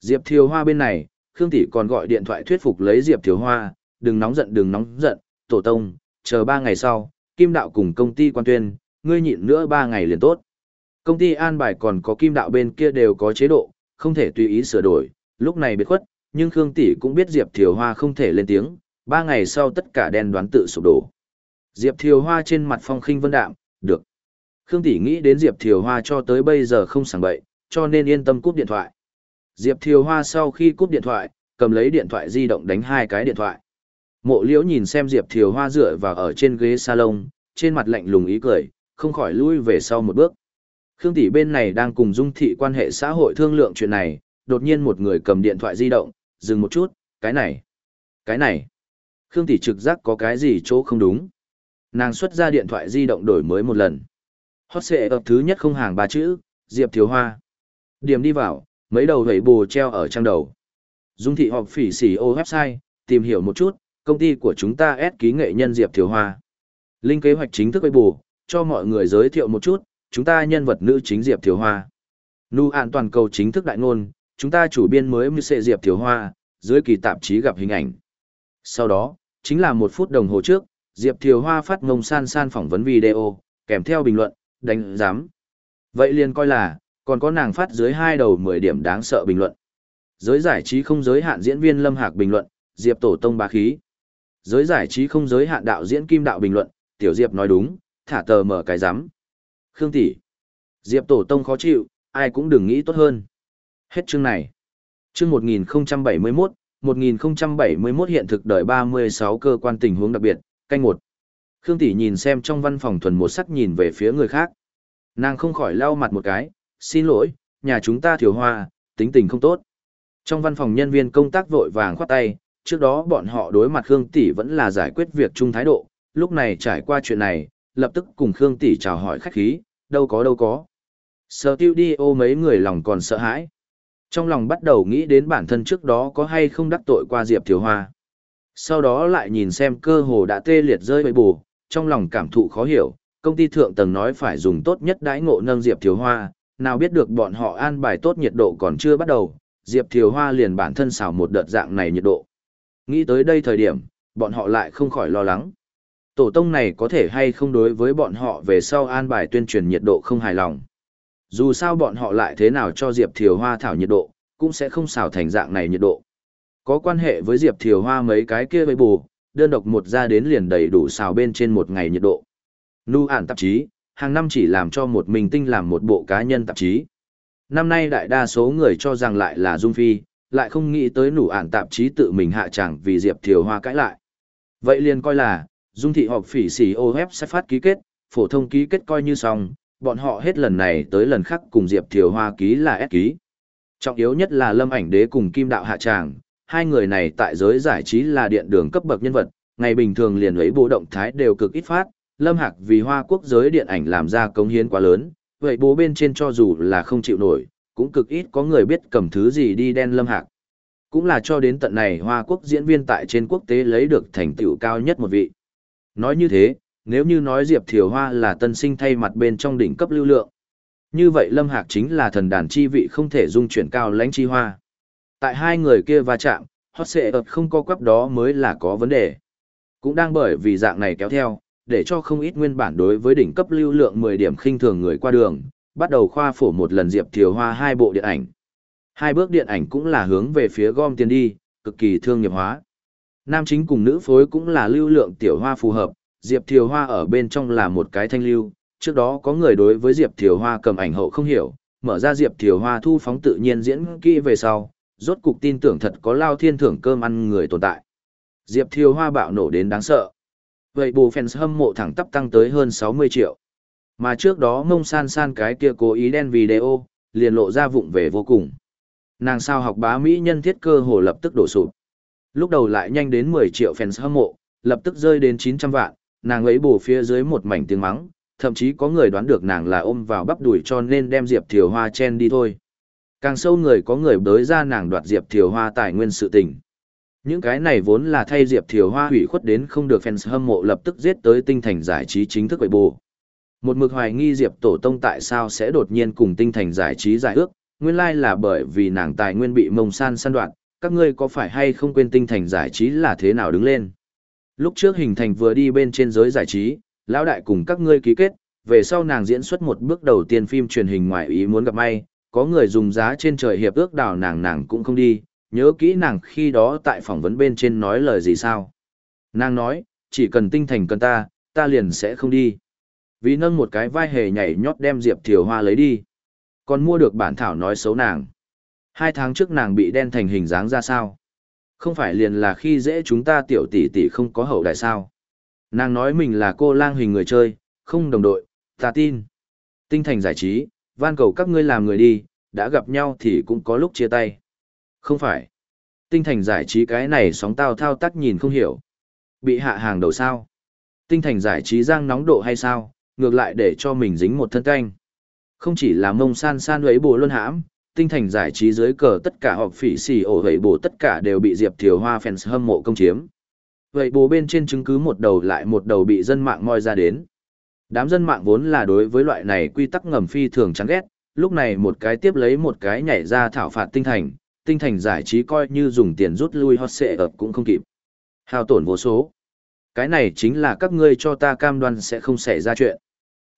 Diệp Thiều Hoa bên này, Khương Tỷ còn gọi điện thoại thuyết phục lấy Diệp Thiều Hoa, đừng nóng giận đừng nóng giận, tổ tông, chờ ba ngày sau, Kim Đạo cùng công ty quan tuyên, ngươi nhịn nữa ba ngày liền tốt. Công ty an bài còn có kim đạo bên kia đều có chế độ, không thể tùy ý sửa đổi, lúc này biệt khuất, nhưng Khương Tỷ cũng biết Diệp Thiều Hoa không thể lên tiếng, ba ngày sau tất cả đen đoán tự sụp đổ. Diệp Thiều Hoa trên mặt phong khinh vân đạm, được. Khương Tỷ nghĩ đến Diệp Thiều Hoa cho tới bây giờ không sảng bậy, cho nên yên tâm cúp điện thoại. Diệp Thiều Hoa sau khi cúp điện thoại, cầm lấy điện thoại di động đánh hai cái điện thoại. Mộ liễu nhìn xem Diệp Thiều Hoa dựa vào ở trên ghế salon, trên mặt lạnh lùng ý cười, không khỏi lui về sau một bước. Khương tỷ bên này đang cùng Dung thị quan hệ xã hội thương lượng chuyện này, đột nhiên một người cầm điện thoại di động, dừng một chút, cái này, cái này. Khương tỷ trực giác có cái gì chỗ không đúng. Nàng xuất ra điện thoại di động đổi mới một lần. Hot xệ ập thứ nhất không hàng ba chữ, Diệp Thiếu Hoa. Điểm đi vào, mấy đầu hầy bù treo ở trang đầu. Dung thị họp phỉ xỉ ô website, tìm hiểu một chút, công ty của chúng ta ép ký nghệ nhân Diệp Thiếu Hoa. Linh kế hoạch chính thức với bù, cho mọi người giới thiệu một chút, chúng ta nhân vật nữ chính Diệp Thiếu Hoa. Nụ an toàn cầu chính thức đại ngôn, chúng ta chủ biên mới mưu sẽ Diệp Thiếu Hoa, dưới kỳ tạp chí gặp hình ảnh. Sau đó, chính là một phút đồng hồ trước, Diệp Thiều Hoa phát ngông san san phỏng vấn video, kèm theo bình luận, đánh giám. Vậy liền coi là, còn có nàng phát dưới hai đầu 10 điểm đáng sợ bình luận. Giới giải trí không giới hạn diễn viên Lâm Hạc bình luận, Diệp Tổ Tông bá khí. Giới giải trí không giới hạn đạo diễn Kim Đạo bình luận, Tiểu Diệp nói đúng, thả tờ mở cái giám. Khương tỷ, Diệp Tổ Tông khó chịu, ai cũng đừng nghĩ tốt hơn. Hết chương này. Chương 1071, 1071 hiện thực đời 36 cơ quan tình huống đặc biệt, canh một. Khương tỷ nhìn xem trong văn phòng thuần một sắc nhìn về phía người khác. Nàng không khỏi lau mặt một cái, xin lỗi, nhà chúng ta thiếu hoa, tính tình không tốt. Trong văn phòng nhân viên công tác vội vàng khoát tay, trước đó bọn họ đối mặt Khương tỷ vẫn là giải quyết việc chung thái độ, lúc này trải qua chuyện này, lập tức cùng Khương tỷ chào hỏi khách khí, đâu có đâu có. Sở tiêu đi ô mấy người lòng còn sợ hãi. Trong lòng bắt đầu nghĩ đến bản thân trước đó có hay không đắc tội qua Diệp Thiếu Hoa. Sau đó lại nhìn xem cơ hồ đã tê liệt rơi bậy bù, trong lòng cảm thụ khó hiểu, công ty thượng tầng nói phải dùng tốt nhất đãi ngộ nâng Diệp Thiếu Hoa, nào biết được bọn họ an bài tốt nhiệt độ còn chưa bắt đầu, Diệp Thiếu Hoa liền bản thân xào một đợt dạng này nhiệt độ. Nghĩ tới đây thời điểm, bọn họ lại không khỏi lo lắng. Tổ tông này có thể hay không đối với bọn họ về sau an bài tuyên truyền nhiệt độ không hài lòng. Dù sao bọn họ lại thế nào cho Diệp Thiều Hoa thảo nhiệt độ, cũng sẽ không xào thành dạng này nhiệt độ. Có quan hệ với Diệp Thiều Hoa mấy cái kia với bù, đơn độc một ra đến liền đầy đủ xào bên trên một ngày nhiệt độ. Nu ản tạp chí, hàng năm chỉ làm cho một mình tinh làm một bộ cá nhân tạp chí. Năm nay đại đa số người cho rằng lại là Dung Phi, lại không nghĩ tới nụ ản tạp chí tự mình hạ chẳng vì Diệp Thiều Hoa cãi lại. Vậy liền coi là, Dung thị họp phỉ xỉ ô hép sẽ phát ký kết, phổ thông ký kết coi như xong, bọn họ hết lần này tới lần khác cùng Diệp Thiều Hoa ký là S ký. Trọng yếu nhất là Lâm Ảnh Đế cùng Kim Đạo Hạ Tràng, hai người này tại giới giải trí là điện đường cấp bậc nhân vật, ngày bình thường liền ấy bố động thái đều cực ít phát, Lâm Hạc vì Hoa Quốc giới điện ảnh làm ra công hiến quá lớn, vậy bố bên trên cho dù là không chịu nổi, cũng cực ít có người biết cầm thứ gì đi đen Lâm Hạc. Cũng là cho đến tận này Hoa Quốc diễn viên tại trên quốc tế lấy được thành tựu cao nhất một vị. Nói như thế, nếu như nói Diệp Thiều Hoa là tân sinh thay mặt bên trong đỉnh cấp lưu lượng. Như vậy Lâm Hạc chính là thần đàn chi vị không thể dung chuyển cao lãnh chi hoa. Tại hai người kia va chạm, hot xệ ập không có quắp đó mới là có vấn đề. Cũng đang bởi vì dạng này kéo theo, để cho không ít nguyên bản đối với đỉnh cấp lưu lượng 10 điểm khinh thường người qua đường, bắt đầu khoa phổ một lần Diệp Thiều Hoa hai bộ điện ảnh. Hai bước điện ảnh cũng là hướng về phía gom tiền đi, cực kỳ thương nghiệp hóa. Nam chính cùng nữ phối cũng là lưu lượng tiểu hoa phù hợp, Diệp Thiều Hoa ở bên trong là một cái thanh lưu, trước đó có người đối với Diệp Thiều Hoa cầm ảnh hậu không hiểu, mở ra Diệp Thiều Hoa thu phóng tự nhiên diễn kỹ về sau, rốt cục tin tưởng thật có lao thiên thưởng cơm ăn người tồn tại. Diệp Thiều Hoa bạo nổ đến đáng sợ. Vậy bù fans hâm mộ thẳng tắp tăng tới hơn 60 triệu. Mà trước đó mông san san cái kia cố ý đen video, liền lộ ra vụng về vô cùng. Nàng sao học bá Mỹ nhân thiết cơ hồ lập tức đổ sụp. Lúc đầu lại nhanh đến 10 triệu fans hâm mộ, lập tức rơi đến 900 vạn, nàng ấy bổ phía dưới một mảnh tiếng mắng, thậm chí có người đoán được nàng là ôm vào bắp đùi cho nên đem Diệp Thiều Hoa chen đi thôi. Càng sâu người có người bới ra nàng đoạt Diệp Thiều Hoa tài nguyên sự tình. Những cái này vốn là thay Diệp Thiều Hoa hủy khuất đến không được fans hâm mộ lập tức giết tới tinh thành giải trí chính thức quậy bù. Một mực hoài nghi Diệp Tổ Tông tại sao sẽ đột nhiên cùng tinh thành giải trí giải ước, nguyên lai là bởi vì nàng tài nguyên bị mông san săn đoạn, các ngươi có phải hay không quên tinh thành giải trí là thế nào đứng lên. Lúc trước hình thành vừa đi bên trên giới giải trí, lão đại cùng các ngươi ký kết, về sau nàng diễn xuất một bước đầu tiên phim truyền hình ngoài ý muốn gặp may, có người dùng giá trên trời hiệp ước đào nàng nàng cũng không đi, nhớ kỹ nàng khi đó tại phỏng vấn bên trên nói lời gì sao. Nàng nói, chỉ cần tinh thành cần ta, ta liền sẽ không đi. Vì nâng một cái vai hề nhảy nhót đem Diệp Thiều Hoa lấy đi. Còn mua được bản thảo nói xấu nàng. Hai tháng trước nàng bị đen thành hình dáng ra sao? Không phải liền là khi dễ chúng ta tiểu tỷ tỷ không có hậu đại sao. Nàng nói mình là cô lang hình người chơi, không đồng đội, ta tin. Tinh thành giải trí, van cầu các ngươi làm người đi, đã gặp nhau thì cũng có lúc chia tay. Không phải. Tinh thành giải trí cái này sóng tao thao tác nhìn không hiểu. Bị hạ hàng đầu sao. Tinh thành giải trí giang nóng độ hay sao, ngược lại để cho mình dính một thân canh. Không chỉ là mông san san ấy bồ luân hãm, tinh thành giải trí dưới cờ tất cả họp phỉ xì ổ vậy bồ tất cả đều bị Diệp Thiều Hoa fans hâm mộ công chiếm. Vậy bồ bên trên chứng cứ một đầu lại một đầu bị dân mạng moi ra đến. Đám dân mạng vốn là đối với loại này quy tắc ngầm phi thường chán ghét, lúc này một cái tiếp lấy một cái nhảy ra thảo phạt tinh thành, tinh thành giải trí coi như dùng tiền rút lui hot xệ ập cũng không kịp. Hao tổn vô số. Cái này chính là các ngươi cho ta cam đoan sẽ không xảy ra chuyện.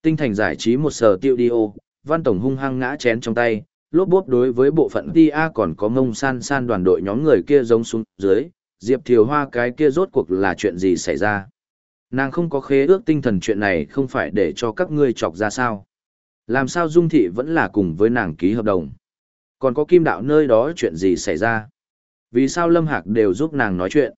Tinh thành giải trí một sở tiêu đi ô, văn tổng hung hăng ngã chén trong tay, lốp bốp đối với bộ phận tia còn có mông san san đoàn đội nhóm người kia giống xuống dưới, Diệp Thiều Hoa cái kia rốt cuộc là chuyện gì xảy ra. Nàng không có khế ước tinh thần chuyện này không phải để cho các ngươi chọc ra sao. Làm sao Dung Thị vẫn là cùng với nàng ký hợp đồng. Còn có kim đạo nơi đó chuyện gì xảy ra. Vì sao Lâm Hạc đều giúp nàng nói chuyện.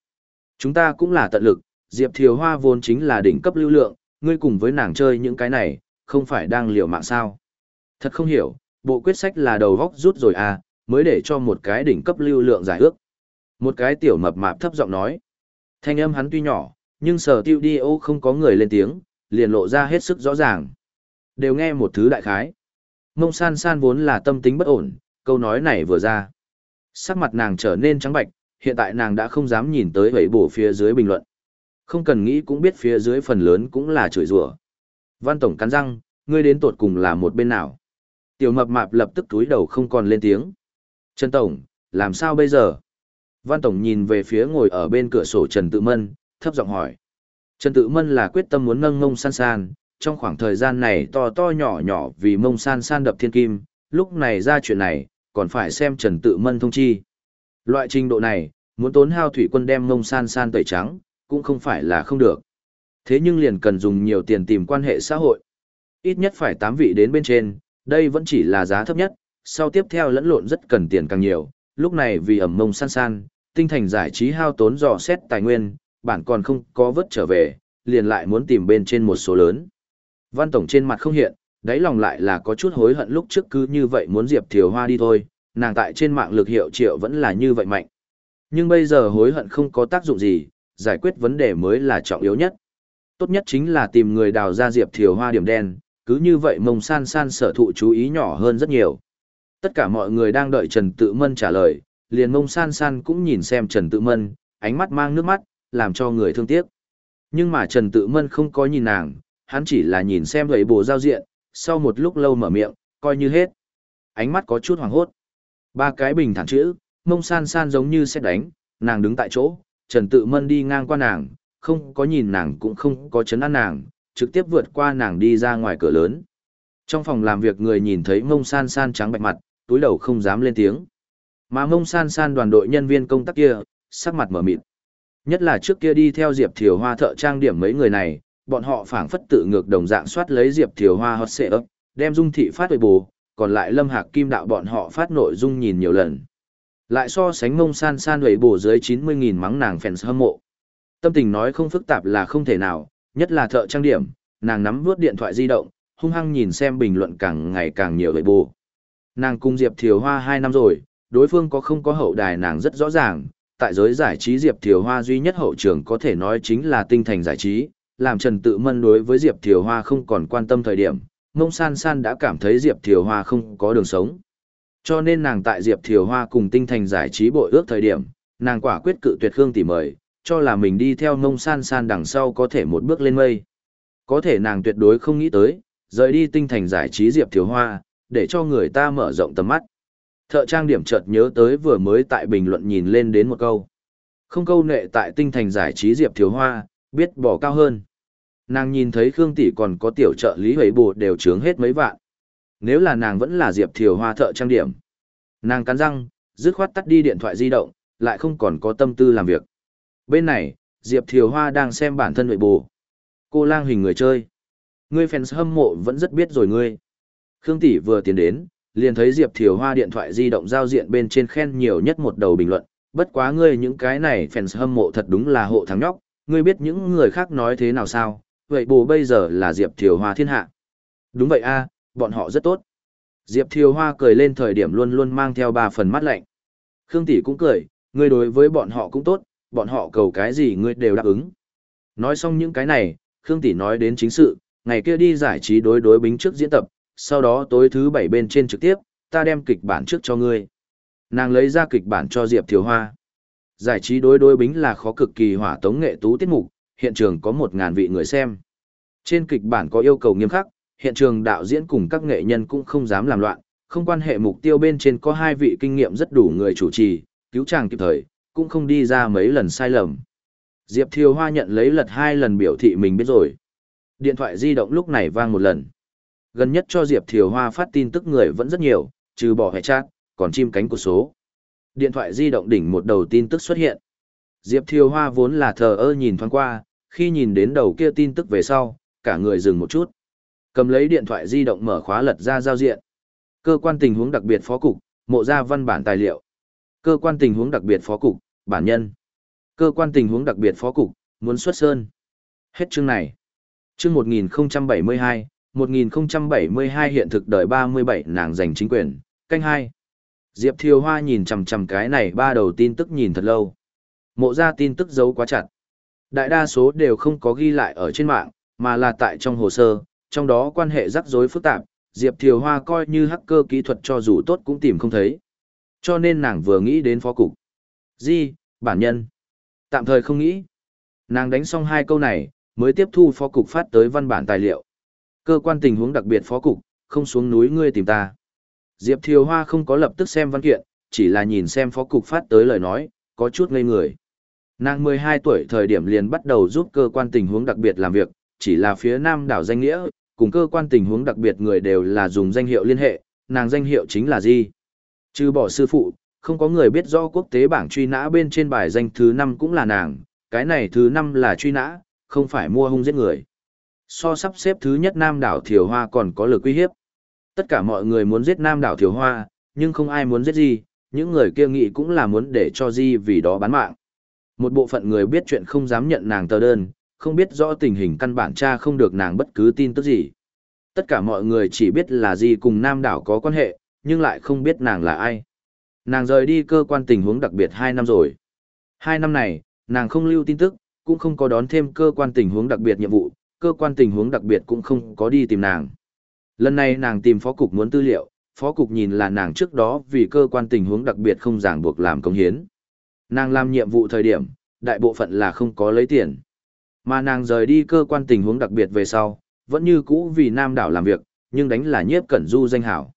Chúng ta cũng là tận lực, Diệp Thiều Hoa vốn chính là đỉnh cấp lưu lượng, ngươi cùng với nàng chơi những cái này, không phải đang liều mạng sao. Thật không hiểu, bộ quyết sách là đầu góc rút rồi à, mới để cho một cái đỉnh cấp lưu lượng giải ước. Một cái tiểu mập mạp thấp giọng nói. Thanh âm hắn tuy nhỏ, nhưng sở tiêu đi ô không có người lên tiếng, liền lộ ra hết sức rõ ràng. Đều nghe một thứ đại khái. Mông san san vốn là tâm tính bất ổn, câu nói này vừa ra. Sắc mặt nàng trở nên trắng bạch, hiện tại nàng đã không dám nhìn tới hủy bổ phía dưới bình luận. Không cần nghĩ cũng biết phía dưới phần lớn cũng là chửi rủa. Văn Tổng cắn răng, ngươi đến tột cùng là một bên nào. Tiểu mập mạp lập tức túi đầu không còn lên tiếng. Trần Tổng, làm sao bây giờ? Văn Tổng nhìn về phía ngồi ở bên cửa sổ Trần Tự Mân, thấp giọng hỏi. Trần Tự Mân là quyết tâm muốn nâng mông san san, trong khoảng thời gian này to to nhỏ nhỏ vì mông san san đập thiên kim, lúc này ra chuyện này, còn phải xem Trần Tự Mân thông chi. Loại trình độ này, muốn tốn hao thủy quân đem mông san san tẩy trắng, cũng không phải là không được. Thế nhưng liền cần dùng nhiều tiền tìm quan hệ xã hội. Ít nhất phải 8 vị đến bên trên, đây vẫn chỉ là giá thấp nhất, sau tiếp theo lẫn lộn rất cần tiền càng nhiều, lúc này vì ẩm mông san san, tinh thành giải trí hao tốn dò xét tài nguyên, bản còn không có vớt trở về, liền lại muốn tìm bên trên một số lớn. Văn Tổng trên mặt không hiện, đáy lòng lại là có chút hối hận lúc trước cứ như vậy muốn Diệp Thiều Hoa đi thôi, nàng tại trên mạng lực hiệu triệu vẫn là như vậy mạnh. Nhưng bây giờ hối hận không có tác dụng gì, giải quyết vấn đề mới là trọng yếu nhất. Tốt nhất chính là tìm người đào ra Diệp Thiều Hoa điểm đen, cứ như vậy mông san san sở thụ chú ý nhỏ hơn rất nhiều. Tất cả mọi người đang đợi Trần Tự Mân trả lời, liền mông san san cũng nhìn xem Trần Tự Mân, ánh mắt mang nước mắt, làm cho người thương tiếc. Nhưng mà Trần Tự Mân không có nhìn nàng, hắn chỉ là nhìn xem gầy bồ giao diện, sau một lúc lâu mở miệng, coi như hết. Ánh mắt có chút hoàng hốt. Ba cái bình thẳng chữ, mông san san giống như sẽ đánh, nàng đứng tại chỗ, Trần Tự Mân đi ngang qua nàng, không có nhìn nàng cũng không có chấn an nàng, trực tiếp vượt qua nàng đi ra ngoài cửa lớn. Trong phòng làm việc người nhìn thấy mông san san trắng bạch mặt, túi đầu không dám lên tiếng. Mà mông san san đoàn đội nhân viên công tác kia, sắc mặt mở mịt. Nhất là trước kia đi theo Diệp Thiều Hoa thợ trang điểm mấy người này, bọn họ phảng phất tự ngược đồng dạng soát lấy Diệp Thiều Hoa hot xệ ấp, đem dung thị phát huệ bù, còn lại lâm hạc kim đạo bọn họ phát nội dung nhìn nhiều lần. Lại so sánh mông san san huệ bù dưới 90.000 mắng nàng fans hâm mộ. Tâm tình nói không phức tạp là không thể nào, nhất là thợ trang điểm, nàng nắm vuốt điện thoại di động, hung hăng nhìn xem bình luận càng ngày càng nhiều huệ bù. Nàng cùng Diệp Thiều Hoa 2 năm rồi, đối phương có không có hậu đài nàng rất rõ ràng, tại giới giải trí Diệp Thiều Hoa duy nhất hậu trường có thể nói chính là tinh thành giải trí, làm Trần Tự Mân đối với Diệp Thiều Hoa không còn quan tâm thời điểm, Mông San San đã cảm thấy Diệp Thiều Hoa không có đường sống. Cho nên nàng tại Diệp Thiều Hoa cùng tinh thành giải trí bội ước thời điểm, nàng quả quyết cự tuyệt Khương tỷ mời, cho là mình đi theo Mông San San đằng sau có thể một bước lên mây. Có thể nàng tuyệt đối không nghĩ tới, rời đi tinh thành giải trí Diệp thiếu Hoa, để cho người ta mở rộng tầm mắt. Thợ trang điểm chợt nhớ tới vừa mới tại bình luận nhìn lên đến một câu. Không câu nệ tại tinh thành giải trí Diệp Thiếu Hoa, biết bỏ cao hơn. Nàng nhìn thấy Khương Tỷ còn có tiểu trợ lý hủy bồ đều trướng hết mấy vạn. Nếu là nàng vẫn là Diệp Thiều Hoa thợ trang điểm. Nàng cắn răng, dứt khoát tắt đi điện thoại di động, lại không còn có tâm tư làm việc. Bên này, Diệp Thiều Hoa đang xem bản thân nội bồ. Cô lang hình người chơi. Ngươi fans hâm mộ vẫn rất biết rồi ngươi. Khương Tỷ vừa tiến đến, liền thấy Diệp Thiều Hoa điện thoại di động giao diện bên trên khen nhiều nhất một đầu bình luận, Bất quá ngươi những cái này fans hâm mộ thật đúng là hộ thắng nhóc, ngươi biết những người khác nói thế nào sao, vậy bồ bây giờ là Diệp Thiều Hoa thiên hạ. Đúng vậy a, bọn họ rất tốt. Diệp Thiều Hoa cười lên thời điểm luôn luôn mang theo ba phần mắt lạnh. Khương Tỷ cũng cười, ngươi đối với bọn họ cũng tốt, bọn họ cầu cái gì ngươi đều đáp ứng. Nói xong những cái này, Khương Tỷ nói đến chính sự, ngày kia đi giải trí đối đối bính trước diễn tập, sau đó tối thứ bảy bên trên trực tiếp, ta đem kịch bản trước cho ngươi. Nàng lấy ra kịch bản cho Diệp Thiều Hoa. Giải trí đối đối bính là khó cực kỳ hỏa tống nghệ tú tiết mục, hiện trường có một ngàn vị người xem. Trên kịch bản có yêu cầu nghiêm khắc, hiện trường đạo diễn cùng các nghệ nhân cũng không dám làm loạn, không quan hệ mục tiêu bên trên có hai vị kinh nghiệm rất đủ người chủ trì, cứu chàng kịp thời, cũng không đi ra mấy lần sai lầm. Diệp Thiều Hoa nhận lấy lật hai lần biểu thị mình biết rồi. Điện thoại di động lúc này vang một lần. Gần nhất cho Diệp Thiều Hoa phát tin tức người vẫn rất nhiều, trừ bỏ hệ chát, còn chim cánh của số. Điện thoại di động đỉnh một đầu tin tức xuất hiện. Diệp Thiều Hoa vốn là thờ ơ nhìn thoáng qua, khi nhìn đến đầu kia tin tức về sau, cả người dừng một chút. Cầm lấy điện thoại di động mở khóa lật ra giao diện. Cơ quan tình huống đặc biệt phó cục, mộ ra văn bản tài liệu. Cơ quan tình huống đặc biệt phó cục, bản nhân. Cơ quan tình huống đặc biệt phó cục, muốn xuất sơn. Hết chương này. Chương 1072, 1072 hiện thực đời 37 nàng giành chính quyền, canh hai. Diệp Thiều Hoa nhìn chằm chằm cái này ba đầu tin tức nhìn thật lâu. Mộ ra tin tức giấu quá chặt. Đại đa số đều không có ghi lại ở trên mạng, mà là tại trong hồ sơ, trong đó quan hệ rắc rối phức tạp, Diệp Thiều Hoa coi như hacker kỹ thuật cho dù tốt cũng tìm không thấy. Cho nên nàng vừa nghĩ đến phó cục. Di, bản nhân. Tạm thời không nghĩ. Nàng đánh xong hai câu này, mới tiếp thu phó cục phát tới văn bản tài liệu. Cơ quan tình huống đặc biệt phó cục, không xuống núi ngươi tìm ta. Diệp Thiều Hoa không có lập tức xem văn kiện, chỉ là nhìn xem phó cục phát tới lời nói, có chút ngây người. Nàng 12 tuổi thời điểm liền bắt đầu giúp cơ quan tình huống đặc biệt làm việc, chỉ là phía nam đảo danh nghĩa, cùng cơ quan tình huống đặc biệt người đều là dùng danh hiệu liên hệ, nàng danh hiệu chính là gì? Trừ bỏ sư phụ, không có người biết rõ quốc tế bảng truy nã bên trên bài danh thứ 5 cũng là nàng, cái này thứ 5 là truy nã, không phải mua hung giết người. So sắp xếp thứ nhất nam đảo Thiều Hoa còn có lực uy hiếp. Tất cả mọi người muốn giết nam đảo Thiều Hoa, nhưng không ai muốn giết gì, những người kia nghĩ cũng là muốn để cho Di vì đó bán mạng. Một bộ phận người biết chuyện không dám nhận nàng tờ đơn, không biết rõ tình hình căn bản cha không được nàng bất cứ tin tức gì. Tất cả mọi người chỉ biết là Di cùng nam đảo có quan hệ, nhưng lại không biết nàng là ai. Nàng rời đi cơ quan tình huống đặc biệt 2 năm rồi. Hai năm này, nàng không lưu tin tức, cũng không có đón thêm cơ quan tình huống đặc biệt nhiệm vụ, cơ quan tình huống đặc biệt cũng không có đi tìm nàng. Lần này nàng tìm phó cục muốn tư liệu, phó cục nhìn là nàng trước đó vì cơ quan tình huống đặc biệt không ràng buộc làm công hiến. Nàng làm nhiệm vụ thời điểm, đại bộ phận là không có lấy tiền. Mà nàng rời đi cơ quan tình huống đặc biệt về sau, vẫn như cũ vì nam đảo làm việc, nhưng đánh là nhiếp cẩn du danh hảo.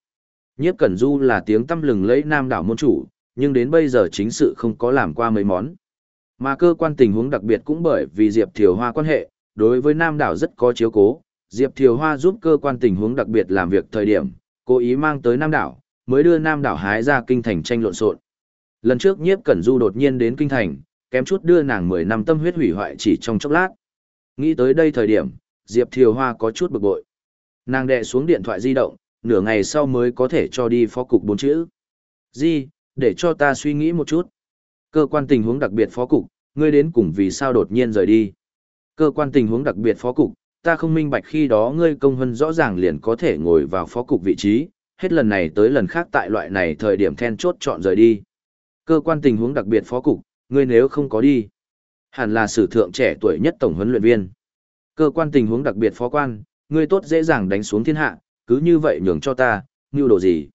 Nhiếp cẩn du là tiếng tâm lừng lẫy nam đảo môn chủ, nhưng đến bây giờ chính sự không có làm qua mấy món. Mà cơ quan tình huống đặc biệt cũng bởi vì Diệp Thiều Hoa quan hệ, đối với Nam đảo rất có chiếu cố, Diệp Thiều Hoa giúp cơ quan tình huống đặc biệt làm việc thời điểm, cố ý mang tới Nam đảo, mới đưa Nam đảo hái ra kinh thành tranh lộn xộn. Lần trước Nhiếp Cẩn Du đột nhiên đến kinh thành, kém chút đưa nàng 10 năm tâm huyết hủy hoại chỉ trong chốc lát. Nghĩ tới đây thời điểm, Diệp Thiều Hoa có chút bực bội. Nàng đệ xuống điện thoại di động, nửa ngày sau mới có thể cho đi phó cục bốn chữ. Di, để cho ta suy nghĩ một chút. Cơ quan tình huống đặc biệt phó cục, ngươi đến cùng vì sao đột nhiên rời đi. Cơ quan tình huống đặc biệt phó cục, ta không minh bạch khi đó ngươi công hân rõ ràng liền có thể ngồi vào phó cục vị trí, hết lần này tới lần khác tại loại này thời điểm then chốt chọn rời đi. Cơ quan tình huống đặc biệt phó cục, ngươi nếu không có đi, hẳn là sử thượng trẻ tuổi nhất tổng huấn luyện viên. Cơ quan tình huống đặc biệt phó quan, ngươi tốt dễ dàng đánh xuống thiên hạ, cứ như vậy nhường cho ta, như đồ gì.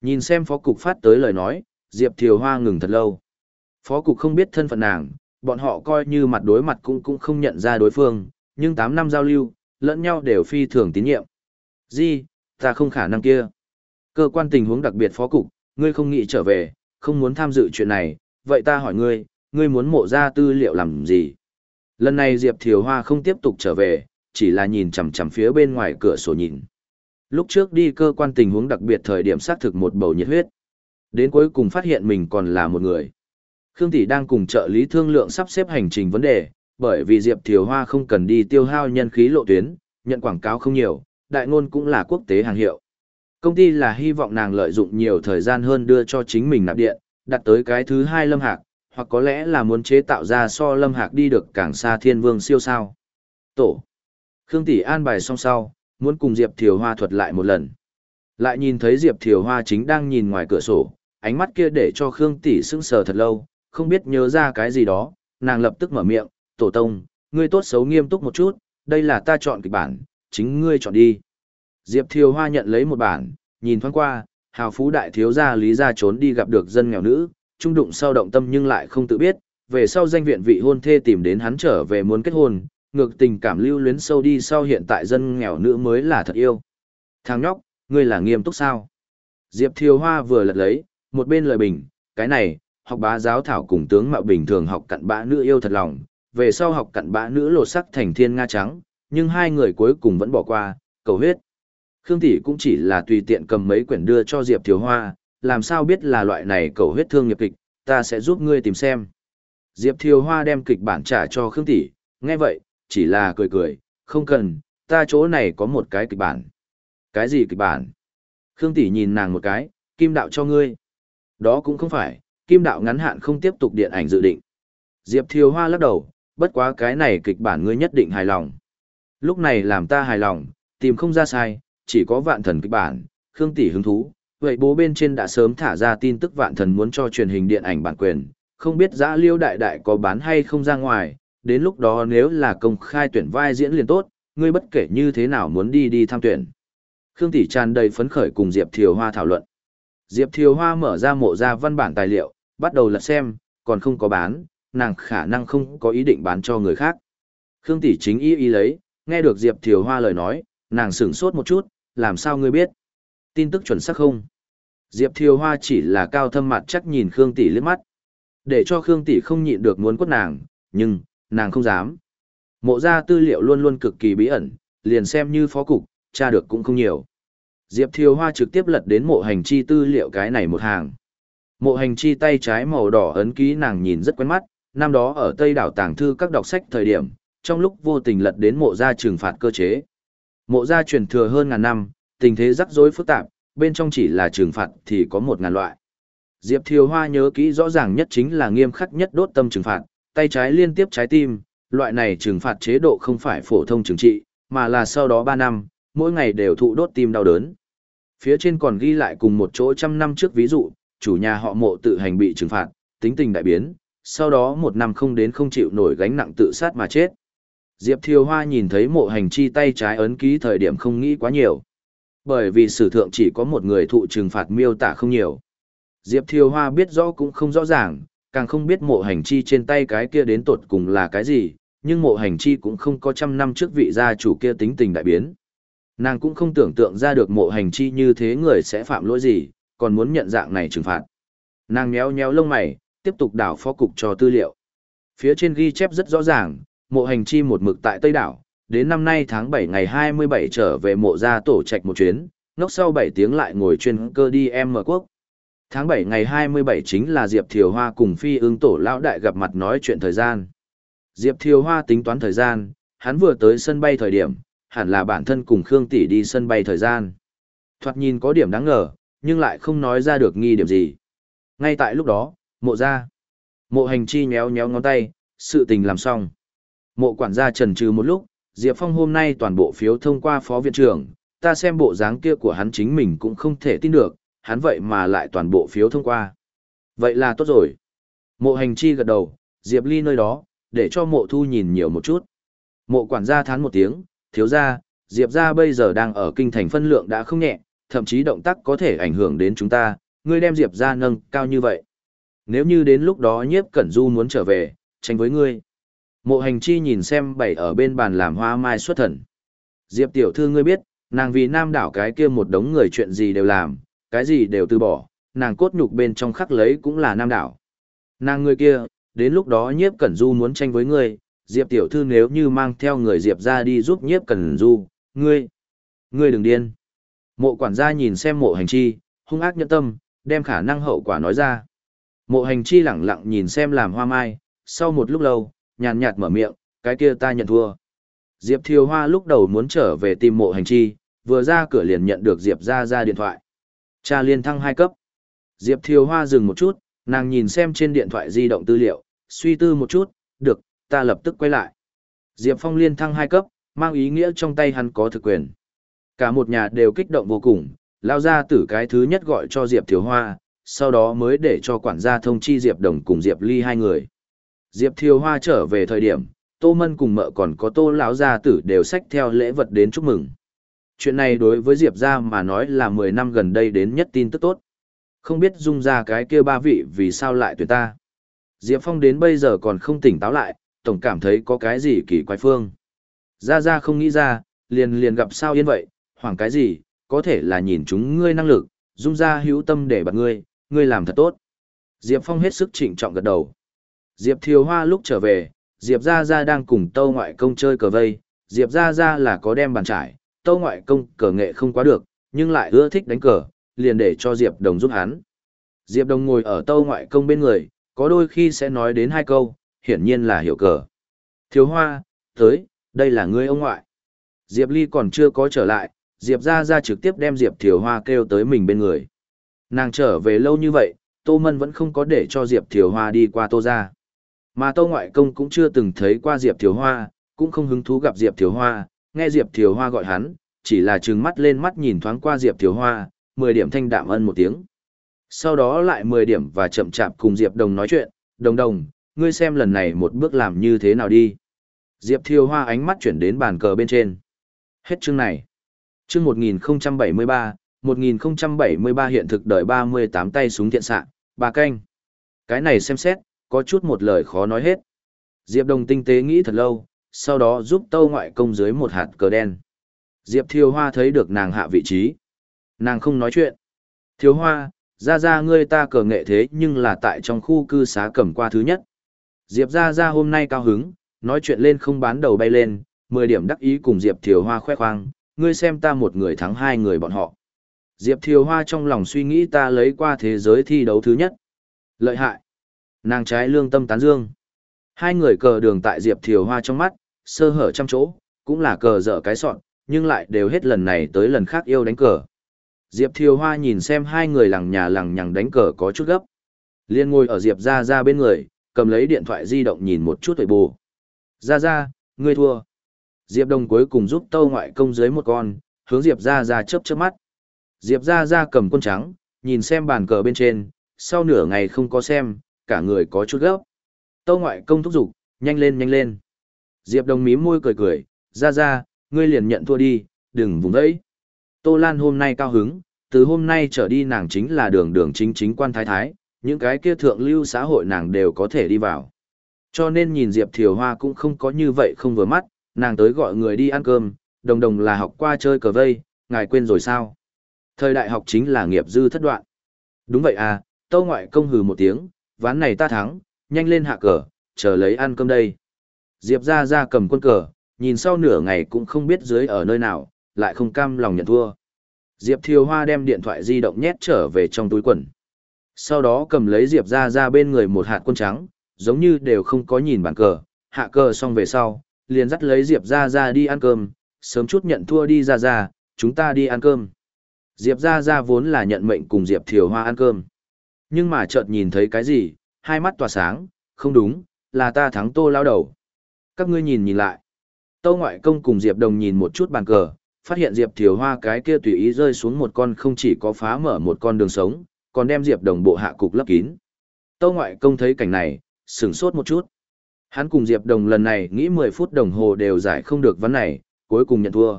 Nhìn xem phó cục phát tới lời nói, Diệp Thiều Hoa ngừng thật lâu. Phó cục không biết thân phận nàng, bọn họ coi như mặt đối mặt cũng cũng không nhận ra đối phương, nhưng 8 năm giao lưu, lẫn nhau đều phi thường tín nhiệm. Di, ta không khả năng kia. Cơ quan tình huống đặc biệt phó cục, ngươi không nghĩ trở về, không muốn tham dự chuyện này, vậy ta hỏi ngươi, ngươi muốn mộ ra tư liệu làm gì? Lần này Diệp Thiều Hoa không tiếp tục trở về, chỉ là nhìn chằm chằm phía bên ngoài cửa sổ nhìn. Lúc trước đi cơ quan tình huống đặc biệt thời điểm xác thực một bầu nhiệt huyết. Đến cuối cùng phát hiện mình còn là một người. Khương Tỷ đang cùng trợ lý thương lượng sắp xếp hành trình vấn đề, bởi vì Diệp Thiều Hoa không cần đi tiêu hao nhân khí lộ tuyến, nhận quảng cáo không nhiều, đại ngôn cũng là quốc tế hàng hiệu. Công ty là hy vọng nàng lợi dụng nhiều thời gian hơn đưa cho chính mình nạp điện, đặt tới cái thứ hai lâm hạc, hoặc có lẽ là muốn chế tạo ra so Lâm Hạc đi được càng xa thiên vương siêu sao. Tổ. Khương Tỷ an bài xong sau, muốn cùng Diệp Thiều Hoa thuật lại một lần. Lại nhìn thấy Diệp Thiều Hoa chính đang nhìn ngoài cửa sổ, ánh mắt kia để cho Khương Tỷ sững sờ thật lâu, không biết nhớ ra cái gì đó, nàng lập tức mở miệng, tổ tông, ngươi tốt xấu nghiêm túc một chút, đây là ta chọn kịch bản, chính ngươi chọn đi. Diệp Thiều Hoa nhận lấy một bản, nhìn thoáng qua, hào phú đại thiếu gia lý gia trốn đi gặp được dân nghèo nữ, trung đụng sau động tâm nhưng lại không tự biết, về sau danh viện vị hôn thê tìm đến hắn trở về muốn kết hôn, ngược tình cảm lưu luyến sâu đi sau hiện tại dân nghèo nữ mới là thật yêu. Thằng nhóc, ngươi là nghiêm túc sao? Diệp Thiều Hoa vừa lật lấy, một bên lời bình, cái này, học bá giáo thảo cùng tướng mạo bình thường học cặn bã nữ yêu thật lòng, về sau học cặn bã nữ lột sắc thành thiên nga trắng, nhưng hai người cuối cùng vẫn bỏ qua, cầu huyết. Khương Thị cũng chỉ là tùy tiện cầm mấy quyển đưa cho Diệp Thiều Hoa, làm sao biết là loại này cầu huyết thương nghiệp kịch, ta sẽ giúp ngươi tìm xem. Diệp Thiều Hoa đem kịch bản trả cho Khương Thị, nghe vậy, chỉ là cười cười, không cần, ta chỗ này có một cái kịch bản. Cái gì kịch bản? Khương Tỷ nhìn nàng một cái, kim đạo cho ngươi. Đó cũng không phải, kim đạo ngắn hạn không tiếp tục điện ảnh dự định. Diệp Thiều Hoa lắc đầu, bất quá cái này kịch bản ngươi nhất định hài lòng. Lúc này làm ta hài lòng, tìm không ra sai, chỉ có vạn thần kịch bản, Khương Tỷ hứng thú. Vậy bố bên trên đã sớm thả ra tin tức vạn thần muốn cho truyền hình điện ảnh bản quyền, không biết giã liêu đại đại có bán hay không ra ngoài, đến lúc đó nếu là công khai tuyển vai diễn liền tốt, ngươi bất kể như thế nào muốn đi đi tham tuyển. Khương Tỷ tràn đầy phấn khởi cùng Diệp Thiều Hoa thảo luận. Diệp Thiều Hoa mở ra mộ ra văn bản tài liệu, bắt đầu lật xem, còn không có bán, nàng khả năng không có ý định bán cho người khác. Khương Tỷ chính ý ý lấy, nghe được Diệp Thiều Hoa lời nói, nàng sửng sốt một chút, làm sao ngươi biết? Tin tức chuẩn xác không? Diệp Thiều Hoa chỉ là cao thâm mặt chắc nhìn Khương Tỷ liếc mắt. Để cho Khương Tỷ không nhịn được muốn quất nàng, nhưng, nàng không dám. Mộ ra tư liệu luôn luôn cực kỳ bí ẩn, liền xem như phó cục, tra được cũng không nhiều. Diệp Thiều Hoa trực tiếp lật đến mộ hành chi tư liệu cái này một hàng. Mộ hành chi tay trái màu đỏ ấn ký nàng nhìn rất quen mắt, năm đó ở Tây đảo tàng thư các đọc sách thời điểm, trong lúc vô tình lật đến mộ gia trừng phạt cơ chế. Mộ gia truyền thừa hơn ngàn năm, tình thế rắc rối phức tạp, bên trong chỉ là trừng phạt thì có một ngàn loại. Diệp Thiều Hoa nhớ kỹ rõ ràng nhất chính là nghiêm khắc nhất đốt tâm trừng phạt, tay trái liên tiếp trái tim, loại này trừng phạt chế độ không phải phổ thông trừng trị, mà là sau đó 3 năm, mỗi ngày đều thụ đốt tim đau đớn. Phía trên còn ghi lại cùng một chỗ trăm năm trước ví dụ, chủ nhà họ mộ tự hành bị trừng phạt, tính tình đại biến, sau đó một năm không đến không chịu nổi gánh nặng tự sát mà chết. Diệp Thiều Hoa nhìn thấy mộ hành chi tay trái ấn ký thời điểm không nghĩ quá nhiều. Bởi vì sử thượng chỉ có một người thụ trừng phạt miêu tả không nhiều. Diệp Thiều Hoa biết rõ cũng không rõ ràng, càng không biết mộ hành chi trên tay cái kia đến tột cùng là cái gì, nhưng mộ hành chi cũng không có trăm năm trước vị gia chủ kia tính tình đại biến. Nàng cũng không tưởng tượng ra được mộ hành chi như thế người sẽ phạm lỗi gì, còn muốn nhận dạng này trừng phạt. Nàng nhéo nhéo lông mày, tiếp tục đảo phó cục cho tư liệu. Phía trên ghi chép rất rõ ràng, mộ hành chi một mực tại Tây Đảo, đến năm nay tháng 7 ngày 27 trở về mộ gia tổ trạch một chuyến, ngốc sau 7 tiếng lại ngồi chuyên cơ đi em mở quốc. Tháng 7 ngày 27 chính là Diệp Thiều Hoa cùng phi ương tổ lão đại gặp mặt nói chuyện thời gian. Diệp Thiều Hoa tính toán thời gian, hắn vừa tới sân bay thời điểm, hẳn là bản thân cùng Khương Tỷ đi sân bay thời gian. Thoạt nhìn có điểm đáng ngờ, nhưng lại không nói ra được nghi điểm gì. Ngay tại lúc đó, mộ ra. Mộ hành chi nhéo nhéo ngón tay, sự tình làm xong. Mộ quản gia trần trừ một lúc, Diệp Phong hôm nay toàn bộ phiếu thông qua phó viện trưởng, ta xem bộ dáng kia của hắn chính mình cũng không thể tin được, hắn vậy mà lại toàn bộ phiếu thông qua. Vậy là tốt rồi. Mộ hành chi gật đầu, Diệp Ly nơi đó, để cho mộ thu nhìn nhiều một chút. Mộ quản gia thán một tiếng, thiếu ra, Diệp ra bây giờ đang ở kinh thành phân lượng đã không nhẹ, thậm chí động tác có thể ảnh hưởng đến chúng ta, ngươi đem Diệp ra nâng cao như vậy. Nếu như đến lúc đó nhiếp cẩn du muốn trở về, tranh với ngươi. Mộ hành chi nhìn xem bảy ở bên bàn làm hoa mai xuất thần. Diệp tiểu thư ngươi biết, nàng vì nam đảo cái kia một đống người chuyện gì đều làm, cái gì đều từ bỏ, nàng cốt nhục bên trong khắc lấy cũng là nam đảo. Nàng người kia, đến lúc đó nhiếp cẩn du muốn tranh với ngươi, Diệp tiểu thư nếu như mang theo người Diệp ra đi giúp nhiếp cẩn du, ngươi, ngươi đừng điên. Mộ quản gia nhìn xem mộ hành chi, hung ác nhẫn tâm, đem khả năng hậu quả nói ra. Mộ hành chi lẳng lặng nhìn xem làm hoa mai, sau một lúc lâu, nhàn nhạt mở miệng, cái kia ta nhận thua. Diệp Thiều Hoa lúc đầu muốn trở về tìm mộ hành chi, vừa ra cửa liền nhận được Diệp ra ra điện thoại. Cha liên thăng hai cấp. Diệp Thiều Hoa dừng một chút, Nàng nhìn xem trên điện thoại di động tư liệu, suy tư một chút, được, ta lập tức quay lại. Diệp Phong liên thăng hai cấp, mang ý nghĩa trong tay hắn có thực quyền. Cả một nhà đều kích động vô cùng, lao ra tử cái thứ nhất gọi cho Diệp Thiều Hoa, sau đó mới để cho quản gia thông chi Diệp Đồng cùng Diệp Ly hai người. Diệp Thiều Hoa trở về thời điểm, Tô Mân cùng mợ còn có Tô lão gia tử đều xách theo lễ vật đến chúc mừng. Chuyện này đối với Diệp gia mà nói là 10 năm gần đây đến nhất tin tức tốt. Không biết dung ra cái kia ba vị vì sao lại tuyển ta. Diệp Phong đến bây giờ còn không tỉnh táo lại, tổng cảm thấy có cái gì kỳ quái phương. Ra ra không nghĩ ra, liền liền gặp sao yên vậy, hoảng cái gì, có thể là nhìn chúng ngươi năng lực, dung ra hữu tâm để bật ngươi, ngươi làm thật tốt. Diệp Phong hết sức trịnh trọng gật đầu. Diệp Thiều Hoa lúc trở về, Diệp Gia Gia đang cùng Tâu Ngoại Công chơi cờ vây, Diệp Gia Gia là có đem bàn trải, Tâu Ngoại Công cờ nghệ không quá được, nhưng lại ưa thích đánh cờ, liền để cho Diệp Đồng giúp hắn. Diệp Đồng ngồi ở Tâu Ngoại Công bên người, có đôi khi sẽ nói đến hai câu, hiển nhiên là hiểu cờ. Thiếu Hoa, tới, đây là ngươi ông ngoại. Diệp Ly còn chưa có trở lại, Diệp Gia Gia trực tiếp đem Diệp Thiều Hoa kêu tới mình bên người. Nàng trở về lâu như vậy, Tô Mân vẫn không có để cho Diệp Thiều Hoa đi qua Tô Gia. Mà Tô Ngoại Công cũng chưa từng thấy qua Diệp Thiều Hoa, cũng không hứng thú gặp Diệp Thiều Hoa, nghe Diệp Thiều Hoa gọi hắn, chỉ là trừng mắt lên mắt nhìn thoáng qua Diệp Thiều Hoa, 10 điểm thanh đạm ân một tiếng. Sau đó lại 10 điểm và chậm chạp cùng Diệp Đồng nói chuyện, đồng đồng, ngươi xem lần này một bước làm như thế nào đi. Diệp Thiều Hoa ánh mắt chuyển đến bàn cờ bên trên. Hết chương này. Chương 1073, 1073 hiện thực đợi 38 tay súng thiện xạ, bà canh. Cái này xem xét, có chút một lời khó nói hết. Diệp Đồng tinh tế nghĩ thật lâu, sau đó giúp tâu ngoại công dưới một hạt cờ đen. Diệp Thiều Hoa thấy được nàng hạ vị trí. Nàng không nói chuyện. thiều Hoa, ra ra ngươi ta cờ nghệ thế nhưng là tại trong khu cư xá cầm qua thứ nhất. Diệp ra ra hôm nay cao hứng, nói chuyện lên không bán đầu bay lên, 10 điểm đắc ý cùng Diệp Thiều Hoa khoe khoang, ngươi xem ta một người thắng hai người bọn họ. Diệp Thiều Hoa trong lòng suy nghĩ ta lấy qua thế giới thi đấu thứ nhất. Lợi hại. Nàng trái lương tâm tán dương. Hai người cờ đường tại Diệp Thiều Hoa trong mắt, sơ hở trăm chỗ, cũng là cờ dở cái sọn, nhưng lại đều hết lần này tới lần khác yêu đánh cờ. Diệp Thiều Hoa nhìn xem hai người lằng nhà lằng nhằng đánh cờ có chút gấp. Liên ngồi ở Diệp Gia Gia bên người, cầm lấy điện thoại di động nhìn một chút tuổi bù. Gia Gia ngươi thua. Diệp Đông cuối cùng giúp Tâu ngoại công dưới một con, hướng Diệp Gia Gia chớp chớp mắt. Diệp Gia Gia cầm quân trắng, nhìn xem bàn cờ bên trên, sau nửa ngày không có xem, cả người có chút gấp. Tâu ngoại công thúc giục, nhanh lên nhanh lên. Diệp Đồng mím môi cười cười, ra ra, ngươi liền nhận thua đi, đừng vùng vẫy. Tô Lan hôm nay cao hứng, từ hôm nay trở đi nàng chính là đường đường chính chính quan thái thái, những cái kia thượng lưu xã hội nàng đều có thể đi vào. Cho nên nhìn Diệp Thiều Hoa cũng không có như vậy không vừa mắt, nàng tới gọi người đi ăn cơm, đồng đồng là học qua chơi cờ vây, ngài quên rồi sao? Thời đại học chính là nghiệp dư thất đoạn. Đúng vậy à, tâu ngoại công hừ một tiếng, ván này ta thắng, nhanh lên hạ cờ, chờ lấy ăn cơm đây. Diệp ra ra cầm quân cờ, nhìn sau nửa ngày cũng không biết dưới ở nơi nào, lại không cam lòng nhận thua. Diệp Thiều Hoa đem điện thoại di động nhét trở về trong túi quần. Sau đó cầm lấy Diệp ra ra bên người một hạt quân trắng, giống như đều không có nhìn bàn cờ, hạ cờ xong về sau, liền dắt lấy Diệp ra ra đi ăn cơm, sớm chút nhận thua đi ra ra, chúng ta đi ăn cơm. Diệp ra ra vốn là nhận mệnh cùng Diệp Thiều Hoa ăn cơm. Nhưng mà chợt nhìn thấy cái gì, hai mắt tỏa sáng, không đúng, là ta thắng tô lao đầu. Các ngươi nhìn nhìn lại. Tâu ngoại công cùng Diệp Đồng nhìn một chút bàn cờ, phát hiện Diệp Thiều Hoa cái kia tùy ý rơi xuống một con không chỉ có phá mở một con đường sống, còn đem Diệp Đồng bộ hạ cục lấp kín. Tâu ngoại công thấy cảnh này, sửng sốt một chút. Hắn cùng Diệp Đồng lần này nghĩ 10 phút đồng hồ đều giải không được vấn này, cuối cùng nhận thua.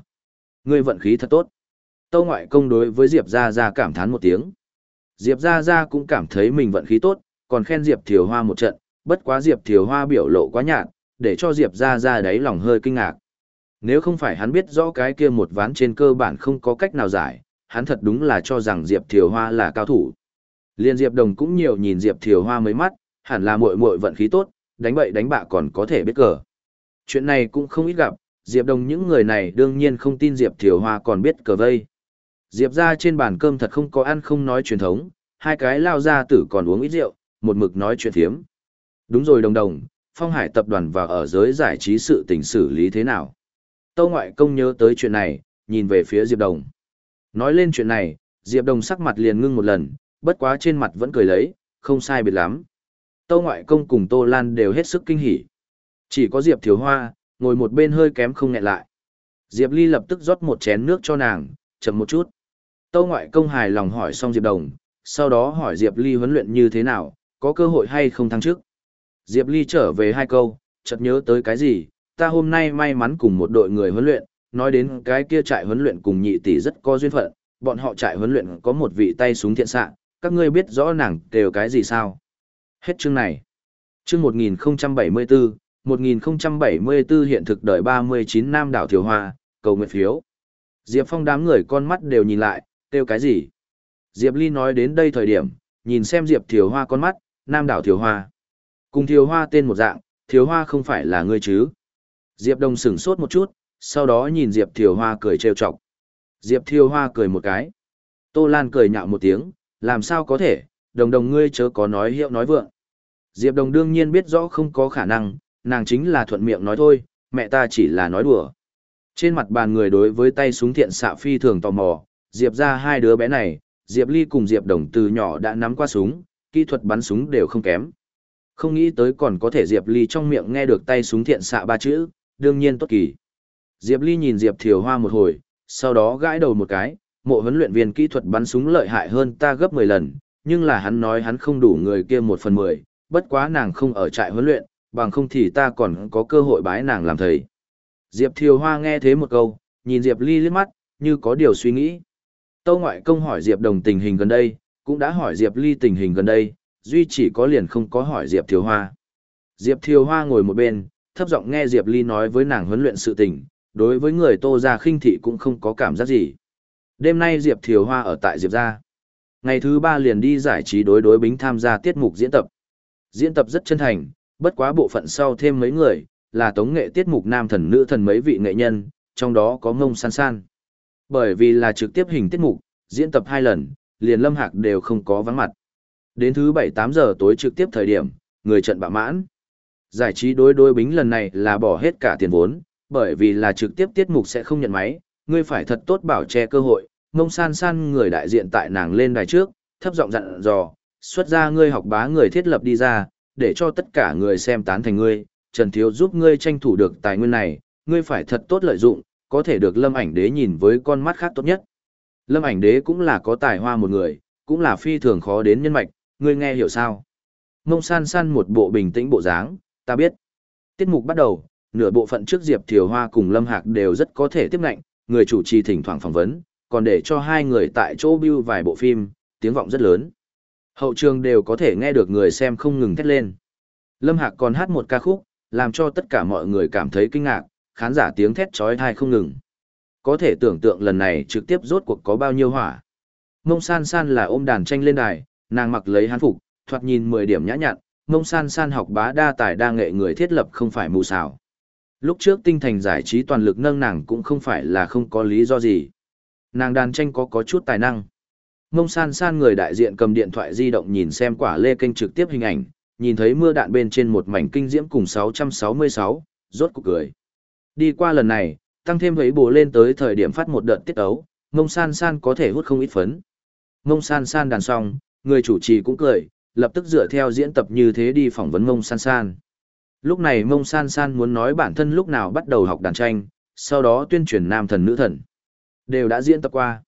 Ngươi vận khí thật tốt. Tâu ngoại công đối với Diệp Gia Gia cảm thán một tiếng. Diệp Gia Gia cũng cảm thấy mình vận khí tốt, còn khen Diệp Thiều Hoa một trận, bất quá Diệp Thiều Hoa biểu lộ quá nhạt, để cho Diệp Gia Gia đáy lòng hơi kinh ngạc. Nếu không phải hắn biết rõ cái kia một ván trên cơ bản không có cách nào giải, hắn thật đúng là cho rằng Diệp Thiều Hoa là cao thủ. Liên Diệp Đồng cũng nhiều nhìn Diệp Thiều Hoa mấy mắt, hẳn là muội muội vận khí tốt, đánh bậy đánh bạ còn có thể biết cờ. Chuyện này cũng không ít gặp, Diệp Đồng những người này đương nhiên không tin Diệp Thiều Hoa còn biết cờ vây. Diệp ra trên bàn cơm thật không có ăn không nói truyền thống, hai cái lao ra tử còn uống ít rượu, một mực nói chuyện thiếm. Đúng rồi đồng đồng, Phong Hải tập đoàn và ở giới giải trí sự tình xử lý thế nào? Tâu ngoại công nhớ tới chuyện này, nhìn về phía Diệp Đồng. Nói lên chuyện này, Diệp Đồng sắc mặt liền ngưng một lần, bất quá trên mặt vẫn cười lấy, không sai biệt lắm. Tâu ngoại công cùng Tô Lan đều hết sức kinh hỉ. Chỉ có Diệp Thiếu Hoa, ngồi một bên hơi kém không ngẹn lại. Diệp Ly lập tức rót một chén nước cho nàng, chậm một chút. Tâu ngoại công hài lòng hỏi xong Diệp Đồng, sau đó hỏi Diệp Ly huấn luyện như thế nào, có cơ hội hay không thăng trước. Diệp Ly trở về hai câu, chợt nhớ tới cái gì, ta hôm nay may mắn cùng một đội người huấn luyện, nói đến cái kia trại huấn luyện cùng nhị tỷ rất có duyên phận, bọn họ trại huấn luyện có một vị tay súng thiện xạ, các ngươi biết rõ nàng đều cái gì sao? Hết chương này. Chương 1074, 1074 hiện thực đời 39 Nam đảo Thiều Hoa, cầu nguyện phiếu. Diệp Phong đám người con mắt đều nhìn lại, kêu cái gì? Diệp Ly nói đến đây thời điểm, nhìn xem Diệp Thiều Hoa con mắt, Nam đảo Thiều Hoa. Cùng thiếu Hoa tên một dạng, thiếu Hoa không phải là ngươi chứ? Diệp Đông sửng sốt một chút, sau đó nhìn Diệp Thiều Hoa cười trêu chọc. Diệp Thiều Hoa cười một cái. Tô Lan cười nhạo một tiếng, làm sao có thể, đồng đồng ngươi chớ có nói hiệu nói vượng. Diệp Đồng đương nhiên biết rõ không có khả năng, nàng chính là thuận miệng nói thôi, mẹ ta chỉ là nói đùa. Trên mặt bàn người đối với tay súng thiện xạ phi thường tò mò, Diệp ra hai đứa bé này, Diệp Ly cùng Diệp Đồng từ nhỏ đã nắm qua súng, kỹ thuật bắn súng đều không kém. Không nghĩ tới còn có thể Diệp Ly trong miệng nghe được tay súng thiện xạ ba chữ, đương nhiên tốt kỳ. Diệp Ly nhìn Diệp Thiều Hoa một hồi, sau đó gãi đầu một cái, mộ huấn luyện viên kỹ thuật bắn súng lợi hại hơn ta gấp 10 lần, nhưng là hắn nói hắn không đủ người kia một phần 10, bất quá nàng không ở trại huấn luyện, bằng không thì ta còn có cơ hội bái nàng làm thầy. Diệp Thiều Hoa nghe thế một câu, nhìn Diệp Ly liếc mắt, như có điều suy nghĩ. Tâu ngoại công hỏi Diệp Đồng tình hình gần đây, cũng đã hỏi Diệp Ly tình hình gần đây, duy chỉ có liền không có hỏi Diệp Thiều Hoa. Diệp Thiều Hoa ngồi một bên, thấp giọng nghe Diệp Ly nói với nàng huấn luyện sự tình, đối với người Tô gia khinh thị cũng không có cảm giác gì. Đêm nay Diệp Thiều Hoa ở tại Diệp gia. Ngày thứ ba liền đi giải trí đối đối bính tham gia tiết mục diễn tập. Diễn tập rất chân thành, bất quá bộ phận sau thêm mấy người, là tống nghệ tiết mục nam thần nữ thần mấy vị nghệ nhân, trong đó có ngông san san. Bởi vì là trực tiếp hình tiết mục, diễn tập hai lần, liền lâm hạc đều không có vắng mặt. Đến thứ 7-8 giờ tối trực tiếp thời điểm, người trận bạ mãn. Giải trí đối đối bính lần này là bỏ hết cả tiền vốn, bởi vì là trực tiếp tiết mục sẽ không nhận máy, ngươi phải thật tốt bảo che cơ hội. Ngông san san người đại diện tại nàng lên đài trước, thấp giọng dặn dò, xuất ra ngươi học bá người thiết lập đi ra, để cho tất cả người xem tán thành ngươi, Trần Thiếu giúp ngươi tranh thủ được tài nguyên này, ngươi phải thật tốt lợi dụng, có thể được lâm ảnh đế nhìn với con mắt khác tốt nhất. Lâm ảnh đế cũng là có tài hoa một người, cũng là phi thường khó đến nhân mạch, ngươi nghe hiểu sao? Mông san san một bộ bình tĩnh bộ dáng, ta biết. Tiết mục bắt đầu, nửa bộ phận trước Diệp Thiều Hoa cùng Lâm Hạc đều rất có thể tiếp ngạnh, người chủ trì thỉnh thoảng phỏng vấn, còn để cho hai người tại chỗ bưu vài bộ phim, tiếng vọng rất lớn. Hậu trường đều có thể nghe được người xem không ngừng thét lên. Lâm Hạc còn hát một ca khúc, làm cho tất cả mọi người cảm thấy kinh ngạc, khán giả tiếng thét trói thai không ngừng. Có thể tưởng tượng lần này trực tiếp rốt cuộc có bao nhiêu hỏa. Mông san san là ôm đàn tranh lên đài, nàng mặc lấy hán phục, thoạt nhìn 10 điểm nhã nhặn, mông san san học bá đa tài đa nghệ người thiết lập không phải mù xảo. Lúc trước tinh thành giải trí toàn lực nâng nàng cũng không phải là không có lý do gì. Nàng đàn tranh có có chút tài năng. Mông san san người đại diện cầm điện thoại di động nhìn xem quả lê kênh trực tiếp hình ảnh, nhìn thấy mưa đạn bên trên một mảnh kinh diễm cùng 666, rốt cuộc cười. Đi qua lần này, tăng thêm ấy bổ lên tới thời điểm phát một đợt tiết ấu, mông san san có thể hút không ít phấn. Mông san san đàn xong, người chủ trì cũng cười, lập tức dựa theo diễn tập như thế đi phỏng vấn mông san san. Lúc này mông san san muốn nói bản thân lúc nào bắt đầu học đàn tranh, sau đó tuyên truyền nam thần nữ thần. Đều đã diễn tập qua.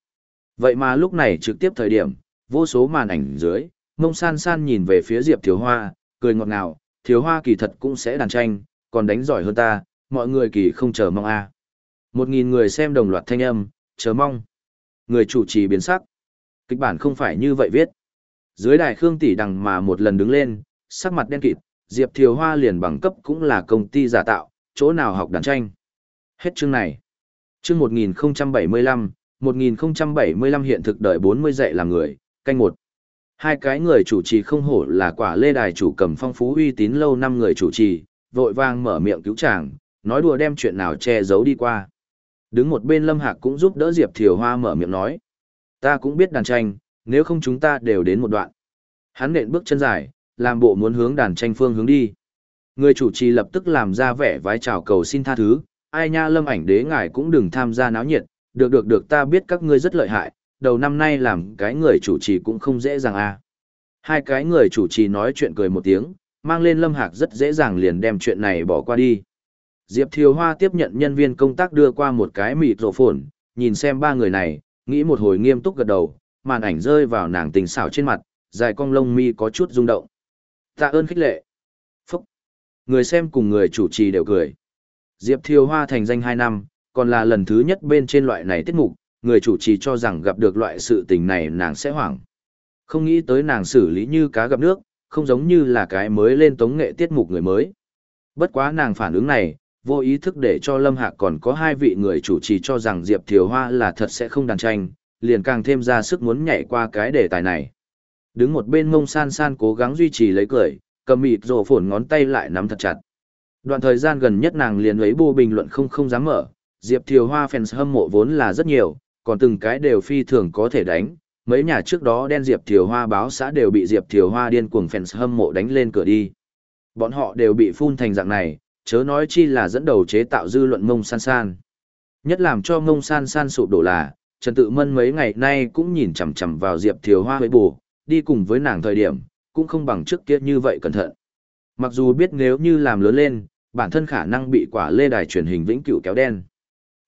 Vậy mà lúc này trực tiếp thời điểm, vô số màn ảnh dưới, mông san san nhìn về phía Diệp Thiếu Hoa, cười ngọt ngào, Thiếu Hoa kỳ thật cũng sẽ đàn tranh, còn đánh giỏi hơn ta, mọi người kỳ không chờ mong a. Một nghìn người xem đồng loạt thanh âm, chờ mong. Người chủ trì biến sắc. Kịch bản không phải như vậy viết. Dưới đài Khương Tỷ đằng mà một lần đứng lên, sắc mặt đen kịt, Diệp Thiều Hoa liền bằng cấp cũng là công ty giả tạo, chỗ nào học đàn tranh. Hết chương này. Chương 1075, 1075 hiện thực đời 40 dạy làm người, canh một. Hai cái người chủ trì không hổ là quả lê đài chủ cầm phong phú uy tín lâu năm người chủ trì, vội vang mở miệng cứu chàng, nói đùa đem chuyện nào che giấu đi qua. Đứng một bên Lâm Hạc cũng giúp đỡ Diệp Thiều Hoa mở miệng nói. Ta cũng biết đàn tranh, nếu không chúng ta đều đến một đoạn. Hắn nện bước chân dài, làm bộ muốn hướng đàn tranh phương hướng đi. Người chủ trì lập tức làm ra vẻ vái chào cầu xin tha thứ, ai nha lâm ảnh đế ngài cũng đừng tham gia náo nhiệt, được được được ta biết các ngươi rất lợi hại, đầu năm nay làm cái người chủ trì cũng không dễ dàng a. À. Hai cái người chủ trì nói chuyện cười một tiếng, mang lên Lâm Hạc rất dễ dàng liền đem chuyện này bỏ qua đi. Diệp Thiều Hoa tiếp nhận nhân viên công tác đưa qua một cái mịt rổ phồn, nhìn xem ba người này, nghĩ một hồi nghiêm túc gật đầu, màn ảnh rơi vào nàng tình xảo trên mặt, dài cong lông mi có chút rung động. Tạ ơn khích lệ. Phúc. Người xem cùng người chủ trì đều cười. Diệp Thiều Hoa thành danh 2 năm, còn là lần thứ nhất bên trên loại này tiết mục, người chủ trì cho rằng gặp được loại sự tình này nàng sẽ hoảng. Không nghĩ tới nàng xử lý như cá gặp nước, không giống như là cái mới lên tống nghệ tiết mục người mới. Bất quá nàng phản ứng này, vô ý thức để cho Lâm Hạc còn có hai vị người chủ trì cho rằng Diệp Thiều Hoa là thật sẽ không đàn tranh, liền càng thêm ra sức muốn nhảy qua cái đề tài này. Đứng một bên mông san san cố gắng duy trì lấy cười, cầm mịt rổ phổn ngón tay lại nắm thật chặt. Đoạn thời gian gần nhất nàng liền ấy bô bình luận không không dám mở, Diệp Thiều Hoa fans hâm mộ vốn là rất nhiều, còn từng cái đều phi thường có thể đánh. Mấy nhà trước đó đen Diệp Thiều Hoa báo xã đều bị Diệp Thiều Hoa điên cuồng fans hâm mộ đánh lên cửa đi. Bọn họ đều bị phun thành dạng này, chớ nói chi là dẫn đầu chế tạo dư luận mông san san. Nhất làm cho mông san san sụp đổ là, Trần Tự Mân mấy ngày nay cũng nhìn chằm chằm vào Diệp Thiều Hoa với bù, đi cùng với nàng thời điểm, cũng không bằng trước kia như vậy cẩn thận. Mặc dù biết nếu như làm lớn lên, bản thân khả năng bị quả lê đài truyền hình vĩnh cửu kéo đen.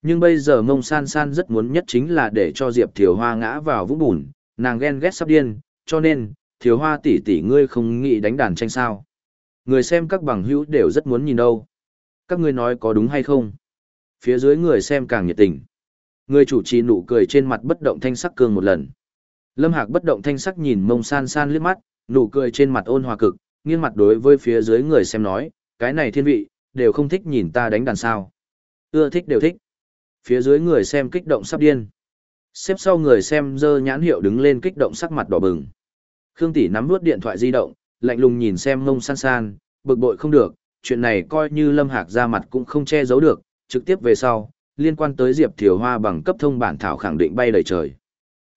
Nhưng bây giờ mông san san rất muốn nhất chính là để cho Diệp Thiều Hoa ngã vào vũng bùn, nàng ghen ghét sắp điên, cho nên, Thiều Hoa tỷ tỷ ngươi không nghĩ đánh đàn tranh sao. Người xem các bằng hữu đều rất muốn nhìn đâu. Các ngươi nói có đúng hay không? Phía dưới người xem càng nhiệt tình. Người chủ trì nụ cười trên mặt bất động thanh sắc cương một lần. Lâm Hạc bất động thanh sắc nhìn mông san san liếc mắt, nụ cười trên mặt ôn hòa cực, nghiêng mặt đối với phía dưới người xem nói, cái này thiên vị, đều không thích nhìn ta đánh đàn sao. Ưa thích đều thích. Phía dưới người xem kích động sắp điên. Xếp sau người xem dơ nhãn hiệu đứng lên kích động sắc mặt đỏ bừng. Khương Tỷ nắm nuốt điện thoại di động, lạnh lùng nhìn xem mông san san, bực bội không được, chuyện này coi như Lâm Hạc ra mặt cũng không che giấu được, trực tiếp về sau, liên quan tới Diệp Thiều Hoa bằng cấp thông bản thảo khẳng định bay đầy trời.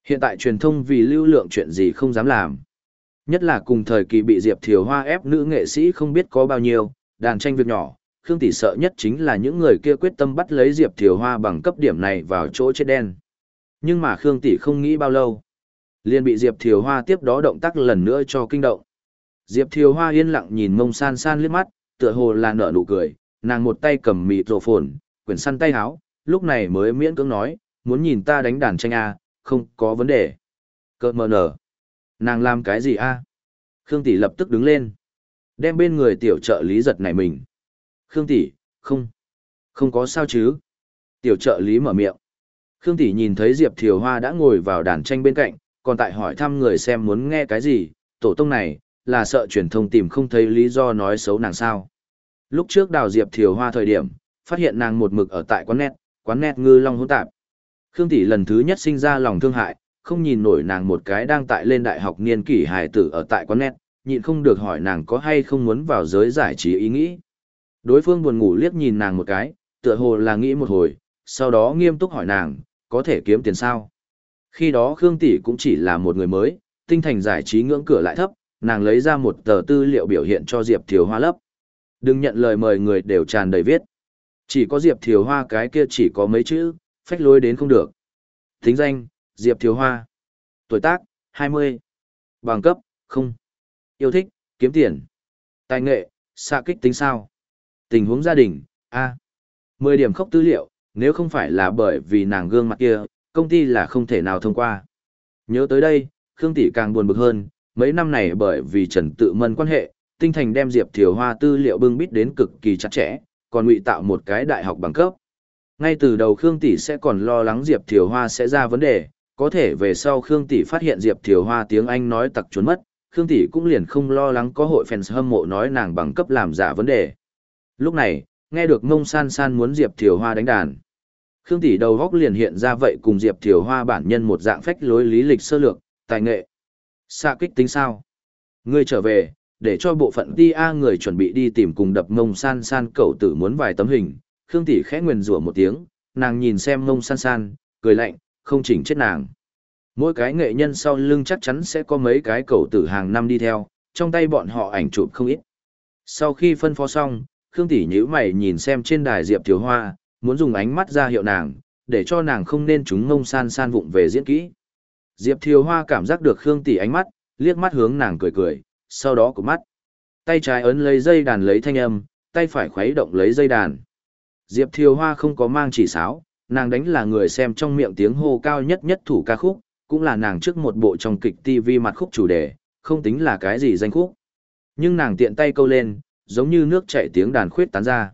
Hiện tại truyền thông vì lưu lượng chuyện gì không dám làm. Nhất là cùng thời kỳ bị Diệp Thiều Hoa ép nữ nghệ sĩ không biết có bao nhiêu, đàn tranh việc nhỏ, Khương Tỷ sợ nhất chính là những người kia quyết tâm bắt lấy Diệp Thiều Hoa bằng cấp điểm này vào chỗ chết đen. Nhưng mà Khương Tỷ không nghĩ bao lâu. liền bị Diệp Thiều Hoa tiếp đó động tác lần nữa cho kinh động. Diệp Thiều Hoa yên lặng nhìn mông san san liếc mắt, tựa hồ là nở nụ cười, nàng một tay cầm mịt rổ phồn, quyển săn tay háo, lúc này mới miễn cưỡng nói, muốn nhìn ta đánh đàn tranh A, không có vấn đề. Cơ mờ nở. Nàng làm cái gì A? Khương Tỷ lập tức đứng lên. Đem bên người tiểu trợ lý giật này mình. Khương Tỷ, không. Không có sao chứ. Tiểu trợ lý mở miệng. Khương Tỷ nhìn thấy Diệp Thiều Hoa đã ngồi vào đàn tranh bên cạnh, còn tại hỏi thăm người xem muốn nghe cái gì, tổ tông này, là sợ truyền thông tìm không thấy lý do nói xấu nàng sao. Lúc trước đào Diệp Thiều Hoa thời điểm, phát hiện nàng một mực ở tại quán nét, quán nét ngư long hỗn tạp. Khương Tỷ lần thứ nhất sinh ra lòng thương hại, không nhìn nổi nàng một cái đang tại lên đại học niên kỷ hài tử ở tại quán nét, nhịn không được hỏi nàng có hay không muốn vào giới giải trí ý nghĩ. Đối phương buồn ngủ liếc nhìn nàng một cái, tựa hồ là nghĩ một hồi, sau đó nghiêm túc hỏi nàng, có thể kiếm tiền sao? Khi đó Khương Tỷ cũng chỉ là một người mới, tinh thành giải trí ngưỡng cửa lại thấp, nàng lấy ra một tờ tư liệu biểu hiện cho Diệp Thiều Hoa lấp. Đừng nhận lời mời người đều tràn đầy viết. Chỉ có Diệp Thiều Hoa cái kia chỉ có mấy chữ, phách lối đến không được. Thính danh, Diệp Thiều Hoa. Tuổi tác, 20. Bằng cấp, không. Yêu thích, kiếm tiền. Tài nghệ, xạ kích tính sao. Tình huống gia đình, A. 10 điểm khốc tư liệu, nếu không phải là bởi vì nàng gương mặt kia, công ty là không thể nào thông qua. Nhớ tới đây, Khương Tỷ càng buồn bực hơn, mấy năm này bởi vì Trần Tự Mân quan hệ, tinh thành đem Diệp Thiều Hoa tư liệu bưng bít đến cực kỳ chặt chẽ, còn ngụy tạo một cái đại học bằng cấp. Ngay từ đầu Khương Tỷ sẽ còn lo lắng Diệp Thiều Hoa sẽ ra vấn đề, có thể về sau Khương Tỷ phát hiện Diệp Thiều Hoa tiếng Anh nói tặc trốn mất, Khương Tỷ cũng liền không lo lắng có hội fans hâm mộ nói nàng bằng cấp làm giả vấn đề. Lúc này, nghe được Mông San San muốn Diệp Thiều Hoa đánh đàn. Khương Tỷ đầu góc liền hiện ra vậy cùng Diệp Thiều Hoa bản nhân một dạng phách lối lý lịch sơ lược, tài nghệ. Xạ kích tính sao? Ngươi trở về, để cho bộ phận ti a người chuẩn bị đi tìm cùng đập mông san san cậu tử muốn vài tấm hình. Khương tỷ khẽ nguyền rủa một tiếng nàng nhìn xem mông san san cười lạnh không chỉnh chết nàng. Mỗi cái nghệ nhân sau lưng chắc chắn sẽ có mấy cái cậu tử hàng năm đi theo trong tay bọn họ ảnh chụp không ít. Sau khi phân phó xong khương tỷ nhíu mày nhìn xem trên đài diệp thiếu hoa muốn dùng ánh mắt ra hiệu nàng để cho nàng không nên chúng mông san san vụng về diễn kỹ. Diệp thiều hoa cảm giác được khương tỷ ánh mắt liếc mắt hướng nàng cười cười, sau đó cụp mắt. Tay trái ấn lấy dây đàn lấy thanh âm, tay phải khuấy động lấy dây đàn. Diệp Thiều Hoa không có mang chỉ sáo, nàng đánh là người xem trong miệng tiếng hô cao nhất nhất thủ ca khúc, cũng là nàng trước một bộ trong kịch TV mặt khúc chủ đề, không tính là cái gì danh khúc. Nhưng nàng tiện tay câu lên, giống như nước chảy tiếng đàn khuyết tán ra.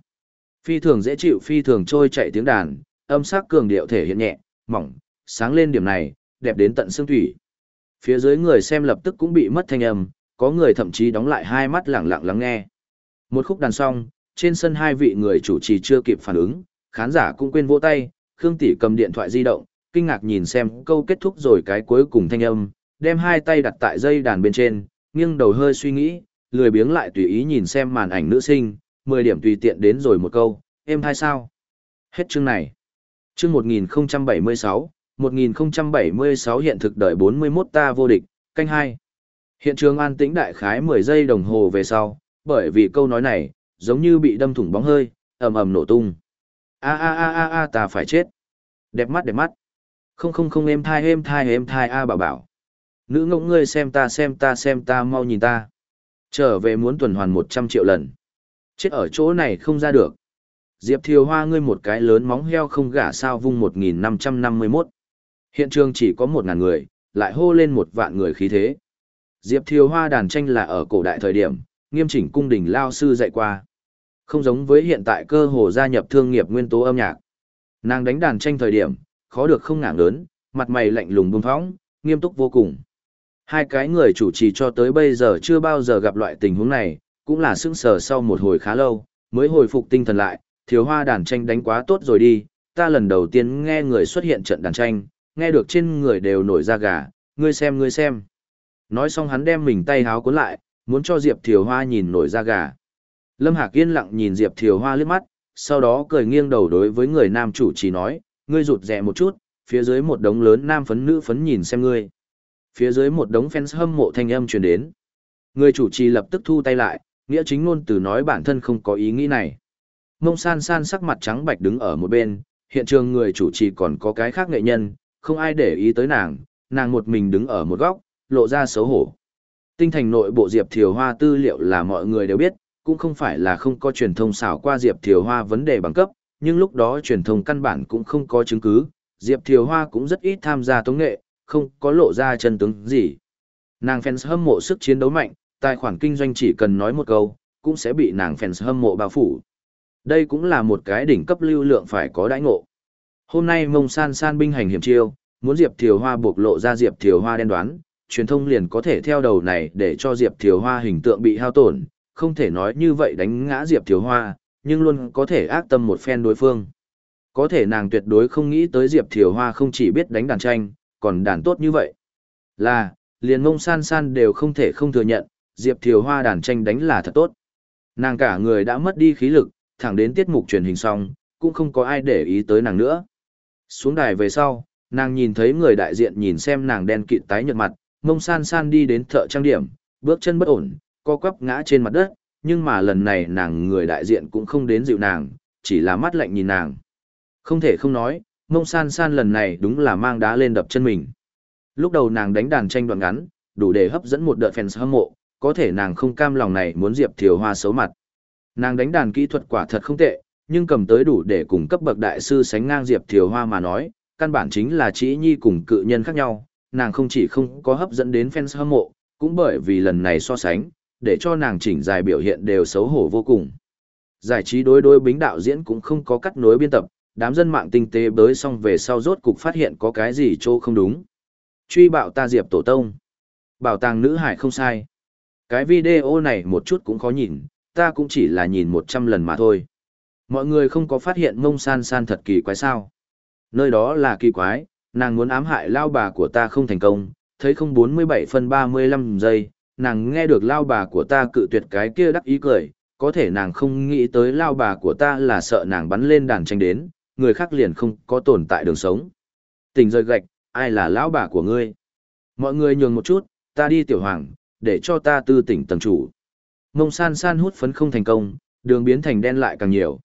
Phi thường dễ chịu phi thường trôi chạy tiếng đàn, âm sắc cường điệu thể hiện nhẹ, mỏng, sáng lên điểm này, đẹp đến tận xương thủy. Phía dưới người xem lập tức cũng bị mất thanh âm, có người thậm chí đóng lại hai mắt lẳng lặng lắng nghe. Một khúc đàn xong, trên sân hai vị người chủ trì chưa kịp phản ứng, khán giả cũng quên vỗ tay, Khương Tỷ cầm điện thoại di động, kinh ngạc nhìn xem câu kết thúc rồi cái cuối cùng thanh âm, đem hai tay đặt tại dây đàn bên trên, nghiêng đầu hơi suy nghĩ, lười biếng lại tùy ý nhìn xem màn ảnh nữ sinh, 10 điểm tùy tiện đến rồi một câu, em hay sao? Hết chương này. Chương 1076, 1076 hiện thực đợi 41 ta vô địch, canh hai. Hiện trường an tĩnh đại khái 10 giây đồng hồ về sau, bởi vì câu nói này, giống như bị đâm thủng bóng hơi, ầm ầm nổ tung. A a a a a ta phải chết. Đẹp mắt đẹp mắt. Không không không em thai em thai em thai a bảo bảo. Nữ ngỗng ngươi xem ta xem ta xem ta mau nhìn ta. Trở về muốn tuần hoàn 100 triệu lần. Chết ở chỗ này không ra được. Diệp Thiều Hoa ngươi một cái lớn móng heo không gả sao vung 1551. Hiện trường chỉ có 1.000 người, lại hô lên một vạn người khí thế. Diệp Thiều Hoa đàn tranh là ở cổ đại thời điểm, nghiêm chỉnh cung đình lao sư dạy qua. Không giống với hiện tại cơ hồ gia nhập thương nghiệp nguyên tố âm nhạc. Nàng đánh đàn tranh thời điểm, khó được không ngảng lớn, mặt mày lạnh lùng bùng phóng, nghiêm túc vô cùng. Hai cái người chủ trì cho tới bây giờ chưa bao giờ gặp loại tình huống này, cũng là sững sờ sau một hồi khá lâu, mới hồi phục tinh thần lại, thiếu hoa đàn tranh đánh quá tốt rồi đi, ta lần đầu tiên nghe người xuất hiện trận đàn tranh, nghe được trên người đều nổi da gà, ngươi xem ngươi xem. Nói xong hắn đem mình tay háo cuốn lại, muốn cho Diệp Thiều Hoa nhìn nổi da gà. Lâm Hạc yên lặng nhìn Diệp Thiều Hoa liếc mắt, sau đó cười nghiêng đầu đối với người nam chủ chỉ nói, ngươi rụt rè một chút, phía dưới một đống lớn nam phấn nữ phấn nhìn xem ngươi. Phía dưới một đống fans hâm mộ thanh âm truyền đến. Người chủ trì lập tức thu tay lại, nghĩa chính ngôn từ nói bản thân không có ý nghĩ này. Mông san san sắc mặt trắng bạch đứng ở một bên, hiện trường người chủ trì còn có cái khác nghệ nhân, không ai để ý tới nàng, nàng một mình đứng ở một góc, lộ ra xấu hổ. Tinh thành nội bộ Diệp Thiều Hoa tư liệu là mọi người đều biết, cũng không phải là không có truyền thông xảo qua Diệp Thiều Hoa vấn đề bằng cấp, nhưng lúc đó truyền thông căn bản cũng không có chứng cứ, Diệp Thiều Hoa cũng rất ít tham gia tống nghệ, không có lộ ra chân tướng gì. Nàng fans hâm mộ sức chiến đấu mạnh, tài khoản kinh doanh chỉ cần nói một câu, cũng sẽ bị nàng fans hâm mộ bao phủ. Đây cũng là một cái đỉnh cấp lưu lượng phải có đãi ngộ. Hôm nay mông san san binh hành hiểm chiêu, muốn Diệp Thiều Hoa buộc lộ ra Diệp Thiều Hoa đen đoán, truyền thông liền có thể theo đầu này để cho Diệp Thiều Hoa hình tượng bị hao tổn, không thể nói như vậy đánh ngã Diệp Thiều Hoa, nhưng luôn có thể ác tâm một phen đối phương. Có thể nàng tuyệt đối không nghĩ tới Diệp Thiều Hoa không chỉ biết đánh đàn tranh, còn đàn tốt như vậy. Là, liền mông san san đều không thể không thừa nhận, Diệp Thiều Hoa đàn tranh đánh là thật tốt. Nàng cả người đã mất đi khí lực, thẳng đến tiết mục truyền hình xong, cũng không có ai để ý tới nàng nữa. Xuống đài về sau, nàng nhìn thấy người đại diện nhìn xem nàng đen kịt tái nhợt mặt, mông san san đi đến thợ trang điểm, bước chân bất ổn, co quắp ngã trên mặt đất, nhưng mà lần này nàng người đại diện cũng không đến dịu nàng, chỉ là mắt lạnh nhìn nàng. Không thể không nói, mông san san lần này đúng là mang đá lên đập chân mình. Lúc đầu nàng đánh đàn tranh đoạn ngắn, đủ để hấp dẫn một đợt fans hâm mộ, có thể nàng không cam lòng này muốn Diệp Thiều Hoa xấu mặt. Nàng đánh đàn kỹ thuật quả thật không tệ, nhưng cầm tới đủ để cùng cấp bậc đại sư sánh ngang Diệp Thiều Hoa mà nói, căn bản chính là chỉ nhi cùng cự nhân khác nhau, nàng không chỉ không có hấp dẫn đến fans hâm mộ, cũng bởi vì lần này so sánh, để cho nàng chỉnh dài biểu hiện đều xấu hổ vô cùng. Giải trí đối đối bính đạo diễn cũng không có cắt nối biên tập, đám dân mạng tinh tế bới xong về sau rốt cục phát hiện có cái gì chỗ không đúng. Truy bạo ta Diệp Tổ Tông. Bảo tàng nữ hải không sai. Cái video này một chút cũng khó nhìn, ta cũng chỉ là nhìn 100 lần mà thôi. Mọi người không có phát hiện mông san san thật kỳ quái sao. Nơi đó là kỳ quái, nàng muốn ám hại lao bà của ta không thành công, thấy không 47 phân 35 giây, nàng nghe được lao bà của ta cự tuyệt cái kia đắc ý cười, có thể nàng không nghĩ tới lao bà của ta là sợ nàng bắn lên đàn tranh đến, người khác liền không có tồn tại đường sống. Tình rơi gạch, ai là lão bà của ngươi? Mọi người nhường một chút, ta đi tiểu hoàng, để cho ta tư tỉnh tầng chủ. Mông san san hút phấn không thành công, đường biến thành đen lại càng nhiều.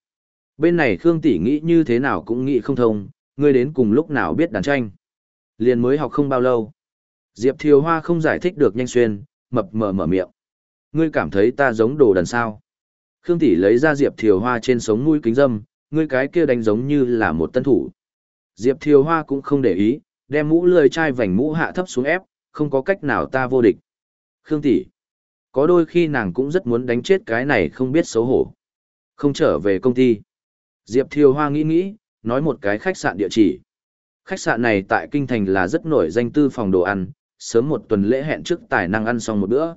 Bên này Khương Tỷ nghĩ như thế nào cũng nghĩ không thông, ngươi đến cùng lúc nào biết đàn tranh. Liền mới học không bao lâu. Diệp Thiều Hoa không giải thích được nhanh xuyên, mập mờ mở miệng. Ngươi cảm thấy ta giống đồ đần sao? Khương Tỷ lấy ra Diệp Thiều Hoa trên sống mũi kính dâm, ngươi cái kia đánh giống như là một tân thủ. Diệp Thiều Hoa cũng không để ý, đem mũ lười chai vành mũ hạ thấp xuống ép, không có cách nào ta vô địch. Khương Tỷ, có đôi khi nàng cũng rất muốn đánh chết cái này không biết xấu hổ. Không trở về công ty. Diệp Thiều Hoa nghĩ nghĩ, nói một cái khách sạn địa chỉ. Khách sạn này tại Kinh Thành là rất nổi danh tư phòng đồ ăn, sớm một tuần lễ hẹn trước tài năng ăn xong một bữa.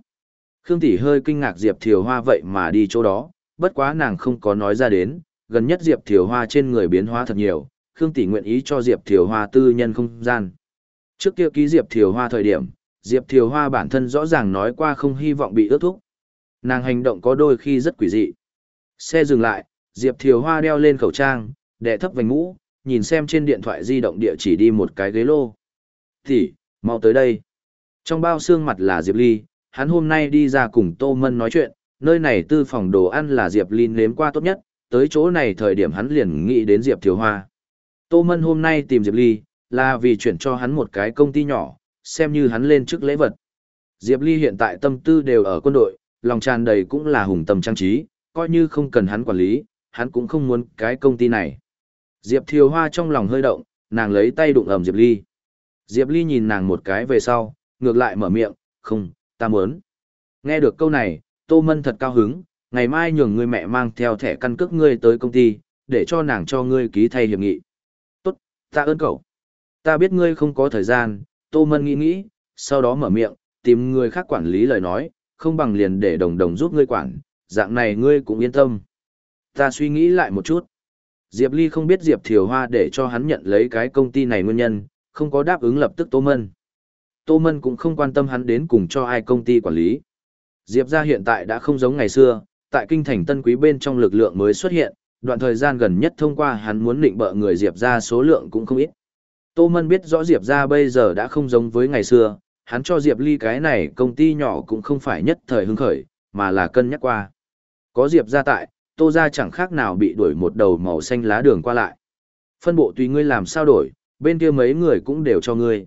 Khương Tỷ hơi kinh ngạc Diệp Thiều Hoa vậy mà đi chỗ đó, bất quá nàng không có nói ra đến, gần nhất Diệp Thiều Hoa trên người biến hóa thật nhiều, Khương Tỷ nguyện ý cho Diệp Thiều Hoa tư nhân không gian. Trước kia ký Diệp Thiều Hoa thời điểm, Diệp Thiều Hoa bản thân rõ ràng nói qua không hy vọng bị ước thúc. Nàng hành động có đôi khi rất quỷ dị. Xe dừng lại, Diệp Thiều Hoa đeo lên khẩu trang, đệ thấp vành mũ, nhìn xem trên điện thoại di động địa chỉ đi một cái ghế lô. thì mau tới đây. Trong bao xương mặt là Diệp Ly, hắn hôm nay đi ra cùng Tô Mân nói chuyện, nơi này tư phòng đồ ăn là Diệp Ly nếm qua tốt nhất, tới chỗ này thời điểm hắn liền nghĩ đến Diệp Thiều Hoa. Tô Mân hôm nay tìm Diệp Ly, là vì chuyển cho hắn một cái công ty nhỏ, xem như hắn lên chức lễ vật. Diệp Ly hiện tại tâm tư đều ở quân đội, lòng tràn đầy cũng là hùng tâm trang trí, coi như không cần hắn quản lý, hắn cũng không muốn cái công ty này. Diệp Thiều Hoa trong lòng hơi động, nàng lấy tay đụng ầm Diệp Ly. Diệp Ly nhìn nàng một cái về sau, ngược lại mở miệng, không, ta muốn. Nghe được câu này, Tô Mân thật cao hứng, ngày mai nhường người mẹ mang theo thẻ căn cước ngươi tới công ty, để cho nàng cho ngươi ký thay hiệp nghị. Tốt, ta ơn cậu. Ta biết ngươi không có thời gian, Tô Mân nghĩ nghĩ, sau đó mở miệng, tìm người khác quản lý lời nói, không bằng liền để đồng đồng giúp ngươi quản, dạng này ngươi cũng yên tâm. Ta suy nghĩ lại một chút. Diệp Ly không biết Diệp Thiều Hoa để cho hắn nhận lấy cái công ty này nguyên nhân, không có đáp ứng lập tức Tô Mân. Tô Mân cũng không quan tâm hắn đến cùng cho ai công ty quản lý. Diệp ra hiện tại đã không giống ngày xưa, tại kinh thành tân quý bên trong lực lượng mới xuất hiện, đoạn thời gian gần nhất thông qua hắn muốn định bợ người Diệp ra số lượng cũng không ít. Tô Mân biết rõ Diệp ra bây giờ đã không giống với ngày xưa, hắn cho Diệp Ly cái này công ty nhỏ cũng không phải nhất thời hứng khởi, mà là cân nhắc qua. Có Diệp ra tại, Tô ra chẳng khác nào bị đuổi một đầu màu xanh lá đường qua lại. Phân bộ tùy ngươi làm sao đổi, bên kia mấy người cũng đều cho ngươi.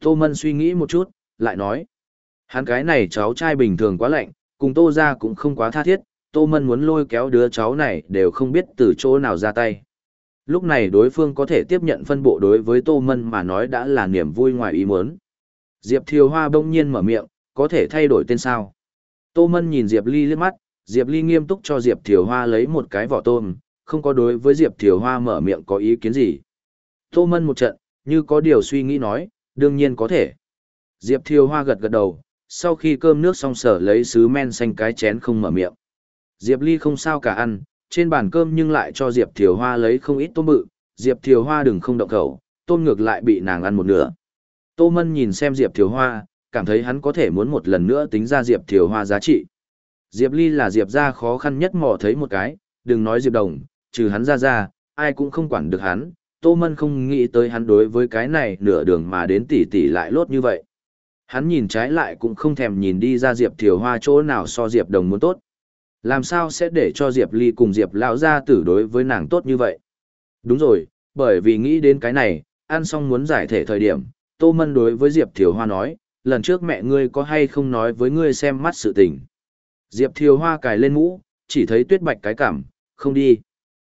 Tô Mân suy nghĩ một chút, lại nói. Hắn cái này cháu trai bình thường quá lạnh, cùng Tô ra cũng không quá tha thiết, Tô Mân muốn lôi kéo đứa cháu này đều không biết từ chỗ nào ra tay. Lúc này đối phương có thể tiếp nhận phân bộ đối với Tô Mân mà nói đã là niềm vui ngoài ý muốn. Diệp Thiều Hoa bỗng nhiên mở miệng, có thể thay đổi tên sao. Tô Mân nhìn Diệp Ly liếc mắt, Diệp Ly nghiêm túc cho Diệp Thiều Hoa lấy một cái vỏ tôm, không có đối với Diệp Thiều Hoa mở miệng có ý kiến gì. Tô Mân một trận, như có điều suy nghĩ nói, đương nhiên có thể. Diệp Thiều Hoa gật gật đầu, sau khi cơm nước xong sở lấy sứ men xanh cái chén không mở miệng. Diệp Ly không sao cả ăn, trên bàn cơm nhưng lại cho Diệp Thiều Hoa lấy không ít tôm bự, Diệp Thiều Hoa đừng không động khẩu, tôm ngược lại bị nàng ăn một nửa. Tô Mân nhìn xem Diệp Thiều Hoa, cảm thấy hắn có thể muốn một lần nữa tính ra Diệp Thiều Hoa giá trị. Diệp Ly là Diệp ra khó khăn nhất mò thấy một cái, đừng nói Diệp Đồng, trừ hắn ra ra, ai cũng không quản được hắn. Tô Mân không nghĩ tới hắn đối với cái này nửa đường mà đến tỷ tỷ lại lốt như vậy. Hắn nhìn trái lại cũng không thèm nhìn đi ra Diệp Thiều Hoa chỗ nào so Diệp Đồng muốn tốt. Làm sao sẽ để cho Diệp Ly cùng Diệp lão gia tử đối với nàng tốt như vậy? Đúng rồi, bởi vì nghĩ đến cái này, ăn xong muốn giải thể thời điểm, Tô Mân đối với Diệp Thiều Hoa nói, lần trước mẹ ngươi có hay không nói với ngươi xem mắt sự tình. Diệp Thiều Hoa cài lên mũ, chỉ thấy tuyết bạch cái cảm, không đi.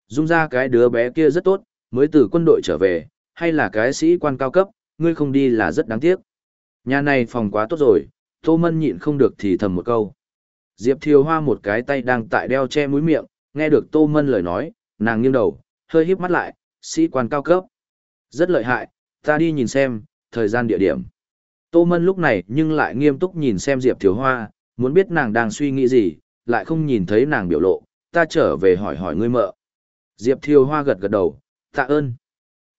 Dung ra cái đứa bé kia rất tốt, mới từ quân đội trở về, hay là cái sĩ quan cao cấp, ngươi không đi là rất đáng tiếc. Nhà này phòng quá tốt rồi, Tô Mân nhịn không được thì thầm một câu. Diệp Thiều Hoa một cái tay đang tại đeo che mũi miệng, nghe được Tô Mân lời nói, nàng nghiêng đầu, hơi híp mắt lại, sĩ quan cao cấp. Rất lợi hại, ta đi nhìn xem, thời gian địa điểm. Tô Mân lúc này nhưng lại nghiêm túc nhìn xem Diệp Thiều Hoa, muốn biết nàng đang suy nghĩ gì, lại không nhìn thấy nàng biểu lộ, ta trở về hỏi hỏi ngươi mợ. Diệp Thiều Hoa gật gật đầu, tạ ơn.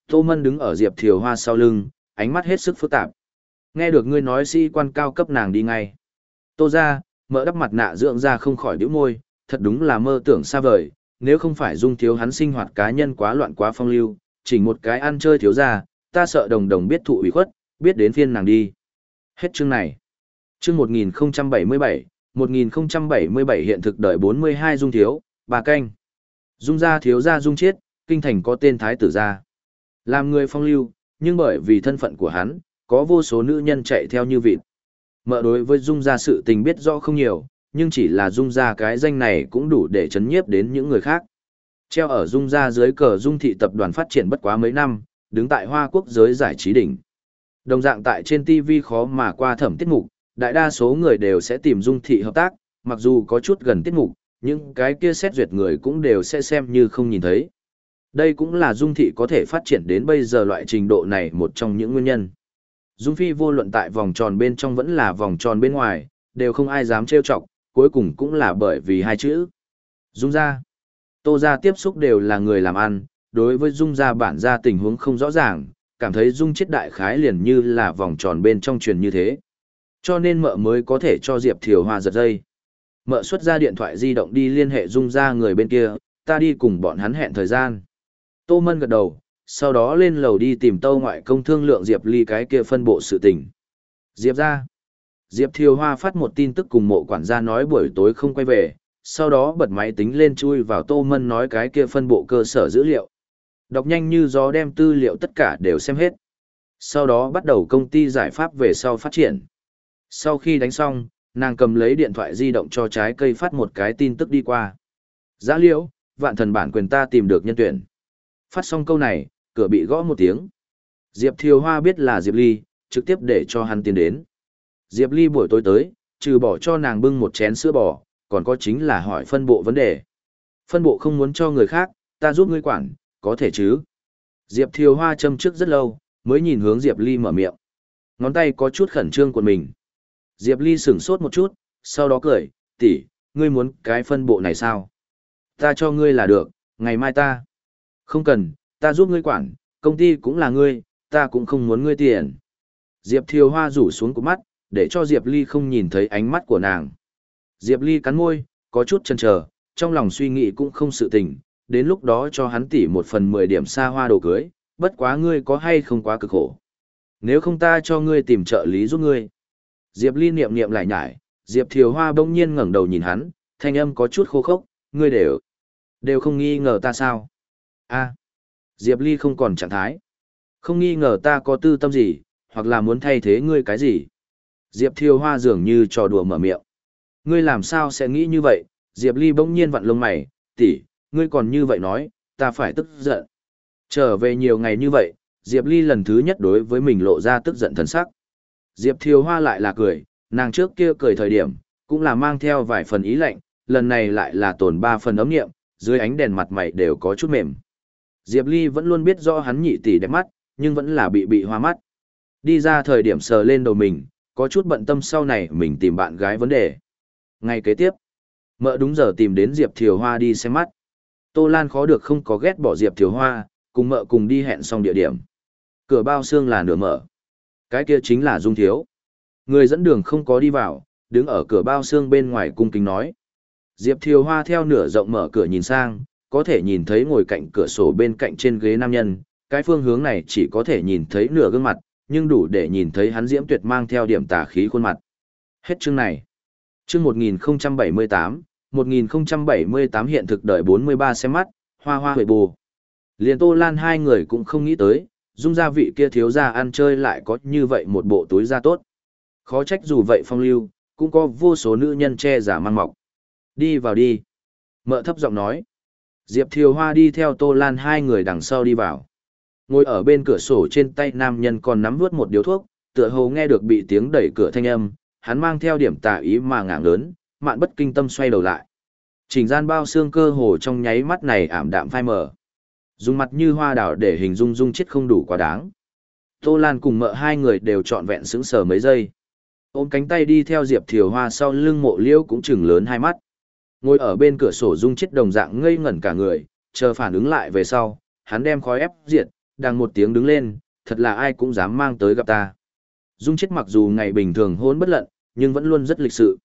Tô Mân đứng ở Diệp Thiều Hoa sau lưng, ánh mắt hết sức phức tạp. Nghe được ngươi nói sĩ quan cao cấp nàng đi ngay. Tô ra, mỡ đắp mặt nạ dưỡng ra không khỏi đĩu môi, thật đúng là mơ tưởng xa vời, nếu không phải dung thiếu hắn sinh hoạt cá nhân quá loạn quá phong lưu, chỉ một cái ăn chơi thiếu ra, ta sợ đồng đồng biết thụ ủy khuất, biết đến phiên nàng đi. Hết chương này. Chương 1077, 1077 hiện thực đời 42 dung thiếu, bà canh. Dung gia thiếu gia dung chết, kinh thành có tên thái tử gia. Làm người phong lưu, nhưng bởi vì thân phận của hắn, có vô số nữ nhân chạy theo như vịt. Mợ đối với Dung gia sự tình biết rõ không nhiều, nhưng chỉ là Dung gia cái danh này cũng đủ để chấn nhiếp đến những người khác. Treo ở Dung gia dưới cờ Dung thị tập đoàn phát triển bất quá mấy năm, đứng tại Hoa Quốc giới giải trí đỉnh. Đồng dạng tại trên TV khó mà qua thẩm tiết mục, đại đa số người đều sẽ tìm Dung thị hợp tác, mặc dù có chút gần tiết mục, nhưng cái kia xét duyệt người cũng đều sẽ xem như không nhìn thấy. Đây cũng là Dung thị có thể phát triển đến bây giờ loại trình độ này một trong những nguyên nhân. Dung Phi vô luận tại vòng tròn bên trong vẫn là vòng tròn bên ngoài, đều không ai dám trêu chọc, cuối cùng cũng là bởi vì hai chữ. Dung ra. Tô ra tiếp xúc đều là người làm ăn, đối với Dung ra bản ra tình huống không rõ ràng, cảm thấy Dung chết đại khái liền như là vòng tròn bên trong truyền như thế. Cho nên mợ mới có thể cho Diệp Thiều Hoa giật dây. Mợ xuất ra điện thoại di động đi liên hệ Dung ra người bên kia, ta đi cùng bọn hắn hẹn thời gian. Tô Mân gật đầu, sau đó lên lầu đi tìm tâu ngoại công thương lượng Diệp Ly cái kia phân bộ sự tình. Diệp ra. Diệp Thiều Hoa phát một tin tức cùng mộ quản gia nói buổi tối không quay về, sau đó bật máy tính lên chui vào Tô Mân nói cái kia phân bộ cơ sở dữ liệu. Đọc nhanh như gió đem tư liệu tất cả đều xem hết. Sau đó bắt đầu công ty giải pháp về sau phát triển. Sau khi đánh xong, nàng cầm lấy điện thoại di động cho trái cây phát một cái tin tức đi qua. Giá liễu, vạn thần bản quyền ta tìm được nhân tuyển. Phát xong câu này, cửa bị gõ một tiếng. Diệp Thiều Hoa biết là Diệp Ly, trực tiếp để cho hắn tiến đến. Diệp Ly buổi tối tới, trừ bỏ cho nàng bưng một chén sữa bò, còn có chính là hỏi phân bộ vấn đề. Phân bộ không muốn cho người khác, ta giúp ngươi quản, có thể chứ. Diệp Thiều Hoa châm trước rất lâu, mới nhìn hướng Diệp Ly mở miệng. Ngón tay có chút khẩn trương của mình. Diệp Ly sửng sốt một chút, sau đó cười, tỷ, ngươi muốn cái phân bộ này sao? Ta cho ngươi là được, ngày mai ta. Không cần, ta giúp ngươi quản, công ty cũng là ngươi, ta cũng không muốn ngươi tiền. Diệp Thiều Hoa rủ xuống của mắt, để cho Diệp Ly không nhìn thấy ánh mắt của nàng. Diệp Ly cắn môi, có chút chần chờ, trong lòng suy nghĩ cũng không sự tình, đến lúc đó cho hắn tỷ một phần mười điểm xa hoa đồ cưới, bất quá ngươi có hay không quá cực khổ. Nếu không ta cho ngươi tìm trợ lý giúp ngươi. Diệp Ly niệm niệm lại nhải, Diệp Thiều Hoa bỗng nhiên ngẩng đầu nhìn hắn, thanh âm có chút khô khốc, ngươi đều, đều không nghi ngờ ta sao. a Diệp Ly không còn trạng thái. Không nghi ngờ ta có tư tâm gì, hoặc là muốn thay thế ngươi cái gì. Diệp Thiều Hoa dường như trò đùa mở miệng. Ngươi làm sao sẽ nghĩ như vậy? Diệp Ly bỗng nhiên vặn lông mày, tỷ, ngươi còn như vậy nói, ta phải tức giận. Trở về nhiều ngày như vậy, Diệp Ly lần thứ nhất đối với mình lộ ra tức giận thần sắc. Diệp Thiều Hoa lại là cười, nàng trước kia cười thời điểm, cũng là mang theo vài phần ý lạnh, lần này lại là tổn ba phần ấm nghiệm, dưới ánh đèn mặt mày đều có chút mềm. Diệp Ly vẫn luôn biết rõ hắn nhị tỷ đẹp mắt, nhưng vẫn là bị bị hoa mắt. Đi ra thời điểm sờ lên đầu mình, có chút bận tâm sau này mình tìm bạn gái vấn đề. Ngay kế tiếp, mợ đúng giờ tìm đến Diệp Thiều Hoa đi xem mắt. Tô Lan khó được không có ghét bỏ Diệp Thiều Hoa, cùng mợ cùng đi hẹn xong địa điểm. Cửa bao xương là nửa mở. Cái kia chính là Dung Thiếu. Người dẫn đường không có đi vào, đứng ở cửa bao xương bên ngoài cung kính nói. Diệp Thiều Hoa theo nửa rộng mở cửa nhìn sang, có thể nhìn thấy ngồi cạnh cửa sổ bên cạnh trên ghế nam nhân, cái phương hướng này chỉ có thể nhìn thấy nửa gương mặt, nhưng đủ để nhìn thấy hắn diễm tuyệt mang theo điểm tà khí khuôn mặt. Hết chương này. Chương 1078, 1078 hiện thực đợi 43 xem mắt, hoa hoa huệ bù. Liền Tô Lan hai người cũng không nghĩ tới, dung gia vị kia thiếu gia ăn chơi lại có như vậy một bộ túi da tốt. Khó trách dù vậy phong lưu, cũng có vô số nữ nhân che giả mang mọc. Đi vào đi. Mợ thấp giọng nói. Diệp Thiều Hoa đi theo Tô Lan hai người đằng sau đi vào. Ngồi ở bên cửa sổ trên tay nam nhân còn nắm vướt một điếu thuốc, tựa hồ nghe được bị tiếng đẩy cửa thanh âm, hắn mang theo điểm tà ý mà ngạng lớn, mạn bất kinh tâm xoay đầu lại. Trình gian bao xương cơ hồ trong nháy mắt này ảm đạm phai mờ. Dùng mặt như hoa đào để hình dung dung chết không đủ quá đáng. Tô Lan cùng mợ hai người đều trọn vẹn sững sờ mấy giây. Ôm cánh tay đi theo Diệp Thiều Hoa sau lưng mộ liêu cũng chừng lớn hai mắt. Ngồi ở bên cửa sổ dung chết đồng dạng ngây ngẩn cả người, chờ phản ứng lại về sau, hắn đem khói ép diệt, đang một tiếng đứng lên, thật là ai cũng dám mang tới gặp ta. Dung chết mặc dù ngày bình thường hôn bất lận, nhưng vẫn luôn rất lịch sự.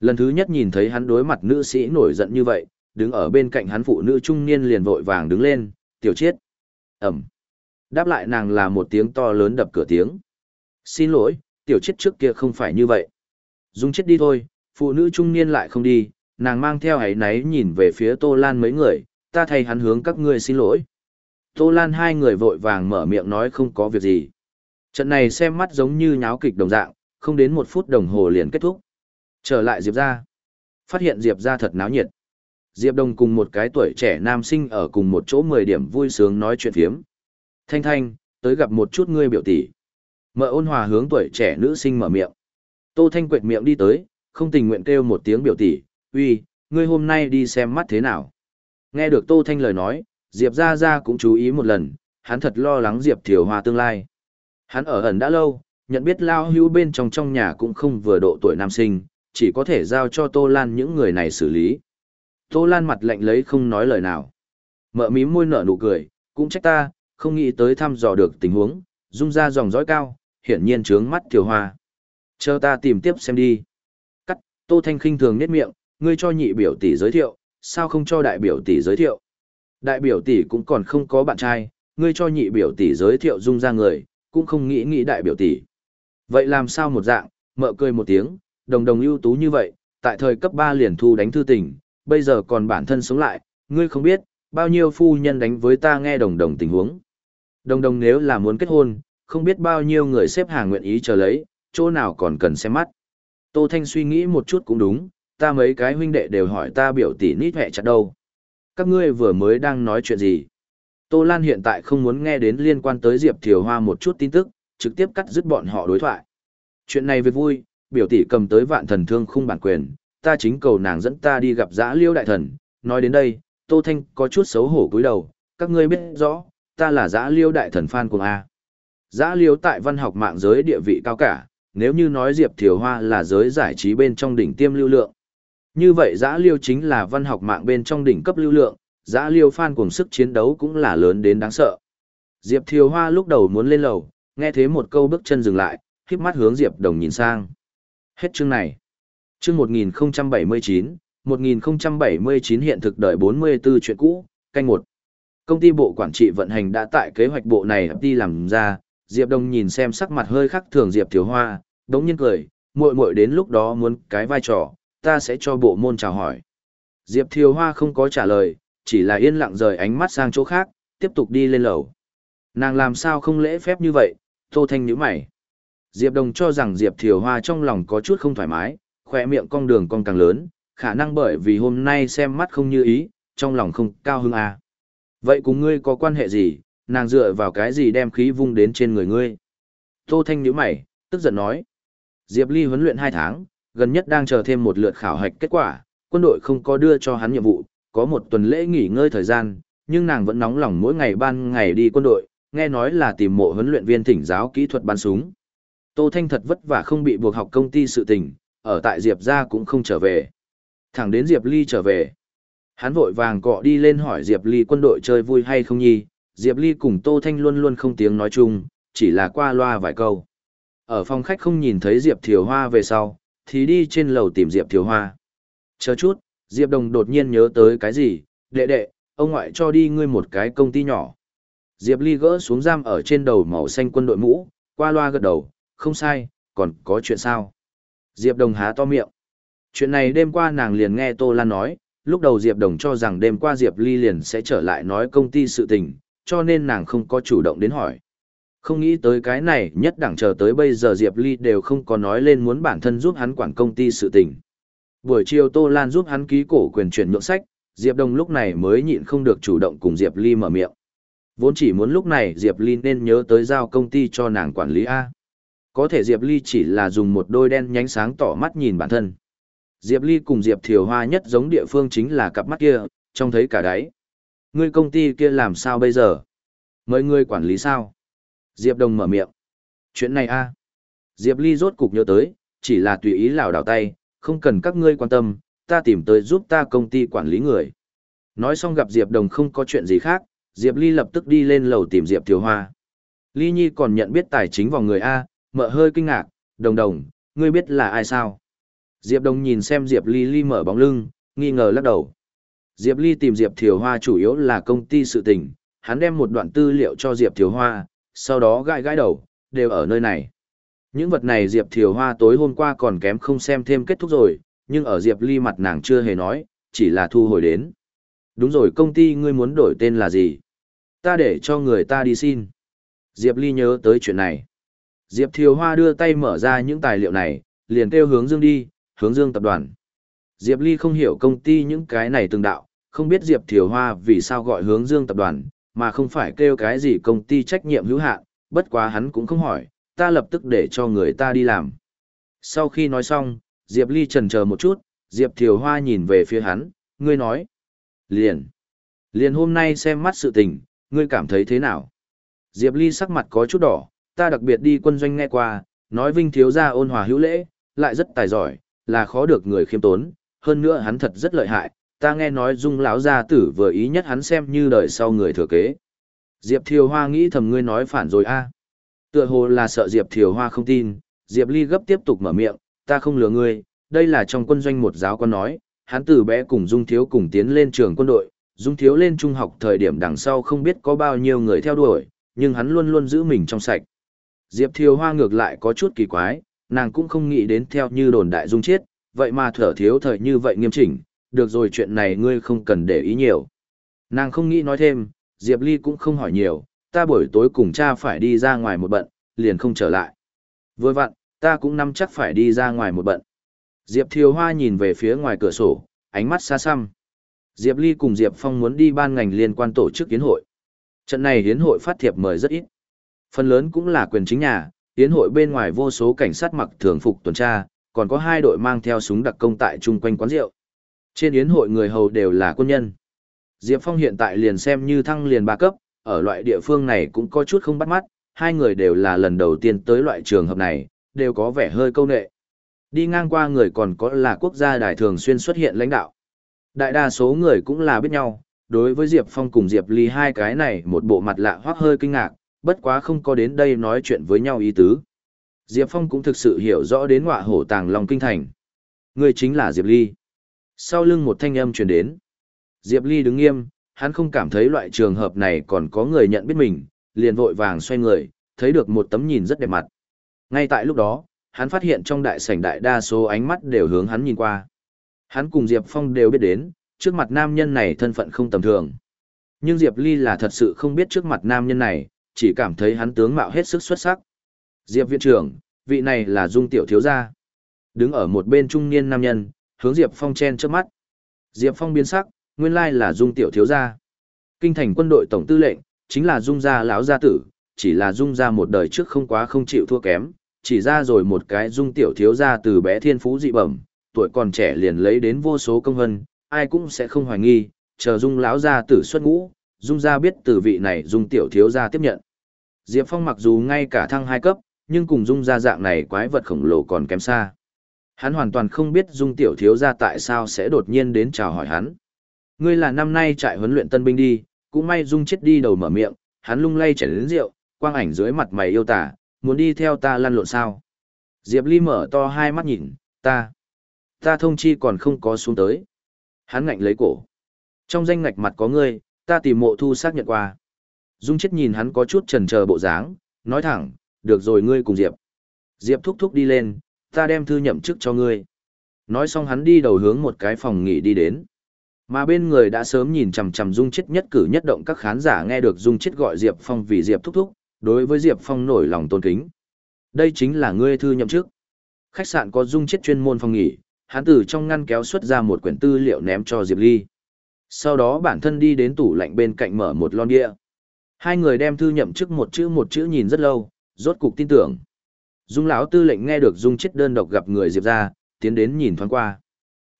Lần thứ nhất nhìn thấy hắn đối mặt nữ sĩ nổi giận như vậy, đứng ở bên cạnh hắn phụ nữ trung niên liền vội vàng đứng lên, tiểu chiết. Ẩm. Đáp lại nàng là một tiếng to lớn đập cửa tiếng. Xin lỗi, tiểu chiết trước kia không phải như vậy. Dung chết đi thôi, phụ nữ trung niên lại không đi, nàng mang theo ấy náy nhìn về phía Tô Lan mấy người, ta thay hắn hướng các ngươi xin lỗi. Tô Lan hai người vội vàng mở miệng nói không có việc gì. Trận này xem mắt giống như nháo kịch đồng dạng, không đến một phút đồng hồ liền kết thúc. Trở lại Diệp ra. Phát hiện Diệp ra thật náo nhiệt. Diệp Đông cùng một cái tuổi trẻ nam sinh ở cùng một chỗ 10 điểm vui sướng nói chuyện phiếm. Thanh Thanh, tới gặp một chút ngươi biểu tỷ. Mợ ôn hòa hướng tuổi trẻ nữ sinh mở miệng. Tô Thanh quệt miệng đi tới, không tình nguyện kêu một tiếng biểu tỷ, uy, ngươi hôm nay đi xem mắt thế nào. Nghe được Tô Thanh lời nói, Diệp Gia Gia cũng chú ý một lần, hắn thật lo lắng Diệp Thiều Hoa tương lai. Hắn ở ẩn đã lâu, nhận biết lao hưu bên trong trong nhà cũng không vừa độ tuổi nam sinh, chỉ có thể giao cho Tô Lan những người này xử lý. Tô Lan mặt lạnh lấy không nói lời nào. Mợ mím môi nở nụ cười, cũng trách ta, không nghĩ tới thăm dò được tình huống, dung ra dòng dõi cao, hiển nhiên trướng mắt Thiều Hoa. Chờ ta tìm tiếp xem đi. Cắt, Tô Thanh khinh thường nét miệng, ngươi cho nhị biểu tỷ giới thiệu, sao không cho đại biểu tỷ giới thiệu? Đại biểu tỷ cũng còn không có bạn trai, ngươi cho nhị biểu tỷ giới thiệu dung ra người, cũng không nghĩ nghĩ đại biểu tỷ. Vậy làm sao một dạng, mợ cười một tiếng, đồng đồng ưu tú như vậy, tại thời cấp 3 liền thu đánh thư tình, bây giờ còn bản thân sống lại, ngươi không biết, bao nhiêu phu nhân đánh với ta nghe đồng đồng tình huống. Đồng đồng nếu là muốn kết hôn, không biết bao nhiêu người xếp hàng nguyện ý chờ lấy, chỗ nào còn cần xem mắt. Tô Thanh suy nghĩ một chút cũng đúng, ta mấy cái huynh đệ đều hỏi ta biểu tỷ nít hẹ chặt đâu. Các ngươi vừa mới đang nói chuyện gì? Tô Lan hiện tại không muốn nghe đến liên quan tới Diệp Thiều Hoa một chút tin tức, trực tiếp cắt dứt bọn họ đối thoại. Chuyện này việc vui, biểu tỷ cầm tới vạn thần thương khung bản quyền, ta chính cầu nàng dẫn ta đi gặp giã liêu đại thần. Nói đến đây, Tô Thanh có chút xấu hổ cúi đầu, các ngươi biết rõ, ta là giã liêu đại thần fan của A. Giã liêu tại văn học mạng giới địa vị cao cả, nếu như nói Diệp Thiều Hoa là giới giải trí bên trong đỉnh tiêm lưu lượng. Như vậy giã liêu chính là văn học mạng bên trong đỉnh cấp lưu lượng, giã liêu fan cùng sức chiến đấu cũng là lớn đến đáng sợ. Diệp Thiều Hoa lúc đầu muốn lên lầu, nghe thế một câu bước chân dừng lại, khiếp mắt hướng Diệp Đồng nhìn sang. Hết chương này. Chương 1079, 1079 hiện thực đời 44 chuyện cũ, canh 1, Công ty bộ quản trị vận hành đã tại kế hoạch bộ này đi làm ra, Diệp Đông nhìn xem sắc mặt hơi khắc thường Diệp Thiếu Hoa, đống nhiên cười, muội muội đến lúc đó muốn cái vai trò, ta sẽ cho bộ môn chào hỏi. Diệp Thiếu Hoa không có trả lời, chỉ là yên lặng rời ánh mắt sang chỗ khác, tiếp tục đi lên lầu. Nàng làm sao không lễ phép như vậy, Tô Thanh nhíu mày. Diệp Đồng cho rằng Diệp Thiều Hoa trong lòng có chút không thoải mái, khỏe miệng cong đường cong càng lớn, khả năng bởi vì hôm nay xem mắt không như ý, trong lòng không cao hứng à. Vậy cùng ngươi có quan hệ gì, nàng dựa vào cái gì đem khí vung đến trên người ngươi? Tô Thanh nhíu mày, tức giận nói. Diệp Ly huấn luyện 2 tháng, gần nhất đang chờ thêm một lượt khảo hạch kết quả, quân đội không có đưa cho hắn nhiệm vụ, có một tuần lễ nghỉ ngơi thời gian, nhưng nàng vẫn nóng lòng mỗi ngày ban ngày đi quân đội, nghe nói là tìm mộ huấn luyện viên thỉnh giáo kỹ thuật bắn súng. Tô Thanh thật vất vả không bị buộc học công ty sự tình, ở tại Diệp gia cũng không trở về. Thẳng đến Diệp Ly trở về. Hắn vội vàng cọ đi lên hỏi Diệp Ly quân đội chơi vui hay không nhi, Diệp Ly cùng Tô Thanh luôn luôn không tiếng nói chung, chỉ là qua loa vài câu. Ở phòng khách không nhìn thấy Diệp Thiều Hoa về sau, thì đi trên lầu tìm Diệp Thiều Hoa. Chờ chút, Diệp Đồng đột nhiên nhớ tới cái gì, đệ đệ, ông ngoại cho đi ngươi một cái công ty nhỏ. Diệp Ly gỡ xuống giam ở trên đầu màu xanh quân đội mũ, qua loa gật đầu, không sai, còn có chuyện sao? Diệp Đồng há to miệng. Chuyện này đêm qua nàng liền nghe Tô Lan nói, lúc đầu Diệp Đồng cho rằng đêm qua Diệp Ly liền sẽ trở lại nói công ty sự tình, cho nên nàng không có chủ động đến hỏi. Không nghĩ tới cái này nhất đẳng chờ tới bây giờ Diệp Ly đều không có nói lên muốn bản thân giúp hắn quản công ty sự tình. Buổi chiều Tô Lan giúp hắn ký cổ quyền chuyển nhượng sách, Diệp Đồng lúc này mới nhịn không được chủ động cùng Diệp Ly mở miệng. Vốn chỉ muốn lúc này Diệp Ly nên nhớ tới giao công ty cho nàng quản lý A. Có thể Diệp Ly chỉ là dùng một đôi đen nhánh sáng tỏ mắt nhìn bản thân. Diệp Ly cùng Diệp Thiều Hoa nhất giống địa phương chính là cặp mắt kia, trông thấy cả đáy. Ngươi công ty kia làm sao bây giờ? Mời ngươi quản lý sao? Diệp Đồng mở miệng. Chuyện này a Diệp Ly rốt cục nhớ tới, chỉ là tùy ý lảo đảo tay, không cần các ngươi quan tâm, ta tìm tới giúp ta công ty quản lý người. Nói xong gặp Diệp Đồng không có chuyện gì khác, Diệp Ly lập tức đi lên lầu tìm Diệp Thiều Hoa. Ly Nhi còn nhận biết tài chính vào người A, mợ hơi kinh ngạc, đồng đồng, ngươi biết là ai sao? Diệp Đồng nhìn xem Diệp Ly Ly mở bóng lưng, nghi ngờ lắc đầu. Diệp Ly tìm Diệp Thiều Hoa chủ yếu là công ty sự tình, hắn đem một đoạn tư liệu cho Diệp Thiều Hoa, sau đó gãi gãi đầu, đều ở nơi này. Những vật này Diệp Thiều Hoa tối hôm qua còn kém không xem thêm kết thúc rồi, nhưng ở Diệp Ly mặt nàng chưa hề nói, chỉ là thu hồi đến. Đúng rồi công ty ngươi muốn đổi tên là gì? Ta để cho người ta đi xin. Diệp Ly nhớ tới chuyện này. Diệp Thiều Hoa đưa tay mở ra những tài liệu này, liền kêu hướng dương đi, hướng dương tập đoàn. Diệp Ly không hiểu công ty những cái này từng đạo, không biết Diệp Thiều Hoa vì sao gọi hướng dương tập đoàn, mà không phải kêu cái gì công ty trách nhiệm hữu hạn, bất quá hắn cũng không hỏi, ta lập tức để cho người ta đi làm. Sau khi nói xong, Diệp Ly trần chờ một chút, Diệp Thiều Hoa nhìn về phía hắn, ngươi nói. Liền. Liền hôm nay xem mắt sự tình, ngươi cảm thấy thế nào? Diệp Ly sắc mặt có chút đỏ, ta đặc biệt đi quân doanh nghe qua, nói Vinh thiếu gia ôn hòa hữu lễ, lại rất tài giỏi, là khó được người khiêm tốn, hơn nữa hắn thật rất lợi hại, ta nghe nói Dung lão gia tử vừa ý nhất hắn xem như đời sau người thừa kế. Diệp Thiều Hoa nghĩ thầm ngươi nói phản rồi a. À. Tựa hồ là sợ Diệp Thiều Hoa không tin, Diệp Ly gấp tiếp tục mở miệng, ta không lừa ngươi, đây là trong quân doanh một giáo quan nói, hắn từ bé cùng Dung Thiếu cùng tiến lên trường quân đội, Dung Thiếu lên trung học thời điểm đằng sau không biết có bao nhiêu người theo đuổi, nhưng hắn luôn luôn giữ mình trong sạch. Diệp Thiều Hoa ngược lại có chút kỳ quái, nàng cũng không nghĩ đến theo như đồn đại Dung chết, vậy mà thở thiếu thời như vậy nghiêm chỉnh, được rồi chuyện này ngươi không cần để ý nhiều. Nàng không nghĩ nói thêm, Diệp Ly cũng không hỏi nhiều, ta buổi tối cùng cha phải đi ra ngoài một bận, liền không trở lại. Vừa vặn, ta cũng nắm chắc phải đi ra ngoài một bận. Diệp Thiều Hoa nhìn về phía ngoài cửa sổ, ánh mắt xa xăm. Diệp Ly cùng Diệp Phong muốn đi ban ngành liên quan tổ chức hiến hội. Trận này hiến hội phát thiệp mời rất ít. Phần lớn cũng là quyền chính nhà, tiến hội bên ngoài vô số cảnh sát mặc thường phục tuần tra, còn có hai đội mang theo súng đặc công tại chung quanh quán rượu. Trên yến hội người hầu đều là quân nhân. Diệp Phong hiện tại liền xem như thăng liền ba cấp, ở loại địa phương này cũng có chút không bắt mắt, hai người đều là lần đầu tiên tới loại trường hợp này, đều có vẻ hơi câu nệ. Đi ngang qua người còn có là quốc gia đài thường xuyên xuất hiện lãnh đạo. Đại đa số người cũng là biết nhau, đối với Diệp Phong cùng Diệp Ly hai cái này một bộ mặt lạ hoác hơi kinh ngạc, bất quá không có đến đây nói chuyện với nhau ý tứ. Diệp Phong cũng thực sự hiểu rõ đến ngọa hổ tàng lòng kinh thành. Người chính là Diệp Ly. Sau lưng một thanh âm truyền đến. Diệp Ly đứng nghiêm, hắn không cảm thấy loại trường hợp này còn có người nhận biết mình, liền vội vàng xoay người, thấy được một tấm nhìn rất đẹp mặt. Ngay tại lúc đó, hắn phát hiện trong đại sảnh đại đa số ánh mắt đều hướng hắn nhìn qua. Hắn cùng Diệp Phong đều biết đến, trước mặt nam nhân này thân phận không tầm thường. Nhưng Diệp Ly là thật sự không biết trước mặt nam nhân này, chỉ cảm thấy hắn tướng mạo hết sức xuất sắc. Diệp viện trưởng, vị này là Dung tiểu thiếu gia. Đứng ở một bên trung niên nam nhân, hướng Diệp Phong chen trước mắt. Diệp Phong biến sắc, nguyên lai là Dung tiểu thiếu gia. Kinh thành quân đội tổng tư lệnh, chính là Dung gia lão gia tử, chỉ là Dung gia một đời trước không quá không chịu thua kém, chỉ ra rồi một cái Dung tiểu thiếu gia từ bé thiên phú dị bẩm, tuổi còn trẻ liền lấy đến vô số công hân, ai cũng sẽ không hoài nghi, chờ Dung lão gia tử xuất ngũ, Dung gia biết từ vị này Dung tiểu thiếu gia tiếp nhận. Diệp Phong mặc dù ngay cả thăng hai cấp, nhưng cùng Dung ra dạng này quái vật khổng lồ còn kém xa. Hắn hoàn toàn không biết Dung tiểu thiếu gia tại sao sẽ đột nhiên đến chào hỏi hắn. Ngươi là năm nay trại huấn luyện tân binh đi, cũng may Dung chết đi đầu mở miệng, hắn lung lay chảy đến rượu, quang ảnh dưới mặt mày yêu tả, muốn đi theo ta lăn lộn sao. Diệp Ly mở to hai mắt nhìn, ta, ta thông chi còn không có xuống tới. Hắn ngạnh lấy cổ. Trong danh ngạch mặt có ngươi, ta tìm mộ thu xác nhận qua. Dung chết nhìn hắn có chút trần chờ bộ dáng, nói thẳng, được rồi ngươi cùng Diệp. Diệp thúc thúc đi lên, ta đem thư nhậm chức cho ngươi. Nói xong hắn đi đầu hướng một cái phòng nghỉ đi đến. Mà bên người đã sớm nhìn chằm chằm Dung chết nhất cử nhất động các khán giả nghe được Dung chết gọi Diệp Phong vì Diệp thúc thúc, đối với Diệp Phong nổi lòng tôn kính. Đây chính là ngươi thư nhậm chức. Khách sạn có Dung chết chuyên môn phòng nghỉ, hắn từ trong ngăn kéo xuất ra một quyển tư liệu ném cho Diệp Ly. Sau đó bản thân đi đến tủ lạnh bên cạnh mở một lon bia. Hai người đem thư nhậm chức một chữ một chữ nhìn rất lâu, rốt cục tin tưởng. Dung lão tư lệnh nghe được Dung chết đơn độc gặp người Diệp ra, tiến đến nhìn thoáng qua.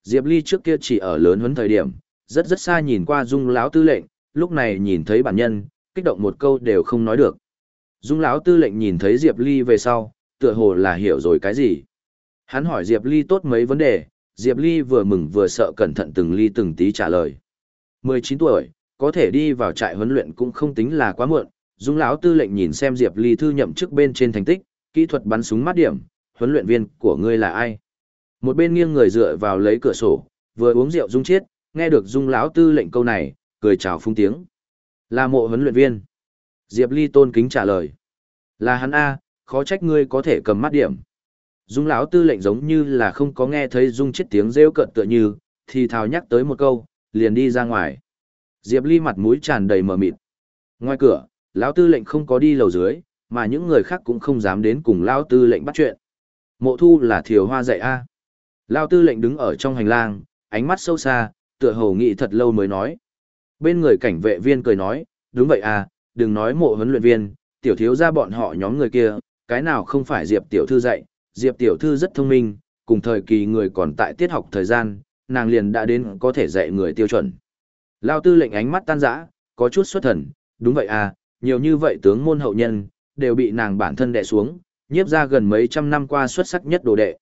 Diệp Ly trước kia chỉ ở lớn huấn thời điểm, rất rất xa nhìn qua Dung lão tư lệnh, lúc này nhìn thấy bản nhân, kích động một câu đều không nói được. Dung lão tư lệnh nhìn thấy Diệp Ly về sau, tựa hồ là hiểu rồi cái gì. Hắn hỏi Diệp Ly tốt mấy vấn đề, Diệp Ly vừa mừng vừa sợ cẩn thận từng ly từng tí trả lời. 19 tuổi, có thể đi vào trại huấn luyện cũng không tính là quá muộn. Dung lão tư lệnh nhìn xem Diệp Ly thư nhậm chức bên trên thành tích, kỹ thuật bắn súng mát điểm, huấn luyện viên của ngươi là ai? Một bên nghiêng người dựa vào lấy cửa sổ, vừa uống rượu Dung Chiết, nghe được Dung lão tư lệnh câu này, cười chào phung tiếng. Là mộ huấn luyện viên. Diệp Ly tôn kính trả lời. Là hắn A, khó trách ngươi có thể cầm mắt điểm. Dung lão tư lệnh giống như là không có nghe thấy Dung chết tiếng rêu cợt tựa như, thì thào nhắc tới một câu, liền đi ra ngoài. Diệp Ly mặt mũi tràn đầy mờ mịt. Ngoài cửa, lão tư lệnh không có đi lầu dưới, mà những người khác cũng không dám đến cùng Lão Tư lệnh bắt chuyện. Mộ thu là thiều hoa dạy A. Lão Tư lệnh đứng ở trong hành lang, ánh mắt sâu xa, tựa hồ nghĩ thật lâu mới nói. Bên người cảnh vệ viên cười nói, đúng vậy à, đừng nói mộ huấn luyện viên, tiểu thiếu ra bọn họ nhóm người kia, cái nào không phải Diệp tiểu thư dạy, Diệp tiểu thư rất thông minh, cùng thời kỳ người còn tại tiết học thời gian, nàng liền đã đến có thể dạy người tiêu chuẩn. Lao tư lệnh ánh mắt tan rã, có chút xuất thần, đúng vậy à, nhiều như vậy tướng môn hậu nhân, đều bị nàng bản thân đè xuống, nhiếp ra gần mấy trăm năm qua xuất sắc nhất đồ đệ.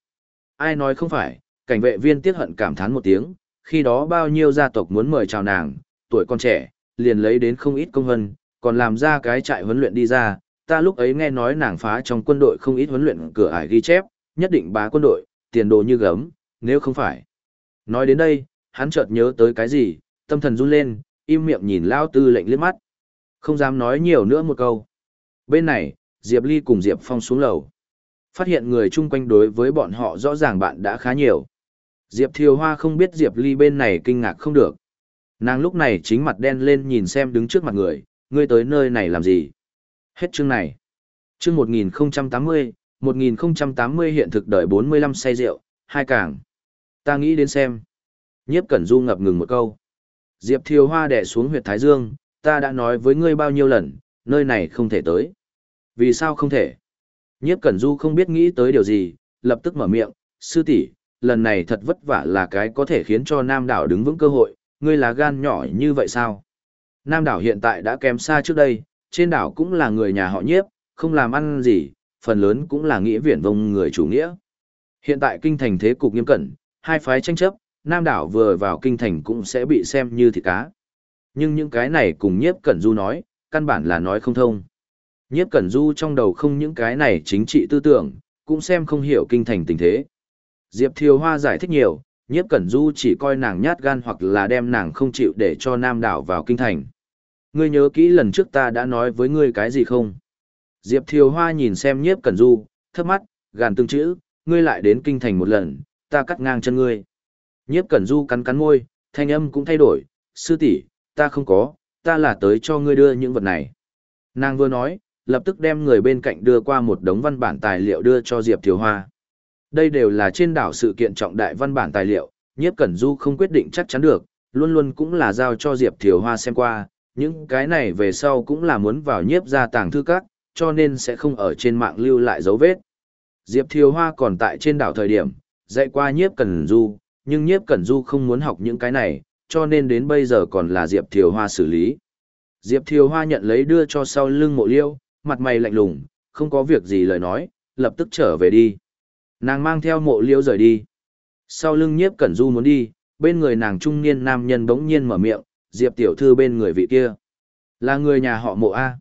Ai nói không phải, cảnh vệ viên tiếc hận cảm thán một tiếng, khi đó bao nhiêu gia tộc muốn mời chào nàng, tuổi còn trẻ, liền lấy đến không ít công hân, còn làm ra cái trại huấn luyện đi ra, ta lúc ấy nghe nói nàng phá trong quân đội không ít huấn luyện cửa ải ghi chép, nhất định bá quân đội, tiền đồ như gấm, nếu không phải. Nói đến đây, hắn chợt nhớ tới cái gì, tâm thần run lên, im miệng nhìn Lao Tư lệnh liếc mắt. Không dám nói nhiều nữa một câu. Bên này, Diệp Ly cùng Diệp Phong xuống lầu. Phát hiện người chung quanh đối với bọn họ rõ ràng bạn đã khá nhiều. Diệp Thiều Hoa không biết Diệp Ly bên này kinh ngạc không được. Nàng lúc này chính mặt đen lên nhìn xem đứng trước mặt người, ngươi tới nơi này làm gì? Hết chương này. Chương 1080, 1080 hiện thực đời 45 say rượu, hai càng. Ta nghĩ đến xem. Nhiếp Cẩn Du ngập ngừng một câu. Diệp Thiều Hoa đè xuống huyệt Thái Dương, ta đã nói với ngươi bao nhiêu lần, nơi này không thể tới. Vì sao không thể? Nhiếp Cẩn Du không biết nghĩ tới điều gì, lập tức mở miệng, sư tỷ, lần này thật vất vả là cái có thể khiến cho Nam đảo đứng vững cơ hội, ngươi là gan nhỏ như vậy sao? Nam đảo hiện tại đã kém xa trước đây, trên đảo cũng là người nhà họ nhiếp, không làm ăn gì, phần lớn cũng là nghĩa viển vông người chủ nghĩa. Hiện tại kinh thành thế cục nghiêm cẩn, hai phái tranh chấp, Nam đảo vừa vào kinh thành cũng sẽ bị xem như thịt cá. Nhưng những cái này cùng nhiếp cẩn du nói, căn bản là nói không thông. Nhiếp cẩn du trong đầu không những cái này chính trị tư tưởng, cũng xem không hiểu kinh thành tình thế. Diệp Thiều Hoa giải thích nhiều, nhiếp cẩn du chỉ coi nàng nhát gan hoặc là đem nàng không chịu để cho nam đảo vào kinh thành. Ngươi nhớ kỹ lần trước ta đã nói với ngươi cái gì không? Diệp Thiều Hoa nhìn xem nhiếp cẩn du, thấp mắt, gàn tương chữ, ngươi lại đến kinh thành một lần, ta cắt ngang chân ngươi. Nhiếp cẩn du cắn cắn môi, thanh âm cũng thay đổi, sư tỷ, ta không có, ta là tới cho ngươi đưa những vật này. Nàng vừa nói, lập tức đem người bên cạnh đưa qua một đống văn bản tài liệu đưa cho Diệp Thiều Hoa. Đây đều là trên đảo sự kiện trọng đại văn bản tài liệu, nhiếp cẩn du không quyết định chắc chắn được, luôn luôn cũng là giao cho Diệp Thiều Hoa xem qua, những cái này về sau cũng là muốn vào nhiếp ra tàng thư các, cho nên sẽ không ở trên mạng lưu lại dấu vết. Diệp Thiều Hoa còn tại trên đảo thời điểm, dạy qua nhiếp cẩn du, nhưng nhiếp cẩn du không muốn học những cái này, cho nên đến bây giờ còn là Diệp Thiều Hoa xử lý. Diệp Thiều Hoa nhận lấy đưa cho sau lưng mộ liêu, mặt mày lạnh lùng, không có việc gì lời nói, lập tức trở về đi. Nàng mang theo mộ liêu rời đi. Sau lưng nhiếp cẩn du muốn đi, bên người nàng trung niên nam nhân bỗng nhiên mở miệng, Diệp tiểu thư bên người vị kia. Là người nhà họ mộ A.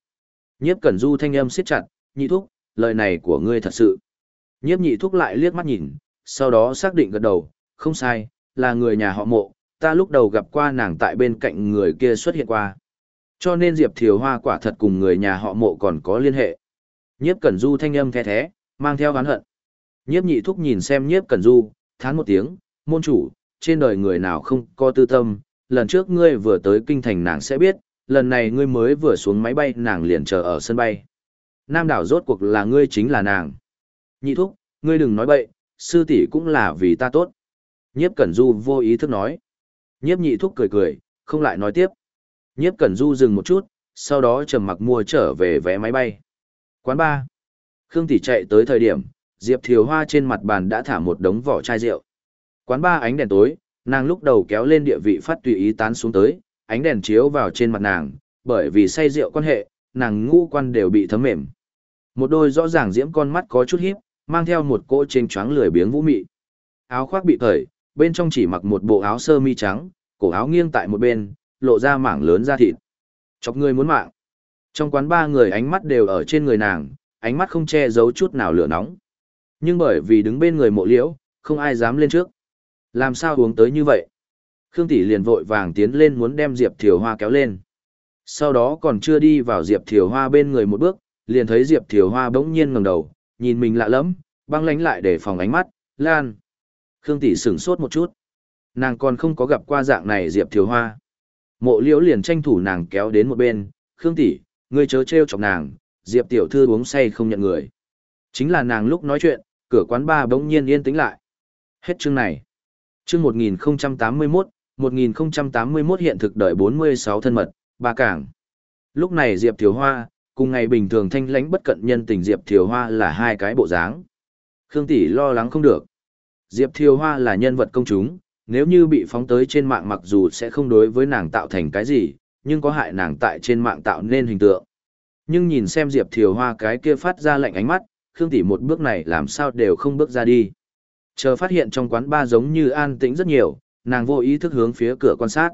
Nhiếp cẩn du thanh âm siết chặt, nhị thúc, lời này của ngươi thật sự. Nhiếp nhị thúc lại liếc mắt nhìn, sau đó xác định gật đầu, không sai, là người nhà họ mộ, ta lúc đầu gặp qua nàng tại bên cạnh người kia xuất hiện qua. Cho nên Diệp Thiều Hoa quả thật cùng người nhà họ mộ còn có liên hệ. Nhiếp Cẩn Du thanh âm the thế, mang theo oán hận. Nhiếp nhị thúc nhìn xem nhiếp Cẩn Du, thán một tiếng, môn chủ, trên đời người nào không có tư tâm, lần trước ngươi vừa tới kinh thành nàng sẽ biết, lần này ngươi mới vừa xuống máy bay nàng liền chờ ở sân bay. Nam đảo rốt cuộc là ngươi chính là nàng. Nhị thúc, ngươi đừng nói bậy, sư tỷ cũng là vì ta tốt. Nhiếp Cẩn Du vô ý thức nói. Nhiếp nhị thúc cười cười, không lại nói tiếp. Nhiếp Cẩn Du dừng một chút, sau đó trầm mặc mua trở về vé máy bay. Quán ba. Khương Tỷ chạy tới thời điểm, Diệp Thiều Hoa trên mặt bàn đã thả một đống vỏ chai rượu. Quán ba ánh đèn tối, nàng lúc đầu kéo lên địa vị phát tùy ý tán xuống tới, ánh đèn chiếu vào trên mặt nàng, bởi vì say rượu quan hệ, nàng ngũ quan đều bị thấm mềm. Một đôi rõ ràng diễm con mắt có chút híp, mang theo một cỗ trên choáng lười biếng vũ mị. Áo khoác bị cởi, bên trong chỉ mặc một bộ áo sơ mi trắng, cổ áo nghiêng tại một bên, lộ ra mảng lớn da thịt. Chọc người muốn mạng. Trong quán ba người ánh mắt đều ở trên người nàng, ánh mắt không che giấu chút nào lửa nóng. Nhưng bởi vì đứng bên người mộ liễu, không ai dám lên trước. Làm sao uống tới như vậy? Khương Tỷ liền vội vàng tiến lên muốn đem Diệp Thiều Hoa kéo lên. Sau đó còn chưa đi vào Diệp Thiều Hoa bên người một bước, liền thấy Diệp Thiều Hoa bỗng nhiên ngẩng đầu, nhìn mình lạ lẫm, băng lánh lại để phòng ánh mắt, Lan. Khương Tỷ sửng sốt một chút. Nàng còn không có gặp qua dạng này Diệp Thiều Hoa. Mộ liễu liền tranh thủ nàng kéo đến một bên, Khương Tỷ, ngươi chớ trêu chọc nàng, Diệp tiểu thư uống say không nhận người. Chính là nàng lúc nói chuyện, cửa quán ba bỗng nhiên yên tĩnh lại. Hết chương này. Chương 1081, 1081 hiện thực đợi 46 thân mật, ba cảng. Lúc này Diệp Thiều Hoa, cùng ngày bình thường thanh lãnh bất cận nhân tình Diệp Thiều Hoa là hai cái bộ dáng. Khương Tỷ lo lắng không được. Diệp Thiều Hoa là nhân vật công chúng, nếu như bị phóng tới trên mạng mặc dù sẽ không đối với nàng tạo thành cái gì, nhưng có hại nàng tại trên mạng tạo nên hình tượng. Nhưng nhìn xem Diệp Thiều Hoa cái kia phát ra lạnh ánh mắt, Khương Tỷ một bước này làm sao đều không bước ra đi. Chờ phát hiện trong quán ba giống như an tĩnh rất nhiều, nàng vô ý thức hướng phía cửa quan sát.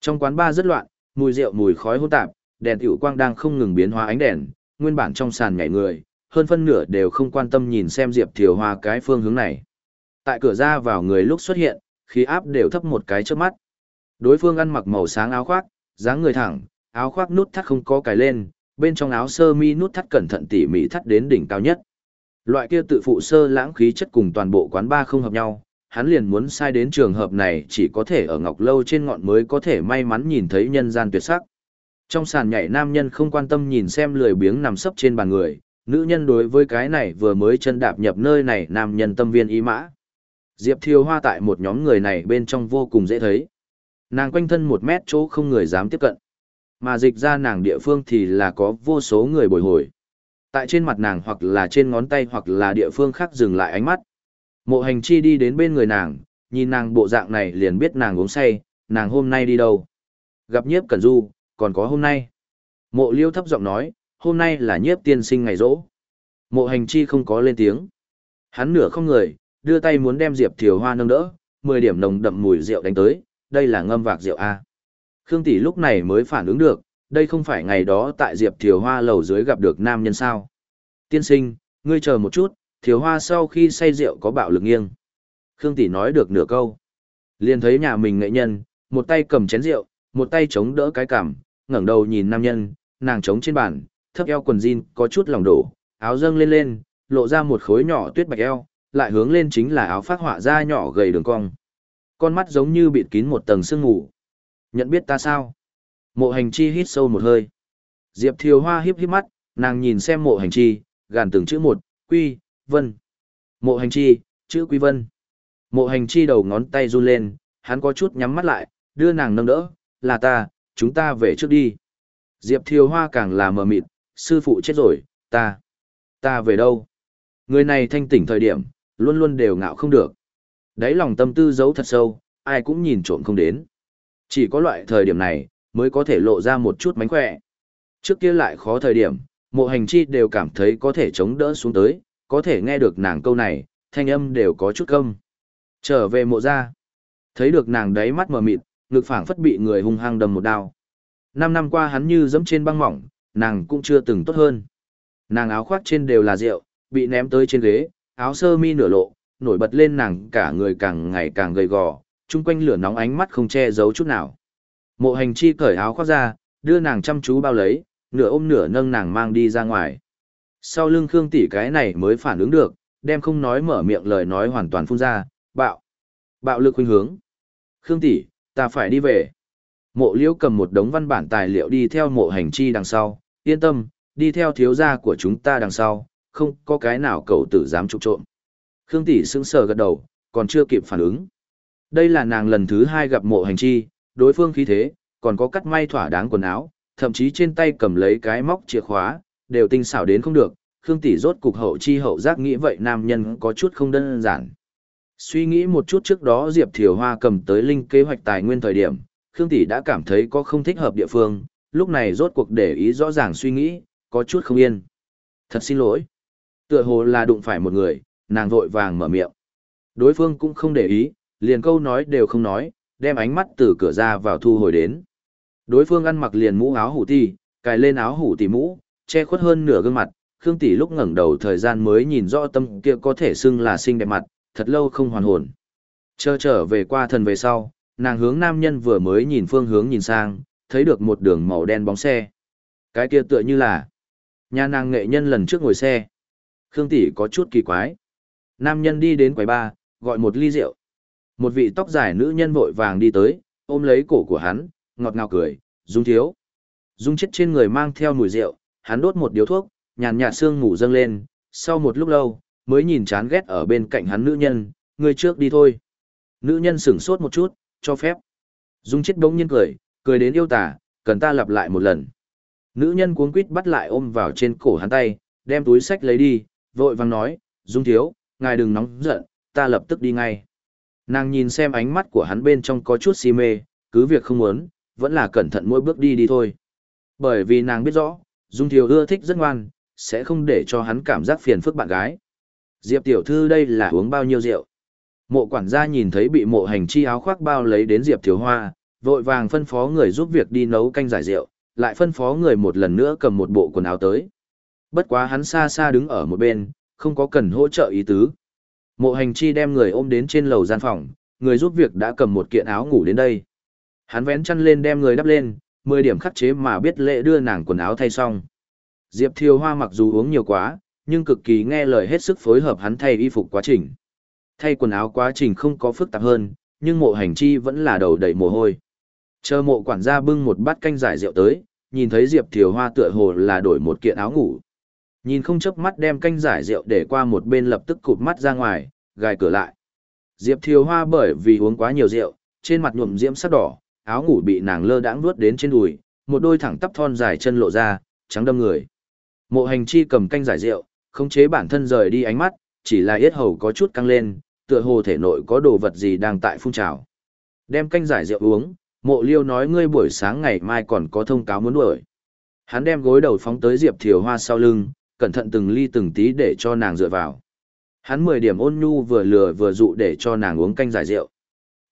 Trong quán ba rất loạn, mùi rượu mùi khói hỗn tạp, đèn tiểu quang đang không ngừng biến hóa ánh đèn, nguyên bản trong sàn nhảy người, hơn phân nửa đều không quan tâm nhìn xem Diệp Thiều Hoa cái phương hướng này. Tại cửa ra vào người lúc xuất hiện, khí áp đều thấp một cái trước mắt. Đối phương ăn mặc màu sáng áo khoác, dáng người thẳng, áo khoác nút thắt không có cài lên, bên trong áo sơ mi nút thắt cẩn thận tỉ mỉ thắt đến đỉnh cao nhất. Loại kia tự phụ sơ lãng khí chất cùng toàn bộ quán ba không hợp nhau, hắn liền muốn sai đến trường hợp này chỉ có thể ở ngọc lâu trên ngọn mới có thể may mắn nhìn thấy nhân gian tuyệt sắc. Trong sàn nhảy nam nhân không quan tâm nhìn xem lười biếng nằm sấp trên bàn người, nữ nhân đối với cái này vừa mới chân đạp nhập nơi này nam nhân tâm viên ý mã. Diệp Thiều Hoa tại một nhóm người này bên trong vô cùng dễ thấy. Nàng quanh thân một mét chỗ không người dám tiếp cận. Mà dịch ra nàng địa phương thì là có vô số người bồi hồi. Tại trên mặt nàng hoặc là trên ngón tay hoặc là địa phương khác dừng lại ánh mắt. Mộ hành chi đi đến bên người nàng, nhìn nàng bộ dạng này liền biết nàng uống say, nàng hôm nay đi đâu. Gặp nhiếp cẩn du, còn có hôm nay. Mộ liêu thấp giọng nói, hôm nay là nhiếp tiên sinh ngày rỗ. Mộ hành chi không có lên tiếng. Hắn nửa không người, đưa tay muốn đem Diệp Thiều Hoa nâng đỡ, mười điểm nồng đậm mùi rượu đánh tới, đây là ngâm vạc rượu A. Khương Tỷ lúc này mới phản ứng được, đây không phải ngày đó tại Diệp Thiều Hoa lầu dưới gặp được nam nhân sao. Tiên sinh, ngươi chờ một chút, Thiều Hoa sau khi say rượu có bạo lực nghiêng. Khương Tỷ nói được nửa câu. liền thấy nhà mình nghệ nhân, một tay cầm chén rượu, một tay chống đỡ cái cằm, ngẩng đầu nhìn nam nhân, nàng chống trên bàn, thấp eo quần jean có chút lòng đổ, áo dâng lên lên, lộ ra một khối nhỏ tuyết bạch eo, lại hướng lên chính là áo phát họa da nhỏ gầy đường cong. Con mắt giống như bịt kín một tầng sương ngủ. Nhận biết ta sao? Mộ hành chi hít sâu một hơi. Diệp Thiều Hoa hiếp hiếp mắt, nàng nhìn xem mộ hành chi, gàn từng chữ một, quy, vân. Mộ hành chi, chữ quy vân. Mộ hành chi đầu ngón tay run lên, hắn có chút nhắm mắt lại, đưa nàng nâng đỡ, là ta, chúng ta về trước đi. Diệp Thiều Hoa càng là mờ mịt, sư phụ chết rồi, ta, ta về đâu? Người này thanh tỉnh thời điểm, luôn luôn đều ngạo không được. Đấy lòng tâm tư giấu thật sâu, ai cũng nhìn trộm không đến. Chỉ có loại thời điểm này, mới có thể lộ ra một chút mánh khỏe. Trước kia lại khó thời điểm, mộ hành chi đều cảm thấy có thể chống đỡ xuống tới, có thể nghe được nàng câu này, thanh âm đều có chút câm. Trở về mộ ra, thấy được nàng đáy mắt mờ mịt, ngực phảng phất bị người hung hăng đầm một đao. Năm năm qua hắn như dẫm trên băng mỏng, nàng cũng chưa từng tốt hơn. Nàng áo khoác trên đều là rượu, bị ném tới trên ghế, áo sơ mi nửa lộ, nổi bật lên nàng cả người càng ngày càng gầy gò, chung quanh lửa nóng ánh mắt không che giấu chút nào. Mộ hành chi cởi áo khoác ra, đưa nàng chăm chú bao lấy, nửa ôm nửa nâng nàng mang đi ra ngoài. Sau lưng Khương tỷ cái này mới phản ứng được, đem không nói mở miệng lời nói hoàn toàn phun ra, bạo. Bạo lực huynh hướng. Khương tỷ, ta phải đi về. Mộ liễu cầm một đống văn bản tài liệu đi theo mộ hành chi đằng sau, yên tâm, đi theo thiếu gia của chúng ta đằng sau, không có cái nào cậu tử dám trục trộm. Khương tỷ sững sờ gật đầu, còn chưa kịp phản ứng. Đây là nàng lần thứ hai gặp mộ hành chi, đối phương khí thế, còn có cắt may thỏa đáng quần áo, thậm chí trên tay cầm lấy cái móc chìa khóa, đều tinh xảo đến không được. Khương tỷ rốt cục hậu chi hậu giác nghĩ vậy nam nhân có chút không đơn giản. Suy nghĩ một chút trước đó Diệp Thiều Hoa cầm tới linh kế hoạch tài nguyên thời điểm, Khương tỷ đã cảm thấy có không thích hợp địa phương, lúc này rốt cuộc để ý rõ ràng suy nghĩ, có chút không yên. Thật xin lỗi. Tựa hồ là đụng phải một người, nàng vội vàng mở miệng. Đối phương cũng không để ý, liền câu nói đều không nói, đem ánh mắt từ cửa ra vào thu hồi đến. Đối phương ăn mặc liền mũ áo hủ ti, cài lên áo hủ ti mũ, che khuất hơn nửa gương mặt, Khương tỷ lúc ngẩng đầu thời gian mới nhìn rõ tâm kia có thể xưng là xinh đẹp mặt, thật lâu không hoàn hồn. Chờ trở về qua thần về sau, nàng hướng nam nhân vừa mới nhìn phương hướng nhìn sang, thấy được một đường màu đen bóng xe. Cái kia tựa như là nhà nàng nghệ nhân lần trước ngồi xe. Khương tỷ có chút kỳ quái. Nam nhân đi đến quầy ba, gọi một ly rượu. Một vị tóc dài nữ nhân vội vàng đi tới, ôm lấy cổ của hắn, ngọt ngào cười, Dung thiếu. Dung chết trên người mang theo mùi rượu, hắn đốt một điếu thuốc, nhàn nhạt sương ngủ dâng lên, sau một lúc lâu, mới nhìn chán ghét ở bên cạnh hắn nữ nhân, người trước đi thôi. Nữ nhân sửng sốt một chút, cho phép. Dung chết bỗng nhiên cười, cười đến yêu tả, cần ta lặp lại một lần. Nữ nhân cuống quýt bắt lại ôm vào trên cổ hắn tay, đem túi sách lấy đi, vội vàng nói, Dung thiếu, ngài đừng nóng giận, ta lập tức đi ngay. Nàng nhìn xem ánh mắt của hắn bên trong có chút si mê, cứ việc không muốn, vẫn là cẩn thận mỗi bước đi đi thôi. Bởi vì nàng biết rõ, Dung thiếu ưa thích rất ngoan, sẽ không để cho hắn cảm giác phiền phức bạn gái. Diệp tiểu thư đây là uống bao nhiêu rượu? Mộ quản gia nhìn thấy bị mộ hành chi áo khoác bao lấy đến Diệp Thiếu Hoa, vội vàng phân phó người giúp việc đi nấu canh giải rượu, lại phân phó người một lần nữa cầm một bộ quần áo tới. Bất quá hắn xa xa đứng ở một bên, không có cần hỗ trợ ý tứ. Mộ hành chi đem người ôm đến trên lầu gian phòng, người giúp việc đã cầm một kiện áo ngủ đến đây. Hắn vén chăn lên đem người đắp lên, 10 điểm khắc chế mà biết lệ đưa nàng quần áo thay xong. Diệp Thiều Hoa mặc dù uống nhiều quá, nhưng cực kỳ nghe lời hết sức phối hợp hắn thay y phục quá trình. Thay quần áo quá trình không có phức tạp hơn, nhưng mộ hành chi vẫn là đầu đầy mồ hôi. Chờ mộ quản gia bưng một bát canh giải rượu tới, nhìn thấy Diệp Thiều Hoa tựa hồ là đổi một kiện áo ngủ. Nhìn không chớp mắt đem canh giải rượu để qua một bên lập tức cụp mắt ra ngoài, gài cửa lại. Diệp Thiều Hoa bởi vì uống quá nhiều rượu, trên mặt nhuộm diễm sắc đỏ, áo ngủ bị nàng lơ đãng nuốt đến trên đùi, một đôi thẳng tắp thon dài chân lộ ra, trắng đâm người. Mộ hành chi cầm canh giải rượu, khống chế bản thân rời đi ánh mắt, chỉ là yết hầu có chút căng lên, tựa hồ thể nội có đồ vật gì đang tại phun trào. Đem canh giải rượu uống, mộ liêu nói ngươi buổi sáng ngày mai còn có thông cáo muốn đuổi. Hắn đem gối đầu phóng tới Diệp Thiều Hoa sau lưng, cẩn thận từng ly từng tí để cho nàng dựa vào. Hắn 10 điểm ôn nhu vừa lừa vừa dụ để cho nàng uống canh giải rượu.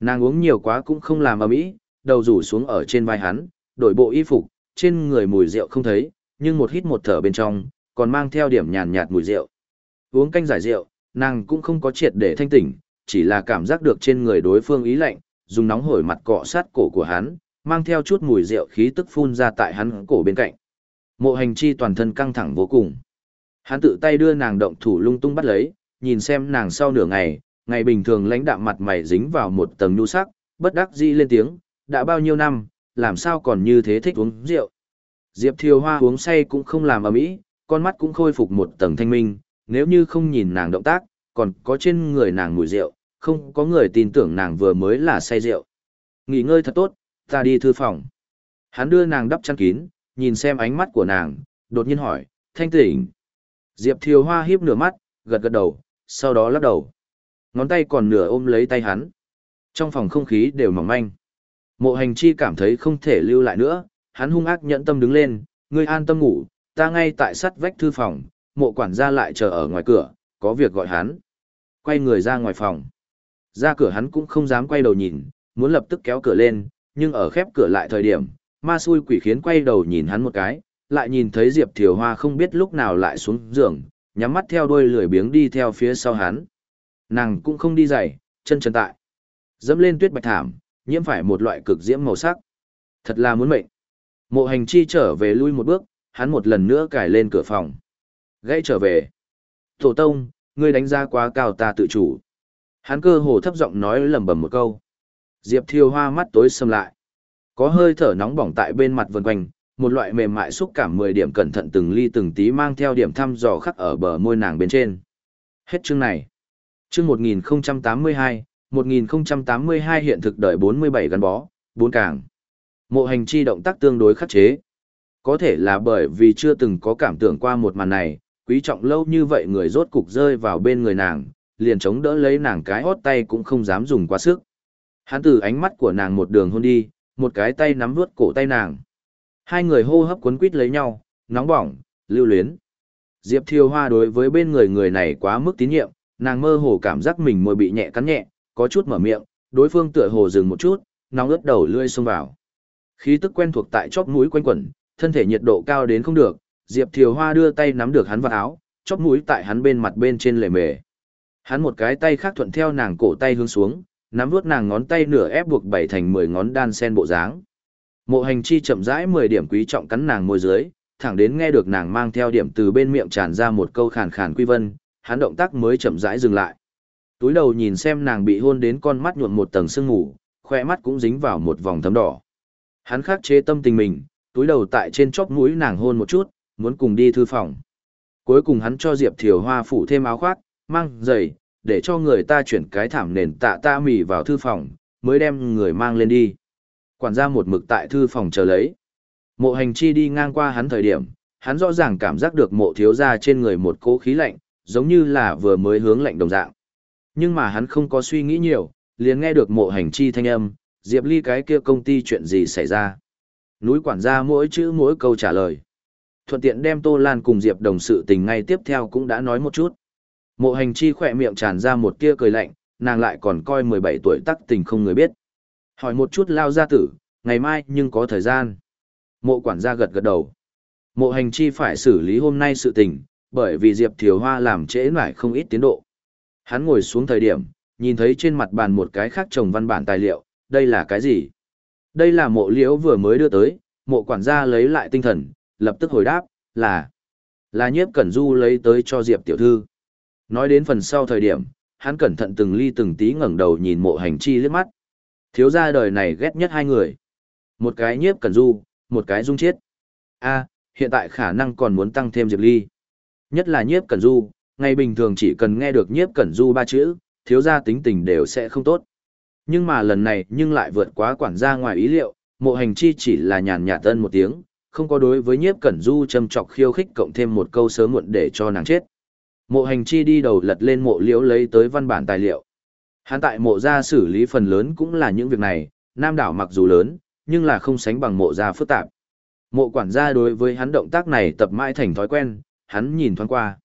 Nàng uống nhiều quá cũng không làm ầm ĩ, đầu rủ xuống ở trên vai hắn, đổi bộ y phục, trên người mùi rượu không thấy, nhưng một hít một thở bên trong, còn mang theo điểm nhàn nhạt mùi rượu. Uống canh giải rượu, nàng cũng không có triệt để thanh tỉnh, chỉ là cảm giác được trên người đối phương ý lạnh, dùng nóng hổi mặt cọ sát cổ của hắn, mang theo chút mùi rượu khí tức phun ra tại hắn cổ bên cạnh. Mộ hành chi toàn thân căng thẳng vô cùng. Hắn tự tay đưa nàng động thủ lung tung bắt lấy, nhìn xem nàng sau nửa ngày, ngày bình thường lãnh đạm mặt mày dính vào một tầng nhu sắc, bất đắc dĩ lên tiếng, đã bao nhiêu năm, làm sao còn như thế thích uống rượu. Diệp Thiều Hoa uống say cũng không làm ầm ĩ, con mắt cũng khôi phục một tầng thanh minh, nếu như không nhìn nàng động tác, còn có trên người nàng mùi rượu, không có người tin tưởng nàng vừa mới là say rượu. Nghỉ ngơi thật tốt, ta đi thư phòng. Hắn đưa nàng đắp chăn kín, nhìn xem ánh mắt của nàng, đột nhiên hỏi, thanh tỉnh. Diệp Thiều Hoa hiếp nửa mắt, gật gật đầu, sau đó lắc đầu. Ngón tay còn nửa ôm lấy tay hắn. Trong phòng không khí đều mỏng manh. Mộ hành chi cảm thấy không thể lưu lại nữa, hắn hung ác nhẫn tâm đứng lên, ngươi an tâm ngủ, ta ngay tại sắt vách thư phòng, mộ quản gia lại chờ ở ngoài cửa, có việc gọi hắn. Quay người ra ngoài phòng. Ra cửa hắn cũng không dám quay đầu nhìn, muốn lập tức kéo cửa lên, nhưng ở khép cửa lại thời điểm, ma xui quỷ khiến quay đầu nhìn hắn một cái, lại nhìn thấy Diệp Thiều Hoa không biết lúc nào lại xuống giường, nhắm mắt theo đuôi lười biếng đi theo phía sau hắn. Nàng cũng không đi giày, chân trần tại. Dẫm lên tuyết bạch thảm, nhiễm phải một loại cực diễm màu sắc. Thật là muốn mệnh. Mộ hành chi trở về lui một bước, hắn một lần nữa cài lên cửa phòng. Gãy trở về. Tổ tông, ngươi đánh giá quá cao ta tự chủ. Hắn cơ hồ thấp giọng nói lầm bầm một câu. Diệp Thiêu Hoa mắt tối sầm lại. Có hơi thở nóng bỏng tại bên mặt vần quanh, một loại mềm mại xúc cảm 10 điểm cẩn thận từng ly từng tí mang theo điểm thăm dò khắc ở bờ môi nàng bên trên. Hết chương này. Chương 1082, 1082 hiện thực đời 47 gắn bó, bốn càng. Mộ hành chi động tác tương đối khắc chế. Có thể là bởi vì chưa từng có cảm tưởng qua một màn này, quý trọng lâu như vậy người rốt cục rơi vào bên người nàng, liền chống đỡ lấy nàng cái hót tay cũng không dám dùng quá sức. Hắn từ ánh mắt của nàng một đường hôn đi, một cái tay nắm vuốt cổ tay nàng. Hai người hô hấp cuốn quýt lấy nhau, nóng bỏng, lưu luyến. Diệp Thiêu Hoa đối với bên người người này quá mức tín nhiệm, nàng mơ hồ cảm giác mình môi bị nhẹ cắn nhẹ, có chút mở miệng, đối phương tựa hồ dừng một chút, nóng ướt đầu lươi xông vào. Khí tức quen thuộc tại chóp mũi quanh quẩn, thân thể nhiệt độ cao đến không được, Diệp Thiều Hoa đưa tay nắm được hắn vào áo, chóp mũi tại hắn bên mặt bên trên lề mề. Hắn một cái tay khác thuận theo nàng cổ tay hướng xuống, nắm vuốt nàng ngón tay nửa ép buộc bảy thành mười ngón đan sen bộ dáng. Mộ hành chi chậm rãi mười điểm quý trọng cắn nàng môi dưới, thẳng đến nghe được nàng mang theo điểm từ bên miệng tràn ra một câu khàn khàn quy vân, hắn động tác mới chậm rãi dừng lại. Túi đầu nhìn xem nàng bị hôn đến con mắt nhuộm một tầng sương ngủ, khỏe mắt cũng dính vào một vòng thấm đỏ. Hắn khắc chế tâm tình mình, túi đầu tại trên chóp mũi nàng hôn một chút, muốn cùng đi thư phòng. Cuối cùng hắn cho Diệp Thiều Hoa phủ thêm áo khoác, mang giày, để cho người ta chuyển cái thảm nền tạ ta mì vào thư phòng, mới đem người mang lên đi. Quản gia một mực tại thư phòng chờ lấy. Mộ hành chi đi ngang qua hắn thời điểm, hắn rõ ràng cảm giác được mộ thiếu ra trên người một cỗ khí lạnh, giống như là vừa mới hướng lạnh đồng dạng. Nhưng mà hắn không có suy nghĩ nhiều, liền nghe được mộ hành chi thanh âm, Diệp Ly cái kia công ty chuyện gì xảy ra. Núi quản gia mỗi chữ mỗi câu trả lời. Thuận tiện đem Tô Lan cùng Diệp đồng sự tình ngay tiếp theo cũng đã nói một chút. Mộ hành chi khỏe miệng tràn ra một tia cười lạnh, nàng lại còn coi 17 tuổi tắc tình không người biết. Hỏi một chút lao gia tử, ngày mai nhưng có thời gian. Mộ quản gia gật gật đầu. Mộ hành chi phải xử lý hôm nay sự tình, bởi vì Diệp Thiều Hoa làm trễ nải không ít tiến độ. Hắn ngồi xuống thời điểm, nhìn thấy trên mặt bàn một cái khác trồng văn bản tài liệu, đây là cái gì? Đây là mộ liễu vừa mới đưa tới, mộ quản gia lấy lại tinh thần, lập tức hồi đáp, là, là nhiếp cẩn du lấy tới cho Diệp tiểu thư. Nói đến phần sau thời điểm, hắn cẩn thận từng ly từng tí ngẩng đầu nhìn mộ hành chi liếc mắt. Thiếu gia đời này ghét nhất hai người. Một cái nhiếp cẩn du, một cái dung chết. a hiện tại khả năng còn muốn tăng thêm Diệp Ly. Nhất là nhiếp cẩn du, ngày bình thường chỉ cần nghe được nhiếp cẩn du ba chữ, thiếu gia tính tình đều sẽ không tốt. Nhưng mà lần này nhưng lại vượt quá quản gia ngoài ý liệu, mộ hành chi chỉ là nhàn nhạt tân một tiếng, không có đối với nhiếp cẩn du châm chọc khiêu khích cộng thêm một câu sớm muộn để cho nàng chết. Mộ hành chi đi đầu lật lên mộ liễu lấy tới văn bản tài liệu. Hắn tại mộ gia xử lý phần lớn cũng là những việc này, nam đảo mặc dù lớn, nhưng là không sánh bằng mộ gia phức tạp. Mộ quản gia đối với hắn động tác này tập mãi thành thói quen, hắn nhìn thoáng qua.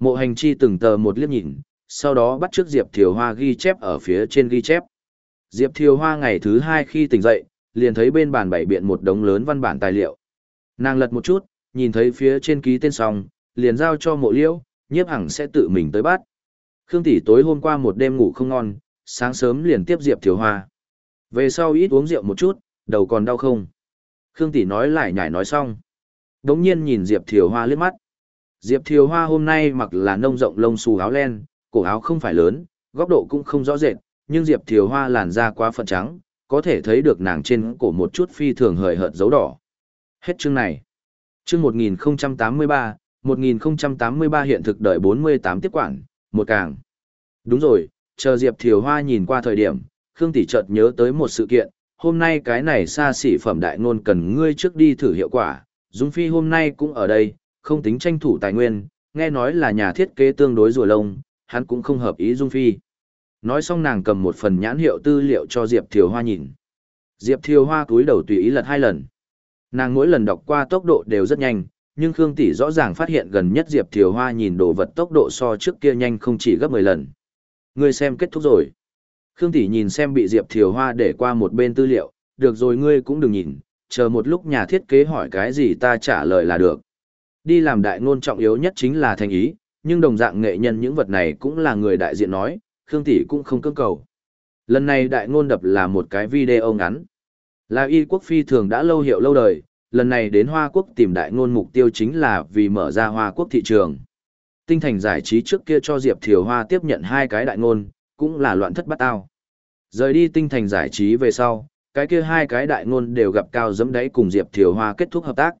Mộ hành chi từng tờ một liếc nhìn, sau đó bắt trước Diệp Thiều Hoa ghi chép ở phía trên ghi chép. Diệp Thiều Hoa ngày thứ hai khi tỉnh dậy, liền thấy bên bàn bảy biện một đống lớn văn bản tài liệu. Nàng lật một chút, nhìn thấy phía trên ký tên xong, liền giao cho mộ liễu, nhiếp hằng sẽ tự mình tới bắt. Khương tỷ tối hôm qua một đêm ngủ không ngon, sáng sớm liền tiếp Diệp Thiều Hoa. Về sau ít uống rượu một chút, đầu còn đau không? Khương tỷ nói lại nhảy nói xong. Đống nhiên nhìn Diệp Thiều Hoa liếc mắt. Diệp Thiều Hoa hôm nay mặc là nông rộng lông xù áo len, cổ áo không phải lớn, góc độ cũng không rõ rệt, nhưng Diệp Thiều Hoa làn da quá phần trắng, có thể thấy được nàng trên cổ một chút phi thường hời hợt dấu đỏ. Hết chương này. Chương 1083, 1083 hiện thực đợi 48 tiếp quản, một càng. Đúng rồi, chờ Diệp Thiều Hoa nhìn qua thời điểm, Khương Tỷ chợt nhớ tới một sự kiện, hôm nay cái này xa xỉ phẩm đại ngôn cần ngươi trước đi thử hiệu quả, Dung Phi hôm nay cũng ở đây, không tính tranh thủ tài nguyên, nghe nói là nhà thiết kế tương đối rùa lông, hắn cũng không hợp ý Dung Phi. Nói xong nàng cầm một phần nhãn hiệu tư liệu cho Diệp Thiều Hoa nhìn. Diệp Thiều Hoa cúi đầu tùy ý lật hai lần. Nàng mỗi lần đọc qua tốc độ đều rất nhanh, nhưng Khương Tỷ rõ ràng phát hiện gần nhất Diệp Thiều Hoa nhìn đồ vật tốc độ so trước kia nhanh không chỉ gấp 10 lần. Ngươi xem kết thúc rồi. Khương Tỷ nhìn xem bị Diệp Thiều Hoa để qua một bên tư liệu, được rồi ngươi cũng đừng nhìn, chờ một lúc nhà thiết kế hỏi cái gì ta trả lời là được. Đi làm đại ngôn trọng yếu nhất chính là thành ý, nhưng đồng dạng nghệ nhân những vật này cũng là người đại diện nói, Khương Tỷ cũng không cưỡng cầu. Lần này đại ngôn đập là một cái video ngắn. Là y quốc phi thường đã lâu hiệu lâu đời, lần này đến Hoa Quốc tìm đại ngôn mục tiêu chính là vì mở ra Hoa Quốc thị trường. Tinh thành giải trí trước kia cho Diệp Thiều Hoa tiếp nhận hai cái đại ngôn, cũng là loạn thất bắt ao. Rời đi tinh thành giải trí về sau, cái kia hai cái đại ngôn đều gặp cao dẫm đáy cùng Diệp Thiều Hoa kết thúc hợp tác.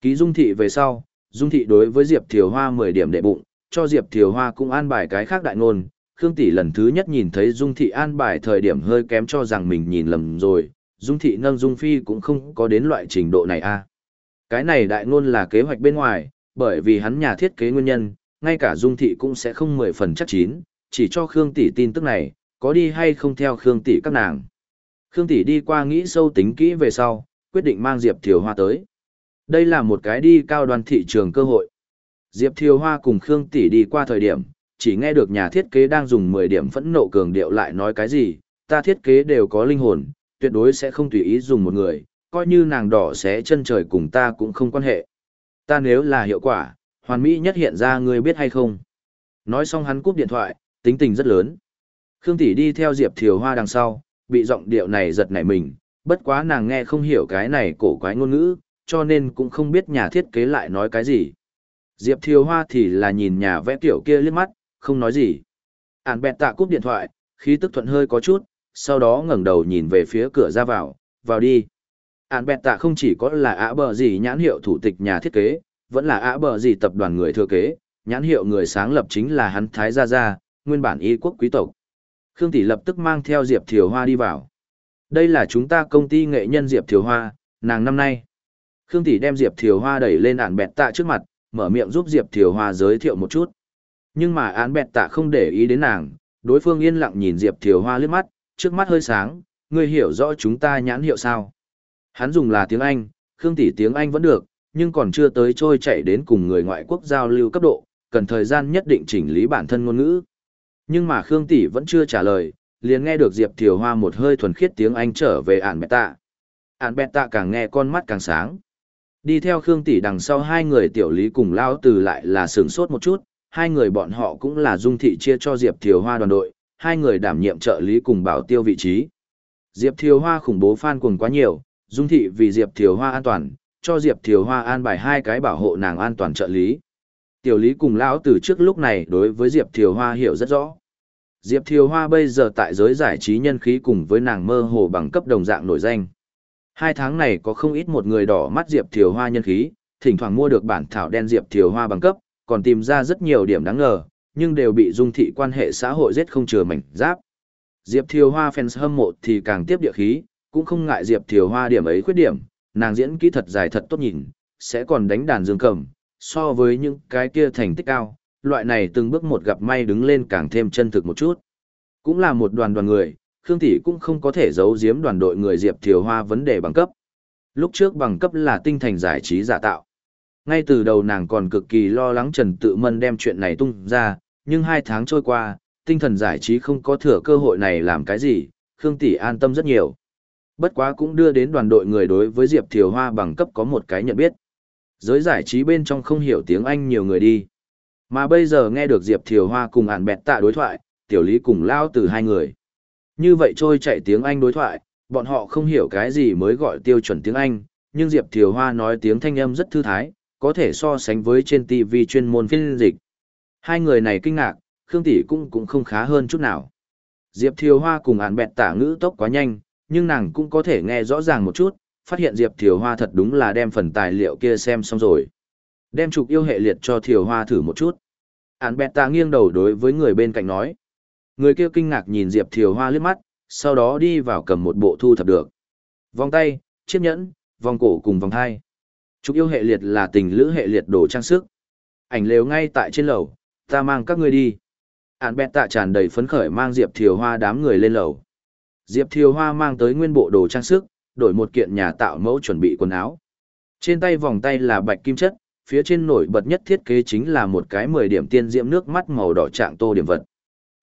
Ký Dung Thị về sau, Dung Thị đối với Diệp Thiều Hoa 10 điểm đệ bụng, cho Diệp Thiều Hoa cũng an bài cái khác đại ngôn. Khương Tỷ lần thứ nhất nhìn thấy Dung Thị an bài thời điểm hơi kém cho rằng mình nhìn lầm rồi, Dung Thị nâng Dung Phi cũng không có đến loại trình độ này a. À. Cái này đại ngôn là kế hoạch bên ngoài, bởi vì hắn nhà thiết kế nguyên nhân, ngay cả Dung Thị cũng sẽ không mười phần chắc chín, chỉ cho Khương Tỷ tin tức này, có đi hay không theo Khương Tỷ các nàng. Khương Tỷ đi qua nghĩ sâu tính kỹ về sau, quyết định mang Diệp Thiều Hoa tới. Đây là một cái đi cao đoàn thị trường cơ hội. Diệp Thiều Hoa cùng Khương Tỷ đi qua thời điểm, chỉ nghe được nhà thiết kế đang dùng 10 điểm phẫn nộ cường điệu lại nói cái gì, ta thiết kế đều có linh hồn, tuyệt đối sẽ không tùy ý dùng một người, coi như nàng đỏ xé chân trời cùng ta cũng không quan hệ. Ta nếu là hiệu quả, hoàn mỹ nhất hiện ra ngươi biết hay không. Nói xong hắn cúp điện thoại, tính tình rất lớn. Khương Tỷ đi theo Diệp Thiều Hoa đằng sau, bị giọng điệu này giật nảy mình, bất quá nàng nghe không hiểu cái này cổ quái ngôn ngữ, cho nên cũng không biết nhà thiết kế lại nói cái gì. Diệp Thiều Hoa thì là nhìn nhà vẽ tiểu kia liếc mắt, không nói gì. Ản bẹt tạ cúp điện thoại, khí tức thuận hơi có chút, sau đó ngẩng đầu nhìn về phía cửa ra vào, vào đi. Ản bẹt tạ không chỉ có là ạ bờ gì nhãn hiệu thủ tịch nhà thiết kế, vẫn là ạ bờ gì tập đoàn người thừa kế, nhãn hiệu người sáng lập chính là hắn Thái Gia Gia, nguyên bản y quốc quý tộc. Khương Tỷ lập tức mang theo Diệp Thiều Hoa đi vào. Đây là chúng ta công ty nghệ nhân Diệp Thiều Hoa, nàng năm nay. Khương Tỷ đem Diệp Thiều Hoa đẩy lên ản bẹt tạ trước mặt, mở miệng giúp Diệp Thiều Hoa giới thiệu một chút. Nhưng mà án bẹt tạ không để ý đến nàng, đối phương yên lặng nhìn Diệp Thiều Hoa liếc mắt, trước mắt hơi sáng, ngươi hiểu rõ chúng ta nhãn hiệu sao. Hắn dùng là tiếng Anh, Khương Tỷ tiếng Anh vẫn được, nhưng còn chưa tới trôi chạy đến cùng người ngoại quốc giao lưu cấp độ, cần thời gian nhất định chỉnh lý bản thân ngôn ngữ. Nhưng mà Khương Tỷ vẫn chưa trả lời, liền nghe được Diệp Thiều Hoa một hơi thuần khiết tiếng Anh trở về ản bẹt tạ. Ản bẹt tạ càng nghe con mắt càng sáng. Đi theo Khương Tỷ đằng sau hai người tiểu lý cùng Lao Từ lại là sướng sốt một chút, hai người bọn họ cũng là dung thị chia cho Diệp Thiều Hoa đoàn đội, hai người đảm nhiệm trợ lý cùng bảo tiêu vị trí. Diệp Thiều Hoa khủng bố fan cuồng quá nhiều, dung thị vì Diệp Thiều Hoa an toàn, cho Diệp Thiều Hoa an bài hai cái bảo hộ nàng an toàn trợ lý. Tiểu lý cùng lão từ trước lúc này đối với Diệp Thiều Hoa hiểu rất rõ. Diệp Thiều Hoa bây giờ tại giới giải trí nhân khí cùng với nàng mơ hồ bằng cấp đồng dạng nổi danh. Hai tháng này có không ít một người đỏ mắt Diệp Thiều Hoa nhân khí, thỉnh thoảng mua được bản thảo đen Diệp Thiều Hoa bằng cấp, còn tìm ra rất nhiều điểm đáng ngờ, nhưng đều bị dung thị quan hệ xã hội giết không chừa mảnh giáp. Diệp Thiều Hoa fans hâm mộ thì càng tiếp địa khí, cũng không ngại Diệp Thiều Hoa điểm ấy khuyết điểm, nàng diễn kỹ thật dài thật tốt nhìn, sẽ còn đánh đàn dương cầm, so với những cái kia thành tích cao, loại này từng bước một gặp may đứng lên càng thêm chân thực một chút. Cũng là một đoàn đoàn người, Khương Tỷ cũng không có thể giấu giếm đoàn đội người Diệp Thiều Hoa vấn đề bằng cấp. Lúc trước bằng cấp là tinh thành giải trí giả tạo. Ngay từ đầu nàng còn cực kỳ lo lắng Trần Tự Mân đem chuyện này tung ra, nhưng hai tháng trôi qua, tinh thần giải trí không có thừa cơ hội này làm cái gì, Khương Tỷ an tâm rất nhiều. Bất quá cũng đưa đến đoàn đội người đối với Diệp Thiều Hoa bằng cấp có một cái nhận biết. Giới giải trí bên trong không hiểu tiếng Anh nhiều người đi. Mà bây giờ nghe được Diệp Thiều Hoa cùng ản bẹt tạ đối thoại, tiểu lý cùng lao từ hai người. Như vậy trôi chạy tiếng Anh đối thoại, bọn họ không hiểu cái gì mới gọi tiêu chuẩn tiếng Anh, nhưng Diệp Thiều Hoa nói tiếng thanh âm rất thư thái, có thể so sánh với trên TV chuyên môn phiên dịch. Hai người này kinh ngạc, Khương Tỷ cũng cũng không khá hơn chút nào. Diệp Thiều Hoa cùng án bẹt tả ngữ tốc quá nhanh, nhưng nàng cũng có thể nghe rõ ràng một chút, phát hiện Diệp Thiều Hoa thật đúng là đem phần tài liệu kia xem xong rồi. Đem trục yêu hệ liệt cho Thiều Hoa thử một chút. Án bẹt tả nghiêng đầu đối với người bên cạnh nói. Người kia kinh ngạc nhìn Diệp Thiều Hoa liếc mắt, sau đó đi vào cầm một bộ thu thập được. Vòng tay, chiếc nhẫn, vòng cổ cùng vòng hai Trục yêu hệ liệt là tình lữ hệ liệt đồ trang sức. Ảnh lều ngay tại trên lầu, ta mang các ngươi đi. Án bẹt tạ tràn đầy phấn khởi mang Diệp Thiều Hoa đám người lên lầu. Diệp Thiều Hoa mang tới nguyên bộ đồ trang sức, đổi một kiện nhà tạo mẫu chuẩn bị quần áo. Trên tay vòng tay là bạch kim chất, phía trên nổi bật nhất thiết kế chính là một cái 10 điểm tiên diễm nước mắt màu đỏ trạng tô điểm vật.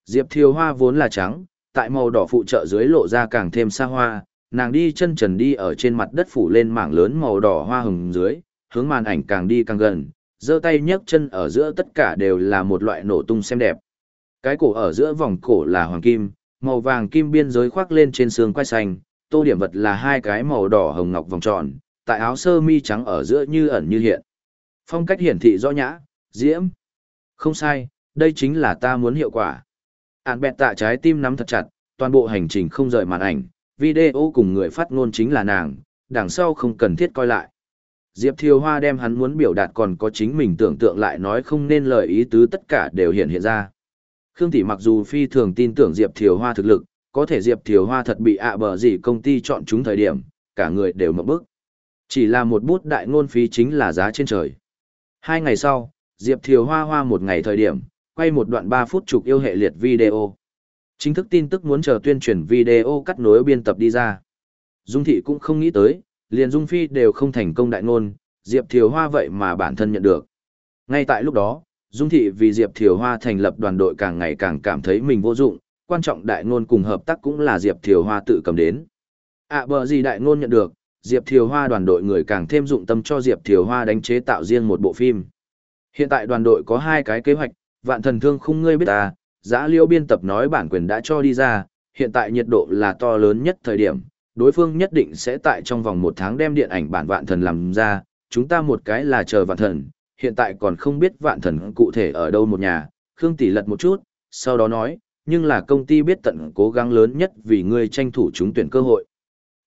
Diệp Thiều Hoa vốn là trắng, tại màu đỏ phụ trợ dưới lộ ra càng thêm xa hoa, nàng đi chân trần đi ở trên mặt đất phủ lên mảng lớn màu đỏ hoa hồng dưới, hướng màn ảnh càng đi càng gần, giơ tay nhấc chân ở giữa tất cả đều là một loại nổ tung xem đẹp. Cái cổ ở giữa vòng cổ là hoàng kim, màu vàng kim biên giới khoác lên trên xương quai xanh, tô điểm vật là hai cái màu đỏ hồng ngọc vòng tròn, tại áo sơ mi trắng ở giữa như ẩn như hiện. Phong cách hiển thị rõ nhã, diễm. Không sai, đây chính là ta muốn hiệu quả. Án bẹt tạ trái tim nắm thật chặt, toàn bộ hành trình không rời màn ảnh, video cùng người phát ngôn chính là nàng, đằng sau không cần thiết coi lại. Diệp Thiều Hoa đem hắn muốn biểu đạt còn có chính mình tưởng tượng lại nói không nên lời ý tứ tất cả đều hiện hiện ra. Khương Thị mặc dù phi thường tin tưởng Diệp Thiều Hoa thực lực, có thể Diệp Thiều Hoa thật bị ạ bờ gì công ty chọn chúng thời điểm, cả người đều mở bức. Chỉ là một bút đại ngôn phí chính là giá trên trời. Hai ngày sau, Diệp Thiều Hoa hoa một ngày thời điểm, quay một đoạn 3 phút chụp yêu hệ liệt video. Chính thức tin tức muốn chờ tuyên truyền video cắt nối biên tập đi ra. Dung thị cũng không nghĩ tới, liền Dung Phi đều không thành công đại ngôn, Diệp Thiều Hoa vậy mà bản thân nhận được. Ngay tại lúc đó, Dung thị vì Diệp Thiều Hoa thành lập đoàn đội càng ngày càng cảm thấy mình vô dụng, quan trọng đại ngôn cùng hợp tác cũng là Diệp Thiều Hoa tự cầm đến. À bờ gì đại ngôn nhận được, Diệp Thiều Hoa đoàn đội người càng thêm dụng tâm cho Diệp Thiều Hoa đánh chế tạo riêng một bộ phim. Hiện tại đoàn đội có hai cái kế hoạch, vạn thần thương không ngươi biết à? Giã liễu biên tập nói bản quyền đã cho đi ra, hiện tại nhiệt độ là to lớn nhất thời điểm, đối phương nhất định sẽ tại trong vòng một tháng đem điện ảnh bản vạn thần làm ra, chúng ta một cái là chờ vạn thần, hiện tại còn không biết vạn thần cụ thể ở đâu một nhà, Khương Tỷ lật một chút, sau đó nói, nhưng là công ty biết tận cố gắng lớn nhất vì ngươi tranh thủ trúng tuyển cơ hội.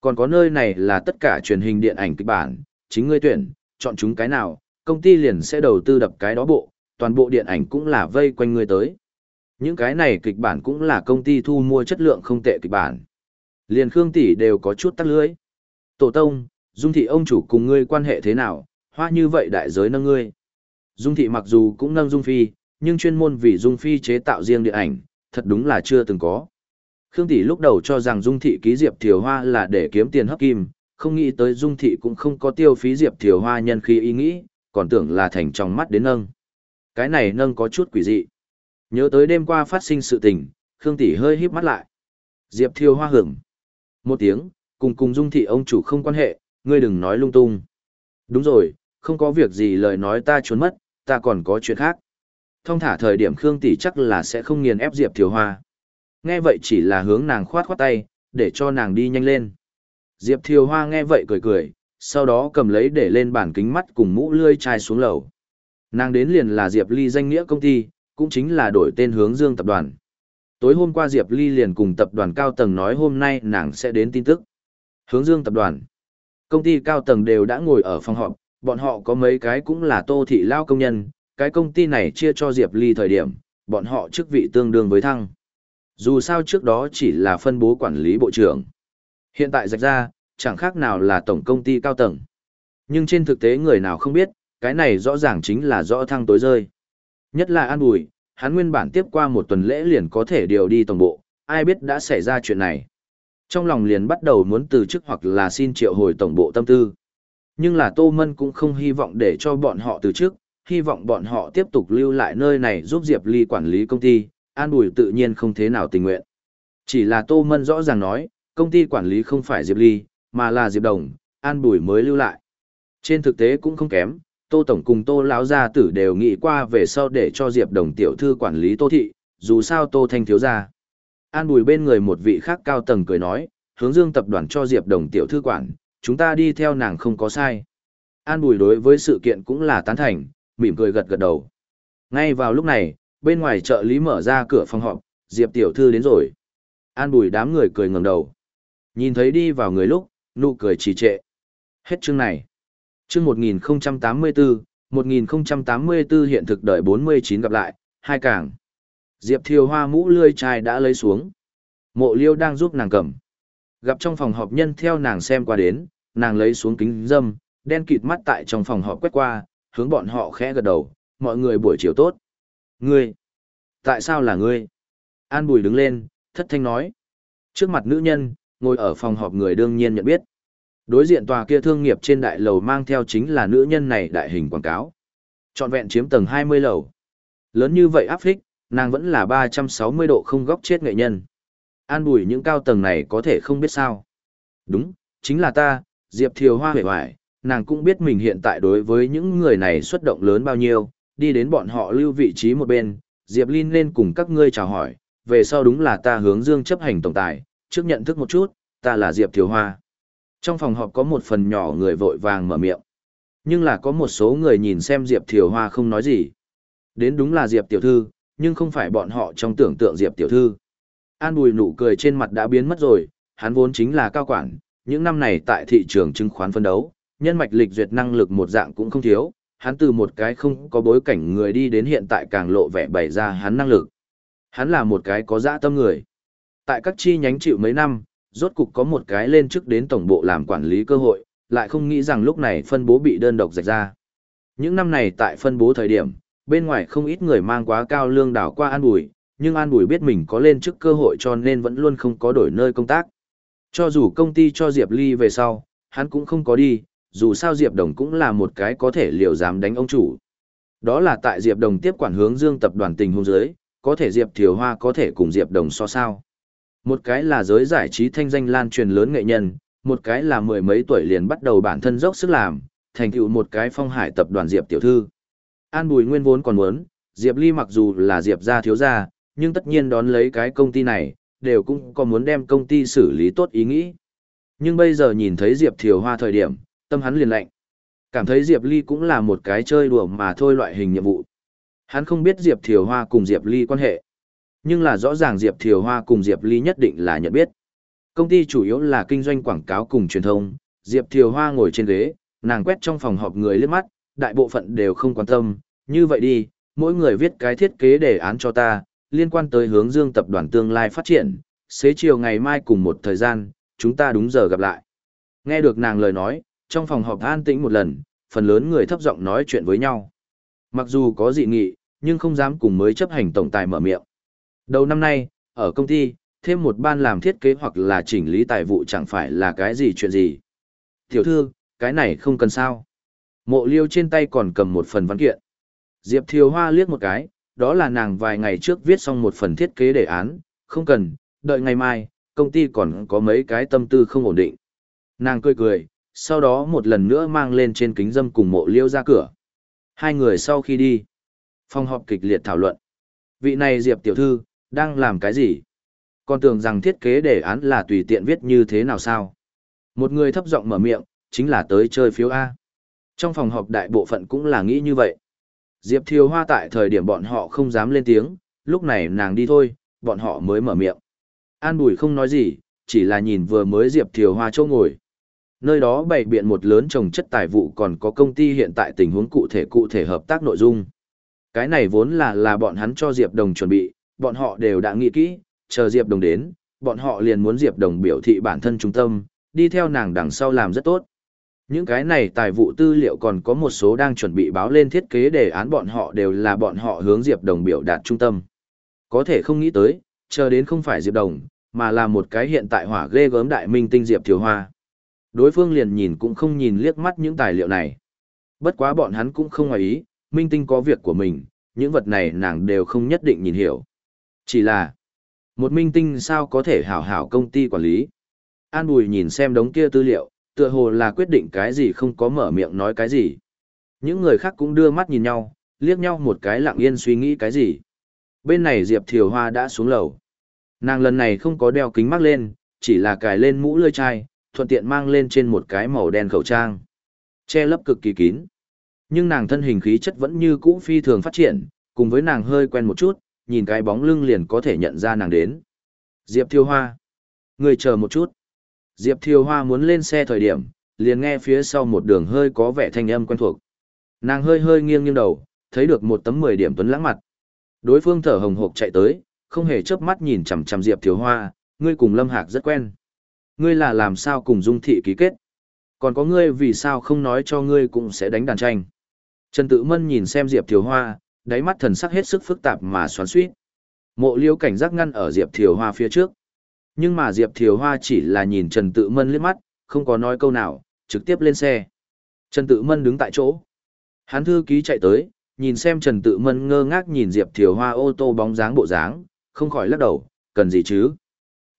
Còn có nơi này là tất cả truyền hình điện ảnh kịch bản, chính ngươi tuyển, chọn chúng cái nào, công ty liền sẽ đầu tư đập cái đó bộ, toàn bộ điện ảnh cũng là vây quanh ngươi tới. Những cái này kịch bản cũng là công ty thu mua chất lượng không tệ kịch bản. Liền Khương Tỷ đều có chút tắc lưới. Tổ tông, Dung Thị ông chủ cùng ngươi quan hệ thế nào, hoa như vậy đại giới nâng ngươi. Dung Thị mặc dù cũng nâng Dung Phi, nhưng chuyên môn vì Dung Phi chế tạo riêng điện ảnh, thật đúng là chưa từng có. Khương Tỷ lúc đầu cho rằng Dung Thị ký Diệp Thiều Hoa là để kiếm tiền hấp kim, không nghĩ tới Dung Thị cũng không có tiêu phí Diệp Thiều Hoa nhân khi ý nghĩ, còn tưởng là thành trong mắt đến nâng. Cái này nâng có chút quỷ dị. Nhớ tới đêm qua phát sinh sự tình, Khương Tỷ hơi híp mắt lại. Diệp thiêu Hoa hưởng. Một tiếng, cùng cùng Dung Thị ông chủ không quan hệ, ngươi đừng nói lung tung. Đúng rồi, không có việc gì lời nói ta trốn mất, ta còn có chuyện khác. Thông thả thời điểm Khương Tỷ chắc là sẽ không nghiền ép Diệp thiêu Hoa. Nghe vậy chỉ là hướng nàng khoát khoát tay, để cho nàng đi nhanh lên. Diệp Thiều Hoa nghe vậy cười cười, sau đó cầm lấy để lên bản kính mắt cùng mũ lươi chai xuống lầu. Nàng đến liền là Diệp Ly danh nghĩa công ty, cũng chính là đổi tên hướng dương tập đoàn. Tối hôm qua Diệp Ly liền cùng tập đoàn cao tầng nói hôm nay nàng sẽ đến tin tức. Hướng dương tập đoàn. Công ty cao tầng đều đã ngồi ở phòng họp, bọn họ có mấy cái cũng là tô thị lao công nhân, cái công ty này chia cho Diệp Ly thời điểm, bọn họ chức vị tương đương với thăng. Dù sao trước đó chỉ là phân bố quản lý bộ trưởng. Hiện tại rạch ra, chẳng khác nào là tổng công ty cao tầng. Nhưng trên thực tế người nào không biết, cái này rõ ràng chính là rõ thăng tối rơi. Nhất là An Bùi, hắn nguyên bản tiếp qua một tuần lễ liền có thể điều đi tổng bộ, ai biết đã xảy ra chuyện này. Trong lòng liền bắt đầu muốn từ chức hoặc là xin triệu hồi tổng bộ tâm tư. Nhưng là Tô Mân cũng không hy vọng để cho bọn họ từ chức, hy vọng bọn họ tiếp tục lưu lại nơi này giúp Diệp Ly quản lý công ty, An Bùi tự nhiên không thế nào tình nguyện. Chỉ là Tô Mân rõ ràng nói, công ty quản lý không phải Diệp Ly, mà là Diệp Đồng, An Bùi mới lưu lại. Trên thực tế cũng không kém, Tô Tổng cùng Tô lão gia tử đều nghĩ qua về sau để cho Diệp Đồng tiểu thư quản lý Tô Thị, dù sao Tô Thanh thiếu gia. An Bùi bên người một vị khác cao tầng cười nói, hướng dương tập đoàn cho Diệp Đồng tiểu thư quản, chúng ta đi theo nàng không có sai. An Bùi đối với sự kiện cũng là tán thành, mỉm cười gật gật đầu. Ngay vào lúc này, bên ngoài trợ lý mở ra cửa phòng họp, Diệp tiểu thư đến rồi. An Bùi đám người cười ngẩng đầu. Nhìn thấy đi vào người lúc, nụ cười trì trệ. Hết chương này. Chương 1084, 1084 hiện thực đợi 49 gặp lại, hai càng. Diệp Thiều Hoa mũ lươi chai đã lấy xuống. Mộ Liêu đang giúp nàng cầm. Gặp trong phòng họp nhân theo nàng xem qua đến, nàng lấy xuống kính dâm, đen kịt mắt tại trong phòng họp quét qua, hướng bọn họ khẽ gật đầu, mọi người buổi chiều tốt. Ngươi, tại sao là ngươi? An Bùi đứng lên, thất thanh nói. Trước mặt nữ nhân, ngồi ở phòng họp người đương nhiên nhận biết. Đối diện tòa kia thương nghiệp trên đại lầu mang theo chính là nữ nhân này đại hình quảng cáo. Trọn vẹn chiếm tầng 20 lầu. Lớn như vậy áp phích, nàng vẫn là 360 độ không góc chết nghệ nhân. An bùi những cao tầng này có thể không biết sao. Đúng, chính là ta, Diệp Thiều Hoa hề hoài, nàng cũng biết mình hiện tại đối với những người này xuất động lớn bao nhiêu, đi đến bọn họ lưu vị trí một bên, Diệp Linh lên cùng các ngươi chào hỏi, về sau đúng là ta hướng dương chấp hành tổng tài, trước nhận thức một chút, ta là Diệp Thiều Hoa. Trong phòng họp có một phần nhỏ người vội vàng mở miệng. Nhưng là có một số người nhìn xem Diệp Thiều Hoa không nói gì. Đến đúng là Diệp Tiểu Thư, nhưng không phải bọn họ trong tưởng tượng Diệp Tiểu Thư. An Bùi nụ cười trên mặt đã biến mất rồi, hắn vốn chính là cao quản, những năm này tại thị trường chứng khoán phân đấu, nhân mạch lịch duyệt năng lực một dạng cũng không thiếu, hắn từ một cái không có bối cảnh người đi đến hiện tại càng lộ vẻ bày ra hắn năng lực. Hắn là một cái có dã tâm người. Tại các chi nhánh chịu mấy năm, rốt cục có một cái lên chức đến tổng bộ làm quản lý cơ hội, lại không nghĩ rằng lúc này phân bố bị đơn độc rạch ra. Những năm này tại phân bố thời điểm, bên ngoài không ít người mang quá cao lương đảo qua An Bùi, nhưng An Bùi biết mình có lên chức cơ hội cho nên vẫn luôn không có đổi nơi công tác. Cho dù công ty cho Diệp Ly về sau, hắn cũng không có đi, dù sao Diệp Đồng cũng là một cái có thể liều dám đánh ông chủ. Đó là tại Diệp Đồng tiếp quản hướng dương tập đoàn tình hôn giới, có thể Diệp Thiều Hoa có thể cùng Diệp Đồng so sao. Một cái là giới giải trí thanh danh lan truyền lớn nghệ nhân, một cái là mười mấy tuổi liền bắt đầu bản thân dốc sức làm, thành tựu một cái phong hải tập đoàn Diệp tiểu thư. An Bùi Nguyên vốn còn muốn, Diệp Ly mặc dù là Diệp gia thiếu gia, nhưng tất nhiên đón lấy cái công ty này, đều cũng có muốn đem công ty xử lý tốt ý nghĩ. Nhưng bây giờ nhìn thấy Diệp Thiều Hoa thời điểm, tâm hắn liền lạnh. Cảm thấy Diệp Ly cũng là một cái chơi đùa mà thôi loại hình nhiệm vụ. Hắn không biết Diệp Thiều Hoa cùng Diệp Ly quan hệ. Nhưng là rõ ràng Diệp Thiều Hoa cùng Diệp Ly nhất định là nhận biết. Công ty chủ yếu là kinh doanh quảng cáo cùng truyền thông, Diệp Thiều Hoa ngồi trên ghế, nàng quét trong phòng họp người liếc mắt, đại bộ phận đều không quan tâm, như vậy đi, mỗi người viết cái thiết kế đề án cho ta, liên quan tới hướng dương tập đoàn tương lai phát triển, xế chiều ngày mai cùng một thời gian, chúng ta đúng giờ gặp lại. Nghe được nàng lời nói, trong phòng họp an tĩnh một lần, phần lớn người thấp giọng nói chuyện với nhau. Mặc dù có dị nghị, nhưng không dám cùng mới chấp hành tổng tài mở miệng. Đầu năm nay, ở công ty, thêm một ban làm thiết kế hoặc là chỉnh lý tài vụ chẳng phải là cái gì chuyện gì. Tiểu thư, cái này không cần sao. Mộ liêu trên tay còn cầm một phần văn kiện. Diệp Thiều Hoa liếc một cái, đó là nàng vài ngày trước viết xong một phần thiết kế đề án, không cần, đợi ngày mai, công ty còn có mấy cái tâm tư không ổn định. Nàng cười cười, sau đó một lần nữa mang lên trên kính dâm cùng mộ liêu ra cửa. Hai người sau khi đi, phòng họp kịch liệt thảo luận. Vị này Diệp tiểu thư, đang làm cái gì? Còn tưởng rằng thiết kế đề án là tùy tiện viết như thế nào sao? Một người thấp giọng mở miệng, chính là tới chơi phiếu A. Trong phòng họp đại bộ phận cũng là nghĩ như vậy. Diệp Thiều Hoa tại thời điểm bọn họ không dám lên tiếng, lúc này nàng đi thôi, bọn họ mới mở miệng. An Bùi không nói gì, chỉ là nhìn vừa mới Diệp Thiều Hoa chỗ ngồi. Nơi đó bày biện một lớn trồng chất tài vụ còn có công ty hiện tại tình huống cụ thể cụ thể hợp tác nội dung. Cái này vốn là là bọn hắn cho Diệp Đồng chuẩn bị, bọn họ đều đã nghĩ kỹ, chờ Diệp Đồng đến, bọn họ liền muốn Diệp Đồng biểu thị bản thân trung tâm, đi theo nàng đằng sau làm rất tốt. Những cái này tài vụ tư liệu còn có một số đang chuẩn bị báo lên thiết kế đề án bọn họ đều là bọn họ hướng Diệp Đồng biểu đạt trung tâm. Có thể không nghĩ tới, chờ đến không phải Diệp Đồng, mà là một cái hiện tại hỏa ghê gớm đại minh tinh Diệp Thiếu Hoa. Đối phương liền nhìn cũng không nhìn liếc mắt những tài liệu này. Bất quá bọn hắn cũng không ngoài ý, minh tinh có việc của mình, những vật này nàng đều không nhất định nhìn hiểu. Chỉ là, một minh tinh sao có thể hảo hảo công ty quản lý. An Bùi nhìn xem đống kia tư liệu, tựa hồ là quyết định cái gì không có mở miệng nói cái gì. Những người khác cũng đưa mắt nhìn nhau, liếc nhau một cái lặng yên suy nghĩ cái gì. Bên này Diệp Thiều Hoa đã xuống lầu. Nàng lần này không có đeo kính mắt lên, chỉ là cài lên mũ lươi chai, thuận tiện mang lên trên một cái màu đen khẩu trang. Che lấp cực kỳ kín. Nhưng nàng thân hình khí chất vẫn như cũ phi thường phát triển, cùng với nàng hơi quen một chút, nhìn cái bóng lưng liền có thể nhận ra nàng đến. Diệp Thiêu Hoa. Người chờ một chút. Diệp Thiêu Hoa muốn lên xe thời điểm, liền nghe phía sau một đường hơi có vẻ thanh âm quen thuộc. Nàng hơi hơi nghiêng nghiêng đầu, thấy được một tấm 10 điểm tuấn lãng mặt. Đối phương thở hồng hộc chạy tới, không hề chớp mắt nhìn chằm chằm Diệp Thiều Hoa, ngươi cùng Lâm Hạc rất quen. Ngươi là làm sao cùng Dung Thị ký kết? Còn có ngươi vì sao không nói cho ngươi cũng sẽ đánh đàn tranh? Trần Tự Mân nhìn xem Diệp Thiều Hoa, đáy mắt thần sắc hết sức phức tạp mà xoắn xuýt. Mộ Liêu cảnh giác ngăn ở Diệp Thiều Hoa phía trước. Nhưng mà Diệp Thiều Hoa chỉ là nhìn Trần Tự Mân liếc mắt, không có nói câu nào, trực tiếp lên xe. Trần Tự Mân đứng tại chỗ. Hắn thư ký chạy tới, nhìn xem Trần Tự Mân ngơ ngác nhìn Diệp Thiều Hoa ô tô bóng dáng bộ dáng, không khỏi lắc đầu, cần gì chứ?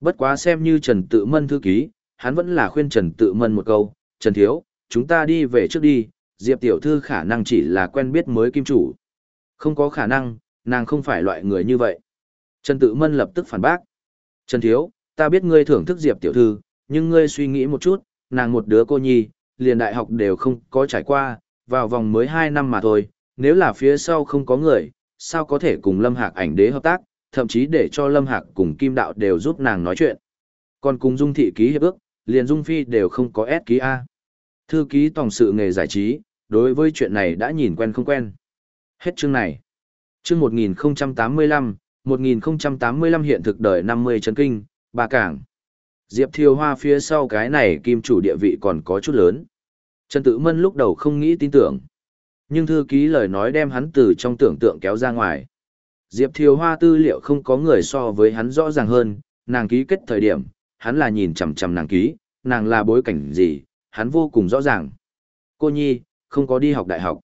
Bất quá xem như Trần Tự Mân thư ký, hắn vẫn là khuyên Trần Tự Mân một câu, Trần Thiếu, chúng ta đi về trước đi, Diệp Tiểu Thư khả năng chỉ là quen biết mới kim chủ. Không có khả năng, nàng không phải loại người như vậy. Trần Tự Mân lập tức phản bác. Trần Thiếu, ta biết ngươi thưởng thức Diệp Tiểu Thư, nhưng ngươi suy nghĩ một chút, nàng một đứa cô nhi, liền đại học đều không có trải qua, vào vòng mới 2 năm mà thôi, nếu là phía sau không có người, sao có thể cùng Lâm Hạc ảnh đế hợp tác, thậm chí để cho Lâm Hạc cùng Kim Đạo đều giúp nàng nói chuyện. Còn cùng Dung Thị ký hiệp ước, liền Dung Phi đều không có S ký A. Thư ký tổng sự nghề giải trí, đối với chuyện này đã nhìn quen không quen. Hết chương này. Chương 1085, 1085 hiện thực đời 50 chấn kinh, ba cảng. Diệp Thiều Hoa phía sau cái này kim chủ địa vị còn có chút lớn. Trần Tử Mân lúc đầu không nghĩ tin tưởng. Nhưng thư ký lời nói đem hắn từ trong tưởng tượng kéo ra ngoài. Diệp Thiều Hoa tư liệu không có người so với hắn rõ ràng hơn, nàng ký kết thời điểm, hắn là nhìn chằm chằm nàng ký, nàng là bối cảnh gì, hắn vô cùng rõ ràng. Cô Nhi, không có đi học đại học.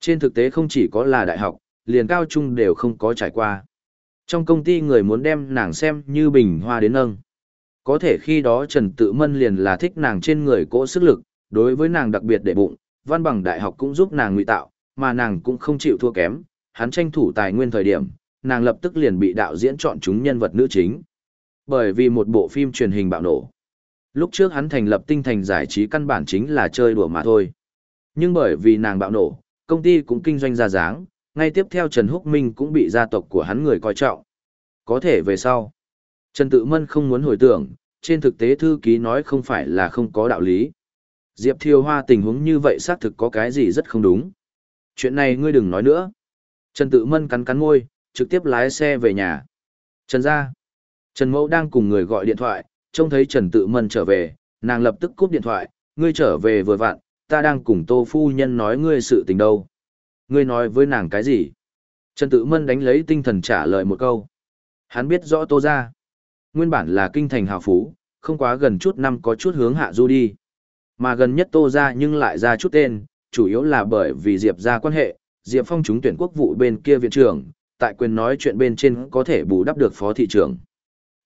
Trên thực tế không chỉ có là đại học, liền cao trung đều không có trải qua. Trong công ty người muốn đem nàng xem như bình hoa đến nâng. Có thể khi đó Trần Tự Mân liền là thích nàng trên người cỗ sức lực, đối với nàng đặc biệt để bụng, văn bằng đại học cũng giúp nàng ngụy tạo, mà nàng cũng không chịu thua kém, hắn tranh thủ tài nguyên thời điểm, nàng lập tức liền bị đạo diễn chọn chúng nhân vật nữ chính. Bởi vì một bộ phim truyền hình bạo nổ. Lúc trước hắn thành lập tinh thành giải trí căn bản chính là chơi đùa mà thôi. Nhưng bởi vì nàng bạo nổ, công ty cũng kinh doanh ra dáng, ngay tiếp theo Trần Húc Minh cũng bị gia tộc của hắn người coi trọng. Có thể về sau. Trần Tự Mân không muốn hồi tưởng, trên thực tế thư ký nói không phải là không có đạo lý. Diệp Thiều Hoa tình huống như vậy xác thực có cái gì rất không đúng. Chuyện này ngươi đừng nói nữa. Trần Tự Mân cắn cắn môi, trực tiếp lái xe về nhà. Trần gia. Trần Mẫu đang cùng người gọi điện thoại, trông thấy Trần Tự Mân trở về, nàng lập tức cúp điện thoại, ngươi trở về vừa vặn, ta đang cùng Tô Phu Nhân nói ngươi sự tình đâu. Ngươi nói với nàng cái gì? Trần Tự Mân đánh lấy tinh thần trả lời một câu. Hắn biết rõ Tô gia. Nguyên bản là kinh thành hào phú, không quá gần chút năm có chút hướng hạ du đi. Mà gần nhất Tô gia nhưng lại ra chút tên, chủ yếu là bởi vì Diệp gia quan hệ, Diệp Phong trúng tuyển quốc vụ bên kia viện trưởng, tại quyền nói chuyện bên trên có thể bù đắp được phó thị trưởng.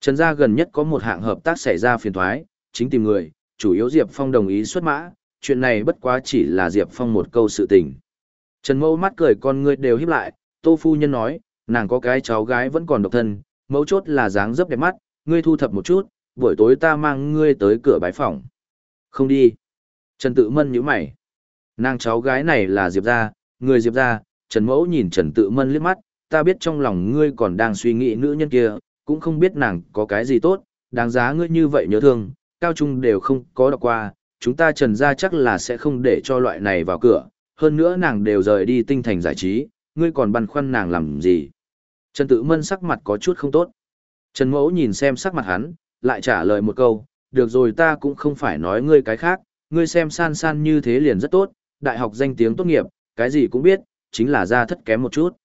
Trần gia gần nhất có một hạng hợp tác xảy ra phiền thoái, chính tìm người, chủ yếu Diệp Phong đồng ý xuất mã, chuyện này bất quá chỉ là Diệp Phong một câu sự tình. Trần mẫu mắt cười con ngươi đều híp lại, Tô Phu Nhân nói, nàng có cái cháu gái vẫn còn độc thân, mấu chốt là dáng dấp đẹp mắt, ngươi thu thập một chút, buổi tối ta mang ngươi tới cửa bái phòng. Không đi. Trần Tự Mân nhíu mày. Nàng cháu gái này là Diệp gia, người Diệp gia, Trần Mẫu nhìn Trần Tự Mân liếc mắt, ta biết trong lòng ngươi còn đang suy nghĩ nữ nhân kia, cũng không biết nàng có cái gì tốt, đáng giá ngươi như vậy nhớ thương, cao trung đều không có đọc qua, chúng ta Trần gia chắc là sẽ không để cho loại này vào cửa, hơn nữa nàng đều rời đi tinh thành giải trí, ngươi còn băn khoăn nàng làm gì. Trần Tự Mân sắc mặt có chút không tốt. Trần Mẫu nhìn xem sắc mặt hắn, lại trả lời một câu, được rồi ta cũng không phải nói ngươi cái khác, ngươi xem san san như thế liền rất tốt, đại học danh tiếng tốt nghiệp, cái gì cũng biết, chính là ra thất kém một chút.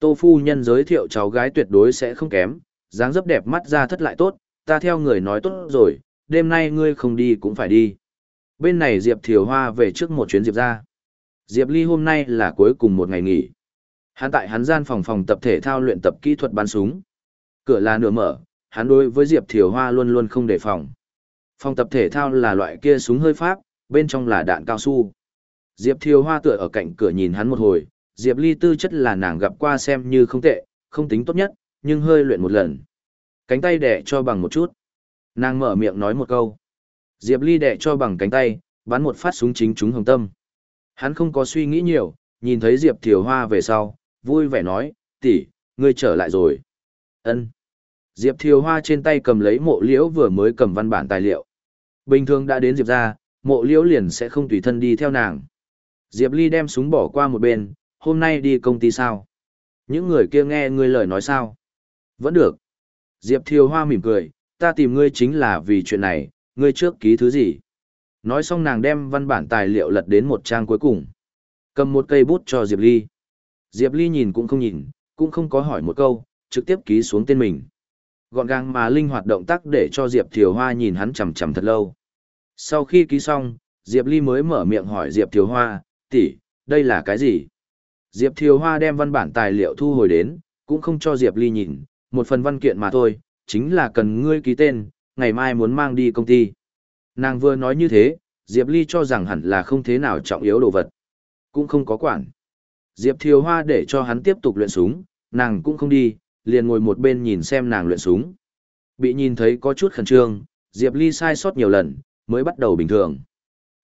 Tô phu nhân giới thiệu cháu gái tuyệt đối sẽ không kém, dáng dấp đẹp mắt ra thất lại tốt, ta theo người nói tốt rồi, đêm nay ngươi không đi cũng phải đi. Bên này Diệp Thiều Hoa về trước một chuyến Diệp ra. Diệp Ly hôm nay là cuối cùng một ngày nghỉ. Hắn tại hắn gian phòng phòng tập thể thao luyện tập kỹ thuật bắn súng. Cửa là nửa mở, hắn đối với Diệp Thiều Hoa luôn luôn không đề phòng. Phòng tập thể thao là loại kia súng hơi pháp, bên trong là đạn cao su. Diệp Thiều Hoa tựa ở cạnh cửa nhìn hắn một hồi, Diệp Ly tư chất là nàng gặp qua xem như không tệ, không tính tốt nhất, nhưng hơi luyện một lần. Cánh tay đẻ cho bằng một chút. Nàng mở miệng nói một câu. Diệp Ly đẻ cho bằng cánh tay, bắn một phát súng chính trúng hồng tâm. Hắn không có suy nghĩ nhiều, nhìn thấy Diệp Thiều Hoa về sau, vui vẻ nói, tỷ, ngươi trở lại rồi. Ân. Diệp Thiều Hoa trên tay cầm lấy mộ liễu vừa mới cầm văn bản tài liệu. Bình thường đã đến Diệp ra, mộ liễu liền sẽ không tùy thân đi theo nàng. Diệp Ly đem súng bỏ qua một bên, hôm nay đi công ty sao? Những người kia nghe ngươi lời nói sao? Vẫn được. Diệp Thiều Hoa mỉm cười, ta tìm ngươi chính là vì chuyện này, ngươi trước ký thứ gì? Nói xong nàng đem văn bản tài liệu lật đến một trang cuối cùng. Cầm một cây bút cho Diệp Ly. Diệp Ly nhìn cũng không nhìn, cũng không có hỏi một câu, trực tiếp ký xuống tên mình. Gọn gàng mà linh hoạt động tác để cho Diệp Thiều Hoa nhìn hắn chằm chằm thật lâu. Sau khi ký xong, Diệp Ly mới mở miệng hỏi Diệp Thiều Hoa, tỷ, đây là cái gì? Diệp Thiều Hoa đem văn bản tài liệu thu hồi đến, cũng không cho Diệp Ly nhìn, một phần văn kiện mà thôi, chính là cần ngươi ký tên, ngày mai muốn mang đi công ty. Nàng vừa nói như thế, Diệp Ly cho rằng hẳn là không thế nào trọng yếu đồ vật. Cũng không có quản. Diệp Thiều Hoa để cho hắn tiếp tục luyện súng, nàng cũng không đi, liền ngồi một bên nhìn xem nàng luyện súng. Bị nhìn thấy có chút khẩn trương, Diệp Ly sai sót nhiều lần, mới bắt đầu bình thường.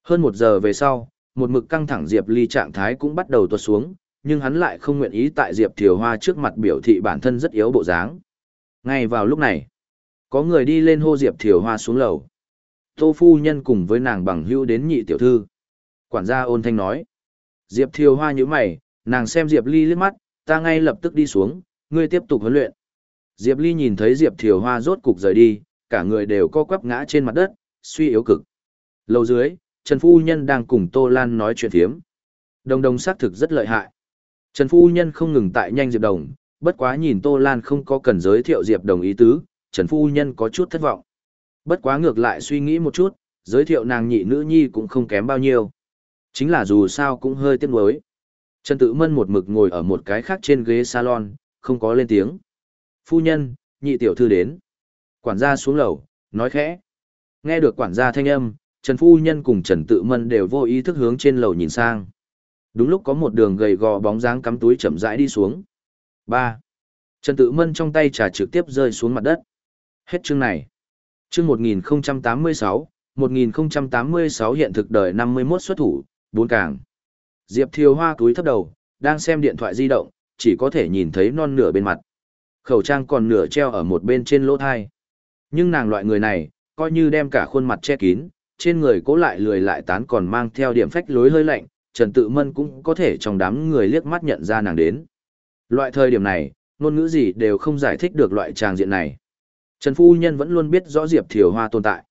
Hơn một giờ về sau, một mực căng thẳng Diệp Ly trạng thái cũng bắt đầu tuột xuống, nhưng hắn lại không nguyện ý tại Diệp Thiều Hoa trước mặt biểu thị bản thân rất yếu bộ dáng. Ngay vào lúc này, có người đi lên hô Diệp Thiều Hoa xuống lầu. Tô phu nhân cùng với nàng bằng hữu đến nhị tiểu thư. Quản gia ôn thanh nói. Diệp Thiều Hoa như mày, nàng xem Diệp Ly liếc mắt, ta ngay lập tức đi xuống, ngươi tiếp tục huấn luyện. Diệp Ly nhìn thấy Diệp Thiều Hoa rốt cục rời đi, cả người đều co quắp ngã trên mặt đất, suy yếu cực. Lầu dưới, Trần Phu Nhân đang cùng Tô Lan nói chuyện thiếm. Đồng đồng xác thực rất lợi hại. Trần Phu Nhân không ngừng tại nhanh Diệp Đồng, bất quá nhìn Tô Lan không có cần giới thiệu Diệp Đồng ý tứ, Trần Phu Nhân có chút thất vọng. Bất quá ngược lại suy nghĩ một chút, giới thiệu nàng nhị nữ nhi cũng không kém bao nhiêu. Chính là dù sao cũng hơi tiếc nuối. Trần Tử Mân một mực ngồi ở một cái khác trên ghế salon, không có lên tiếng. Phu nhân, nhị tiểu thư đến. Quản gia xuống lầu, nói khẽ. Nghe được quản gia thanh âm, Trần Phu Nhân cùng Trần Tự Mân đều vô ý thức hướng trên lầu nhìn sang. Đúng lúc có một đường gầy gò bóng dáng cắm túi chậm rãi đi xuống. 3. Trần Tự Mân trong tay trà trực tiếp rơi xuống mặt đất. Hết chương này. Chương 1086, 1086 hiện thực đời 51 xuất thủ, bốn càng. Diệp Thiều Hoa túi thấp đầu, đang xem điện thoại di động, chỉ có thể nhìn thấy non nửa bên mặt. Khẩu trang còn nửa treo ở một bên trên lỗ thai. Nhưng nàng loại người này, coi như đem cả khuôn mặt che kín, trên người cố lại lười lại tán còn mang theo điểm phách lối hơi lạnh, Trần Tự Mân cũng có thể trong đám người liếc mắt nhận ra nàng đến. Loại thời điểm này, ngôn ngữ gì đều không giải thích được loại tràng diện này. Trần Phu Nhân vẫn luôn biết rõ Diệp Thiều Hoa tồn tại.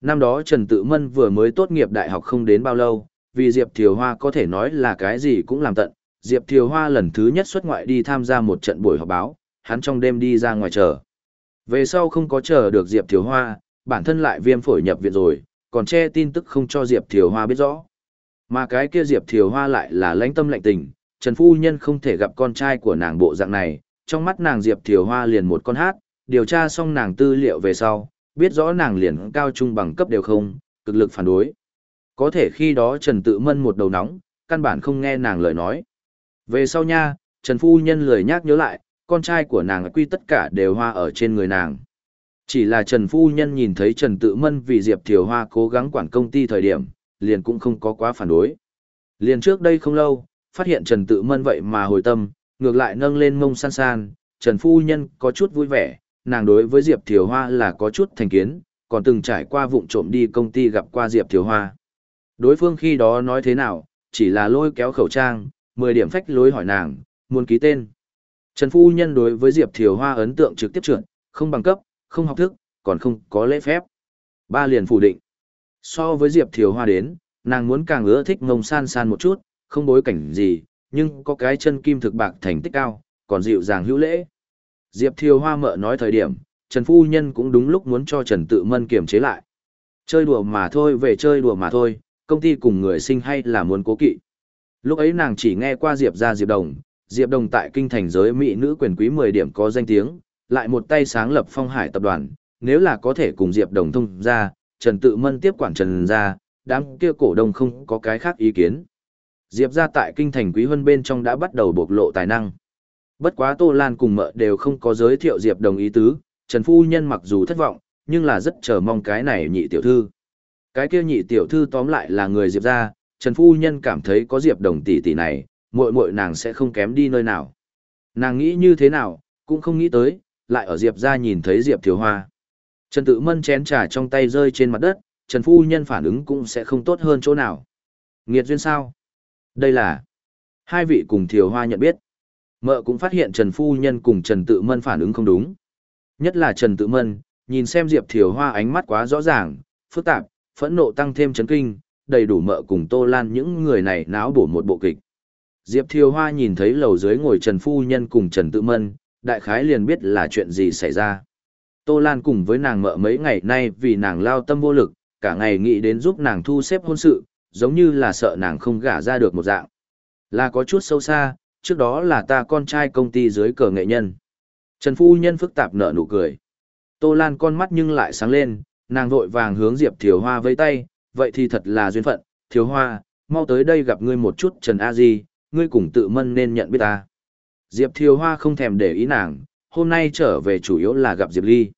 Năm đó Trần Tự Mân vừa mới tốt nghiệp đại học không đến bao lâu, vì Diệp Thiều Hoa có thể nói là cái gì cũng làm tận. Diệp Thiều Hoa lần thứ nhất xuất ngoại đi tham gia một trận buổi họp báo, hắn trong đêm đi ra ngoài chờ. Về sau không có chờ được Diệp Thiều Hoa, bản thân lại viêm phổi nhập viện rồi, còn che tin tức không cho Diệp Thiều Hoa biết rõ. Mà cái kia Diệp Thiều Hoa lại là lãnh tâm lạnh tình, Trần Phu Nhân không thể gặp con trai của nàng bộ dạng này, trong mắt nàng Diệp Thiều Hoa liền một con hát, điều tra xong nàng tư liệu về sau, biết rõ nàng liền cao trung bằng cấp đều không, cực lực phản đối. Có thể khi đó Trần Tự Mân một đầu nóng, căn bản không nghe nàng lời nói. Về sau nha, Trần Phu Nhân lười nhắc nhớ lại, con trai của nàng quy tất cả đều hoa ở trên người nàng. Chỉ là Trần Phu Nhân nhìn thấy Trần Tự Mân vì Diệp Thiều Hoa cố gắng quản công ty thời điểm, liền cũng không có quá phản đối. Liền trước đây không lâu, phát hiện Trần Tự Mân vậy mà hồi tâm, ngược lại nâng lên mông san san, Trần Phu Nhân có chút vui vẻ, nàng đối với Diệp Thiều Hoa là có chút thành kiến, còn từng trải qua vụng trộm đi công ty gặp qua Diệp Thiều Hoa. Đối phương khi đó nói thế nào, chỉ là lôi kéo khẩu trang, 10 điểm phách lối hỏi nàng, muốn ký tên. Trần Phu Nhân đối với Diệp Thiều Hoa ấn tượng trực tiếp trượt, không bằng cấp, không học thức, còn không có lễ phép. Ba liền phủ định. So với Diệp Thiều Hoa đến, nàng muốn càng ưa thích ngông san san một chút, không bối cảnh gì, nhưng có cái chân kim thực bạc thành tích cao, còn dịu dàng hữu lễ. Diệp Thiều Hoa mợ nói thời điểm, Trần Phu Nhân cũng đúng lúc muốn cho Trần Tự Mân kiềm chế lại. Chơi đùa mà thôi về chơi đùa mà thôi, công ty cùng người sinh hay là muốn cố kỵ. Lúc ấy nàng chỉ nghe qua Diệp ra Diệp Đồng, Diệp Đồng tại kinh thành giới mỹ nữ quyền quý 10 điểm có danh tiếng, lại một tay sáng lập phong hải tập đoàn, nếu là có thể cùng Diệp Đồng thông ra, Trần Tự Mân tiếp quản Trần ra, đám kia cổ đông không có cái khác ý kiến. Diệp ra tại kinh thành quý hơn bên trong đã bắt đầu bộc lộ tài năng. Bất quá Tô Lan cùng mợ đều không có giới thiệu Diệp Đồng ý tứ, Trần Phu Nhân mặc dù thất vọng, nhưng là rất chờ mong cái này nhị tiểu thư. Cái kia nhị tiểu thư tóm lại là người Diệp ra, Trần Phu Nhân cảm thấy có Diệp Đồng tỷ tỷ này, muội muội nàng sẽ không kém đi nơi nào. Nàng nghĩ như thế nào, cũng không nghĩ tới, lại ở Diệp ra nhìn thấy Diệp Thiếu Hoa. Trần Tự Mân chén trà trong tay rơi trên mặt đất, Trần Phu Nhân phản ứng cũng sẽ không tốt hơn chỗ nào. Nghiệt duyên sao? Đây là... Hai vị cùng Thiều Hoa nhận biết. Mợ cũng phát hiện Trần Phu Nhân cùng Trần Tự Mân phản ứng không đúng. Nhất là Trần Tự Mân, nhìn xem Diệp Thiều Hoa ánh mắt quá rõ ràng, phức tạp, phẫn nộ tăng thêm chấn kinh, đầy đủ mợ cùng Tô Lan những người này náo bổ một bộ kịch. Diệp Thiều Hoa nhìn thấy lầu dưới ngồi Trần Phu Nhân cùng Trần Tự Mân, đại khái liền biết là chuyện gì xảy ra. Tô Lan cùng với nàng mợ mấy ngày nay vì nàng lao tâm vô lực, cả ngày nghĩ đến giúp nàng thu xếp hôn sự, giống như là sợ nàng không gả ra được một dạng. Là có chút sâu xa, trước đó là ta con trai công ty dưới cờ nghệ nhân. Trần Phu Nhân phức tạp nở nụ cười. Tô Lan con mắt nhưng lại sáng lên, nàng vội vàng hướng Diệp Thiều Hoa với tay, vậy thì thật là duyên phận, Thiều Hoa, mau tới đây gặp ngươi một chút Trần A Di, ngươi cùng tự mân nên nhận biết ta. Diệp Thiều Hoa không thèm để ý nàng, hôm nay trở về chủ yếu là gặp Diệp Ly.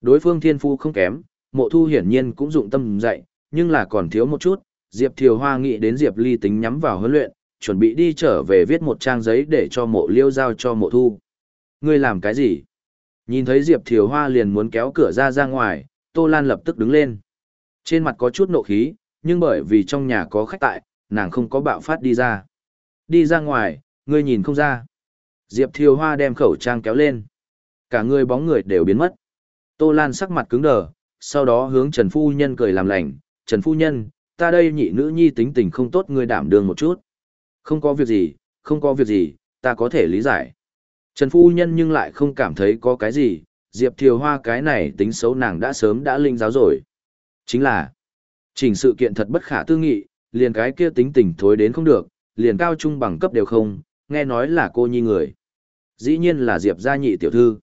Đối phương thiên phu không kém, mộ thu hiển nhiên cũng dụng tâm dạy, nhưng là còn thiếu một chút, Diệp Thiều Hoa nghĩ đến Diệp Ly tính nhắm vào huấn luyện, chuẩn bị đi trở về viết một trang giấy để cho mộ liêu giao cho mộ thu. Ngươi làm cái gì? Nhìn thấy Diệp Thiều Hoa liền muốn kéo cửa ra ra ngoài, Tô Lan lập tức đứng lên. Trên mặt có chút nộ khí, nhưng bởi vì trong nhà có khách tại, nàng không có bạo phát đi ra. Đi ra ngoài, ngươi nhìn không ra. Diệp Thiều Hoa đem khẩu trang kéo lên. Cả người bóng người đều biến mất. Tô Lan sắc mặt cứng đờ, sau đó hướng Trần Phu Nhân cười làm lành. Trần Phu Nhân, ta đây nhị nữ nhi tính tình không tốt ngươi đảm đường một chút. Không có việc gì, không có việc gì, ta có thể lý giải. Trần Phu Nhân nhưng lại không cảm thấy có cái gì, Diệp Thiều Hoa cái này tính xấu nàng đã sớm đã linh giáo rồi. Chính là, chỉnh sự kiện thật bất khả tư nghị, liền cái kia tính tình thối đến không được, liền cao trung bằng cấp đều không, nghe nói là cô nhi người. Dĩ nhiên là Diệp gia nhị tiểu thư.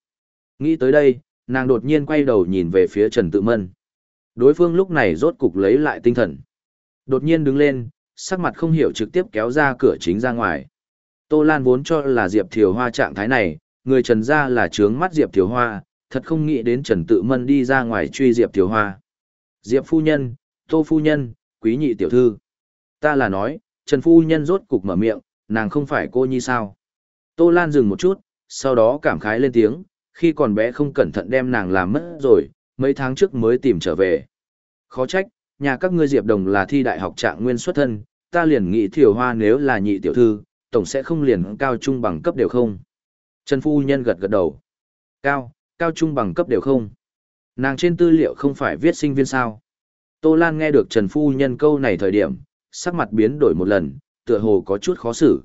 Nghĩ tới đây, nàng đột nhiên quay đầu nhìn về phía Trần Tự Mân. Đối phương lúc này rốt cục lấy lại tinh thần. Đột nhiên đứng lên, sắc mặt không hiểu trực tiếp kéo ra cửa chính ra ngoài. Tô Lan vốn cho là Diệp Thiều Hoa trạng thái này, người Trần gia là trướng mắt Diệp Thiều Hoa, thật không nghĩ đến Trần Tự Mân đi ra ngoài truy Diệp Thiều Hoa. Diệp phu nhân, Tô phu nhân, quý nhị tiểu thư. Ta là nói, Trần phu nhân rốt cục mở miệng, nàng không phải cô nhi sao. Tô Lan dừng một chút, sau đó cảm khái lên tiếng, khi còn bé không cẩn thận đem nàng làm mất rồi, mấy tháng trước mới tìm trở về. Khó trách, nhà các ngươi Diệp Đồng là thi đại học trạng nguyên xuất thân, ta liền nghĩ thiều hoa nếu là nhị tiểu thư, tổng sẽ không liền cao trung bằng cấp đều không. Trần Phu Nhân gật gật đầu. Cao, cao trung bằng cấp đều không. Nàng trên tư liệu không phải viết sinh viên sao. Tô Lan nghe được Trần Phu Nhân câu này thời điểm, sắc mặt biến đổi một lần, tựa hồ có chút khó xử.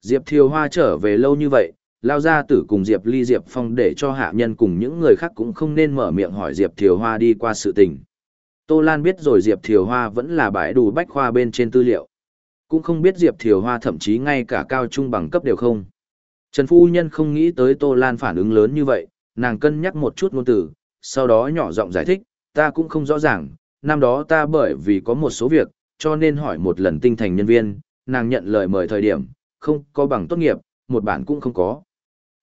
Diệp Thiều Hoa trở về lâu như vậy, lao ra tử cùng Diệp Ly Diệp Phong để cho hạ nhân cùng những người khác cũng không nên mở miệng hỏi Diệp Thiều Hoa đi qua sự tình. Tô Lan biết rồi Diệp Thiều Hoa vẫn là bãi đủ bách khoa bên trên tư liệu. Cũng không biết Diệp Thiều Hoa thậm chí ngay cả cao trung bằng cấp đều không. Trần Phu Nhân không nghĩ tới Tô Lan phản ứng lớn như vậy, nàng cân nhắc một chút ngôn từ, sau đó nhỏ giọng giải thích, ta cũng không rõ ràng, năm đó ta bởi vì có một số việc, cho nên hỏi một lần tinh thành nhân viên, nàng nhận lời mời thời điểm, không có bằng tốt nghiệp, một bản cũng không có.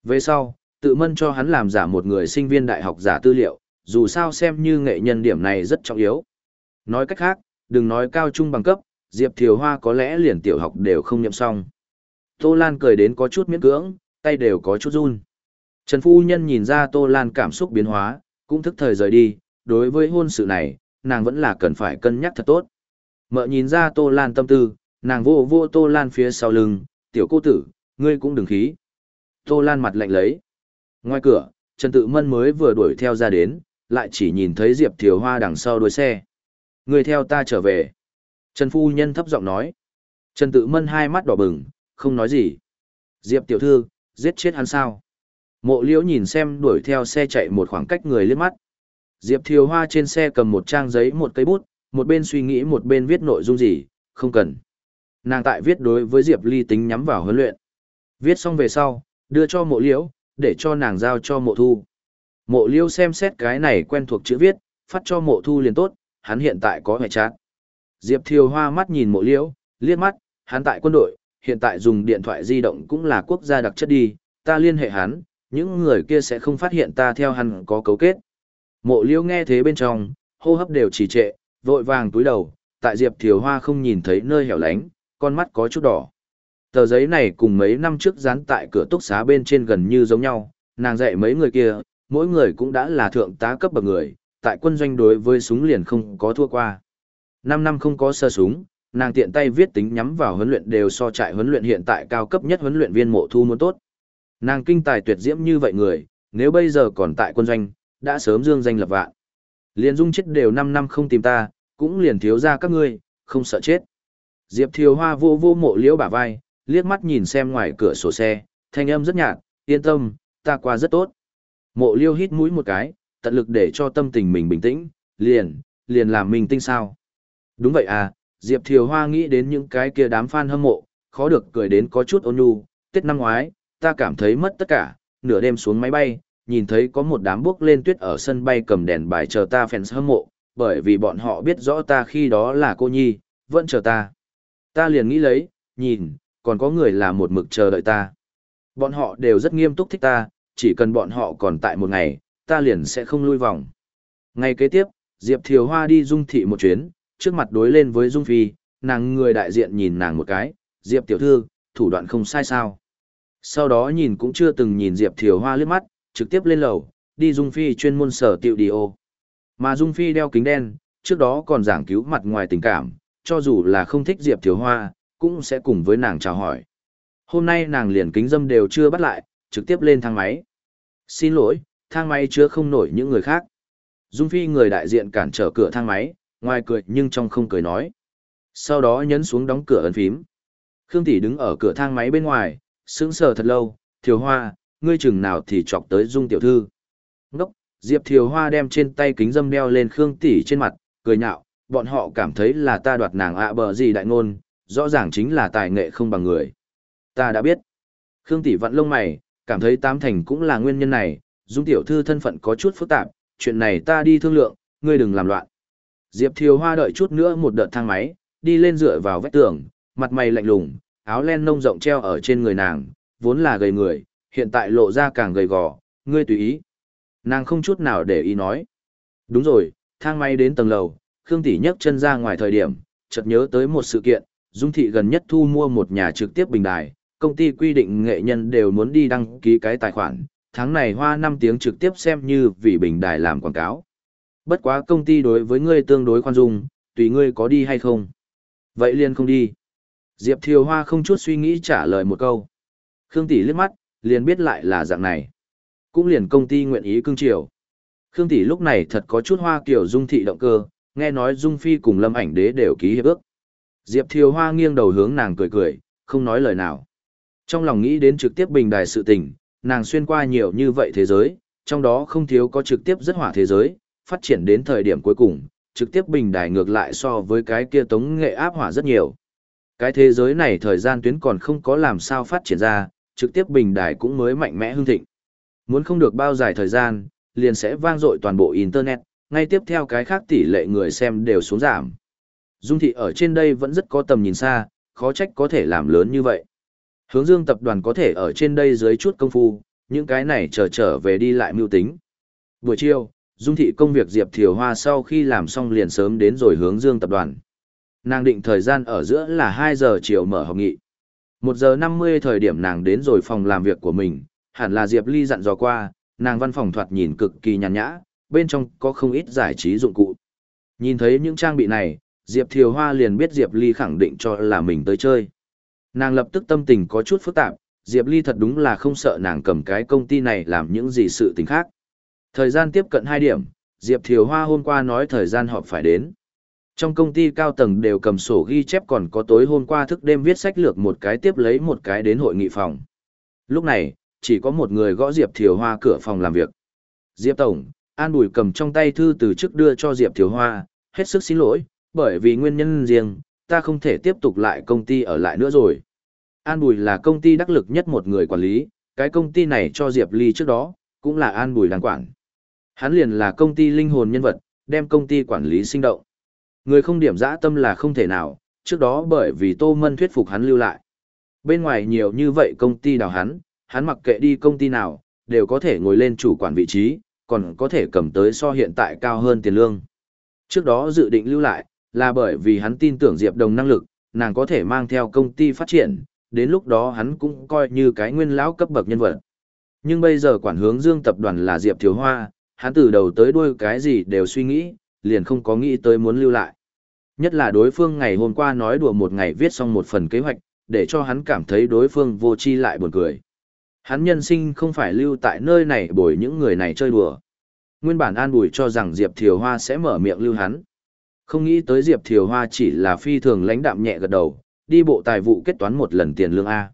Về sau, tự mân cho hắn làm giả một người sinh viên đại học giả tư liệu, dù sao xem như nghệ nhân điểm này rất trọng yếu. Nói cách khác, đừng nói cao trung bằng cấp, Diệp Thiều Hoa có lẽ liền tiểu học đều không nhậm xong. Tô Lan cười đến có chút miễn cưỡng, tay đều có chút run. Trần Phu Nhân nhìn ra Tô Lan cảm xúc biến hóa, cũng thức thời rời đi, đối với hôn sự này, nàng vẫn là cần phải cân nhắc thật tốt. Mợ nhìn ra Tô Lan tâm tư, nàng vô vô Tô Lan phía sau lưng, tiểu cô tử, ngươi cũng đừng khí. Tô Lan mặt lạnh lấy. Ngoài cửa, Trần Tự Mân mới vừa đuổi theo ra đến, lại chỉ nhìn thấy Diệp Thiều Hoa đằng sau đuôi xe. người theo ta trở về. Trần Phu Nhân thấp giọng nói. Trần Tự Mân hai mắt đỏ bừng, không nói gì. Diệp tiểu thư, giết chết hắn sao? Mộ liễu nhìn xem đuổi theo xe chạy một khoảng cách người liếc mắt. Diệp Thiều Hoa trên xe cầm một trang giấy một cây bút, một bên suy nghĩ một bên viết nội dung gì, không cần. Nàng tại viết đối với Diệp Ly tính nhắm vào huấn luyện. Viết xong về sau, đưa cho mộ liễu, để cho nàng giao cho mộ thu. Mộ Liêu xem xét cái này quen thuộc chữ viết, phát cho mộ thu liền tốt, hắn hiện tại có hệ chát. Diệp Thiều Hoa mắt nhìn mộ Liêu, liếc mắt, hắn tại quân đội, hiện tại dùng điện thoại di động cũng là quốc gia đặc chất đi, ta liên hệ hắn, những người kia sẽ không phát hiện ta theo hắn có cấu kết. Mộ Liêu nghe thế bên trong, hô hấp đều trì trệ, vội vàng túi đầu, tại Diệp Thiều Hoa không nhìn thấy nơi hẻo lánh, con mắt có chút đỏ. Tờ giấy này cùng mấy năm trước dán tại cửa túc xá bên trên gần như giống nhau, nàng dạy mấy người kia, mỗi người cũng đã là thượng tá cấp bậc người, tại quân doanh đối với súng liền không có thua qua. Năm năm không có sơ súng, nàng tiện tay viết tính nhắm vào huấn luyện đều so trại huấn luyện hiện tại cao cấp nhất huấn luyện viên mộ thu muốn tốt. Nàng kinh tài tuyệt diễm như vậy người, nếu bây giờ còn tại quân doanh, đã sớm dương danh lập vạn. Liền dung chết đều 5 năm không tìm ta, cũng liền thiếu ra các ngươi, không sợ chết. Diệp Thiều Hoa vô vô mộ liễu bả vai, liếc mắt nhìn xem ngoài cửa sổ xe, thanh âm rất nhạt, yên tâm, ta qua rất tốt. Mộ liêu hít mũi một cái, tận lực để cho tâm tình mình bình tĩnh, liền, liền làm mình tinh sao. Đúng vậy à, Diệp Thiều Hoa nghĩ đến những cái kia đám fan hâm mộ, khó được cười đến có chút ôn nhu, Tết năm ngoái, ta cảm thấy mất tất cả, nửa đêm xuống máy bay, nhìn thấy có một đám bước lên tuyết ở sân bay cầm đèn bài chờ ta fans hâm mộ, bởi vì bọn họ biết rõ ta khi đó là cô nhi, vẫn chờ ta. Ta liền nghĩ lấy, nhìn, còn có người là một mực chờ đợi ta. Bọn họ đều rất nghiêm túc thích ta, chỉ cần bọn họ còn tại một ngày, ta liền sẽ không lui vòng. Ngày kế tiếp, Diệp Thiều Hoa đi dung thị một chuyến, trước mặt đối lên với Dung Phi, nàng người đại diện nhìn nàng một cái, Diệp tiểu thư, thủ đoạn không sai sao. Sau đó nhìn cũng chưa từng nhìn Diệp Thiều Hoa liếc mắt, trực tiếp lên lầu, đi Dung Phi chuyên môn sở tiệu đi ô. Mà Dung Phi đeo kính đen, trước đó còn giảng cứu mặt ngoài tình cảm, cho dù là không thích Diệp Thiều Hoa, cũng sẽ cùng với nàng chào hỏi. Hôm nay nàng liền kính dâm đều chưa bắt lại, trực tiếp lên thang máy. Xin lỗi, thang máy chưa không nổi những người khác. Dung Phi người đại diện cản trở cửa thang máy, ngoài cười nhưng trong không cười nói. Sau đó nhấn xuống đóng cửa ấn phím. Khương Tỷ đứng ở cửa thang máy bên ngoài, sững sờ thật lâu, Thiều Hoa, ngươi chừng nào thì chọc tới Dung Tiểu Thư. Ngốc, Diệp Thiều Hoa đem trên tay kính dâm đeo lên Khương Tỷ trên mặt, cười nhạo, bọn họ cảm thấy là ta đoạt nàng ạ bờ gì đại ngôn, rõ ràng chính là tài nghệ không bằng người. Ta đã biết. Khương Tỷ vặn lông mày, cảm thấy tám thành cũng là nguyên nhân này, Dung Tiểu Thư thân phận có chút phức tạp, chuyện này ta đi thương lượng, ngươi đừng làm loạn. Diệp Thiều Hoa đợi chút nữa một đợt thang máy, đi lên dựa vào vách tường, mặt mày lạnh lùng, áo len nông rộng treo ở trên người nàng, vốn là gầy người, hiện tại lộ ra càng gầy gò, ngươi tùy ý. Nàng không chút nào để ý nói. Đúng rồi, thang máy đến tầng lầu, Khương Tỷ nhấc chân ra ngoài thời điểm, chợt nhớ tới một sự kiện, Dung Thị gần nhất thu mua một nhà trực tiếp bình đài, công ty quy định nghệ nhân đều muốn đi đăng ký cái tài khoản, tháng này hoa 5 tiếng trực tiếp xem như vì bình đài làm quảng cáo. Bất quá công ty đối với ngươi tương đối khoan dung, tùy ngươi có đi hay không. Vậy liền không đi. Diệp Thiều Hoa không chút suy nghĩ trả lời một câu. Khương Tỷ liếc mắt, liền biết lại là dạng này. Cũng liền công ty nguyện ý cưng chiều. Khương Tỷ lúc này thật có chút hoa kiểu dung thị động cơ, nghe nói Dung Phi cùng Lâm ảnh đế đều ký hiệp ước. Diệp Thiều Hoa nghiêng đầu hướng nàng cười cười, không nói lời nào. Trong lòng nghĩ đến trực tiếp bình đài sự tình, nàng xuyên qua nhiều như vậy thế giới, trong đó không thiếu có trực tiếp rất hỏa thế giới, phát triển đến thời điểm cuối cùng, trực tiếp bình đài ngược lại so với cái kia tống nghệ áp hỏa rất nhiều. Cái thế giới này thời gian tuyến còn không có làm sao phát triển ra, trực tiếp bình đài cũng mới mạnh mẽ hưng thịnh. Muốn không được bao dài thời gian, liền sẽ vang dội toàn bộ Internet, ngay tiếp theo cái khác tỷ lệ người xem đều xuống giảm. Dung thị ở trên đây vẫn rất có tầm nhìn xa, khó trách có thể làm lớn như vậy. Hướng dương tập đoàn có thể ở trên đây dưới chút công phu, những cái này chờ trở, trở về đi lại mưu tính. Buổi chiều, Dung thị công việc Diệp Thiều Hoa sau khi làm xong liền sớm đến rồi hướng dương tập đoàn. Nàng định thời gian ở giữa là 2 giờ chiều mở họp nghị. 1 giờ 50 thời điểm nàng đến rồi phòng làm việc của mình, hẳn là Diệp Ly dặn dò qua, nàng văn phòng thoạt nhìn cực kỳ nhàn nhã, bên trong có không ít giải trí dụng cụ. Nhìn thấy những trang bị này, Diệp Thiều Hoa liền biết Diệp Ly khẳng định cho là mình tới chơi. Nàng lập tức tâm tình có chút phức tạp, Diệp Ly thật đúng là không sợ nàng cầm cái công ty này làm những gì sự tình khác. Thời gian tiếp cận 2 điểm, Diệp Thiều Hoa hôm qua nói thời gian họp phải đến. Trong công ty cao tầng đều cầm sổ ghi chép còn có tối hôm qua thức đêm viết sách lược một cái tiếp lấy một cái đến hội nghị phòng. Lúc này, chỉ có một người gõ Diệp Thiều Hoa cửa phòng làm việc. Diệp Tổng, An Bùi cầm trong tay thư từ trước đưa cho Diệp Thiều Hoa, hết sức xin lỗi, bởi vì nguyên nhân riêng, ta không thể tiếp tục lại công ty ở lại nữa rồi. An Bùi là công ty đắc lực nhất một người quản lý, cái công ty này cho Diệp Ly trước đó, cũng là An Bùi đang quản. Hắn liền là công ty linh hồn nhân vật, đem công ty quản lý sinh động. Người không điểm dã tâm là không thể nào, trước đó bởi vì Tô Mân thuyết phục hắn lưu lại. Bên ngoài nhiều như vậy công ty đào hắn, hắn mặc kệ đi công ty nào, đều có thể ngồi lên chủ quản vị trí, còn có thể cầm tới so hiện tại cao hơn tiền lương. Trước đó dự định lưu lại, là bởi vì hắn tin tưởng Diệp Đồng năng lực, nàng có thể mang theo công ty phát triển, đến lúc đó hắn cũng coi như cái nguyên lão cấp bậc nhân vật. Nhưng bây giờ quản hướng Dương tập đoàn là Diệp Thiếu Hoa, hắn từ đầu tới đuôi cái gì đều suy nghĩ, liền không có nghĩ tới muốn lưu lại. Nhất là đối phương ngày hôm qua nói đùa một ngày viết xong một phần kế hoạch, để cho hắn cảm thấy đối phương vô chi lại buồn cười. Hắn nhân sinh không phải lưu tại nơi này bồi những người này chơi đùa. Nguyên bản an bùi cho rằng Diệp Thiều Hoa sẽ mở miệng lưu hắn. Không nghĩ tới Diệp Thiều Hoa chỉ là phi thường lãnh đạm nhẹ gật đầu, đi bộ tài vụ kết toán một lần tiền lương A.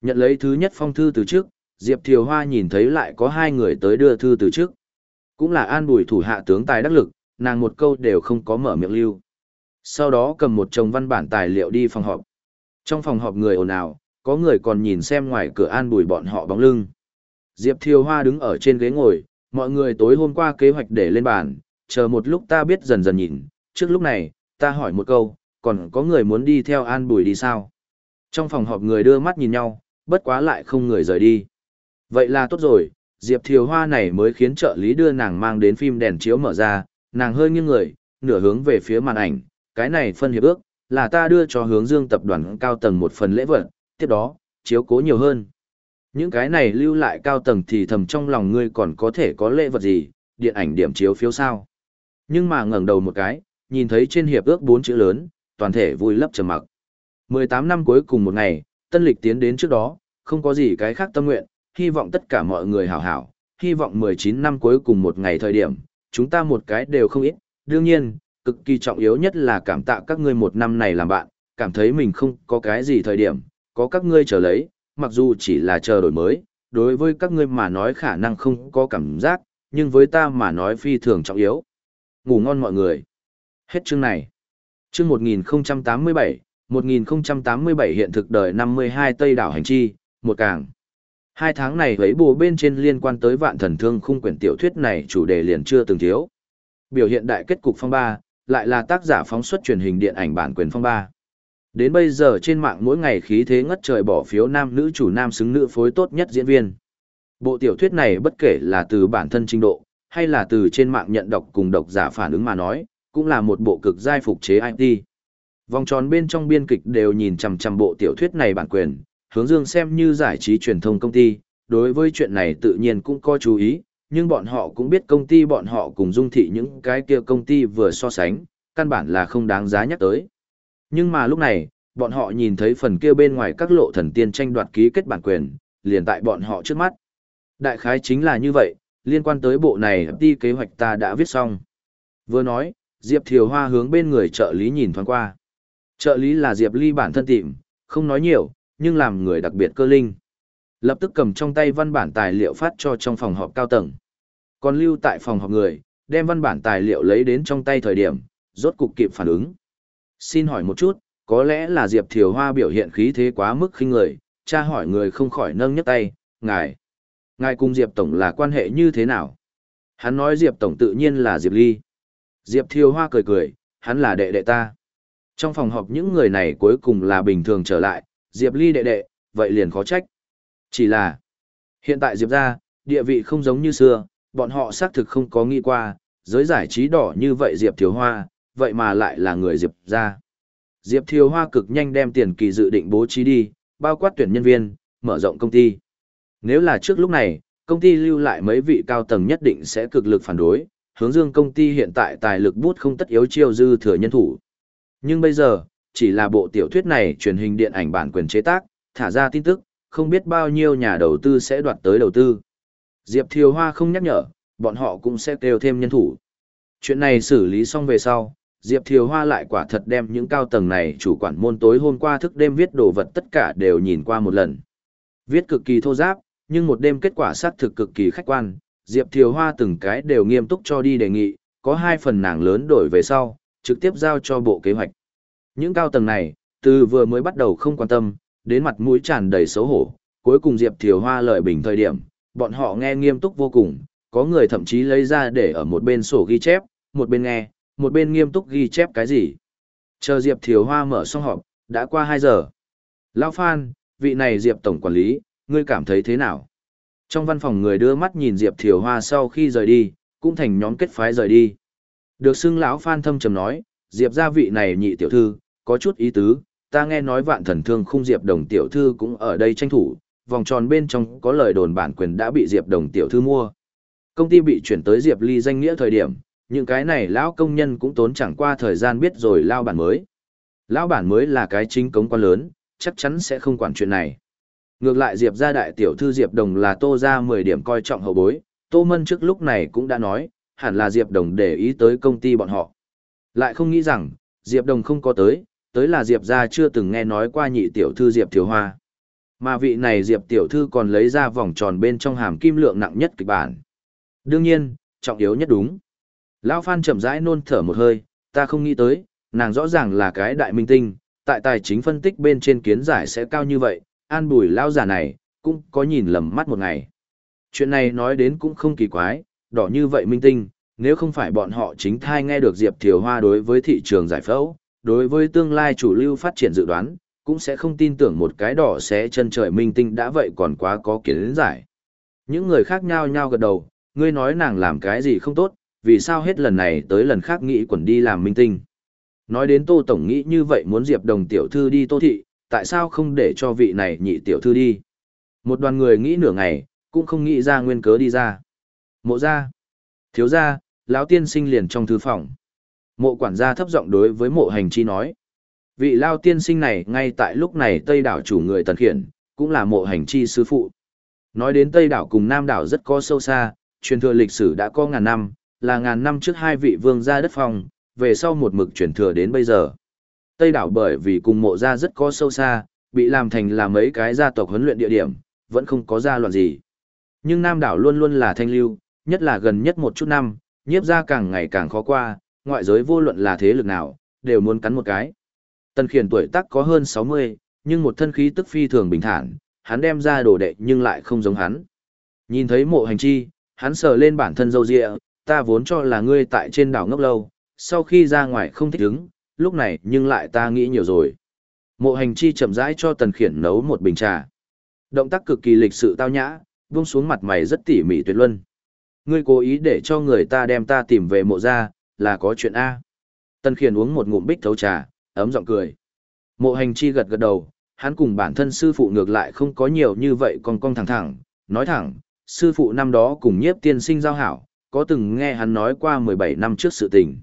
Nhận lấy thứ nhất phong thư từ trước, Diệp Thiều Hoa nhìn thấy lại có hai người tới đưa thư từ trước. Cũng là an bùi thủ hạ tướng tài đắc lực, nàng một câu đều không có mở miệng lưu. Sau đó cầm một chồng văn bản tài liệu đi phòng họp. Trong phòng họp người ồn ào, có người còn nhìn xem ngoài cửa an bùi bọn họ bóng lưng. Diệp Thiều Hoa đứng ở trên ghế ngồi, mọi người tối hôm qua kế hoạch để lên bàn, chờ một lúc ta biết dần dần nhìn, trước lúc này, ta hỏi một câu, còn có người muốn đi theo an bùi đi sao? Trong phòng họp người đưa mắt nhìn nhau, bất quá lại không người rời đi. Vậy là tốt rồi, Diệp Thiều Hoa này mới khiến trợ lý đưa nàng mang đến phim đèn chiếu mở ra, nàng hơi nghiêng người, nửa hướng về phía màn ảnh, cái này phân hiệp ước, là ta đưa cho hướng dương tập đoàn cao tầng một phần lễ vật, tiếp đó, chiếu cố nhiều hơn. Những cái này lưu lại cao tầng thì thầm trong lòng ngươi còn có thể có lễ vật gì, điện ảnh điểm chiếu phiếu sao. Nhưng mà ngẩng đầu một cái, nhìn thấy trên hiệp ước bốn chữ lớn, toàn thể vui lấp trầm mặc. 18 năm cuối cùng một ngày, tân lịch tiến đến trước đó, không có gì cái khác tâm nguyện, hy vọng tất cả mọi người hảo hảo, hy vọng 19 năm cuối cùng một ngày thời điểm, chúng ta một cái đều không ít, đương nhiên, cực kỳ trọng yếu nhất là cảm tạ các ngươi một năm này làm bạn, cảm thấy mình không có cái gì thời điểm, có các ngươi chờ lấy, mặc dù chỉ là chờ đổi mới, đối với các ngươi mà nói khả năng không có cảm giác, nhưng với ta mà nói phi thường trọng yếu. Ngủ ngon mọi người. Hết chương này. Chương 1087, 1087 hiện thực đời 52 Tây đảo hành chi, một càng. Hai tháng này thấy bù bên trên liên quan tới vạn thần thương khung quyển tiểu thuyết này chủ đề liền chưa từng thiếu. Biểu hiện đại kết cục phong ba, lại là tác giả phóng xuất truyền hình điện ảnh bản quyền phong ba. Đến bây giờ trên mạng mỗi ngày khí thế ngất trời bỏ phiếu nam nữ chủ nam xứng nữ phối tốt nhất diễn viên. Bộ tiểu thuyết này bất kể là từ bản thân trình độ, hay là từ trên mạng nhận đọc cùng độc giả phản ứng mà nói, cũng là một bộ cực giai phục chế IT. Vòng tròn bên trong biên kịch đều nhìn chằm chằm bộ tiểu thuyết này bản quyền, hướng dương xem như giải trí truyền thông công ty, đối với chuyện này tự nhiên cũng có chú ý, nhưng bọn họ cũng biết công ty bọn họ cùng dung thị những cái kia công ty vừa so sánh, căn bản là không đáng giá nhắc tới. Nhưng mà lúc này, bọn họ nhìn thấy phần kia bên ngoài các lộ thần tiên tranh đoạt ký kết bản quyền, liền tại bọn họ trước mắt. Đại khái chính là như vậy, liên quan tới bộ này đi kế hoạch ta đã viết xong. Vừa nói, Diệp Thiều Hoa hướng bên người trợ lý nhìn thoáng qua. Trợ lý là Diệp Ly bản thân tìm, không nói nhiều, nhưng làm người đặc biệt cơ linh. Lập tức cầm trong tay văn bản tài liệu phát cho trong phòng họp cao tầng. Còn lưu tại phòng họp người, đem văn bản tài liệu lấy đến trong tay thời điểm, rốt cục kịp phản ứng. Xin hỏi một chút, có lẽ là Diệp Thiều Hoa biểu hiện khí thế quá mức khinh người, cha hỏi người không khỏi nâng nhấc tay, ngài. Ngài cùng Diệp Tổng là quan hệ như thế nào? Hắn nói Diệp Tổng tự nhiên là Diệp Ly. Diệp Thiều Hoa cười cười, hắn là đệ đệ ta. Trong phòng họp những người này cuối cùng là bình thường trở lại, Diệp Ly đệ đệ, vậy liền khó trách. Chỉ là, hiện tại Diệp ra, địa vị không giống như xưa, bọn họ xác thực không có nghĩ qua, giới giải trí đỏ như vậy Diệp Thiều Hoa, vậy mà lại là người Diệp ra. Diệp Thiều Hoa cực nhanh đem tiền kỳ dự định bố trí đi, bao quát tuyển nhân viên, mở rộng công ty. Nếu là trước lúc này, công ty lưu lại mấy vị cao tầng nhất định sẽ cực lực phản đối, hướng dương công ty hiện tại tài lực bút không tất yếu chiêu dư thừa nhân thủ. Nhưng bây giờ, chỉ là bộ tiểu thuyết này truyền hình điện ảnh bản quyền chế tác, thả ra tin tức, không biết bao nhiêu nhà đầu tư sẽ đoạt tới đầu tư. Diệp Thiều Hoa không nhắc nhở, bọn họ cũng sẽ kêu thêm nhân thủ. Chuyện này xử lý xong về sau, Diệp Thiều Hoa lại quả thật đem những cao tầng này chủ quản môn tối hôm qua thức đêm viết đồ vật tất cả đều nhìn qua một lần. Viết cực kỳ thô giáp, nhưng một đêm kết quả sát thực cực kỳ khách quan, Diệp Thiều Hoa từng cái đều nghiêm túc cho đi đề nghị, có hai phần nàng lớn đổi về sau, trực tiếp giao cho bộ kế hoạch. Những cao tầng này, từ vừa mới bắt đầu không quan tâm, đến mặt mũi tràn đầy xấu hổ, cuối cùng Diệp Thiều Hoa lợi bình thời điểm, bọn họ nghe nghiêm túc vô cùng, có người thậm chí lấy ra để ở một bên sổ ghi chép, một bên nghe, một bên nghiêm túc ghi chép cái gì. Chờ Diệp Thiều Hoa mở xong họp, đã qua 2 giờ. Lão Phan, vị này Diệp Tổng Quản lý, ngươi cảm thấy thế nào? Trong văn phòng người đưa mắt nhìn Diệp Thiều Hoa sau khi rời đi, cũng thành nhóm kết phái rời đi. Được xưng lão Phan thâm trầm nói, Diệp gia vị này nhị tiểu thư, có chút ý tứ, ta nghe nói vạn thần thương khung Diệp đồng tiểu thư cũng ở đây tranh thủ, vòng tròn bên trong có lời đồn bản quyền đã bị Diệp đồng tiểu thư mua. Công ty bị chuyển tới Diệp Ly danh nghĩa thời điểm, những cái này lão công nhân cũng tốn chẳng qua thời gian biết rồi lao bản mới. Lão bản mới là cái chính cống quan lớn, chắc chắn sẽ không quản chuyện này. Ngược lại Diệp gia đại tiểu thư Diệp Đồng là Tô ra 10 điểm coi trọng hậu bối, Tô Mân trước lúc này cũng đã nói, hẳn là Diệp Đồng để ý tới công ty bọn họ. Lại không nghĩ rằng, Diệp Đồng không có tới, tới là Diệp gia chưa từng nghe nói qua nhị tiểu thư Diệp Thiếu Hoa. Mà vị này Diệp tiểu thư còn lấy ra vòng tròn bên trong hàm kim lượng nặng nhất kịch bản. Đương nhiên, trọng yếu nhất đúng. Lão Phan chậm rãi nôn thở một hơi, ta không nghĩ tới, nàng rõ ràng là cái đại minh tinh, tại tài chính phân tích bên trên kiến giải sẽ cao như vậy, an bùi lão giả này, cũng có nhìn lầm mắt một ngày. Chuyện này nói đến cũng không kỳ quái, đỏ như vậy minh tinh, nếu không phải bọn họ chính thai nghe được Diệp Thiều Hoa đối với thị trường giải phẫu, đối với tương lai chủ lưu phát triển dự đoán, cũng sẽ không tin tưởng một cái đỏ sẽ chân trời minh tinh đã vậy còn quá có kiến giải. Những người khác nhau nhau gật đầu, ngươi nói nàng làm cái gì không tốt, vì sao hết lần này tới lần khác nghĩ quẩn đi làm minh tinh. Nói đến Tô Tổng nghĩ như vậy muốn Diệp Đồng tiểu thư đi Tô Thị, tại sao không để cho vị này nhị tiểu thư đi. Một đoàn người nghĩ nửa ngày, cũng không nghĩ ra nguyên cớ đi ra. Mộ ra, thiếu ra, lão tiên sinh liền trong thư phòng. Mộ quản gia thấp giọng đối với mộ hành chi nói. Vị lao tiên sinh này ngay tại lúc này Tây đảo chủ người tần khiển, cũng là mộ hành chi sư phụ. Nói đến Tây đảo cùng Nam đảo rất có sâu xa, truyền thừa lịch sử đã có ngàn năm, là ngàn năm trước hai vị vương gia đất phong, về sau một mực truyền thừa đến bây giờ. Tây đảo bởi vì cùng mộ gia rất có sâu xa, bị làm thành là mấy cái gia tộc huấn luyện địa điểm, vẫn không có gia loạn gì. Nhưng Nam đảo luôn luôn là thanh lưu, nhất là gần nhất một chút năm, nhiếp gia càng ngày càng khó qua, ngoại giới vô luận là thế lực nào, đều muốn cắn một cái. Tần khiển tuổi tác có hơn 60, nhưng một thân khí tức phi thường bình thản, hắn đem ra đồ đệ nhưng lại không giống hắn. Nhìn thấy mộ hành chi, hắn sờ lên bản thân dâu dịa, ta vốn cho là ngươi tại trên đảo ngốc lâu, sau khi ra ngoài không thích ứng, lúc này nhưng lại ta nghĩ nhiều rồi. Mộ hành chi chậm rãi cho tần khiển nấu một bình trà. Động tác cực kỳ lịch sự tao nhã, buông xuống mặt mày rất tỉ mỉ tuyệt luân. Ngươi cố ý để cho người ta đem ta tìm về mộ ra, là có chuyện A. Tần khiển uống một ngụm bích thấu trà, ấm giọng cười. Mộ hành chi gật gật đầu, hắn cùng bản thân sư phụ ngược lại không có nhiều như vậy còn cong thẳng thẳng, nói thẳng, sư phụ năm đó cùng nhiếp tiên sinh giao hảo, có từng nghe hắn nói qua 17 năm trước sự tình.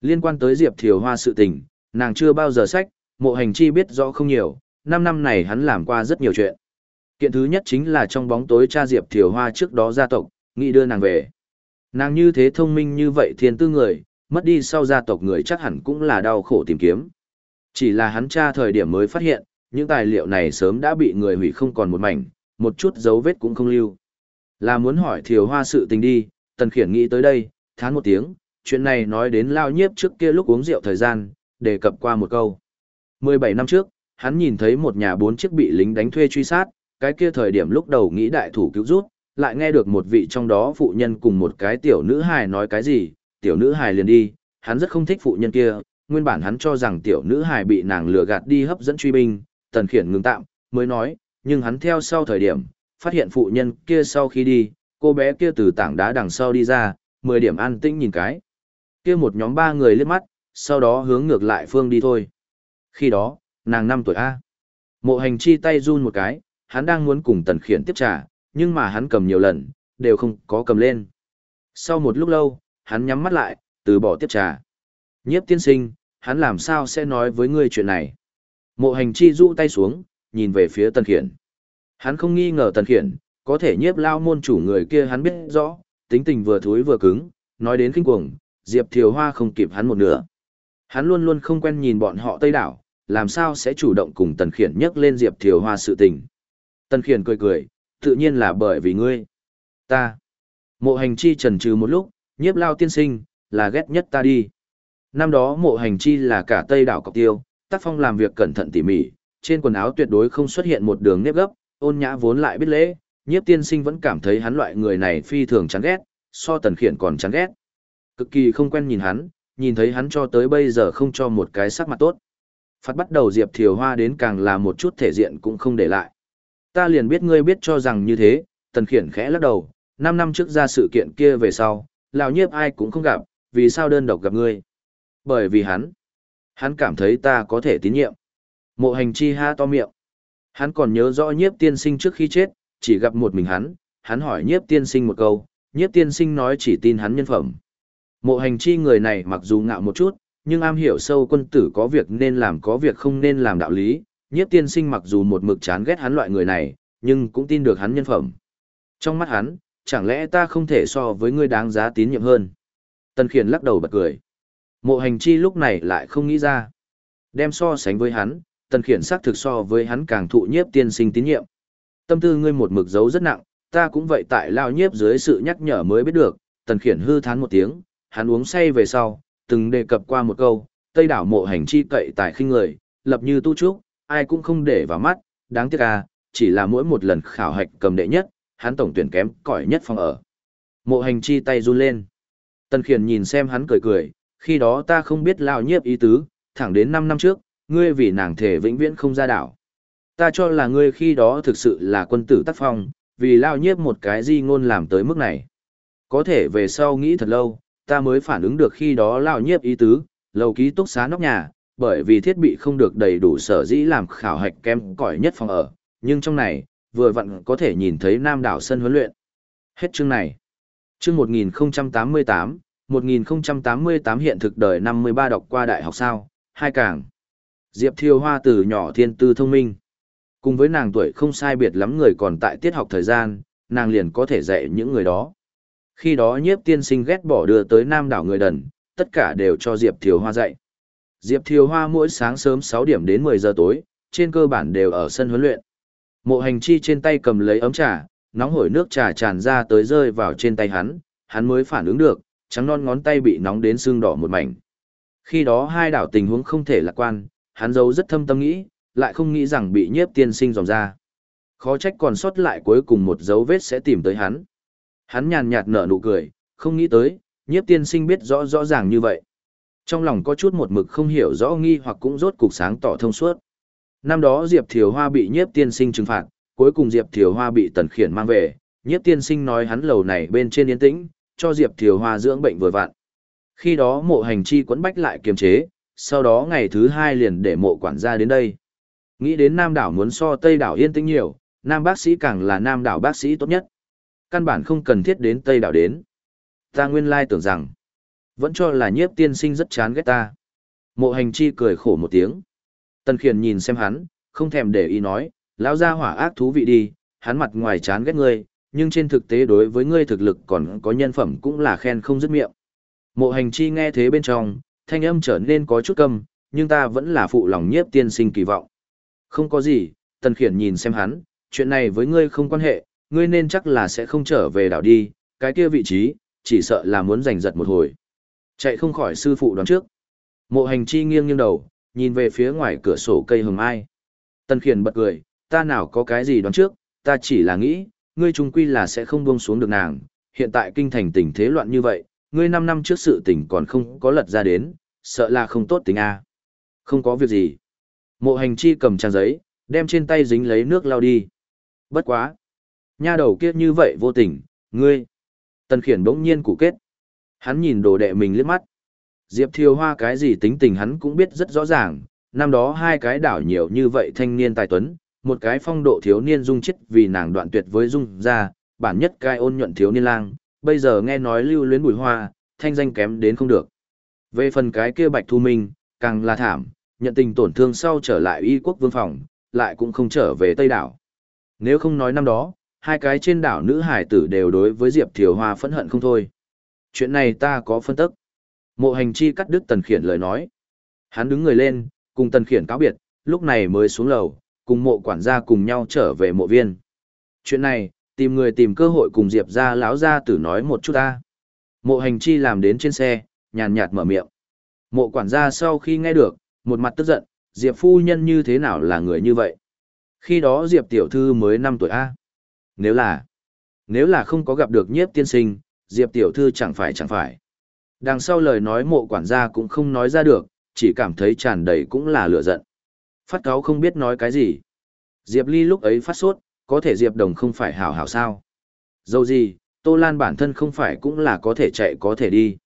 Liên quan tới Diệp Thiều Hoa sự tình, nàng chưa bao giờ sách, Mộ hành chi biết rõ không nhiều, 5 năm này hắn làm qua rất nhiều chuyện. Kiện thứ nhất chính là trong bóng tối cha Diệp Thiều Hoa trước đó gia tộc, nghĩ đưa nàng về. Nàng như thế thông minh như vậy thiên tư người, mất đi sau gia tộc người chắc hẳn cũng là đau khổ tìm kiếm. Chỉ là hắn cha thời điểm mới phát hiện, những tài liệu này sớm đã bị người hủy không còn một mảnh, một chút dấu vết cũng không lưu. Là muốn hỏi Thiều Hoa sự tình đi, Tần Khiển nghĩ tới đây, thán một tiếng, chuyện này nói đến lao nhiếp trước kia lúc uống rượu thời gian, đề cập qua một câu. 17 năm trước, hắn nhìn thấy một nhà bốn chiếc bị lính đánh thuê truy sát, cái kia thời điểm lúc đầu nghĩ đại thủ cứu rút, lại nghe được một vị trong đó phụ nhân cùng một cái tiểu nữ hài nói cái gì, tiểu nữ hài liền đi, hắn rất không thích phụ nhân kia, nguyên bản hắn cho rằng tiểu nữ hài bị nàng lừa gạt đi hấp dẫn truy binh, tần khiển ngừng tạm, mới nói, nhưng hắn theo sau thời điểm, phát hiện phụ nhân kia sau khi đi, cô bé kia từ tảng đá đằng sau đi ra, 10 điểm an tĩnh nhìn cái. Kia một nhóm ba người liếc mắt, sau đó hướng ngược lại phương đi thôi. Khi đó, nàng 5 tuổi A. Mộ hành chi tay run một cái, hắn đang muốn cùng tần khiển tiếp trả, nhưng mà hắn cầm nhiều lần, đều không có cầm lên. Sau một lúc lâu, hắn nhắm mắt lại, từ bỏ tiếp trà. Nhiếp tiên sinh, hắn làm sao sẽ nói với ngươi chuyện này? Mộ hành chi rũ tay xuống, nhìn về phía tần khiển. Hắn không nghi ngờ tần khiển, có thể nhiếp lao môn chủ người kia hắn biết rõ, tính tình vừa thúi vừa cứng, nói đến kinh cuồng, Diệp Thiều Hoa không kịp hắn một nửa. Hắn luôn luôn không quen nhìn bọn họ Tây Đảo, làm sao sẽ chủ động cùng Tần Khiển nhắc lên Diệp Thiều Hoa sự tình. Tần Khiển cười cười, tự nhiên là bởi vì ngươi. Ta. Mộ hành chi trần trừ một lúc, nhiếp lao tiên sinh, là ghét nhất ta đi. Năm đó mộ hành chi là cả Tây Đảo Cọc Tiêu, tác phong làm việc cẩn thận tỉ mỉ, trên quần áo tuyệt đối không xuất hiện một đường nếp gấp, ôn nhã vốn lại biết lễ, nhiếp tiên sinh vẫn cảm thấy hắn loại người này phi thường chán ghét, so tần khiển còn chán ghét. Cực kỳ không quen nhìn hắn, nhìn thấy hắn cho tới bây giờ không cho một cái sắc mặt tốt. Phát bắt đầu Diệp Thiều Hoa đến càng là một chút thể diện cũng không để lại. Ta liền biết ngươi biết cho rằng như thế, tần khiển khẽ lắc đầu, 5 năm trước ra sự kiện kia về sau, lão nhiếp ai cũng không gặp, vì sao đơn độc gặp ngươi? Bởi vì hắn, hắn cảm thấy ta có thể tín nhiệm. Mộ hành chi ha to miệng. Hắn còn nhớ rõ nhiếp tiên sinh trước khi chết, chỉ gặp một mình hắn, hắn hỏi nhiếp tiên sinh một câu, nhiếp tiên sinh nói chỉ tin hắn nhân phẩm. Mộ hành chi người này mặc dù ngạo một chút, nhưng am hiểu sâu quân tử có việc nên làm có việc không nên làm đạo lý, nhiếp tiên sinh mặc dù một mực chán ghét hắn loại người này, nhưng cũng tin được hắn nhân phẩm. Trong mắt hắn, chẳng lẽ ta không thể so với ngươi đáng giá tín nhiệm hơn? Tần khiển lắc đầu bật cười. Mộ hành chi lúc này lại không nghĩ ra. Đem so sánh với hắn, tần khiển xác thực so với hắn càng thụ nhiếp tiên sinh tín nhiệm. Tâm tư ngươi một mực giấu rất nặng, ta cũng vậy tại lao nhiếp dưới sự nhắc nhở mới biết được, tần khiển hư thán một tiếng, hắn uống say về sau, từng đề cập qua một câu, tây đảo mộ hành chi cậy tại khinh người, lập như tu trúc, ai cũng không để vào mắt, đáng tiếc à, chỉ là mỗi một lần khảo hạch cầm đệ nhất, hắn tổng tuyển kém cỏi nhất phòng ở. Mộ hành chi tay run lên. Tần khiển nhìn xem hắn cười cười, khi đó ta không biết lao nhiếp ý tứ, thẳng đến 5 năm trước, ngươi vì nàng thể vĩnh viễn không ra đảo. Ta cho là ngươi khi đó thực sự là quân tử tác phong, vì lao nhiếp một cái di ngôn làm tới mức này. Có thể về sau nghĩ thật lâu, ta mới phản ứng được khi đó lao nhiếp ý tứ, lầu ký túc xá nóc nhà, bởi vì thiết bị không được đầy đủ sở dĩ làm khảo hạch kém cỏi nhất phòng ở, nhưng trong này, vừa vặn có thể nhìn thấy nam đảo sân huấn luyện. Hết chương này. Chương 1088, 1088 hiện thực đời 53 đọc qua đại học sao, hai càng. Diệp Thiêu Hoa từ nhỏ thiên tư thông minh. Cùng với nàng tuổi không sai biệt lắm người còn tại tiết học thời gian, nàng liền có thể dạy những người đó. Khi đó nhiếp tiên sinh ghét bỏ đưa tới nam đảo người đần, tất cả đều cho Diệp Thiều Hoa dạy. Diệp Thiều Hoa mỗi sáng sớm 6 điểm đến 10 giờ tối, trên cơ bản đều ở sân huấn luyện. Mộ hành chi trên tay cầm lấy ấm trà, nóng hổi nước trà tràn ra tới rơi vào trên tay hắn, hắn mới phản ứng được, trắng non ngón tay bị nóng đến sưng đỏ một mảnh. Khi đó hai đảo tình huống không thể lạc quan, hắn giấu rất thâm tâm nghĩ, lại không nghĩ rằng bị nhiếp tiên sinh dòng ra. Khó trách còn sót lại cuối cùng một dấu vết sẽ tìm tới hắn. Hắn nhàn nhạt nở nụ cười, không nghĩ tới, nhiếp tiên sinh biết rõ rõ ràng như vậy. Trong lòng có chút một mực không hiểu rõ nghi hoặc cũng rốt cục sáng tỏ thông suốt. Năm đó Diệp Thiều Hoa bị nhiếp tiên sinh trừng phạt, cuối cùng Diệp Thiều Hoa bị tần khiển mang về, nhiếp tiên sinh nói hắn lầu này bên trên yên tĩnh, cho Diệp Thiều Hoa dưỡng bệnh vừa vặn. Khi đó mộ hành chi quấn bách lại kiềm chế, sau đó ngày thứ hai liền để mộ quản gia đến đây. Nghĩ đến Nam đảo muốn so Tây đảo yên tĩnh nhiều, Nam bác sĩ càng là Nam đảo bác sĩ tốt nhất. Căn bản không cần thiết đến Tây đảo đến. Ta nguyên lai tưởng rằng, vẫn cho là nhiếp tiên sinh rất chán ghét ta. Mộ hành chi cười khổ một tiếng. Tần Khiển nhìn xem hắn, không thèm để ý nói, lão gia hỏa ác thú vị đi, hắn mặt ngoài chán ghét ngươi, nhưng trên thực tế đối với ngươi thực lực còn có nhân phẩm cũng là khen không dứt miệng. Mộ hành chi nghe thế bên trong, thanh âm trở nên có chút câm, nhưng ta vẫn là phụ lòng nhiếp tiên sinh kỳ vọng. Không có gì, Tần Khiển nhìn xem hắn, chuyện này với ngươi không quan hệ, ngươi nên chắc là sẽ không trở về đảo đi, cái kia vị trí, chỉ sợ là muốn giành giật một hồi. Chạy không khỏi sư phụ đoán trước. Mộ hành chi nghiêng nghiêng đầu, nhìn về phía ngoài cửa sổ cây hồng ai. Tần Khiển bật cười, ta nào có cái gì đoán trước, ta chỉ là nghĩ, ngươi trung quy là sẽ không buông xuống được nàng, hiện tại kinh thành tình thế loạn như vậy, ngươi 5 năm trước sự tình còn không có lật ra đến, sợ là không tốt tình a. Không có việc gì. Mộ hành chi cầm trang giấy, đem trên tay dính lấy nước lau đi. Bất quá. Nha đầu kia như vậy vô tình, ngươi. Tần khiển bỗng nhiên cụ kết. Hắn nhìn đồ đệ mình liếc mắt. Diệp Thiều Hoa cái gì tính tình hắn cũng biết rất rõ ràng, năm đó hai cái đảo nhiều như vậy thanh niên tài tuấn, một cái phong độ thiếu niên dung chết vì nàng đoạn tuyệt với dung ra, bản nhất cai ôn nhuận thiếu niên lang, bây giờ nghe nói lưu luyến bùi hoa, thanh danh kém đến không được. Về phần cái kia bạch thu minh, càng là thảm, nhận tình tổn thương sau trở lại y quốc vương phòng, lại cũng không trở về Tây đảo. Nếu không nói năm đó, hai cái trên đảo nữ hải tử đều đối với Diệp Thiều Hoa phẫn hận không thôi. Chuyện này ta có phân tức. Mộ hành chi cắt đứt tần khiển lời nói. Hắn đứng người lên, cùng tần khiển cáo biệt, lúc này mới xuống lầu, cùng mộ quản gia cùng nhau trở về mộ viên. Chuyện này, tìm người tìm cơ hội cùng Diệp ra lão ra tử nói một chút ta. Mộ hành chi làm đến trên xe, nhàn nhạt mở miệng. Mộ quản gia sau khi nghe được, một mặt tức giận, Diệp phu nhân như thế nào là người như vậy? Khi đó Diệp tiểu thư mới 5 tuổi A. Nếu là, nếu là không có gặp được nhiếp tiên sinh, Diệp tiểu thư chẳng phải chẳng phải. Đằng sau lời nói mộ quản gia cũng không nói ra được, chỉ cảm thấy tràn đầy cũng là lửa giận. Phát cáo không biết nói cái gì. Diệp Ly lúc ấy phát sốt, có thể Diệp Đồng không phải hảo hảo sao. Dẫu gì, Tô Lan bản thân không phải cũng là có thể chạy có thể đi.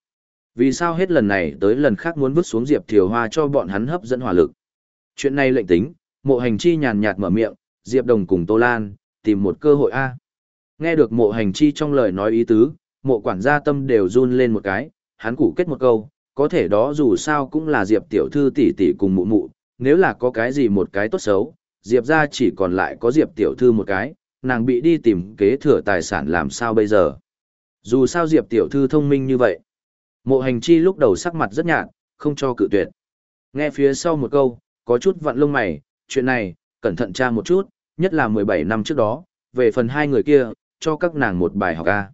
Vì sao hết lần này tới lần khác muốn vứt xuống Diệp Thiều Hoa cho bọn hắn hấp dẫn hỏa lực. Chuyện này lệnh tính, mộ hành chi nhàn nhạt mở miệng, Diệp Đồng cùng Tô Lan, tìm một cơ hội A. Nghe được mộ hành chi trong lời nói ý tứ, mộ quản gia tâm đều run lên một cái, hắn củ kết một câu, có thể đó dù sao cũng là Diệp tiểu thư tỷ tỷ cùng mụ mụ, nếu là có cái gì một cái tốt xấu, Diệp ra chỉ còn lại có Diệp tiểu thư một cái, nàng bị đi tìm kế thừa tài sản làm sao bây giờ. Dù sao Diệp tiểu thư thông minh như vậy. Mộ hành chi lúc đầu sắc mặt rất nhạt, không cho cự tuyệt. Nghe phía sau một câu, có chút vặn lông mày, chuyện này, cẩn thận tra một chút, nhất là 17 năm trước đó, về phần hai người kia, cho các nàng một bài học A.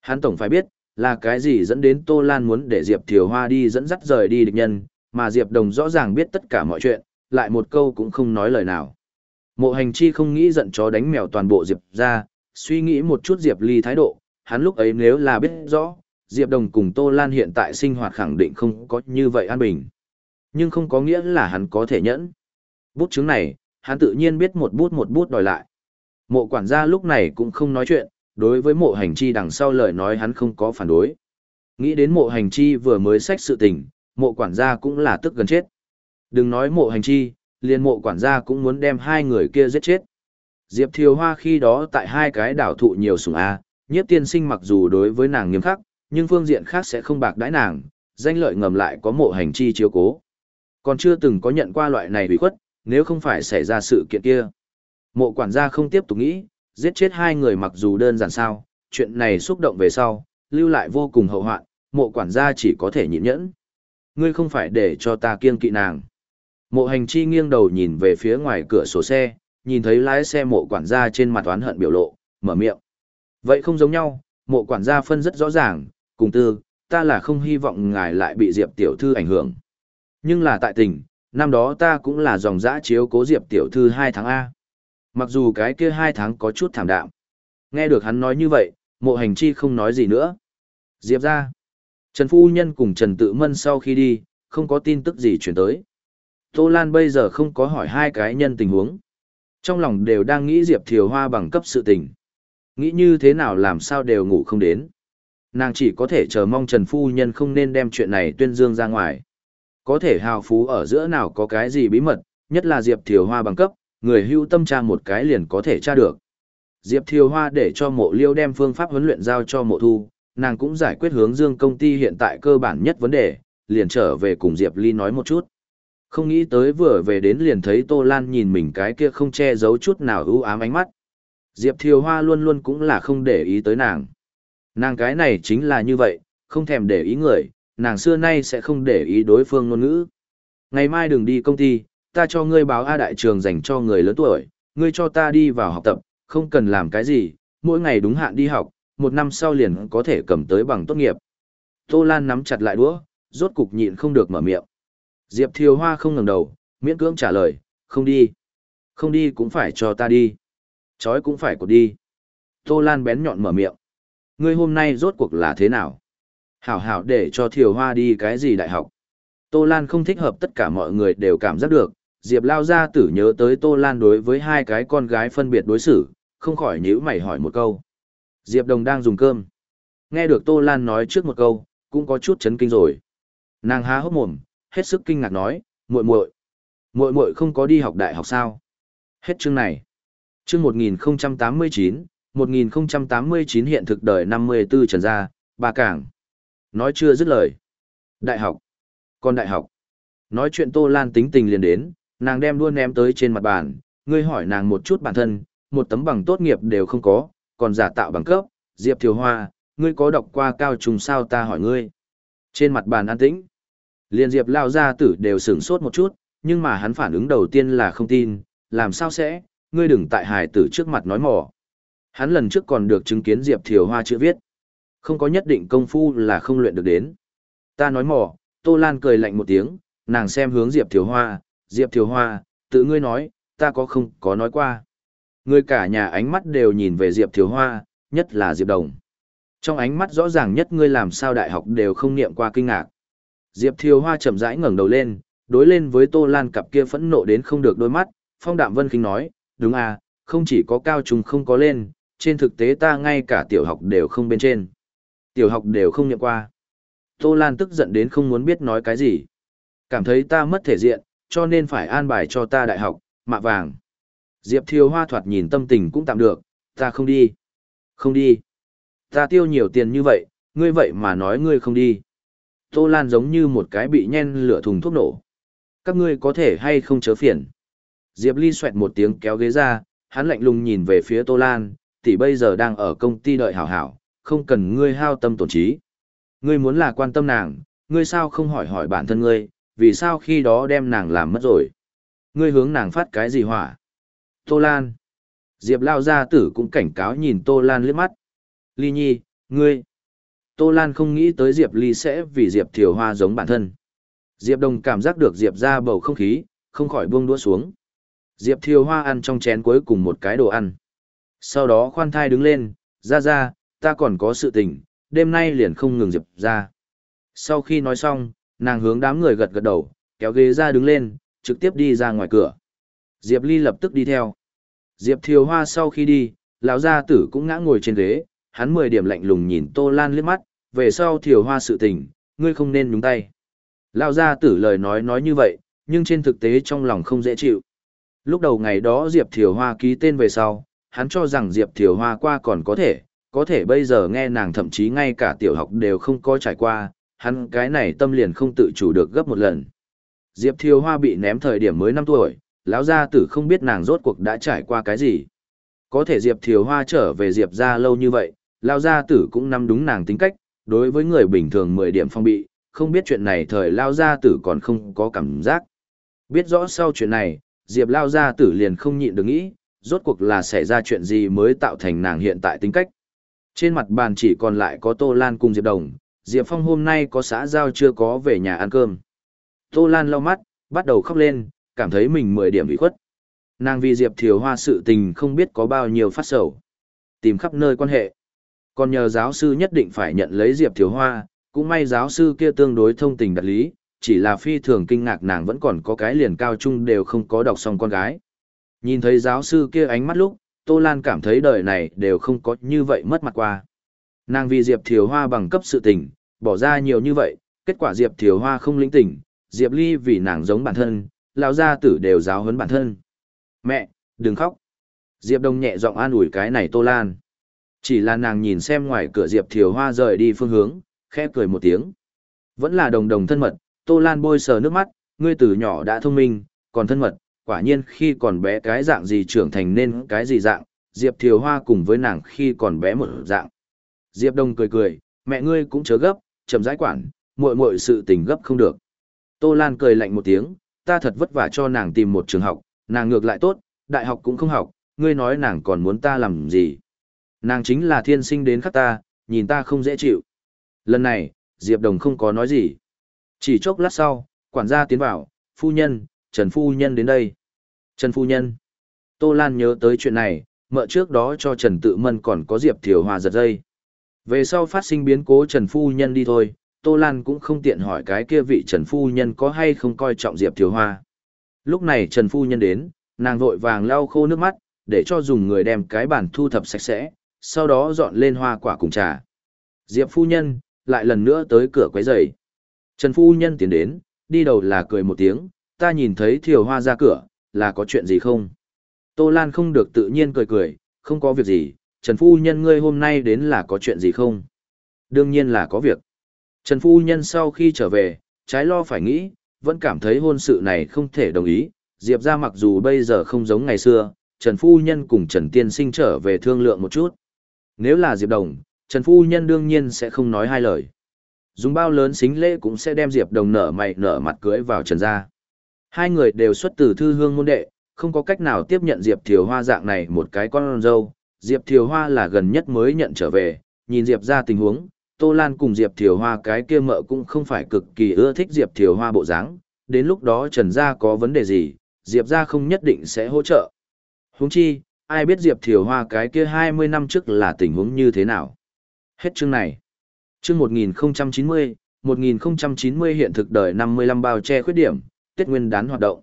Hắn tổng phải biết, là cái gì dẫn đến Tô Lan muốn để Diệp Thiều Hoa đi dẫn dắt rời đi địch nhân, mà Diệp Đồng rõ ràng biết tất cả mọi chuyện, lại một câu cũng không nói lời nào. Mộ hành chi không nghĩ giận chó đánh mèo toàn bộ Diệp ra, suy nghĩ một chút Diệp Ly thái độ, hắn lúc ấy nếu là biết rõ, Diệp Đồng cùng Tô Lan hiện tại sinh hoạt khẳng định không có như vậy an bình. Nhưng không có nghĩa là hắn có thể nhẫn. Bút chứng này, hắn tự nhiên biết một bút một bút đòi lại. Mộ quản gia lúc này cũng không nói chuyện, đối với mộ hành chi đằng sau lời nói hắn không có phản đối. Nghĩ đến mộ hành chi vừa mới sách sự tình, mộ quản gia cũng là tức gần chết. Đừng nói mộ hành chi, liền mộ quản gia cũng muốn đem hai người kia giết chết. Diệp Thiều Hoa khi đó tại hai cái đảo thụ nhiều sủng A, nhiếp tiên sinh mặc dù đối với nàng nghiêm khắc, nhưng phương diện khác sẽ không bạc đãi nàng, danh lợi ngầm lại có mộ hành chi chiếu cố. Còn chưa từng có nhận qua loại này hủy khuất, nếu không phải xảy ra sự kiện kia. Mộ quản gia không tiếp tục nghĩ, giết chết hai người mặc dù đơn giản sao, chuyện này xúc động về sau, lưu lại vô cùng hậu hoạn, mộ quản gia chỉ có thể nhịn nhẫn. Ngươi không phải để cho ta kiêng kỵ nàng. Mộ hành chi nghiêng đầu nhìn về phía ngoài cửa sổ xe, nhìn thấy lái xe mộ quản gia trên mặt oán hận biểu lộ, mở miệng. Vậy không giống nhau, mộ quản gia phân rất rõ ràng, cùng tư, ta là không hy vọng ngài lại bị Diệp tiểu thư ảnh hưởng. Nhưng là tại tình, năm đó ta cũng là dòng dã chiếu cố Diệp tiểu thư hai tháng A. Mặc dù cái kia hai tháng có chút thảm đạm. Nghe được hắn nói như vậy, mộ hành chi không nói gì nữa. Diệp ra. Trần Phu Nhân cùng Trần Tự Mân sau khi đi, không có tin tức gì chuyển tới. Tô Lan bây giờ không có hỏi hai cái nhân tình huống. Trong lòng đều đang nghĩ Diệp Thiều Hoa bằng cấp sự tình. Nghĩ như thế nào làm sao đều ngủ không đến. Nàng chỉ có thể chờ mong Trần Phu Nhân không nên đem chuyện này tuyên dương ra ngoài. Có thể hào phú ở giữa nào có cái gì bí mật, nhất là Diệp Thiều Hoa bằng cấp, người hưu tâm tra một cái liền có thể tra được. Diệp Thiều Hoa để cho mộ liêu đem phương pháp huấn luyện giao cho mộ thu, nàng cũng giải quyết hướng dương công ty hiện tại cơ bản nhất vấn đề, liền trở về cùng Diệp Ly nói một chút. Không nghĩ tới vừa về đến liền thấy Tô Lan nhìn mình cái kia không che giấu chút nào ưu ám ánh mắt. Diệp Thiều Hoa luôn luôn cũng là không để ý tới nàng. Nàng cái này chính là như vậy, không thèm để ý người, nàng xưa nay sẽ không để ý đối phương ngôn ngữ. Ngày mai đừng đi công ty, ta cho ngươi báo A đại trường dành cho người lớn tuổi, ngươi cho ta đi vào học tập, không cần làm cái gì, mỗi ngày đúng hạn đi học, một năm sau liền có thể cầm tới bằng tốt nghiệp. Tô Lan nắm chặt lại đũa, rốt cục nhịn không được mở miệng. Diệp Thiều Hoa không ngẩng đầu, miễn cưỡng trả lời, không đi. Không đi cũng phải cho ta đi. Chói cũng phải cột đi. Tô Lan bén nhọn mở miệng. Ngươi hôm nay rốt cuộc là thế nào? Hảo hảo để cho Thiều Hoa đi cái gì đại học? Tô Lan không thích hợp tất cả mọi người đều cảm giác được. Diệp lao ra tử nhớ tới Tô Lan đối với hai cái con gái phân biệt đối xử, không khỏi nhíu mày hỏi một câu. Diệp Đồng đang dùng cơm. Nghe được Tô Lan nói trước một câu, cũng có chút chấn kinh rồi. Nàng há hốc mồm, hết sức kinh ngạc nói, muội muội, muội muội không có đi học đại học sao? Hết chương này. Chương 1089, 1089 hiện thực đời 54 trần gia, ba cảng. Nói chưa dứt lời. Đại học. Còn đại học. Nói chuyện Tô Lan tính tình liền đến, nàng đem đua ném tới trên mặt bàn, ngươi hỏi nàng một chút bản thân, một tấm bằng tốt nghiệp đều không có, còn giả tạo bằng cấp, Diệp Thiều Hoa, ngươi có đọc qua cao trùng sao ta hỏi ngươi. Trên mặt bàn an tĩnh, liền Diệp lao ra tử đều sửng sốt một chút, nhưng mà hắn phản ứng đầu tiên là không tin, làm sao sẽ, ngươi đừng tại hài tử trước mặt nói mỏ. Hắn lần trước còn được chứng kiến Diệp Thiều Hoa chữ viết. Không có nhất định công phu là không luyện được đến. Ta nói mỏ, Tô Lan cười lạnh một tiếng, nàng xem hướng Diệp Thiều Hoa, Diệp Thiều Hoa, tự ngươi nói, ta có không có nói qua. Người cả nhà ánh mắt đều nhìn về Diệp Thiều Hoa, nhất là Diệp Đồng. Trong ánh mắt rõ ràng nhất ngươi làm sao đại học đều không niệm qua kinh ngạc. Diệp Thiều Hoa chậm rãi ngẩng đầu lên, đối lên với Tô Lan cặp kia phẫn nộ đến không được đôi mắt, Phong Đạm Vân Kinh nói, đúng à, không chỉ có cao trung không có lên, trên thực tế ta ngay cả tiểu học đều không bên trên. Tiểu học đều không niệm qua. Tô Lan tức giận đến không muốn biết nói cái gì. Cảm thấy ta mất thể diện, cho nên phải an bài cho ta đại học, mạ vàng. Diệp Thiều Hoa thoạt nhìn tâm tình cũng tạm được, ta không đi. Không đi. Ta tiêu nhiều tiền như vậy, ngươi vậy mà nói ngươi không đi. Tô Lan giống như một cái bị nhen lửa thùng thuốc nổ. Các ngươi có thể hay không chớ phiền. Diệp Ly xoẹt một tiếng kéo ghế ra, hắn lạnh lùng nhìn về phía Tô Lan, tỷ bây giờ đang ở công ty đợi hảo hảo, không cần ngươi hao tâm tổn trí. Ngươi muốn là quan tâm nàng, ngươi sao không hỏi hỏi bản thân ngươi, vì sao khi đó đem nàng làm mất rồi. Ngươi hướng nàng phát cái gì hỏa? Tô Lan. Diệp Lao Gia Tử cũng cảnh cáo nhìn Tô Lan liếc mắt. Ly Nhi, ngươi. Tô Lan không nghĩ tới Diệp Ly sẽ vì Diệp Thiều Hoa giống bản thân. Diệp Đồng cảm giác được Diệp ra bầu không khí, không khỏi buông đũa xuống. Diệp Thiều Hoa ăn trong chén cuối cùng một cái đồ ăn. Sau đó khoan thai đứng lên, ra ra, ta còn có sự tình, đêm nay liền không ngừng Diệp ra. Sau khi nói xong, nàng hướng đám người gật gật đầu, kéo ghế ra đứng lên, trực tiếp đi ra ngoài cửa. Diệp Ly lập tức đi theo. Diệp Thiều Hoa sau khi đi, lão gia tử cũng ngã ngồi trên ghế, hắn mười điểm lạnh lùng nhìn Tô Lan liếc mắt, về sau Thiều Hoa sự tình, ngươi không nên nhúng tay. Lão gia tử lời nói nói như vậy, nhưng trên thực tế trong lòng không dễ chịu. Lúc đầu ngày đó Diệp Thiều Hoa ký tên về sau, hắn cho rằng Diệp Thiều Hoa qua còn có thể, có thể bây giờ nghe nàng thậm chí ngay cả tiểu học đều không có trải qua, hắn cái này tâm liền không tự chủ được gấp một lần. Diệp Thiều Hoa bị ném thời điểm mới 5 tuổi, lão gia tử không biết nàng rốt cuộc đã trải qua cái gì. Có thể Diệp Thiều Hoa trở về Diệp ra lâu như vậy, lão gia tử cũng nắm đúng nàng tính cách, đối với người bình thường 10 điểm phong bị, không biết chuyện này thời lão gia tử còn không có cảm giác. Biết rõ sau chuyện này, Diệp lão gia tử liền không nhịn được nghĩ, rốt cuộc là xảy ra chuyện gì mới tạo thành nàng hiện tại tính cách. Trên mặt bàn chỉ còn lại có Tô Lan cùng Diệp Đồng, Diệp Phong hôm nay có xã giao chưa có về nhà ăn cơm. Tô Lan lau mắt, bắt đầu khóc lên, cảm thấy mình mười điểm bị khuất. Nàng vì Diệp Thiều Hoa sự tình không biết có bao nhiêu phát sầu. Tìm khắp nơi quan hệ. Còn nhờ giáo sư nhất định phải nhận lấy Diệp Thiều Hoa, cũng may giáo sư kia tương đối thông tình đặt lý, chỉ là phi thường kinh ngạc nàng vẫn còn có cái liền cao trung đều không có đọc xong con gái. Nhìn thấy giáo sư kia ánh mắt lúc, Tô Lan cảm thấy đời này đều không có như vậy mất mặt qua. Nàng vì Diệp Thiều Hoa bằng cấp sự tình, bỏ ra nhiều như vậy, kết quả Diệp Thiều Hoa không lĩnh tỉnh, Diệp Ly vì nàng giống bản thân, lão gia tử đều giáo huấn bản thân. Mẹ, đừng khóc. Diệp Đông nhẹ giọng an ủi cái này Tô Lan. Chỉ là nàng nhìn xem ngoài cửa Diệp Thiều Hoa rời đi phương hướng, khẽ cười một tiếng. Vẫn là đồng đồng thân mật, Tô Lan bôi sờ nước mắt, ngươi từ nhỏ đã thông minh, còn thân mật, quả nhiên khi còn bé cái dạng gì trưởng thành nên cái gì dạng, Diệp Thiều Hoa cùng với nàng khi còn bé một dạng. Diệp Đông cười cười, mẹ ngươi cũng chớ gấp, chậm rãi quản, muội muội sự tình gấp không được. Tô Lan cười lạnh một tiếng, ta thật vất vả cho nàng tìm một trường học, nàng ngược lại tốt, đại học cũng không học, ngươi nói nàng còn muốn ta làm gì. Nàng chính là thiên sinh đến khắc ta, nhìn ta không dễ chịu. Lần này, Diệp Đồng không có nói gì. Chỉ chốc lát sau, quản gia tiến vào, phu nhân, Trần Phu Nhân đến đây. Trần Phu Nhân. Tô Lan nhớ tới chuyện này, mợ trước đó cho Trần Tự Mân còn có Diệp Thiều Hòa giật dây. Về sau phát sinh biến cố Trần Phu Nhân đi thôi, Tô Lan cũng không tiện hỏi cái kia vị Trần Phu Nhân có hay không coi trọng Diệp Thiều Hoa. Lúc này Trần Phu Nhân đến, nàng vội vàng lau khô nước mắt, để cho dùng người đem cái bàn thu thập sạch sẽ, sau đó dọn lên hoa quả cùng trà. Diệp Phu Nhân, lại lần nữa tới cửa quấy rầy. Trần Phu Nhân tiến đến, đi đầu là cười một tiếng, ta nhìn thấy Thiều Hoa ra cửa, là có chuyện gì không? Tô Lan không được tự nhiên cười cười, không có việc gì, Trần Phu Nhân ngươi hôm nay đến là có chuyện gì không? Đương nhiên là có việc. Trần Phu Nhân sau khi trở về, trái lo phải nghĩ, vẫn cảm thấy hôn sự này không thể đồng ý. Diệp ra mặc dù bây giờ không giống ngày xưa, Trần Phu Nhân cùng Trần Tiên Sinh trở về thương lượng một chút. Nếu là Diệp Đồng, Trần Phu Nhân đương nhiên sẽ không nói hai lời. Dùng bao lớn xính lễ cũng sẽ đem Diệp Đồng nở mày nở mặt cưới vào Trần gia. Hai người đều xuất từ thư hương môn đệ, không có cách nào tiếp nhận Diệp Thiều Hoa dạng này một cái con dâu. Diệp Thiều Hoa là gần nhất mới nhận trở về, nhìn Diệp ra tình huống, Tô Lan cùng Diệp Thiều Hoa cái kia mợ cũng không phải cực kỳ ưa thích Diệp Thiều Hoa bộ dáng, đến lúc đó Trần gia có vấn đề gì, Diệp gia không nhất định sẽ hỗ trợ. Huống chi, ai biết Diệp Thiều Hoa cái kia 20 năm trước là tình huống như thế nào. Hết chương này. Chương 1090, 1090 hiện thực đời 55 bao che khuyết điểm, Tết Nguyên đán hoạt động.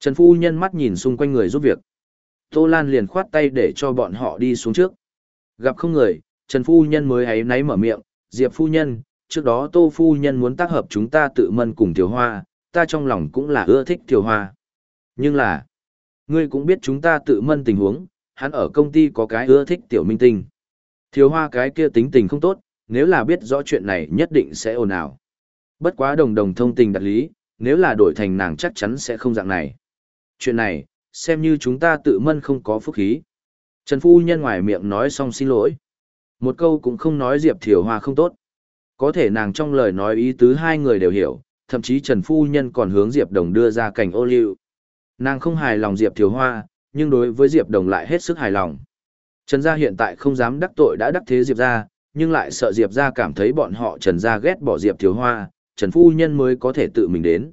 Trần Phu Nhân mắt nhìn xung quanh người giúp việc. Tô Lan liền khoát tay để cho bọn họ đi xuống trước. Gặp không người, Trần Phu Nhân mới ấy náy mở miệng, Diệp Phu Nhân, trước đó Tô Phu Nhân muốn tác hợp chúng ta tự mân cùng Tiểu Hoa, ta trong lòng cũng là ưa thích Tiểu Hoa. Nhưng là, ngươi cũng biết chúng ta tự mân tình huống, hắn ở công ty có cái ưa thích Tiểu Minh Tinh. Tiểu Hoa cái kia tính tình không tốt, nếu là biết rõ chuyện này nhất định sẽ ồn ào. Bất quá đồng đồng thông tình đặt lý, nếu là đổi thành nàng chắc chắn sẽ không dạng này. Chuyện này, xem như chúng ta tự mân không có phúc khí. Trần Phu Nhân ngoài miệng nói xong xin lỗi. Một câu cũng không nói Diệp Thiều Hoa không tốt. Có thể nàng trong lời nói ý tứ hai người đều hiểu, thậm chí Trần Phu Nhân còn hướng Diệp Đồng đưa ra cảnh ô liu. Nàng không hài lòng Diệp Thiều Hoa, nhưng đối với Diệp Đồng lại hết sức hài lòng. Trần gia hiện tại không dám đắc tội đã đắc thế Diệp gia, nhưng lại sợ Diệp gia cảm thấy bọn họ Trần gia ghét bỏ Diệp Thiều Hoa, Trần Phu Nhân mới có thể tự mình đến.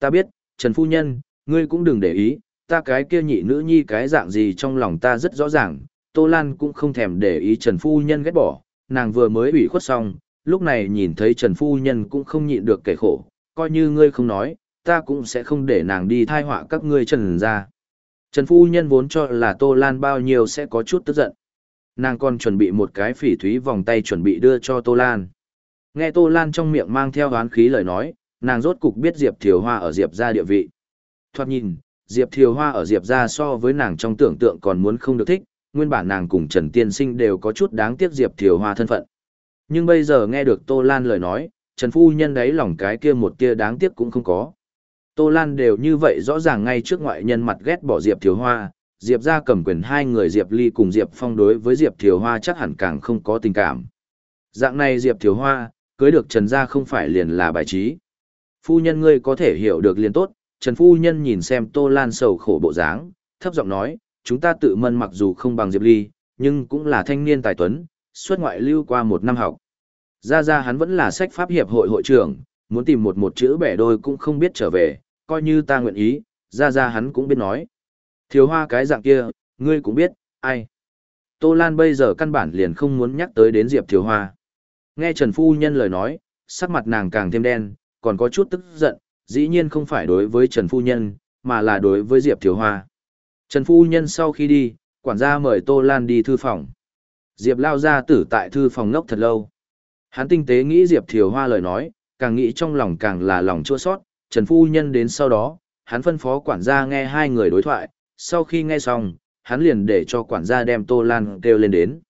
Ta biết, Trần Phu Nhân, ngươi cũng đừng để ý, ta cái kia nhị nữ nhi cái dạng gì trong lòng ta rất rõ ràng, Tô Lan cũng không thèm để ý Trần Phu Nhân ghét bỏ, nàng vừa mới ủy khuất xong, lúc này nhìn thấy Trần Phu Nhân cũng không nhịn được kể khổ, coi như ngươi không nói, ta cũng sẽ không để nàng đi thai họa các ngươi Trần ra. Trần Phu Nhân vốn cho là Tô Lan bao nhiêu sẽ có chút tức giận. Nàng còn chuẩn bị một cái phỉ thúy vòng tay chuẩn bị đưa cho Tô Lan. Nghe Tô Lan trong miệng mang theo oán khí lời nói, nàng rốt cục biết Diệp Thiều Hoa ở Diệp gia địa vị. Thoạt nhìn, Diệp Thiều Hoa ở Diệp gia so với nàng trong tưởng tượng còn muốn không được thích, nguyên bản nàng cùng Trần Tiên Sinh đều có chút đáng tiếc Diệp Thiều Hoa thân phận. Nhưng bây giờ nghe được Tô Lan lời nói, Trần Phu Nhân đấy lòng cái kia một kia đáng tiếc cũng không có. Tô Lan đều như vậy rõ ràng ngay trước ngoại nhân mặt ghét bỏ Diệp Thiều Hoa, Diệp gia cầm quyền hai người Diệp Ly cùng Diệp Phong đối với Diệp Thiều Hoa chắc hẳn càng không có tình cảm. Dạng này Diệp Thiều Hoa, cưới được Trần gia không phải liền là bài trí. Phu nhân ngươi có thể hiểu được liền tốt, Trần Phu Nhân nhìn xem Tô Lan sầu khổ bộ dáng, thấp giọng nói, chúng ta tự mân mặc dù không bằng Diệp Ly, nhưng cũng là thanh niên tài tuấn, xuất ngoại lưu qua một năm học. Ra ra hắn vẫn là sách pháp hiệp hội hội trưởng, muốn tìm một một chữ bẻ đôi cũng không biết trở về, coi như ta nguyện ý, ra ra hắn cũng biết nói. Thiếu hoa cái dạng kia, ngươi cũng biết, ai. Tô Lan bây giờ căn bản liền không muốn nhắc tới đến Diệp Thiếu Hoa. Nghe Trần Phu Nhân lời nói, sắc mặt nàng càng thêm đen, còn có chút tức giận, dĩ nhiên không phải đối với Trần Phu Nhân, mà là đối với Diệp Thiếu Hoa. Trần Phu Nhân sau khi đi, quản gia mời Tô Lan đi thư phòng. Diệp lao ra tử tại thư phòng ngốc thật lâu. Hắn tinh tế nghĩ Diệp Thiều Hoa lời nói, càng nghĩ trong lòng càng là lòng chua sót. Trần Phu Nhân đến sau đó, hắn phân phó quản gia nghe hai người đối thoại, sau khi nghe xong, hắn liền để cho quản gia đem Tô Lan kêu lên đến.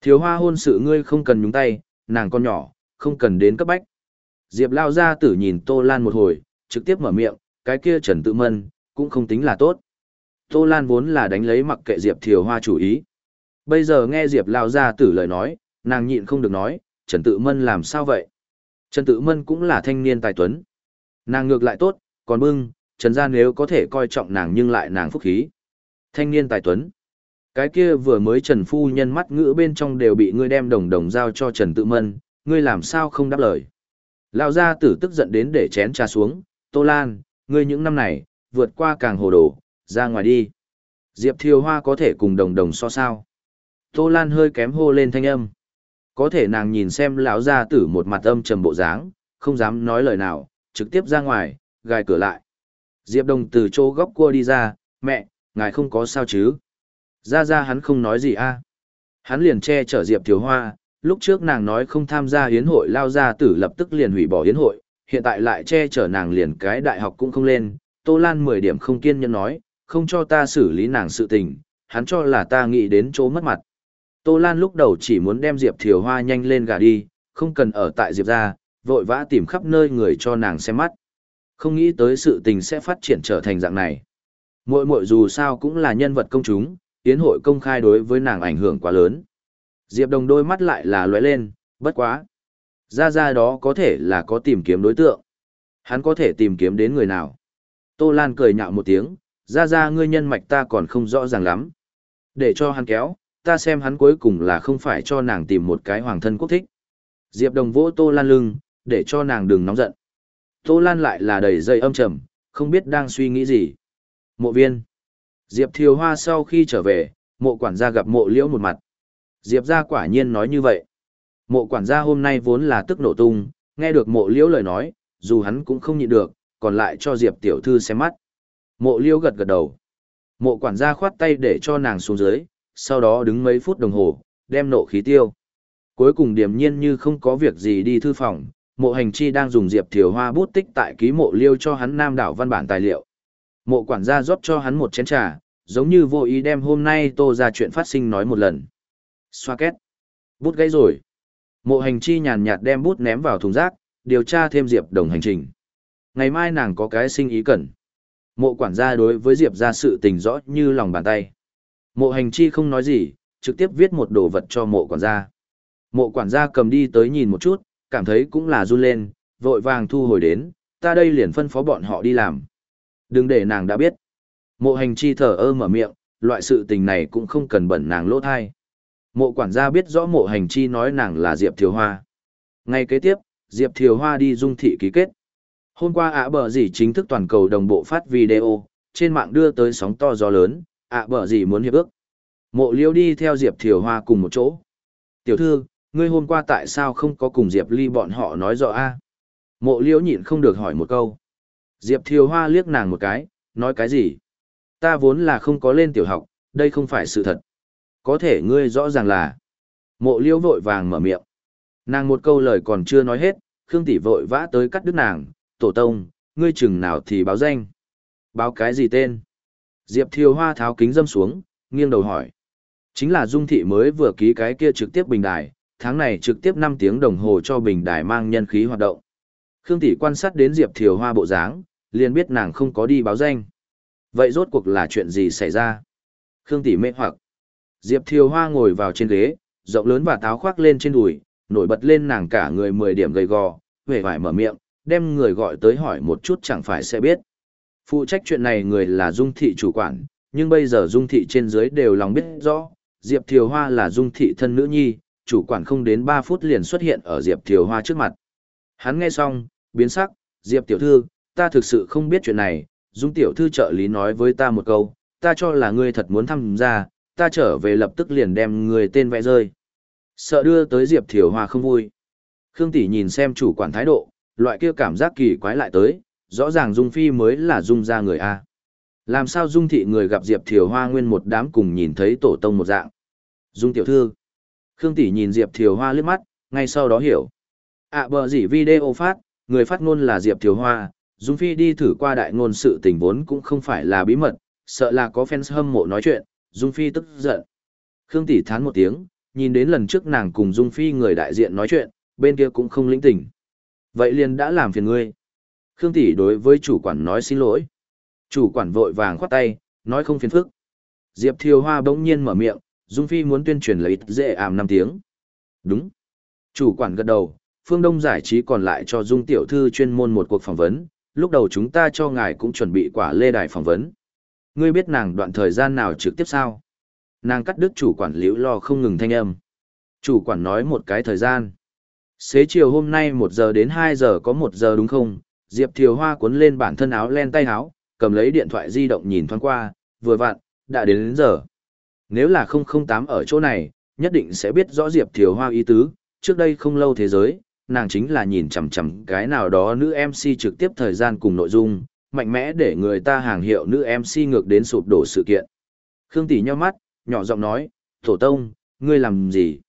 Thiếu Hoa hôn sự ngươi không cần nhúng tay, nàng con nhỏ, không cần đến cấp bách. Diệp lao ra tử nhìn Tô Lan một hồi, trực tiếp mở miệng, cái kia Trần Tự Mân, cũng không tính là tốt. Tô Lan vốn là đánh lấy mặc kệ Diệp Thiều Hoa chủ ý. Bây giờ nghe Diệp Lao ra tử lời nói, nàng nhịn không được nói, Trần Tự Mân làm sao vậy? Trần Tự Mân cũng là thanh niên tài tuấn. Nàng ngược lại tốt, còn bưng, Trần Gia nếu có thể coi trọng nàng nhưng lại nàng phúc khí. Thanh niên tài tuấn. Cái kia vừa mới Trần Phu nhân mắt ngữ bên trong đều bị ngươi đem đồng đồng giao cho Trần Tự Mân, ngươi làm sao không đáp lời. Lão gia tử tức giận đến để chén trà xuống, Tô Lan, ngươi những năm này, vượt qua càng hồ đồ, ra ngoài đi. Diệp Thiều Hoa có thể cùng đồng đồng so sao. Tô Lan hơi kém hô lên thanh âm. Có thể nàng nhìn xem lão gia tử một mặt âm trầm bộ dáng, không dám nói lời nào, trực tiếp ra ngoài, gài cửa lại. Diệp Đồng từ chỗ góc cua đi ra, mẹ, ngài không có sao chứ. Ra ra hắn không nói gì a Hắn liền che chở Diệp Thiều Hoa, lúc trước nàng nói không tham gia hiến hội lao gia tử lập tức liền hủy bỏ hiến hội, hiện tại lại che chở nàng liền cái đại học cũng không lên, Tô Lan 10 điểm không kiên nhẫn nói, không cho ta xử lý nàng sự tình, hắn cho là ta nghĩ đến chỗ mất mặt. Tô Lan lúc đầu chỉ muốn đem Diệp Thiều Hoa nhanh lên gà đi, không cần ở tại Diệp ra, vội vã tìm khắp nơi người cho nàng xem mắt. Không nghĩ tới sự tình sẽ phát triển trở thành dạng này. Muội muội dù sao cũng là nhân vật công chúng, tiến hội công khai đối với nàng ảnh hưởng quá lớn. Diệp Đồng đôi mắt lại là lóe lên, bất quá. Ra ra đó có thể là có tìm kiếm đối tượng. Hắn có thể tìm kiếm đến người nào. Tô Lan cười nhạo một tiếng, ra ra ngươi nhân mạch ta còn không rõ ràng lắm. Để cho hắn kéo, ta xem hắn cuối cùng là không phải cho nàng tìm một cái hoàng thân quốc thích. Diệp Đồng vỗ Tô Lan lưng, để cho nàng đừng nóng giận. Tô Lan lại là đầy dây âm trầm, không biết đang suy nghĩ gì. Mộ viên. Diệp Thiều Hoa sau khi trở về, mộ quản gia gặp mộ liễu một mặt. Diệp gia quả nhiên nói như vậy. Mộ quản gia hôm nay vốn là tức nổ tung, nghe được mộ liễu lời nói, dù hắn cũng không nhịn được, còn lại cho Diệp tiểu thư xem mắt. Mộ liễu gật gật đầu. Mộ quản gia khoát tay để cho nàng xuống dưới, sau đó đứng mấy phút đồng hồ, đem nộ khí tiêu. Cuối cùng điềm nhiên như không có việc gì đi thư phòng, mộ hành chi đang dùng diệp thiều hoa bút tích tại ký mộ liêu cho hắn nam đảo văn bản tài liệu. Mộ quản gia rót cho hắn một chén trà, giống như vô ý đem hôm nay tô ra chuyện phát sinh nói một lần. Xoa két. Bút gãy rồi. Mộ hành chi nhàn nhạt đem bút ném vào thùng rác, điều tra thêm diệp đồng hành trình. Ngày mai nàng có cái sinh ý cần. Mộ quản gia đối với diệp ra sự tình rõ như lòng bàn tay. Mộ hành chi không nói gì, trực tiếp viết một đồ vật cho mộ quản gia. Mộ quản gia cầm đi tới nhìn một chút, cảm thấy cũng là run lên, vội vàng thu hồi đến, ta đây liền phân phó bọn họ đi làm. Đừng để nàng đã biết. Mộ hành chi thở ơ mở miệng, loại sự tình này cũng không cần bẩn nàng lỗ thai. Mộ quản gia biết rõ mộ hành chi nói nàng là Diệp Thiều Hoa. Ngay kế tiếp, Diệp Thiều Hoa đi dung thị ký kết. Hôm qua ạ bờ gì chính thức toàn cầu đồng bộ phát video, trên mạng đưa tới sóng to gió lớn, ạ bờ gì muốn hiệp ước. Mộ liêu đi theo Diệp Thiều Hoa cùng một chỗ. Tiểu thư, ngươi hôm qua tại sao không có cùng Diệp Ly bọn họ nói rõ a? Mộ liêu nhịn không được hỏi một câu. Diệp Thiều Hoa liếc nàng một cái, nói cái gì? Ta vốn là không có lên tiểu học, đây không phải sự thật. Có thể ngươi rõ ràng là. Mộ liêu vội vàng mở miệng. Nàng một câu lời còn chưa nói hết, Khương Tỷ vội vã tới cắt đứt nàng, tổ tông, ngươi chừng nào thì báo danh. Báo cái gì tên? Diệp Thiều Hoa tháo kính dâm xuống, nghiêng đầu hỏi. Chính là Dung Thị mới vừa ký cái kia trực tiếp bình đài, tháng này trực tiếp 5 tiếng đồng hồ cho bình đài mang nhân khí hoạt động. Khương Tỷ quan sát đến Diệp Thiều Hoa bộ dáng, liền biết nàng không có đi báo danh. Vậy rốt cuộc là chuyện gì xảy ra? Khương Tỷ mê hoặc. Diệp Thiều Hoa ngồi vào trên ghế, rộng lớn và táo khoác lên trên đùi, nổi bật lên nàng cả người 10 điểm gầy gò, vẻ vải mở miệng, đem người gọi tới hỏi một chút chẳng phải sẽ biết. Phụ trách chuyện này người là Dung Thị chủ quản, nhưng bây giờ Dung Thị trên dưới đều lòng biết rõ, Diệp Thiều Hoa là Dung Thị thân nữ nhi, chủ quản không đến 3 phút liền xuất hiện ở Diệp Thiều Hoa trước mặt. Hắn nghe xong, biến sắc, Diệp Tiểu Thư, ta thực sự không biết chuyện này, Dung Tiểu Thư trợ lý nói với ta một câu, ta cho là ngươi thật muốn tham gia, ta trở về lập tức liền đem người tên vẽ rơi. Sợ đưa tới Diệp Thiều Hoa không vui. Khương Tỷ nhìn xem chủ quản thái độ, loại kia cảm giác kỳ quái lại tới, rõ ràng Dung Phi mới là Dung ra người A. Làm sao Dung thị người gặp Diệp Thiều Hoa nguyên một đám cùng nhìn thấy tổ tông một dạng. Dung tiểu thư. Khương Tỷ nhìn Diệp Thiều Hoa liếc mắt, ngay sau đó hiểu. À bờ gì video phát, người phát ngôn là Diệp Thiều Hoa, Dung Phi đi thử qua đại ngôn sự tình vốn cũng không phải là bí mật, sợ là có fans hâm mộ nói chuyện, Dung Phi tức giận. Khương Tỷ thán một tiếng, nhìn đến lần trước nàng cùng Dung Phi người đại diện nói chuyện, bên kia cũng không lĩnh tỉnh. Vậy liền đã làm phiền ngươi. Khương Tỷ đối với chủ quản nói xin lỗi. Chủ quản vội vàng khoát tay, nói không phiền phức. Diệp Thiều Hoa bỗng nhiên mở miệng, Dung Phi muốn tuyên truyền lấy dễ ảm 5 tiếng. Đúng. Chủ quản gật đầu, phương Đông giải trí còn lại cho Dung Tiểu Thư chuyên môn một cuộc phỏng vấn, lúc đầu chúng ta cho ngài cũng chuẩn bị quả lê đài phỏng vấn. Ngươi biết nàng đoạn thời gian nào trực tiếp sao? Nàng cắt đứt chủ quản liễu lo không ngừng thanh âm. Chủ quản nói một cái thời gian. Xế chiều hôm nay 1 giờ đến 2 giờ có 1 giờ đúng không? Diệp Thiều Hoa cuốn lên bản thân áo len tay áo, cầm lấy điện thoại di động nhìn thoáng qua, vừa vặn, đã đến đến giờ. Nếu là 008 ở chỗ này, nhất định sẽ biết rõ Diệp Thiều Hoa ý tứ, trước đây không lâu thế giới, nàng chính là nhìn chằm chằm cái nào đó nữ MC trực tiếp thời gian cùng nội dung, mạnh mẽ để người ta hàng hiệu nữ MC ngược đến sụp đổ sự kiện. Khương Tỷ nhíu mắt, nhỏ giọng nói, "Tổ tông, ngươi làm gì?"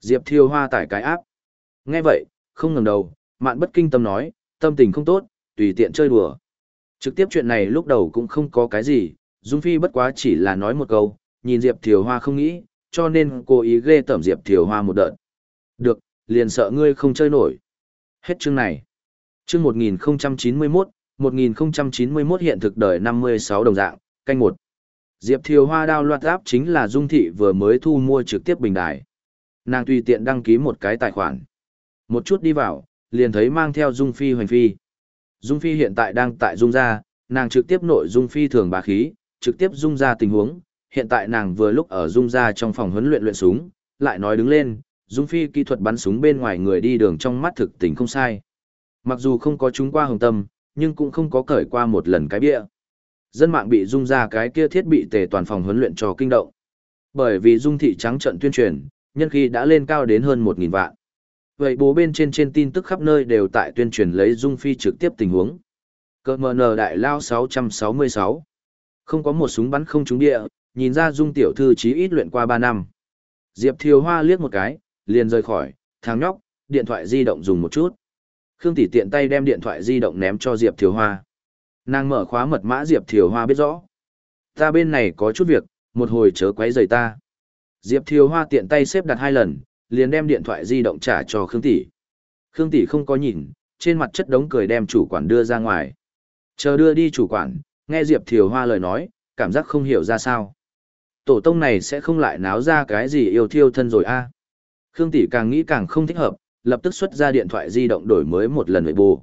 Diệp Thiều Hoa tải cái áp. Nghe vậy, không ngẩng đầu, Mạn Bất Kinh tâm nói, tâm tình không tốt, tùy tiện chơi đùa. Trực tiếp chuyện này lúc đầu cũng không có cái gì, Dung Phi bất quá chỉ là nói một câu, nhìn Diệp Thiều Hoa không nghĩ, cho nên cô ý ghê tẩm Diệp Thiều Hoa một đợt. Được, liền sợ ngươi không chơi nổi. Hết chương này. Chương 1091, 1091 hiện thực đời 56 đồng dạng, canh một. Diệp Thiều Hoa đao loạt áp chính là Dung Thị vừa mới thu mua trực tiếp bình đài. Nàng tùy tiện đăng ký một cái tài khoản. Một chút đi vào, liền thấy mang theo Dung Phi hoành phi. Dung Phi hiện tại đang tại Dung gia, nàng trực tiếp nội Dung Phi thường bá khí, trực tiếp Dung gia tình huống. Hiện tại nàng vừa lúc ở Dung gia trong phòng huấn luyện luyện súng, lại nói đứng lên, Dung Phi kỹ thuật bắn súng bên ngoài người đi đường trong mắt thực tình không sai. Mặc dù không có chúng qua hồng tâm, nhưng cũng không có cởi qua một lần cái bia. Dân mạng bị Dung ra cái kia thiết bị tề toàn phòng huấn luyện cho kinh động. Bởi vì Dung thị trắng trận tuyên truyền, nhân khi đã lên cao đến hơn 1.000 vạn. Vậy bố bên trên trên tin tức khắp nơi đều tại tuyên truyền lấy Dung Phi trực tiếp tình huống. Cơ mờ nờ đại lao 666. Không có một súng bắn không trúng địa, nhìn ra Dung tiểu thư chí ít luyện qua 3 năm. Diệp Thiều Hoa liếc một cái, liền rời khỏi, thằng nhóc, điện thoại di động dùng một chút. Khương Tỷ tiện tay đem điện thoại di động ném cho Diệp Thiều Hoa. Nàng mở khóa mật mã Diệp Thiều Hoa biết rõ. Ta bên này có chút việc, một hồi chớ quấy rầy ta. Diệp Thiều Hoa tiện tay xếp đặt hai lần, liền đem điện thoại di động trả cho Khương Tỷ. Khương Tỷ không có nhìn, trên mặt chất đống cười đem chủ quản đưa ra ngoài. Chờ đưa đi chủ quản, nghe Diệp Thiều Hoa lời nói, cảm giác không hiểu ra sao. Tổ tông này sẽ không lại náo ra cái gì yêu thiêu thân rồi a Khương Tỷ càng nghĩ càng không thích hợp, lập tức xuất ra điện thoại di động đổi mới một lần nội bù.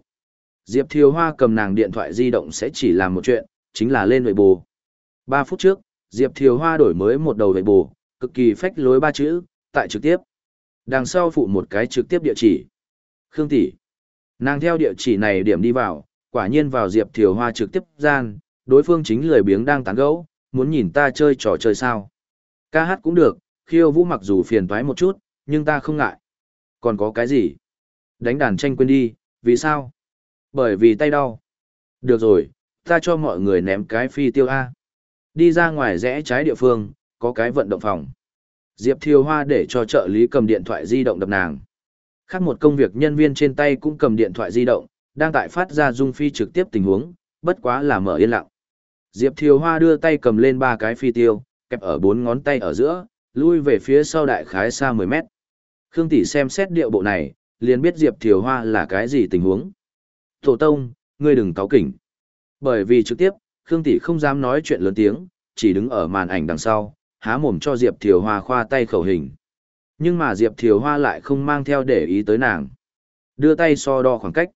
Diệp Thiều Hoa cầm nàng điện thoại di động sẽ chỉ làm một chuyện, chính là lên nội bù. Ba phút trước, Diệp Thiều Hoa đổi mới một đầu nội bù, cực kỳ phách lối ba chữ, tại trực tiếp. Đằng sau phụ một cái trực tiếp địa chỉ. Khương Tỷ. Nàng theo địa chỉ này điểm đi vào, quả nhiên vào Diệp Thiều Hoa trực tiếp gian, đối phương chính lười biếng đang tán gẫu, muốn nhìn ta chơi trò chơi sao. Ca hát cũng được, khiêu vũ mặc dù phiền toái một chút, nhưng ta không ngại. Còn có cái gì? Đánh đàn tranh quên đi, vì sao? Bởi vì tay đau. Được rồi, ta cho mọi người ném cái phi tiêu A. Đi ra ngoài rẽ trái địa phương, có cái vận động phòng. Diệp Thiều Hoa để cho trợ lý cầm điện thoại di động đập nàng. Khác một công việc nhân viên trên tay cũng cầm điện thoại di động, đang tại phát ra dung phi trực tiếp tình huống, bất quá là mở yên lặng. Diệp Thiều Hoa đưa tay cầm lên ba cái phi tiêu, kẹp ở bốn ngón tay ở giữa, lui về phía sau đại khái xa 10 mét. Khương Tỷ xem xét điệu bộ này, liền biết Diệp Thiều Hoa là cái gì tình huống. Tổ tông, ngươi đừng cáo kỉnh. Bởi vì trực tiếp, Khương Tỷ không dám nói chuyện lớn tiếng, chỉ đứng ở màn ảnh đằng sau, há mồm cho Diệp Thiều Hoa khoa tay khẩu hình. Nhưng mà Diệp Thiều Hoa lại không mang theo để ý tới nàng. Đưa tay so đo khoảng cách.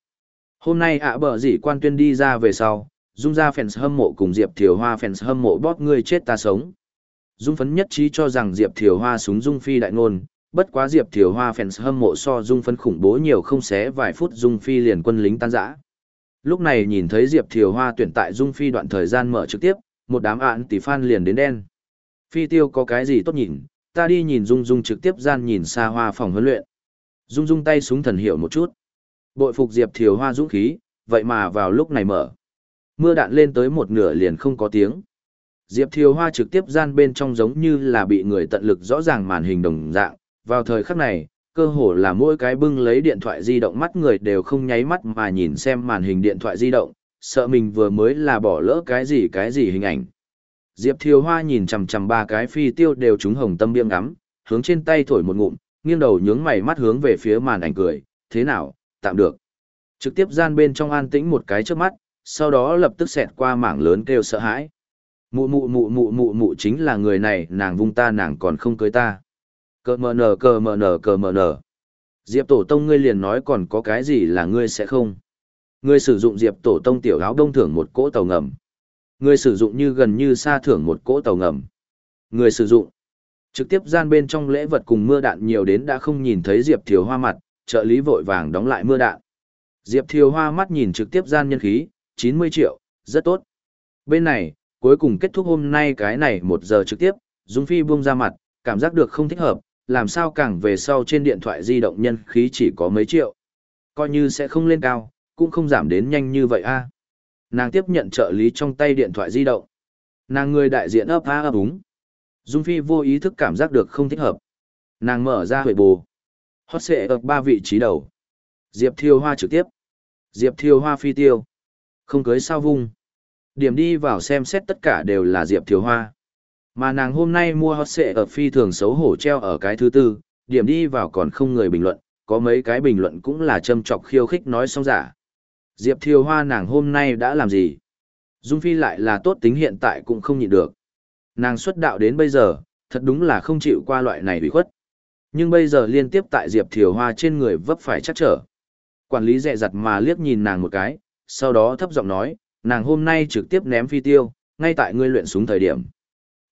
Hôm nay ạ bờ dĩ quan tuyên đi ra về sau, dung ra fans hâm mộ cùng Diệp Thiều Hoa fans hâm mộ bóp ngươi chết ta sống. Dung phấn nhất trí cho rằng Diệp Thiều Hoa súng dung phi đại ngôn, bất quá Diệp Thiều Hoa fans hâm mộ so Dung phân khủng bố nhiều không xé vài phút Dung phi liền quân lính tan rã. Lúc này nhìn thấy Diệp Thiều Hoa tuyển tại Dung phi đoạn thời gian mở trực tiếp, một đám ạn tỷ phan liền đến đen. Phi tiêu có cái gì tốt nhìn, ta đi nhìn Dung Dung trực tiếp gian nhìn xa hoa phòng huấn luyện. Dung Dung tay súng thần hiệu một chút. Bội phục Diệp Thiều Hoa dũng khí, vậy mà vào lúc này mở. Mưa đạn lên tới một nửa liền không có tiếng. Diệp Thiều Hoa trực tiếp gian bên trong giống như là bị người tận lực rõ ràng màn hình đồng dạng, vào thời khắc này, cơ hồ là mỗi cái bưng lấy điện thoại di động mắt người đều không nháy mắt mà nhìn xem màn hình điện thoại di động, sợ mình vừa mới là bỏ lỡ cái gì cái gì hình ảnh. Diệp Thiều Hoa nhìn chằm chằm ba cái phi tiêu đều trúng hồng tâm biêm ngắm, hướng trên tay thổi một ngụm, nghiêng đầu nhướng mày mắt hướng về phía màn ảnh cười, thế nào, tạm được. Trực tiếp gian bên trong an tĩnh một cái trước mắt, sau đó lập tức xẹt qua mảng lớn kêu sợ hãi. Mụ mụ mụ mụ mụ mụ chính là người này, nàng vung ta nàng còn không cưới ta. Cờ mờ nở cờ mờ nở cờ mờ nở. Diệp Tổ Tông ngươi liền nói còn có cái gì là ngươi sẽ không. Ngươi sử dụng Diệp Tổ Tông tiểu áo đông thưởng một cỗ tàu ngầm. Ngươi sử dụng như gần như xa thưởng một cỗ tàu ngầm. Ngươi sử dụng. Trực tiếp gian bên trong lễ vật cùng mưa đạn nhiều đến đã không nhìn thấy Diệp Thiều Hoa mặt, trợ lý vội vàng đóng lại mưa đạn. Diệp Thiều Hoa mắt nhìn trực tiếp gian nhân khí, 90 triệu, rất tốt. Bên này, cuối cùng kết thúc hôm nay cái này một giờ trực tiếp, Dung Phi buông ra mặt, cảm giác được không thích hợp, làm sao càng về sau trên điện thoại di động nhân khí chỉ có mấy triệu. Coi như sẽ không lên cao, cũng không giảm đến nhanh như vậy a. À. Nàng tiếp nhận trợ lý trong tay điện thoại di động. Nàng người đại diện ấp a ấp úng. Dung Phi vô ý thức cảm giác được không thích hợp. Nàng mở ra huệ bù. Hot xệ ở ba vị trí đầu. Diệp Thiêu Hoa trực tiếp. Diệp Thiêu Hoa phi tiêu. Không cưới sao vung. Điểm đi vào xem xét tất cả đều là Diệp Thiêu Hoa. Mà nàng hôm nay mua hot sệ ở phi thường xấu hổ treo ở cái thứ tư, điểm đi vào còn không người bình luận, có mấy cái bình luận cũng là châm chọc khiêu khích nói xong giả. Diệp Thiều Hoa nàng hôm nay đã làm gì? Dung Phi lại là tốt tính hiện tại cũng không nhịn được. Nàng xuất đạo đến bây giờ, thật đúng là không chịu qua loại này bị khuất. Nhưng bây giờ liên tiếp tại Diệp Thiều Hoa trên người vấp phải chắc trở. Quản lý dẹ dặt mà liếc nhìn nàng một cái, sau đó thấp giọng nói, nàng hôm nay trực tiếp ném phi tiêu, ngay tại ngươi luyện súng thời điểm.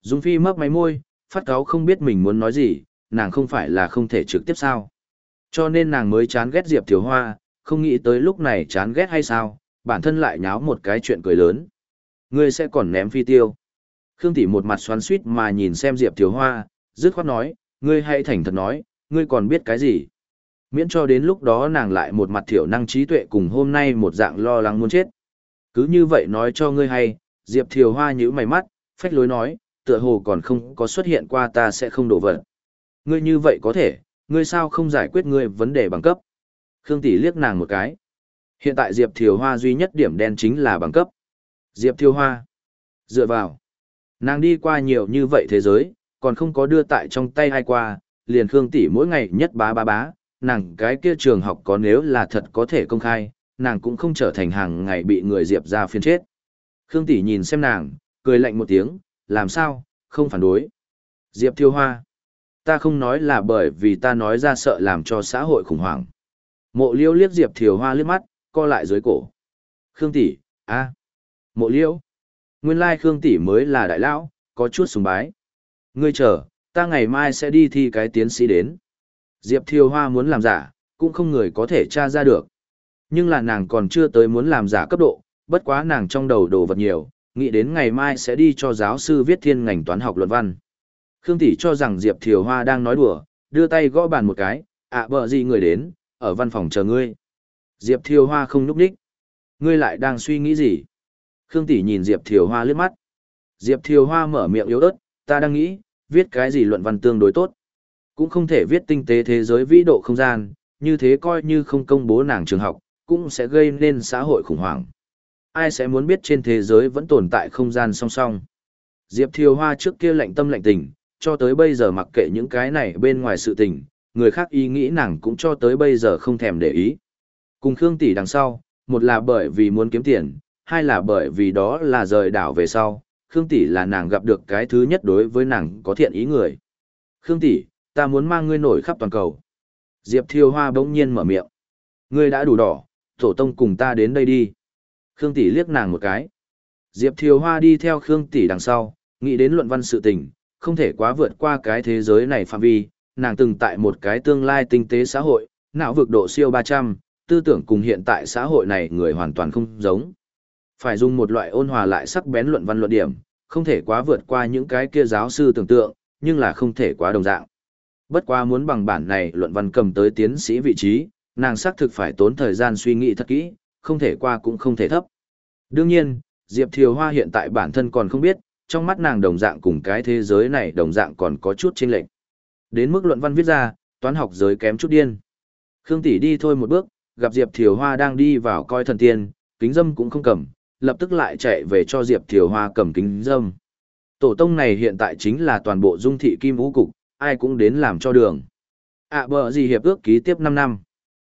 Dung Phi mấp máy môi, phát cáo không biết mình muốn nói gì, nàng không phải là không thể trực tiếp sao. Cho nên nàng mới chán ghét Diệp Thiều Hoa, không nghĩ tới lúc này chán ghét hay sao, bản thân lại nháo một cái chuyện cười lớn. Ngươi sẽ còn ném phi tiêu. Khương Tỷ một mặt xoắn suýt mà nhìn xem Diệp Thiều Hoa, dứt khoát nói, ngươi hãy thành thật nói, ngươi còn biết cái gì. Miễn cho đến lúc đó nàng lại một mặt thiểu năng trí tuệ cùng hôm nay một dạng lo lắng muốn chết. Cứ như vậy nói cho ngươi hay, Diệp Thiều Hoa nhíu mày mắt, phách lối nói, tựa hồ còn không có xuất hiện qua ta sẽ không đổ vật. Ngươi như vậy có thể, ngươi sao không giải quyết ngươi vấn đề bằng cấp? Khương Tỷ liếc nàng một cái. Hiện tại Diệp Thiều Hoa duy nhất điểm đen chính là bằng cấp. Diệp Thiều Hoa. Dựa vào. Nàng đi qua nhiều như vậy thế giới, còn không có đưa tại trong tay ai qua, liền Khương Tỷ mỗi ngày nhất bá bá bá, nàng cái kia trường học có nếu là thật có thể công khai, nàng cũng không trở thành hàng ngày bị người Diệp ra phiên chết. Khương Tỷ nhìn xem nàng, cười lạnh một tiếng, làm sao, không phản đối. Diệp Thiêu Hoa. Ta không nói là bởi vì ta nói ra sợ làm cho xã hội khủng hoảng. Mộ liêu liếc Diệp Thiều Hoa liếc mắt, co lại dưới cổ. Khương tỷ, a, Mộ liêu. Nguyên lai Khương tỷ mới là đại lão, có chút sùng bái. Ngươi chờ, ta ngày mai sẽ đi thi cái tiến sĩ đến. Diệp Thiều Hoa muốn làm giả, cũng không người có thể tra ra được. Nhưng là nàng còn chưa tới muốn làm giả cấp độ, bất quá nàng trong đầu đồ vật nhiều, nghĩ đến ngày mai sẽ đi cho giáo sư viết thiên ngành toán học luận văn. Khương Tỷ cho rằng Diệp Thiều Hoa đang nói đùa, đưa tay gõ bàn một cái, ạ à, bờ gì người đến, ở văn phòng chờ ngươi. Diệp Thiều Hoa không núp đích. Ngươi lại đang suy nghĩ gì? Khương Tỷ nhìn Diệp Thiều Hoa lướt mắt. Diệp Thiều Hoa mở miệng yếu ớt, ta đang nghĩ, viết cái gì luận văn tương đối tốt. Cũng không thể viết tinh tế thế giới vĩ độ không gian, như thế coi như không công bố nàng trường học, cũng sẽ gây nên xã hội khủng hoảng ai sẽ muốn biết trên thế giới vẫn tồn tại không gian song song. Diệp Thiều Hoa trước kia lạnh tâm lạnh tình, cho tới bây giờ mặc kệ những cái này bên ngoài sự tình, người khác ý nghĩ nàng cũng cho tới bây giờ không thèm để ý. Cùng Khương Tỷ đằng sau, một là bởi vì muốn kiếm tiền, hai là bởi vì đó là rời đảo về sau, Khương Tỷ là nàng gặp được cái thứ nhất đối với nàng có thiện ý người. Khương Tỷ, ta muốn mang ngươi nổi khắp toàn cầu. Diệp Thiều Hoa bỗng nhiên mở miệng. Ngươi đã đủ đỏ, tổ tông cùng ta đến đây đi. Khương Tỷ liếc nàng một cái. Diệp Thiều Hoa đi theo Khương Tỷ đằng sau, nghĩ đến luận văn sự tình, không thể quá vượt qua cái thế giới này phạm vi, nàng từng tại một cái tương lai tinh tế xã hội, não vực độ siêu 300, tư tưởng cùng hiện tại xã hội này người hoàn toàn không giống. Phải dùng một loại ôn hòa lại sắc bén luận văn luận điểm, không thể quá vượt qua những cái kia giáo sư tưởng tượng, nhưng là không thể quá đồng dạng. Bất quá muốn bằng bản này luận văn cầm tới tiến sĩ vị trí, nàng xác thực phải tốn thời gian suy nghĩ thật kỹ, không thể qua cũng không thể thấp. Đương nhiên, Diệp Thiều Hoa hiện tại bản thân còn không biết, trong mắt nàng đồng dạng cùng cái thế giới này đồng dạng còn có chút chênh lệch. Đến mức luận văn viết ra, toán học giới kém chút điên. Khương Tỷ đi thôi một bước, gặp Diệp Thiều Hoa đang đi vào coi thần tiên, kính dâm cũng không cầm, lập tức lại chạy về cho Diệp Thiều Hoa cầm kính dâm. Tổ tông này hiện tại chính là toàn bộ dung thị kim vũ cục, ai cũng đến làm cho đường. À bờ gì hiệp ước ký tiếp 5 năm.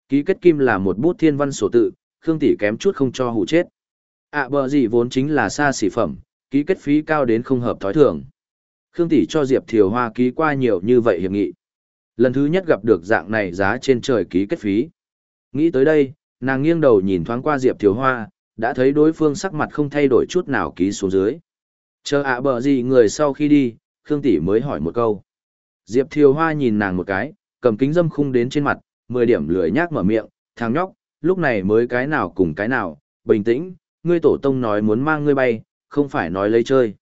Ký kết kim là một bút thiên văn sổ tự, Khương tỷ kém chút không cho hụ chết. ạ bờ gì vốn chính là xa xỉ phẩm, ký kết phí cao đến không hợp thói thường. Khương tỷ cho Diệp Thiều Hoa ký qua nhiều như vậy hiệp nghị. Lần thứ nhất gặp được dạng này giá trên trời ký kết phí. Nghĩ tới đây, nàng nghiêng đầu nhìn thoáng qua Diệp Thiều Hoa, đã thấy đối phương sắc mặt không thay đổi chút nào ký xuống dưới. Chờ ạ bờ gì người sau khi đi, Khương tỷ mới hỏi một câu. Diệp Thiều Hoa nhìn nàng một cái, cầm kính dâm khung đến trên mặt, mười điểm lười nhác mở miệng, thằng nhóc, lúc này mới cái nào cùng cái nào, bình tĩnh, ngươi tổ tông nói muốn mang ngươi bay, không phải nói lấy chơi.